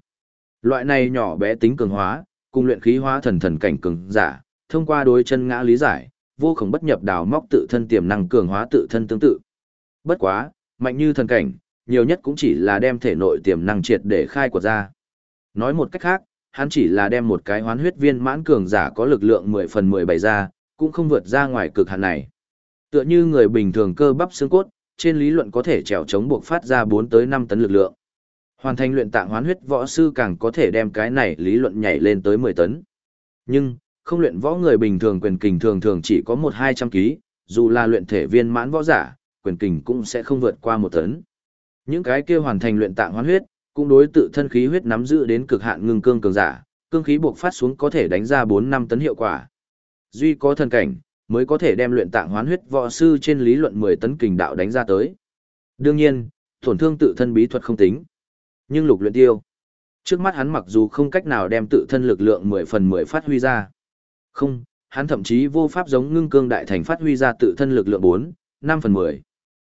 Loại này nhỏ bé tính cường hóa, cùng luyện khí hóa thần thần cảnh cường giả, thông qua đối chân ngã lý giải, vô khổng bất nhập đào móc tự thân tiềm năng cường hóa tự thân tương tự. Bất quá, mạnh như thần cảnh, nhiều nhất cũng chỉ là đem thể nội tiềm năng triệt để khai quật ra. Nói một cách khác, hắn chỉ là đem một cái hoán huyết viên mãn cường giả có lực lượng 10 phần 10 bày ra, cũng không vượt ra ngoài cực hạn này. Tựa như người bình thường cơ bắp xương cốt, trên lý luận có thể trèo chống buộc phát ra 4 tới 5 tấn lực lượng. Hoàn thành luyện tạng hoán huyết võ sư càng có thể đem cái này lý luận nhảy lên tới 10 tấn. Nhưng, không luyện võ người bình thường quyền kình thường thường chỉ có 1-200 kg, dù là luyện thể viên mãn võ giả, quyền kình cũng sẽ không vượt qua 1 tấn. Những cái kia hoàn thành luyện tạng hoán huyết, cũng đối tự thân khí huyết nắm giữ đến cực hạn ngưng cương cường giả, cương khí buộc phát xuống có thể đánh ra 4-5 tấn hiệu quả. Duy có thần cảnh, mới có thể đem luyện tạng hoán huyết võ sư trên lý luận 10 tấn kình đạo đánh ra tới. Đương nhiên, tổn thương tự thân bí thuật không tính. Nhưng lục luyện tiêu, trước mắt hắn mặc dù không cách nào đem tự thân lực lượng 10 phần 10 phát huy ra. Không, hắn thậm chí vô pháp giống ngưng cương đại thành phát huy ra tự thân lực lượng 4, 5 phần 10.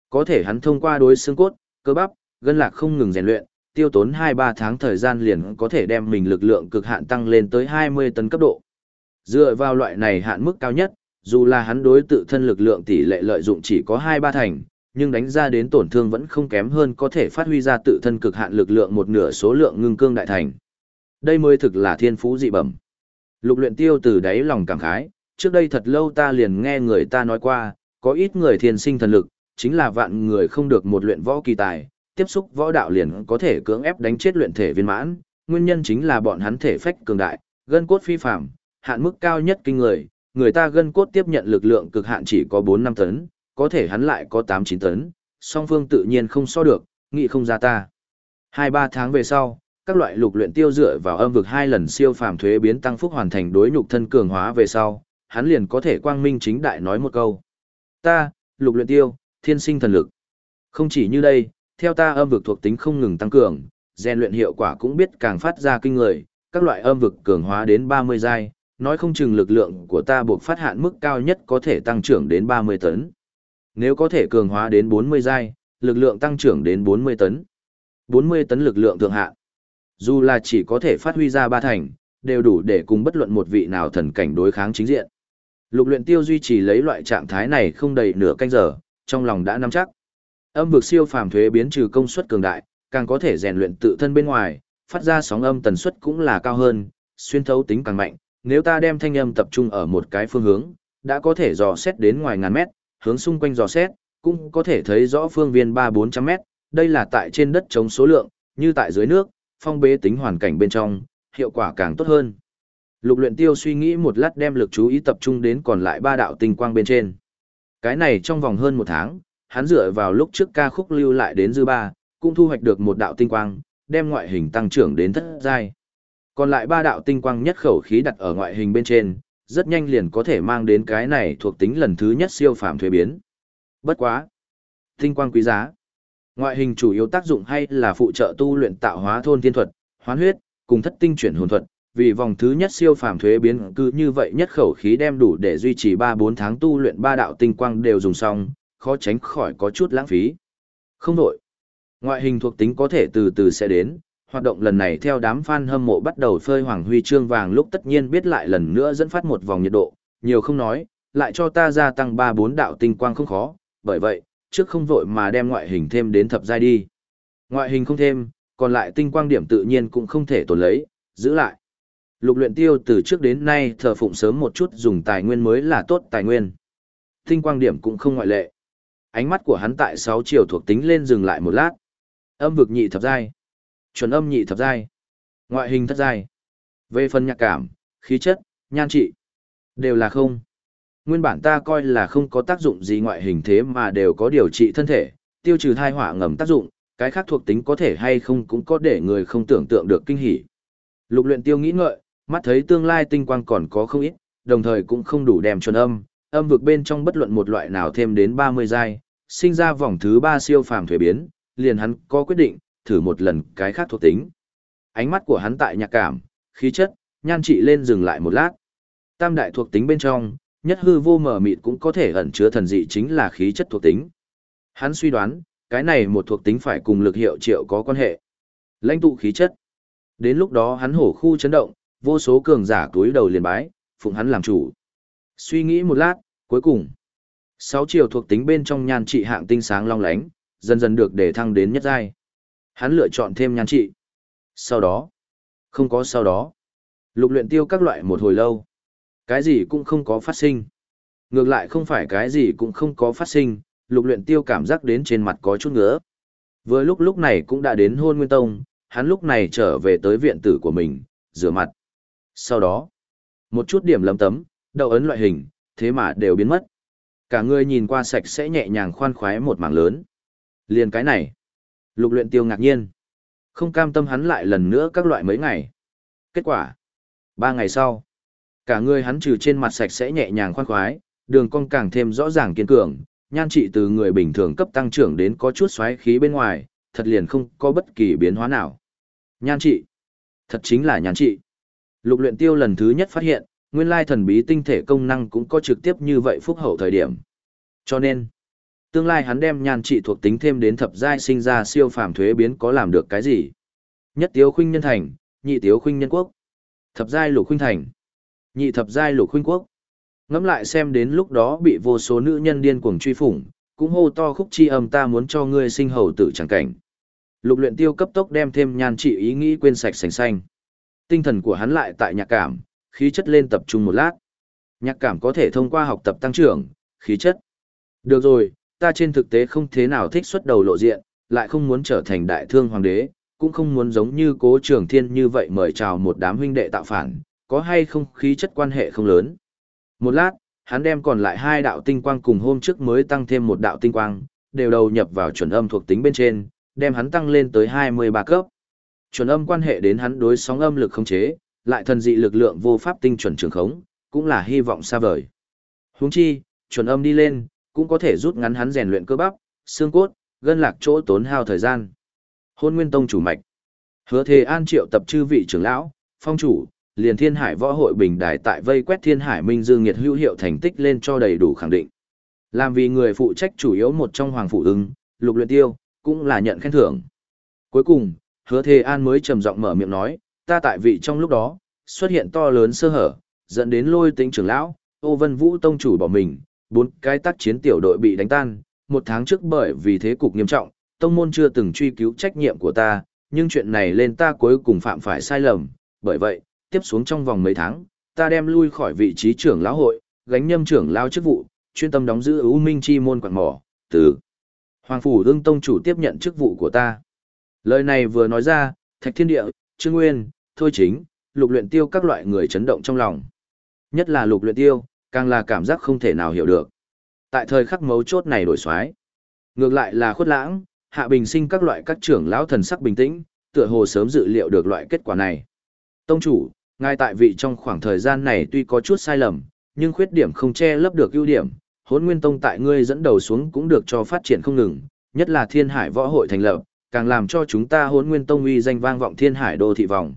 Có thể hắn thông qua đối xương cốt, cơ bắp, gân lạc không ngừng rèn luyện, tiêu tốn 2-3 tháng thời gian liền có thể đem mình lực lượng cực hạn tăng lên tới 20 tấn cấp độ. Dựa vào loại này hạn mức cao nhất, dù là hắn đối tự thân lực lượng tỷ lệ lợi dụng chỉ có 2-3 thành, nhưng đánh ra đến tổn thương vẫn không kém hơn có thể phát huy ra tự thân cực hạn lực lượng một nửa số lượng ngưng cương đại thành. Đây mới thực là thiên phú dị bẩm. Lục luyện tiêu từ đáy lòng cảm khái, trước đây thật lâu ta liền nghe người ta nói qua, có ít người thiên sinh thần lực, chính là vạn người không được một luyện võ kỳ tài, tiếp xúc võ đạo liền có thể cưỡng ép đánh chết luyện thể viên mãn, nguyên nhân chính là bọn hắn thể phách cường đại, gân cốt phi phàm, hạn mức cao nhất kinh người, người ta gân cốt tiếp nhận lực lượng cực hạn chỉ có 4-5 tấn, có thể hắn lại có 8-9 tấn, song phương tự nhiên không so được, nghĩ không ra ta. 2-3 tháng về sau, các loại lục luyện tiêu dựa vào âm vực hai lần siêu phàm thuế biến tăng phúc hoàn thành đối nhục thân cường hóa về sau, hắn liền có thể quang minh chính đại nói một câu. Ta, lục luyện tiêu, thiên sinh thần lực. Không chỉ như đây, theo ta âm vực thuộc tính không ngừng tăng cường, rèn luyện hiệu quả cũng biết càng phát ra kinh người, các loại âm vực cường hóa đến 30 giai, nói không chừng lực lượng của ta buộc phát hạn mức cao nhất có thể tăng trưởng đến 30 tấn. Nếu có thể cường hóa đến 40 giai, lực lượng tăng trưởng đến 40 tấn. 40 tấn lực lượng thượng hạn. Dù là chỉ có thể phát huy ra ba thành, đều đủ để cùng bất luận một vị nào thần cảnh đối kháng chính diện. Lục luyện tiêu duy trì lấy loại trạng thái này không đầy nửa canh giờ, trong lòng đã nắm chắc. Âm vực siêu phàm thuế biến trừ công suất cường đại, càng có thể rèn luyện tự thân bên ngoài, phát ra sóng âm tần suất cũng là cao hơn, xuyên thấu tính càng mạnh. Nếu ta đem thanh âm tập trung ở một cái phương hướng, đã có thể dò xét đến ngoài ngàn mét, hướng xung quanh dò xét, cũng có thể thấy rõ phương viên 3-400 mét. Đây là tại trên đất chống số lượng, như tại dưới nước, phong bế tính hoàn cảnh bên trong, hiệu quả càng tốt hơn. Lục luyện tiêu suy nghĩ một lát đem lực chú ý tập trung đến còn lại ba đạo tinh quang bên trên. Cái này trong vòng hơn một tháng, hắn dựa vào lúc trước ca khúc lưu lại đến dư ba, cũng thu hoạch được một đạo tinh quang, đem ngoại hình tăng trưởng đến thất giai. Còn lại ba đạo tinh quang nhất khẩu khí đặt ở ngoại hình bên trên, rất nhanh liền có thể mang đến cái này thuộc tính lần thứ nhất siêu phàm thuế biến. Bất quá. Tinh quang quý giá. Ngoại hình chủ yếu tác dụng hay là phụ trợ tu luyện tạo hóa thôn tiên thuật, hoán huyết, cùng thất tinh chuyển hồn thuật, vì vòng thứ nhất siêu phàm thuế biến cứ như vậy nhất khẩu khí đem đủ để duy trì 3-4 tháng tu luyện ba đạo tinh quang đều dùng xong, khó tránh khỏi có chút lãng phí. Không đổi. Ngoại hình thuộc tính có thể từ từ sẽ đến, hoạt động lần này theo đám fan hâm mộ bắt đầu phơi hoàng huy chương vàng lúc tất nhiên biết lại lần nữa dẫn phát một vòng nhiệt độ, nhiều không nói, lại cho ta gia tăng 3-4 đạo tinh quang không khó, bởi vậy, trước không vội mà đem ngoại hình thêm đến thập giai đi. Ngoại hình không thêm, còn lại tinh quang điểm tự nhiên cũng không thể tổn lấy, giữ lại. Lục luyện tiêu từ trước đến nay thờ phụng sớm một chút dùng tài nguyên mới là tốt tài nguyên. Tinh quang điểm cũng không ngoại lệ. Ánh mắt của hắn tại 6 chiều thuộc tính lên dừng lại một lát. Âm vực nhị thập giai. Chuẩn âm nhị thập giai. Ngoại hình thất giai. Về phần nhạc cảm, khí chất, nhan trị. Đều là không. Nguyên bản ta coi là không có tác dụng gì ngoại hình thế mà đều có điều trị thân thể, tiêu trừ thai hỏa ngầm tác dụng, cái khác thuộc tính có thể hay không cũng có để người không tưởng tượng được kinh hỉ. Lục luyện tiêu nghĩ ngợi, mắt thấy tương lai tinh quang còn có không ít, đồng thời cũng không đủ đem chuẩn âm, âm vực bên trong bất luận một loại nào thêm đến 30 giai, sinh ra vòng thứ 3 siêu phàm thuế biến, liền hắn có quyết định, thử một lần cái khác thuộc tính. Ánh mắt của hắn tại nhạc cảm, khí chất, nhan trị lên dừng lại một lát. Tam đại thuộc tính bên trong, nhất hư vô mở mịt cũng có thể ẩn chứa thần dị chính là khí chất thuộc tính. Hắn suy đoán, cái này một thuộc tính phải cùng lực hiệu triệu có quan hệ. Lãnh tụ khí chất. Đến lúc đó hắn hổ khu chấn động, vô số cường giả túi đầu liền bái, phụng hắn làm chủ. Suy nghĩ một lát, cuối cùng, sáu chiều thuộc tính bên trong nhan trị hạng tinh sáng long lánh, dần dần được để thăng đến nhất giai. Hắn lựa chọn thêm nhan trị. Sau đó, không có sau đó. Lục luyện tiêu các loại một hồi lâu. Cái gì cũng không có phát sinh. Ngược lại không phải cái gì cũng không có phát sinh, lục luyện tiêu cảm giác đến trên mặt có chút ngứa. Vừa lúc lúc này cũng đã đến hôn nguyên tông, hắn lúc này trở về tới viện tử của mình, rửa mặt. Sau đó, một chút điểm lấm tấm, đầu ấn loại hình, thế mà đều biến mất. Cả người nhìn qua sạch sẽ nhẹ nhàng khoan khoái một mảng lớn. Liền cái này. Lục luyện tiêu ngạc nhiên. Không cam tâm hắn lại lần nữa các loại mấy ngày. Kết quả. Ba ngày sau. Cả người hắn trừ trên mặt sạch sẽ nhẹ nhàng khoan khoái, đường cong càng thêm rõ ràng kiên cường, nhan trị từ người bình thường cấp tăng trưởng đến có chút xoáy khí bên ngoài, thật liền không có bất kỳ biến hóa nào. Nhan trị. Thật chính là nhan trị. Lục luyện tiêu lần thứ nhất phát hiện, nguyên lai thần bí tinh thể công năng cũng có trực tiếp như vậy phúc hậu thời điểm. Cho nên, tương lai hắn đem nhan trị thuộc tính thêm đến thập giai sinh ra siêu phàm thuế biến có làm được cái gì? Nhất tiếu khuynh nhân thành, nhị tiếu khuynh nhân quốc. Thập giai lục khuynh thành. Nhị thập giai lục khuynh quốc. Ngẫm lại xem đến lúc đó bị vô số nữ nhân điên cuồng truy phủng, cũng hô to khúc chi âm ta muốn cho ngươi sinh hầu tử chẳng cảnh. Lục luyện tiêu cấp tốc đem thêm nhan trị ý nghĩ quên sạch sành xanh. Tinh thần của hắn lại tại nhạc cảm, khí chất lên tập trung một lát. Nhạc cảm có thể thông qua học tập tăng trưởng, khí chất. Được rồi, ta trên thực tế không thế nào thích xuất đầu lộ diện, lại không muốn trở thành đại thương hoàng đế, cũng không muốn giống như cố trường thiên như vậy mời chào một đám huynh đệ tạo phản, có hay không khí chất quan hệ không lớn. Một lát, hắn đem còn lại hai đạo tinh quang cùng hôm trước mới tăng thêm một đạo tinh quang, đều đầu nhập vào chuẩn âm thuộc tính bên trên, đem hắn tăng lên tới 23 cấp. Chuẩn âm quan hệ đến hắn đối sóng âm lực khống chế, lại thần dị lực lượng vô pháp tinh chuẩn trường khống, cũng là hy vọng xa vời. Huống chi, chuẩn âm đi lên, cũng có thể rút ngắn hắn rèn luyện cơ bắp, xương cốt, gân lạc chỗ tốn hao thời gian. Hôn Nguyên Tông chủ mạch. Hứa Thề An triệu tập chư vị trưởng lão, phong chủ, liền Thiên Hải Võ hội bình đài tại vây quét Thiên Hải Minh Dương Nghiệt hữu hiệu thành tích lên cho đầy đủ khẳng định. Làm vì người phụ trách chủ yếu một trong hoàng phủ ứng Lục Luyện Tiêu, cũng là nhận khen thưởng. Cuối cùng, Hứa Thề An mới trầm giọng mở miệng nói, ta tại vị trong lúc đó, xuất hiện to lớn sơ hở, dẫn đến lôi tính trưởng lão, Ô Vân Vũ tông chủ bỏ mình, bốn cái tác chiến tiểu đội bị đánh tan, một tháng trước bởi vì thế cục nghiêm trọng, tông môn chưa từng truy cứu trách nhiệm của ta, nhưng chuyện này lên ta cuối cùng phạm phải sai lầm, bởi vậy, tiếp xuống trong vòng mấy tháng, ta đem lui khỏi vị trí trưởng lão hội, gánh nhâm trưởng lão chức vụ, chuyên tâm đóng giữ ưu minh chi môn quản mỏ, từ Hoàng Phủ Đương Tông chủ tiếp nhận chức vụ của ta. Lời này vừa nói ra, Thạch Thiên Địa, Trương Nguyên, Thôi Chính, Lục Luyện Tiêu các loại người chấn động trong lòng. Nhất là Lục Luyện Tiêu, càng là cảm giác không thể nào hiểu được. Tại thời khắc mấu chốt này đổi xoái. Ngược lại là khuất lãng, hạ bình sinh các loại các trưởng lão thần sắc bình tĩnh, tựa hồ sớm dự liệu được loại kết quả này. Tông chủ, ngay tại vị trong khoảng thời gian này tuy có chút sai lầm, nhưng khuyết điểm không che lấp được ưu điểm, hốn nguyên tông tại ngươi dẫn đầu xuống cũng được cho phát triển không ngừng, nhất là thiên hải võ hội thành lập, càng làm cho chúng ta hốn nguyên tông uy danh vang vọng thiên hải đô thị vòng.